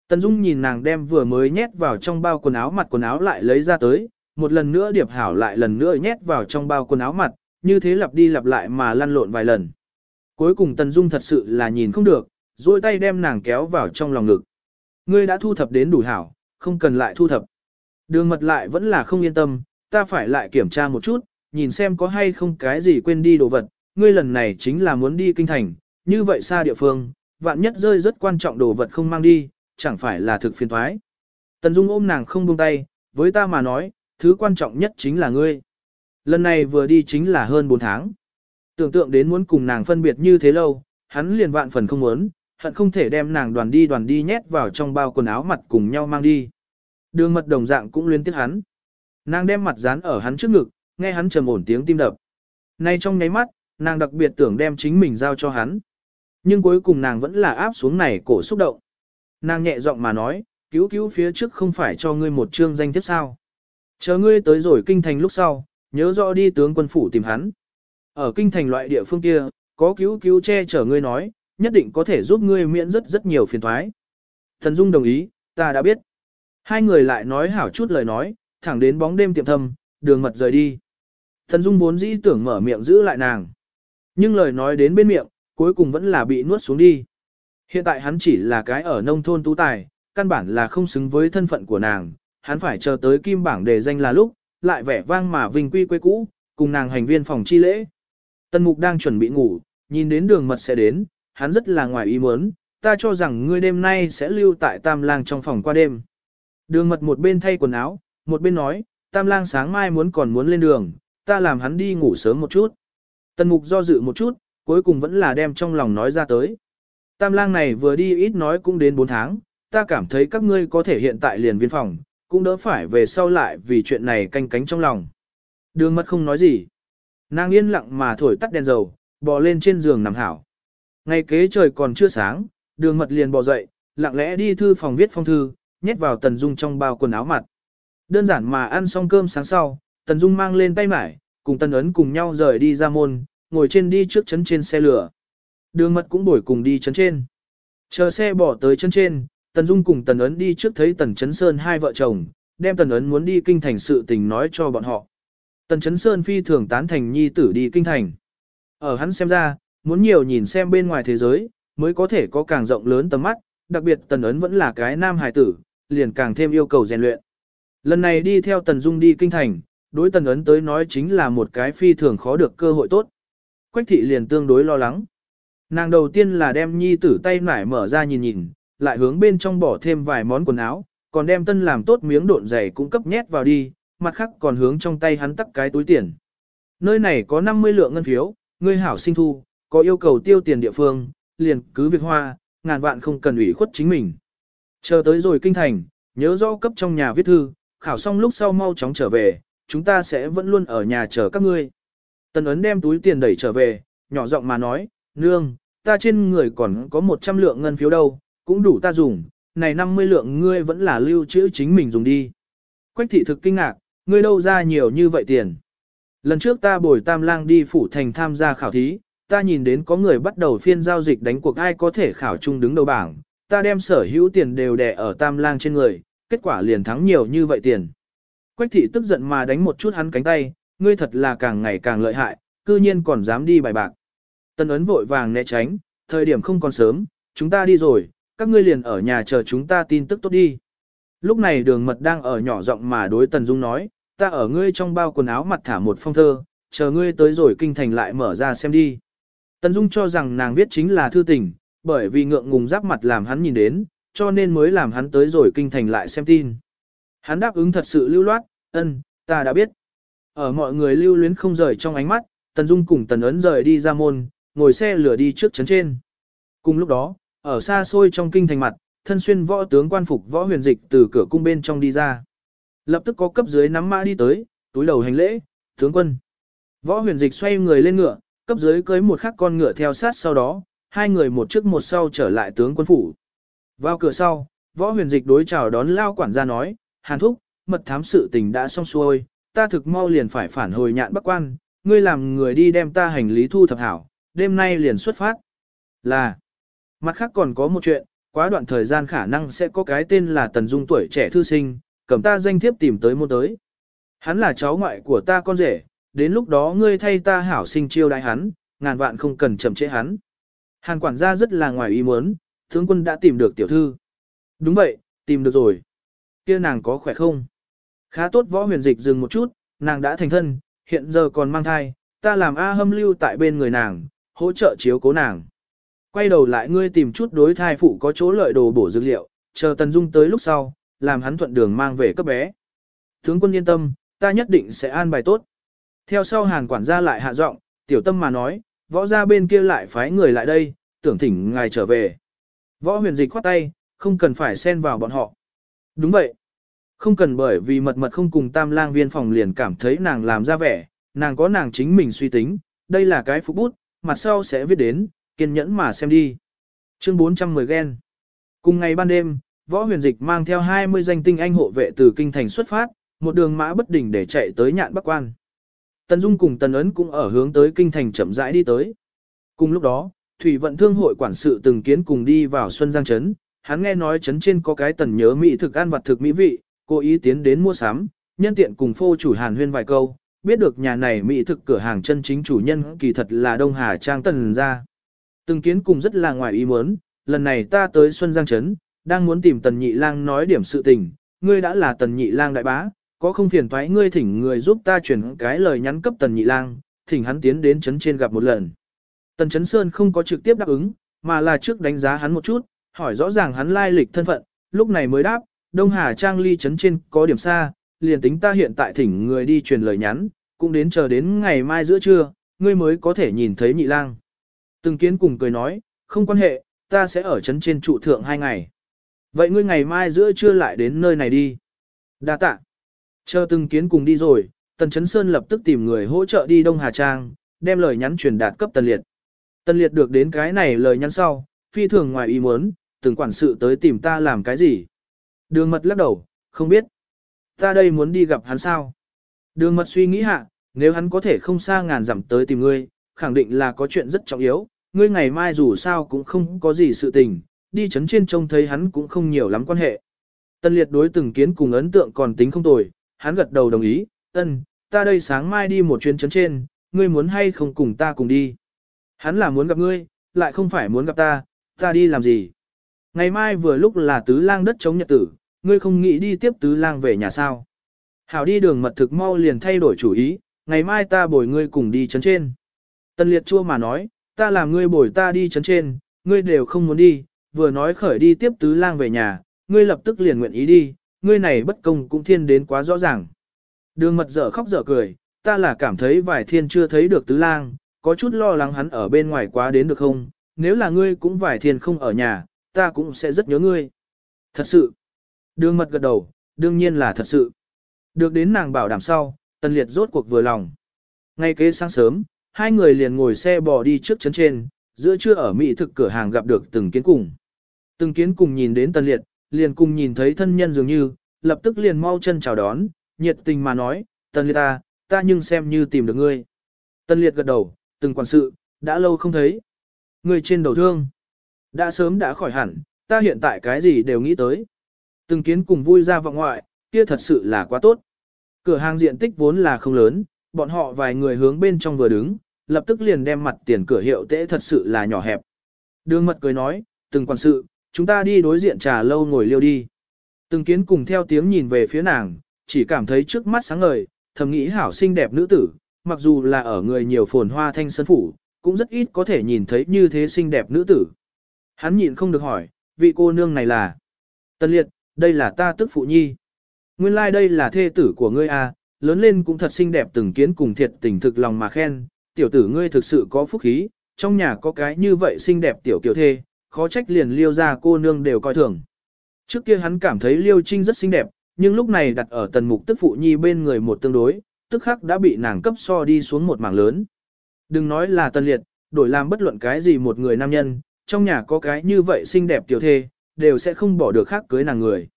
Tần Dung nhìn nàng đem vừa mới nhét vào trong bao quần áo mặt quần áo lại lấy ra tới, một lần nữa điệp hảo lại lần nữa nhét vào trong bao quần áo mặt, như thế lặp đi lặp lại mà lăn lộn vài lần. Cuối cùng Tần Dung thật sự là nhìn không được, duỗi tay đem nàng kéo vào trong lòng ngực. Ngươi đã thu thập đến đủ hảo, không cần lại thu thập. Đường mật lại vẫn là không yên tâm, ta phải lại kiểm tra một chút, nhìn xem có hay không cái gì quên đi đồ vật. Ngươi lần này chính là muốn đi kinh thành, như vậy xa địa phương, vạn nhất rơi rất quan trọng đồ vật không mang đi, chẳng phải là thực phiền thoái. Tần Dung ôm nàng không buông tay, với ta mà nói, thứ quan trọng nhất chính là ngươi. Lần này vừa đi chính là hơn 4 tháng. Tưởng tượng đến muốn cùng nàng phân biệt như thế lâu, hắn liền vạn phần không muốn, hận không thể đem nàng đoàn đi đoàn đi nhét vào trong bao quần áo mặt cùng nhau mang đi. Đường mật đồng dạng cũng liên tiếp hắn. Nàng đem mặt dán ở hắn trước ngực, nghe hắn trầm ổn tiếng tim đập. Nay trong nháy mắt, nàng đặc biệt tưởng đem chính mình giao cho hắn. Nhưng cuối cùng nàng vẫn là áp xuống này cổ xúc động. Nàng nhẹ giọng mà nói, cứu cứu phía trước không phải cho ngươi một chương danh tiếp sao. Chờ ngươi tới rồi kinh thành lúc sau, nhớ rõ đi tướng quân phủ tìm hắn. Ở kinh thành loại địa phương kia, có cứu cứu che chở ngươi nói, nhất định có thể giúp ngươi miễn rất rất nhiều phiền thoái. Thần Dung đồng ý, ta đã biết. Hai người lại nói hảo chút lời nói, thẳng đến bóng đêm tiệm thâm, đường mật rời đi. Thần Dung vốn dĩ tưởng mở miệng giữ lại nàng. Nhưng lời nói đến bên miệng, cuối cùng vẫn là bị nuốt xuống đi. Hiện tại hắn chỉ là cái ở nông thôn tú tài, căn bản là không xứng với thân phận của nàng, hắn phải chờ tới kim bảng đề danh là lúc, lại vẻ vang mà vinh quy quê cũ, cùng nàng hành viên phòng chi lễ. Tân mục đang chuẩn bị ngủ, nhìn đến đường mật sẽ đến, hắn rất là ngoài ý muốn, ta cho rằng ngươi đêm nay sẽ lưu tại tam lang trong phòng qua đêm. Đường mật một bên thay quần áo, một bên nói, tam lang sáng mai muốn còn muốn lên đường, ta làm hắn đi ngủ sớm một chút. Tần mục do dự một chút, cuối cùng vẫn là đem trong lòng nói ra tới. Tam lang này vừa đi ít nói cũng đến 4 tháng, ta cảm thấy các ngươi có thể hiện tại liền viên phòng, cũng đỡ phải về sau lại vì chuyện này canh cánh trong lòng. Đường mật không nói gì. Nàng yên lặng mà thổi tắt đèn dầu, bò lên trên giường nằm hảo. Ngày kế trời còn chưa sáng, đường mật liền bò dậy, lặng lẽ đi thư phòng viết phong thư, nhét vào Tần Dung trong bao quần áo mặt. Đơn giản mà ăn xong cơm sáng sau, Tần Dung mang lên tay mải, cùng Tần Ấn cùng nhau rời đi ra môn, ngồi trên đi trước chấn trên xe lửa. Đường mật cũng bổi cùng đi chấn trên. Chờ xe bỏ tới chân trên, Tần Dung cùng Tần Ấn đi trước thấy Tần Chấn Sơn hai vợ chồng, đem Tần Ấn muốn đi kinh thành sự tình nói cho bọn họ. Tần Chấn Sơn phi thường tán thành nhi tử đi kinh thành. Ở hắn xem ra, muốn nhiều nhìn xem bên ngoài thế giới, mới có thể có càng rộng lớn tầm mắt, đặc biệt Tần Ấn vẫn là cái nam hài tử, liền càng thêm yêu cầu rèn luyện. Lần này đi theo Tần Dung đi kinh thành, đối Tần Ấn tới nói chính là một cái phi thường khó được cơ hội tốt. Quách thị liền tương đối lo lắng. Nàng đầu tiên là đem nhi tử tay nải mở ra nhìn nhìn, lại hướng bên trong bỏ thêm vài món quần áo, còn đem tân làm tốt miếng độn dày cũng cấp nhét vào đi, mặt khác còn hướng trong tay hắn tắt cái túi tiền. Nơi này có 50 lượng ngân phiếu, ngươi hảo sinh thu, có yêu cầu tiêu tiền địa phương, liền cứ việc hoa, ngàn vạn không cần ủy khuất chính mình. Chờ tới rồi kinh thành, nhớ rõ cấp trong nhà viết thư, khảo xong lúc sau mau chóng trở về, chúng ta sẽ vẫn luôn ở nhà chờ các ngươi. Tần ấn đem túi tiền đẩy trở về, nhỏ giọng mà nói, nương, ta trên người còn có 100 lượng ngân phiếu đâu, cũng đủ ta dùng, này 50 lượng ngươi vẫn là lưu trữ chính mình dùng đi. Quách thị thực kinh ngạc, ngươi đâu ra nhiều như vậy tiền. Lần trước ta bồi tam lang đi phủ thành tham gia khảo thí, ta nhìn đến có người bắt đầu phiên giao dịch đánh cuộc ai có thể khảo chung đứng đầu bảng, ta đem sở hữu tiền đều đè ở tam lang trên người, kết quả liền thắng nhiều như vậy tiền. Quách thị tức giận mà đánh một chút hắn cánh tay, ngươi thật là càng ngày càng lợi hại, cư nhiên còn dám đi bài bạc. Tân ấn vội vàng né tránh, thời điểm không còn sớm, chúng ta đi rồi, các ngươi liền ở nhà chờ chúng ta tin tức tốt đi. Lúc này đường mật đang ở nhỏ giọng mà đối Tần Dung nói, ta ở ngươi trong bao quần áo mặt thả một phong thơ, chờ ngươi tới rồi kinh thành lại mở ra xem đi. Tần Dung cho rằng nàng viết chính là thư tình, bởi vì ngượng ngùng giáp mặt làm hắn nhìn đến, cho nên mới làm hắn tới rồi kinh thành lại xem tin. Hắn đáp ứng thật sự lưu loát, ân, ta đã biết. Ở mọi người lưu luyến không rời trong ánh mắt, Tần Dung cùng Tần Ấn rời đi ra môn, ngồi xe lửa đi trước chấn trên. Cùng lúc đó, ở xa xôi trong kinh thành mặt, thân xuyên võ tướng quan phục võ huyền dịch từ cửa cung bên trong đi ra. Lập tức có cấp dưới nắm mã đi tới, túi đầu hành lễ, tướng quân. Võ huyền dịch xoay người lên ngựa, cấp dưới cưới một khắc con ngựa theo sát sau đó, hai người một trước một sau trở lại tướng quân phủ. Vào cửa sau, võ huyền dịch đối chào đón lao quản gia nói, hàn thúc, mật thám sự tình đã xong xuôi, ta thực mau liền phải phản hồi nhạn bắc quan, ngươi làm người đi đem ta hành lý thu thập hảo, đêm nay liền xuất phát. Là, mặt khác còn có một chuyện, quá đoạn thời gian khả năng sẽ có cái tên là Tần Dung tuổi trẻ thư sinh, cầm ta danh thiếp tìm tới môn tới. Hắn là cháu ngoại của ta con rể, đến lúc đó ngươi thay ta hảo sinh chiêu đại hắn, ngàn vạn không cần chậm trễ hắn. Hàn quản gia rất là ngoài ý muốn, tướng quân đã tìm được tiểu thư. Đúng vậy, tìm được rồi. Kia nàng có khỏe không? Khá tốt võ huyền dịch dừng một chút, nàng đã thành thân, hiện giờ còn mang thai, ta làm A hâm lưu tại bên người nàng, hỗ trợ chiếu cố nàng. Quay đầu lại ngươi tìm chút đối thai phụ có chỗ lợi đồ bổ dược liệu, chờ Tần Dung tới lúc sau, làm hắn thuận đường mang về cấp bé. Tướng quân yên tâm, ta nhất định sẽ an bài tốt. Theo sau hàn quản gia lại hạ giọng, tiểu tâm mà nói, võ gia bên kia lại phái người lại đây, tưởng thỉnh ngài trở về. Võ huyền dịch khoát tay, không cần phải xen vào bọn họ. Đúng vậy. Không cần bởi vì mật mật không cùng tam lang viên phòng liền cảm thấy nàng làm ra vẻ, nàng có nàng chính mình suy tính, đây là cái phục bút, mặt sau sẽ viết đến, kiên nhẫn mà xem đi. Chương 410 gen Cùng ngày ban đêm, võ huyền dịch mang theo 20 danh tinh anh hộ vệ từ kinh thành xuất phát, một đường mã bất đỉnh để chạy tới nhạn bắc quan. Tần Dung cùng Tần Ấn cũng ở hướng tới kinh thành chậm rãi đi tới. Cùng lúc đó, Thủy vận thương hội quản sự từng kiến cùng đi vào Xuân Giang Trấn, hắn nghe nói trấn trên có cái tần nhớ mỹ thực ăn vật thực mỹ vị, cố ý tiến đến mua sắm, nhân tiện cùng phô chủ hàn huyên vài câu, biết được nhà này mỹ thực cửa hàng chân chính chủ nhân kỳ thật là Đông Hà Trang Tần ra. Từng kiến cùng rất là ngoài ý muốn, lần này ta tới Xuân Giang Trấn, đang muốn tìm Tần Nhị Lang nói điểm sự tình, ngươi đã là Tần Nhị Lang đại bá, có không phiền toái ngươi thỉnh người giúp ta chuyển cái lời nhắn cấp Tần Nhị Lang, thỉnh hắn tiến đến trấn trên gặp một lần. Tần Trấn Sơn không có trực tiếp đáp ứng, mà là trước đánh giá hắn một chút, hỏi rõ ràng hắn lai lịch thân phận, lúc này mới đáp, Đông Hà Trang ly trấn trên có điểm xa, liền tính ta hiện tại thỉnh người đi truyền lời nhắn, cũng đến chờ đến ngày mai giữa trưa, ngươi mới có thể nhìn thấy nhị lang. Từng kiến cùng cười nói, không quan hệ, ta sẽ ở trấn trên trụ thượng hai ngày. Vậy ngươi ngày mai giữa trưa lại đến nơi này đi. Đa tạ. Chờ từng kiến cùng đi rồi, Tần Chấn Sơn lập tức tìm người hỗ trợ đi Đông Hà Trang, đem lời nhắn truyền đạt cấp Tần Liệt. Tần Liệt được đến cái này lời nhắn sau, phi thường ngoài ý muốn, từng quản sự tới tìm ta làm cái gì. Đường mật lắc đầu, không biết. Ta đây muốn đi gặp hắn sao? Đường mật suy nghĩ hạ, nếu hắn có thể không xa ngàn dặm tới tìm ngươi, khẳng định là có chuyện rất trọng yếu, ngươi ngày mai dù sao cũng không có gì sự tình, đi chấn trên trông thấy hắn cũng không nhiều lắm quan hệ. Tân liệt đối từng kiến cùng ấn tượng còn tính không tồi, hắn gật đầu đồng ý, ân, ta đây sáng mai đi một chuyến chấn trên, ngươi muốn hay không cùng ta cùng đi. Hắn là muốn gặp ngươi, lại không phải muốn gặp ta, ta đi làm gì. Ngày mai vừa lúc là tứ lang đất chống nhật tử, ngươi không nghĩ đi tiếp tứ lang về nhà sao. Hảo đi đường mật thực mau liền thay đổi chủ ý, ngày mai ta bồi ngươi cùng đi chấn trên. Tân liệt chua mà nói, ta làm ngươi bồi ta đi chấn trên, ngươi đều không muốn đi, vừa nói khởi đi tiếp tứ lang về nhà, ngươi lập tức liền nguyện ý đi, ngươi này bất công cũng thiên đến quá rõ ràng. Đường mật dở khóc dở cười, ta là cảm thấy vài thiên chưa thấy được tứ lang, có chút lo lắng hắn ở bên ngoài quá đến được không, nếu là ngươi cũng vài thiên không ở nhà, ta cũng sẽ rất nhớ ngươi. Thật sự. Đường mật gật đầu, đương nhiên là thật sự. Được đến nàng bảo đảm sau, tần liệt rốt cuộc vừa lòng. Ngay kế sáng sớm, hai người liền ngồi xe bò đi trước chấn trên, giữa trưa ở Mỹ thực cửa hàng gặp được từng kiến cùng. Từng kiến cùng nhìn đến tần liệt, liền cùng nhìn thấy thân nhân dường như, lập tức liền mau chân chào đón, nhiệt tình mà nói, tần liệt ta, ta nhưng xem như tìm được ngươi. Tần liệt gật đầu, từng quản sự, đã lâu không thấy. Ngươi trên đầu thương, đã sớm đã khỏi hẳn, ta hiện tại cái gì đều nghĩ tới. Từng kiến cùng vui ra vọng ngoại, kia thật sự là quá tốt. Cửa hàng diện tích vốn là không lớn, bọn họ vài người hướng bên trong vừa đứng, lập tức liền đem mặt tiền cửa hiệu tễ thật sự là nhỏ hẹp. Đường mật cười nói, từng quản sự, chúng ta đi đối diện trà lâu ngồi liêu đi. Từng kiến cùng theo tiếng nhìn về phía nàng, chỉ cảm thấy trước mắt sáng ngời, thầm nghĩ hảo xinh đẹp nữ tử, mặc dù là ở người nhiều phồn hoa thanh sơn phủ, cũng rất ít có thể nhìn thấy như thế xinh đẹp nữ tử. Hắn nhịn không được hỏi, vị cô nương này là... Tân liệt, đây là ta tức phụ nhi. Nguyên lai like đây là thê tử của ngươi à, lớn lên cũng thật xinh đẹp từng kiến cùng thiệt tình thực lòng mà khen, tiểu tử ngươi thực sự có phúc khí, trong nhà có cái như vậy xinh đẹp tiểu kiểu thê, khó trách liền liêu ra cô nương đều coi thường. Trước kia hắn cảm thấy liêu trinh rất xinh đẹp, nhưng lúc này đặt ở tần mục tức phụ nhi bên người một tương đối, tức khắc đã bị nàng cấp so đi xuống một mảng lớn. Đừng nói là tần liệt, đổi làm bất luận cái gì một người nam nhân, trong nhà có cái như vậy xinh đẹp tiểu thê, đều sẽ không bỏ được khác cưới nàng người.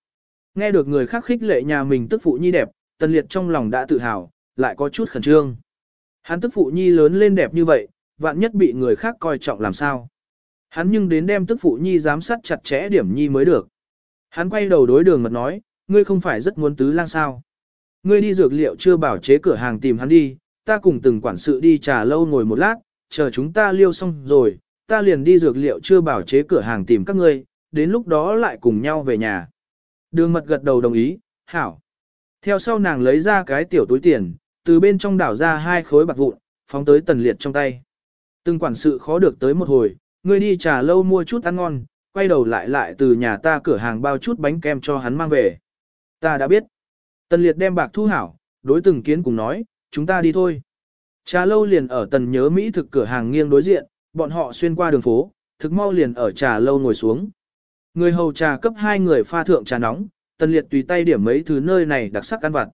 Nghe được người khác khích lệ nhà mình tức phụ nhi đẹp, tần liệt trong lòng đã tự hào, lại có chút khẩn trương. Hắn tức phụ nhi lớn lên đẹp như vậy, vạn nhất bị người khác coi trọng làm sao. Hắn nhưng đến đem tức phụ nhi giám sát chặt chẽ điểm nhi mới được. Hắn quay đầu đối đường mật nói, ngươi không phải rất muốn tứ lang sao. Ngươi đi dược liệu chưa bảo chế cửa hàng tìm hắn đi, ta cùng từng quản sự đi trà lâu ngồi một lát, chờ chúng ta liêu xong rồi, ta liền đi dược liệu chưa bảo chế cửa hàng tìm các ngươi, đến lúc đó lại cùng nhau về nhà. Đường mật gật đầu đồng ý, hảo. Theo sau nàng lấy ra cái tiểu túi tiền, từ bên trong đảo ra hai khối bạc vụn, phóng tới tần liệt trong tay. Từng quản sự khó được tới một hồi, người đi trà lâu mua chút ăn ngon, quay đầu lại lại từ nhà ta cửa hàng bao chút bánh kem cho hắn mang về. Ta đã biết. Tần liệt đem bạc thu hảo, đối từng kiến cùng nói, chúng ta đi thôi. Trà lâu liền ở tần nhớ Mỹ thực cửa hàng nghiêng đối diện, bọn họ xuyên qua đường phố, thực mau liền ở trà lâu ngồi xuống. Người hầu trà cấp hai người pha thượng trà nóng, tần liệt tùy tay điểm mấy thứ nơi này đặc sắc ăn vặt.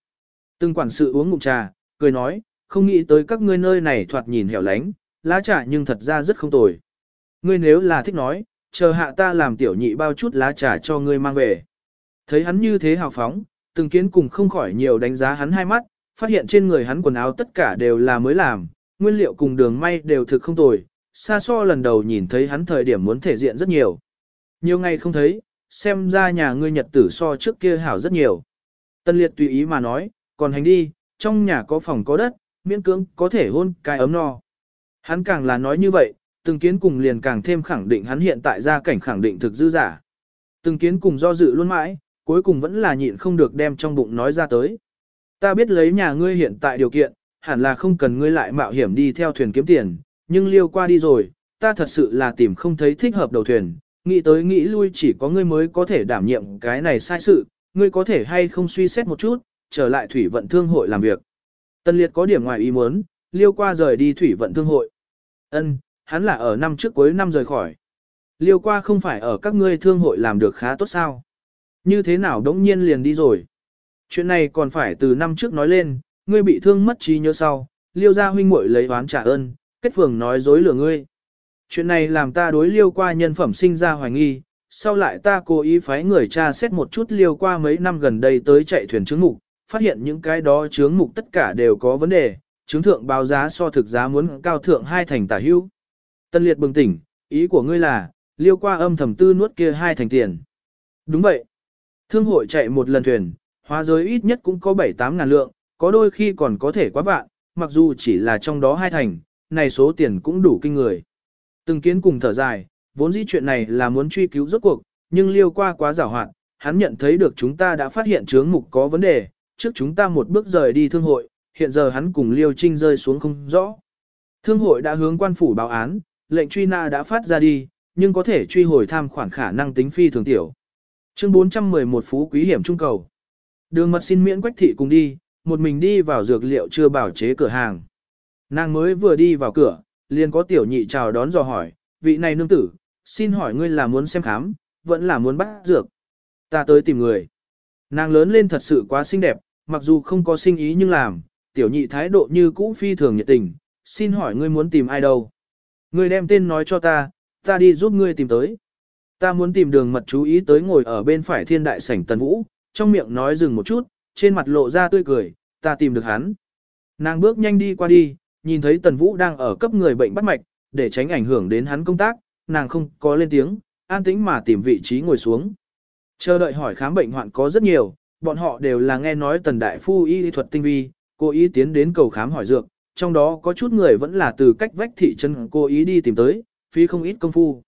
Từng quản sự uống ngụm trà, cười nói, không nghĩ tới các ngươi nơi này thoạt nhìn hẻo lánh, lá trà nhưng thật ra rất không tồi. Ngươi nếu là thích nói, chờ hạ ta làm tiểu nhị bao chút lá trà cho ngươi mang về. Thấy hắn như thế hào phóng, từng kiến cùng không khỏi nhiều đánh giá hắn hai mắt, phát hiện trên người hắn quần áo tất cả đều là mới làm, nguyên liệu cùng đường may đều thực không tồi, xa so lần đầu nhìn thấy hắn thời điểm muốn thể diện rất nhiều. Nhiều ngày không thấy, xem ra nhà ngươi nhật tử so trước kia hảo rất nhiều. Tân liệt tùy ý mà nói, còn hành đi, trong nhà có phòng có đất, miễn cưỡng có thể hôn cái ấm no. Hắn càng là nói như vậy, từng kiến cùng liền càng thêm khẳng định hắn hiện tại gia cảnh khẳng định thực dư giả. Từng kiến cùng do dự luôn mãi, cuối cùng vẫn là nhịn không được đem trong bụng nói ra tới. Ta biết lấy nhà ngươi hiện tại điều kiện, hẳn là không cần ngươi lại mạo hiểm đi theo thuyền kiếm tiền, nhưng liêu qua đi rồi, ta thật sự là tìm không thấy thích hợp đầu thuyền, nghĩ tới nghĩ lui chỉ có ngươi mới có thể đảm nhiệm cái này sai sự, ngươi có thể hay không suy xét một chút, trở lại thủy vận thương hội làm việc. Tân liệt có điểm ngoài ý muốn, liêu qua rời đi thủy vận thương hội. Ân, hắn là ở năm trước cuối năm rời khỏi. Liêu qua không phải ở các ngươi thương hội làm được khá tốt sao. Như thế nào đống nhiên liền đi rồi. Chuyện này còn phải từ năm trước nói lên, ngươi bị thương mất trí nhớ sau, liêu gia huynh muội lấy oán trả ơn, kết phường nói dối lừa ngươi. Chuyện này làm ta đối liêu qua nhân phẩm sinh ra hoài nghi, sau lại ta cố ý phái người tra xét một chút liêu qua mấy năm gần đây tới chạy thuyền chứng mục, phát hiện những cái đó chứng mục tất cả đều có vấn đề, chứng thượng báo giá so thực giá muốn cao thượng hai thành tả hữu. Tân liệt bừng tỉnh, ý của ngươi là, liêu qua âm thầm tư nuốt kia hai thành tiền. Đúng vậy. Thương hội chạy một lần thuyền, hóa giới ít nhất cũng có 7-8 ngàn lượng, có đôi khi còn có thể quá vạn, mặc dù chỉ là trong đó hai thành, này số tiền cũng đủ kinh người. Từng kiến cùng thở dài, vốn dĩ chuyện này là muốn truy cứu rốt cuộc, nhưng liêu qua quá giảo hoạt, hắn nhận thấy được chúng ta đã phát hiện chướng mục có vấn đề, trước chúng ta một bước rời đi thương hội, hiện giờ hắn cùng liêu trinh rơi xuống không rõ. Thương hội đã hướng quan phủ báo án, lệnh truy nã đã phát ra đi, nhưng có thể truy hồi tham khoản khả năng tính phi thường tiểu. Chương 411 Phú Quý Hiểm Trung Cầu Đường mật xin miễn quách thị cùng đi, một mình đi vào dược liệu chưa bảo chế cửa hàng. Nàng mới vừa đi vào cửa, liền có tiểu nhị chào đón dò hỏi, vị này nương tử, xin hỏi ngươi là muốn xem khám, vẫn là muốn bắt dược. Ta tới tìm người. Nàng lớn lên thật sự quá xinh đẹp, mặc dù không có sinh ý nhưng làm, tiểu nhị thái độ như cũ phi thường nhiệt tình, xin hỏi ngươi muốn tìm ai đâu. Ngươi đem tên nói cho ta, ta đi giúp ngươi tìm tới. Ta muốn tìm đường mật chú ý tới ngồi ở bên phải thiên đại sảnh tần vũ, trong miệng nói dừng một chút, trên mặt lộ ra tươi cười, ta tìm được hắn. Nàng bước nhanh đi qua đi, nhìn thấy tần vũ đang ở cấp người bệnh bắt mạch, để tránh ảnh hưởng đến hắn công tác, nàng không có lên tiếng, an tĩnh mà tìm vị trí ngồi xuống. Chờ đợi hỏi khám bệnh hoạn có rất nhiều, bọn họ đều là nghe nói tần đại phu y thuật tinh vi, cố ý tiến đến cầu khám hỏi dược, trong đó có chút người vẫn là từ cách vách thị trấn cố ý đi tìm tới, phí không ít công phu.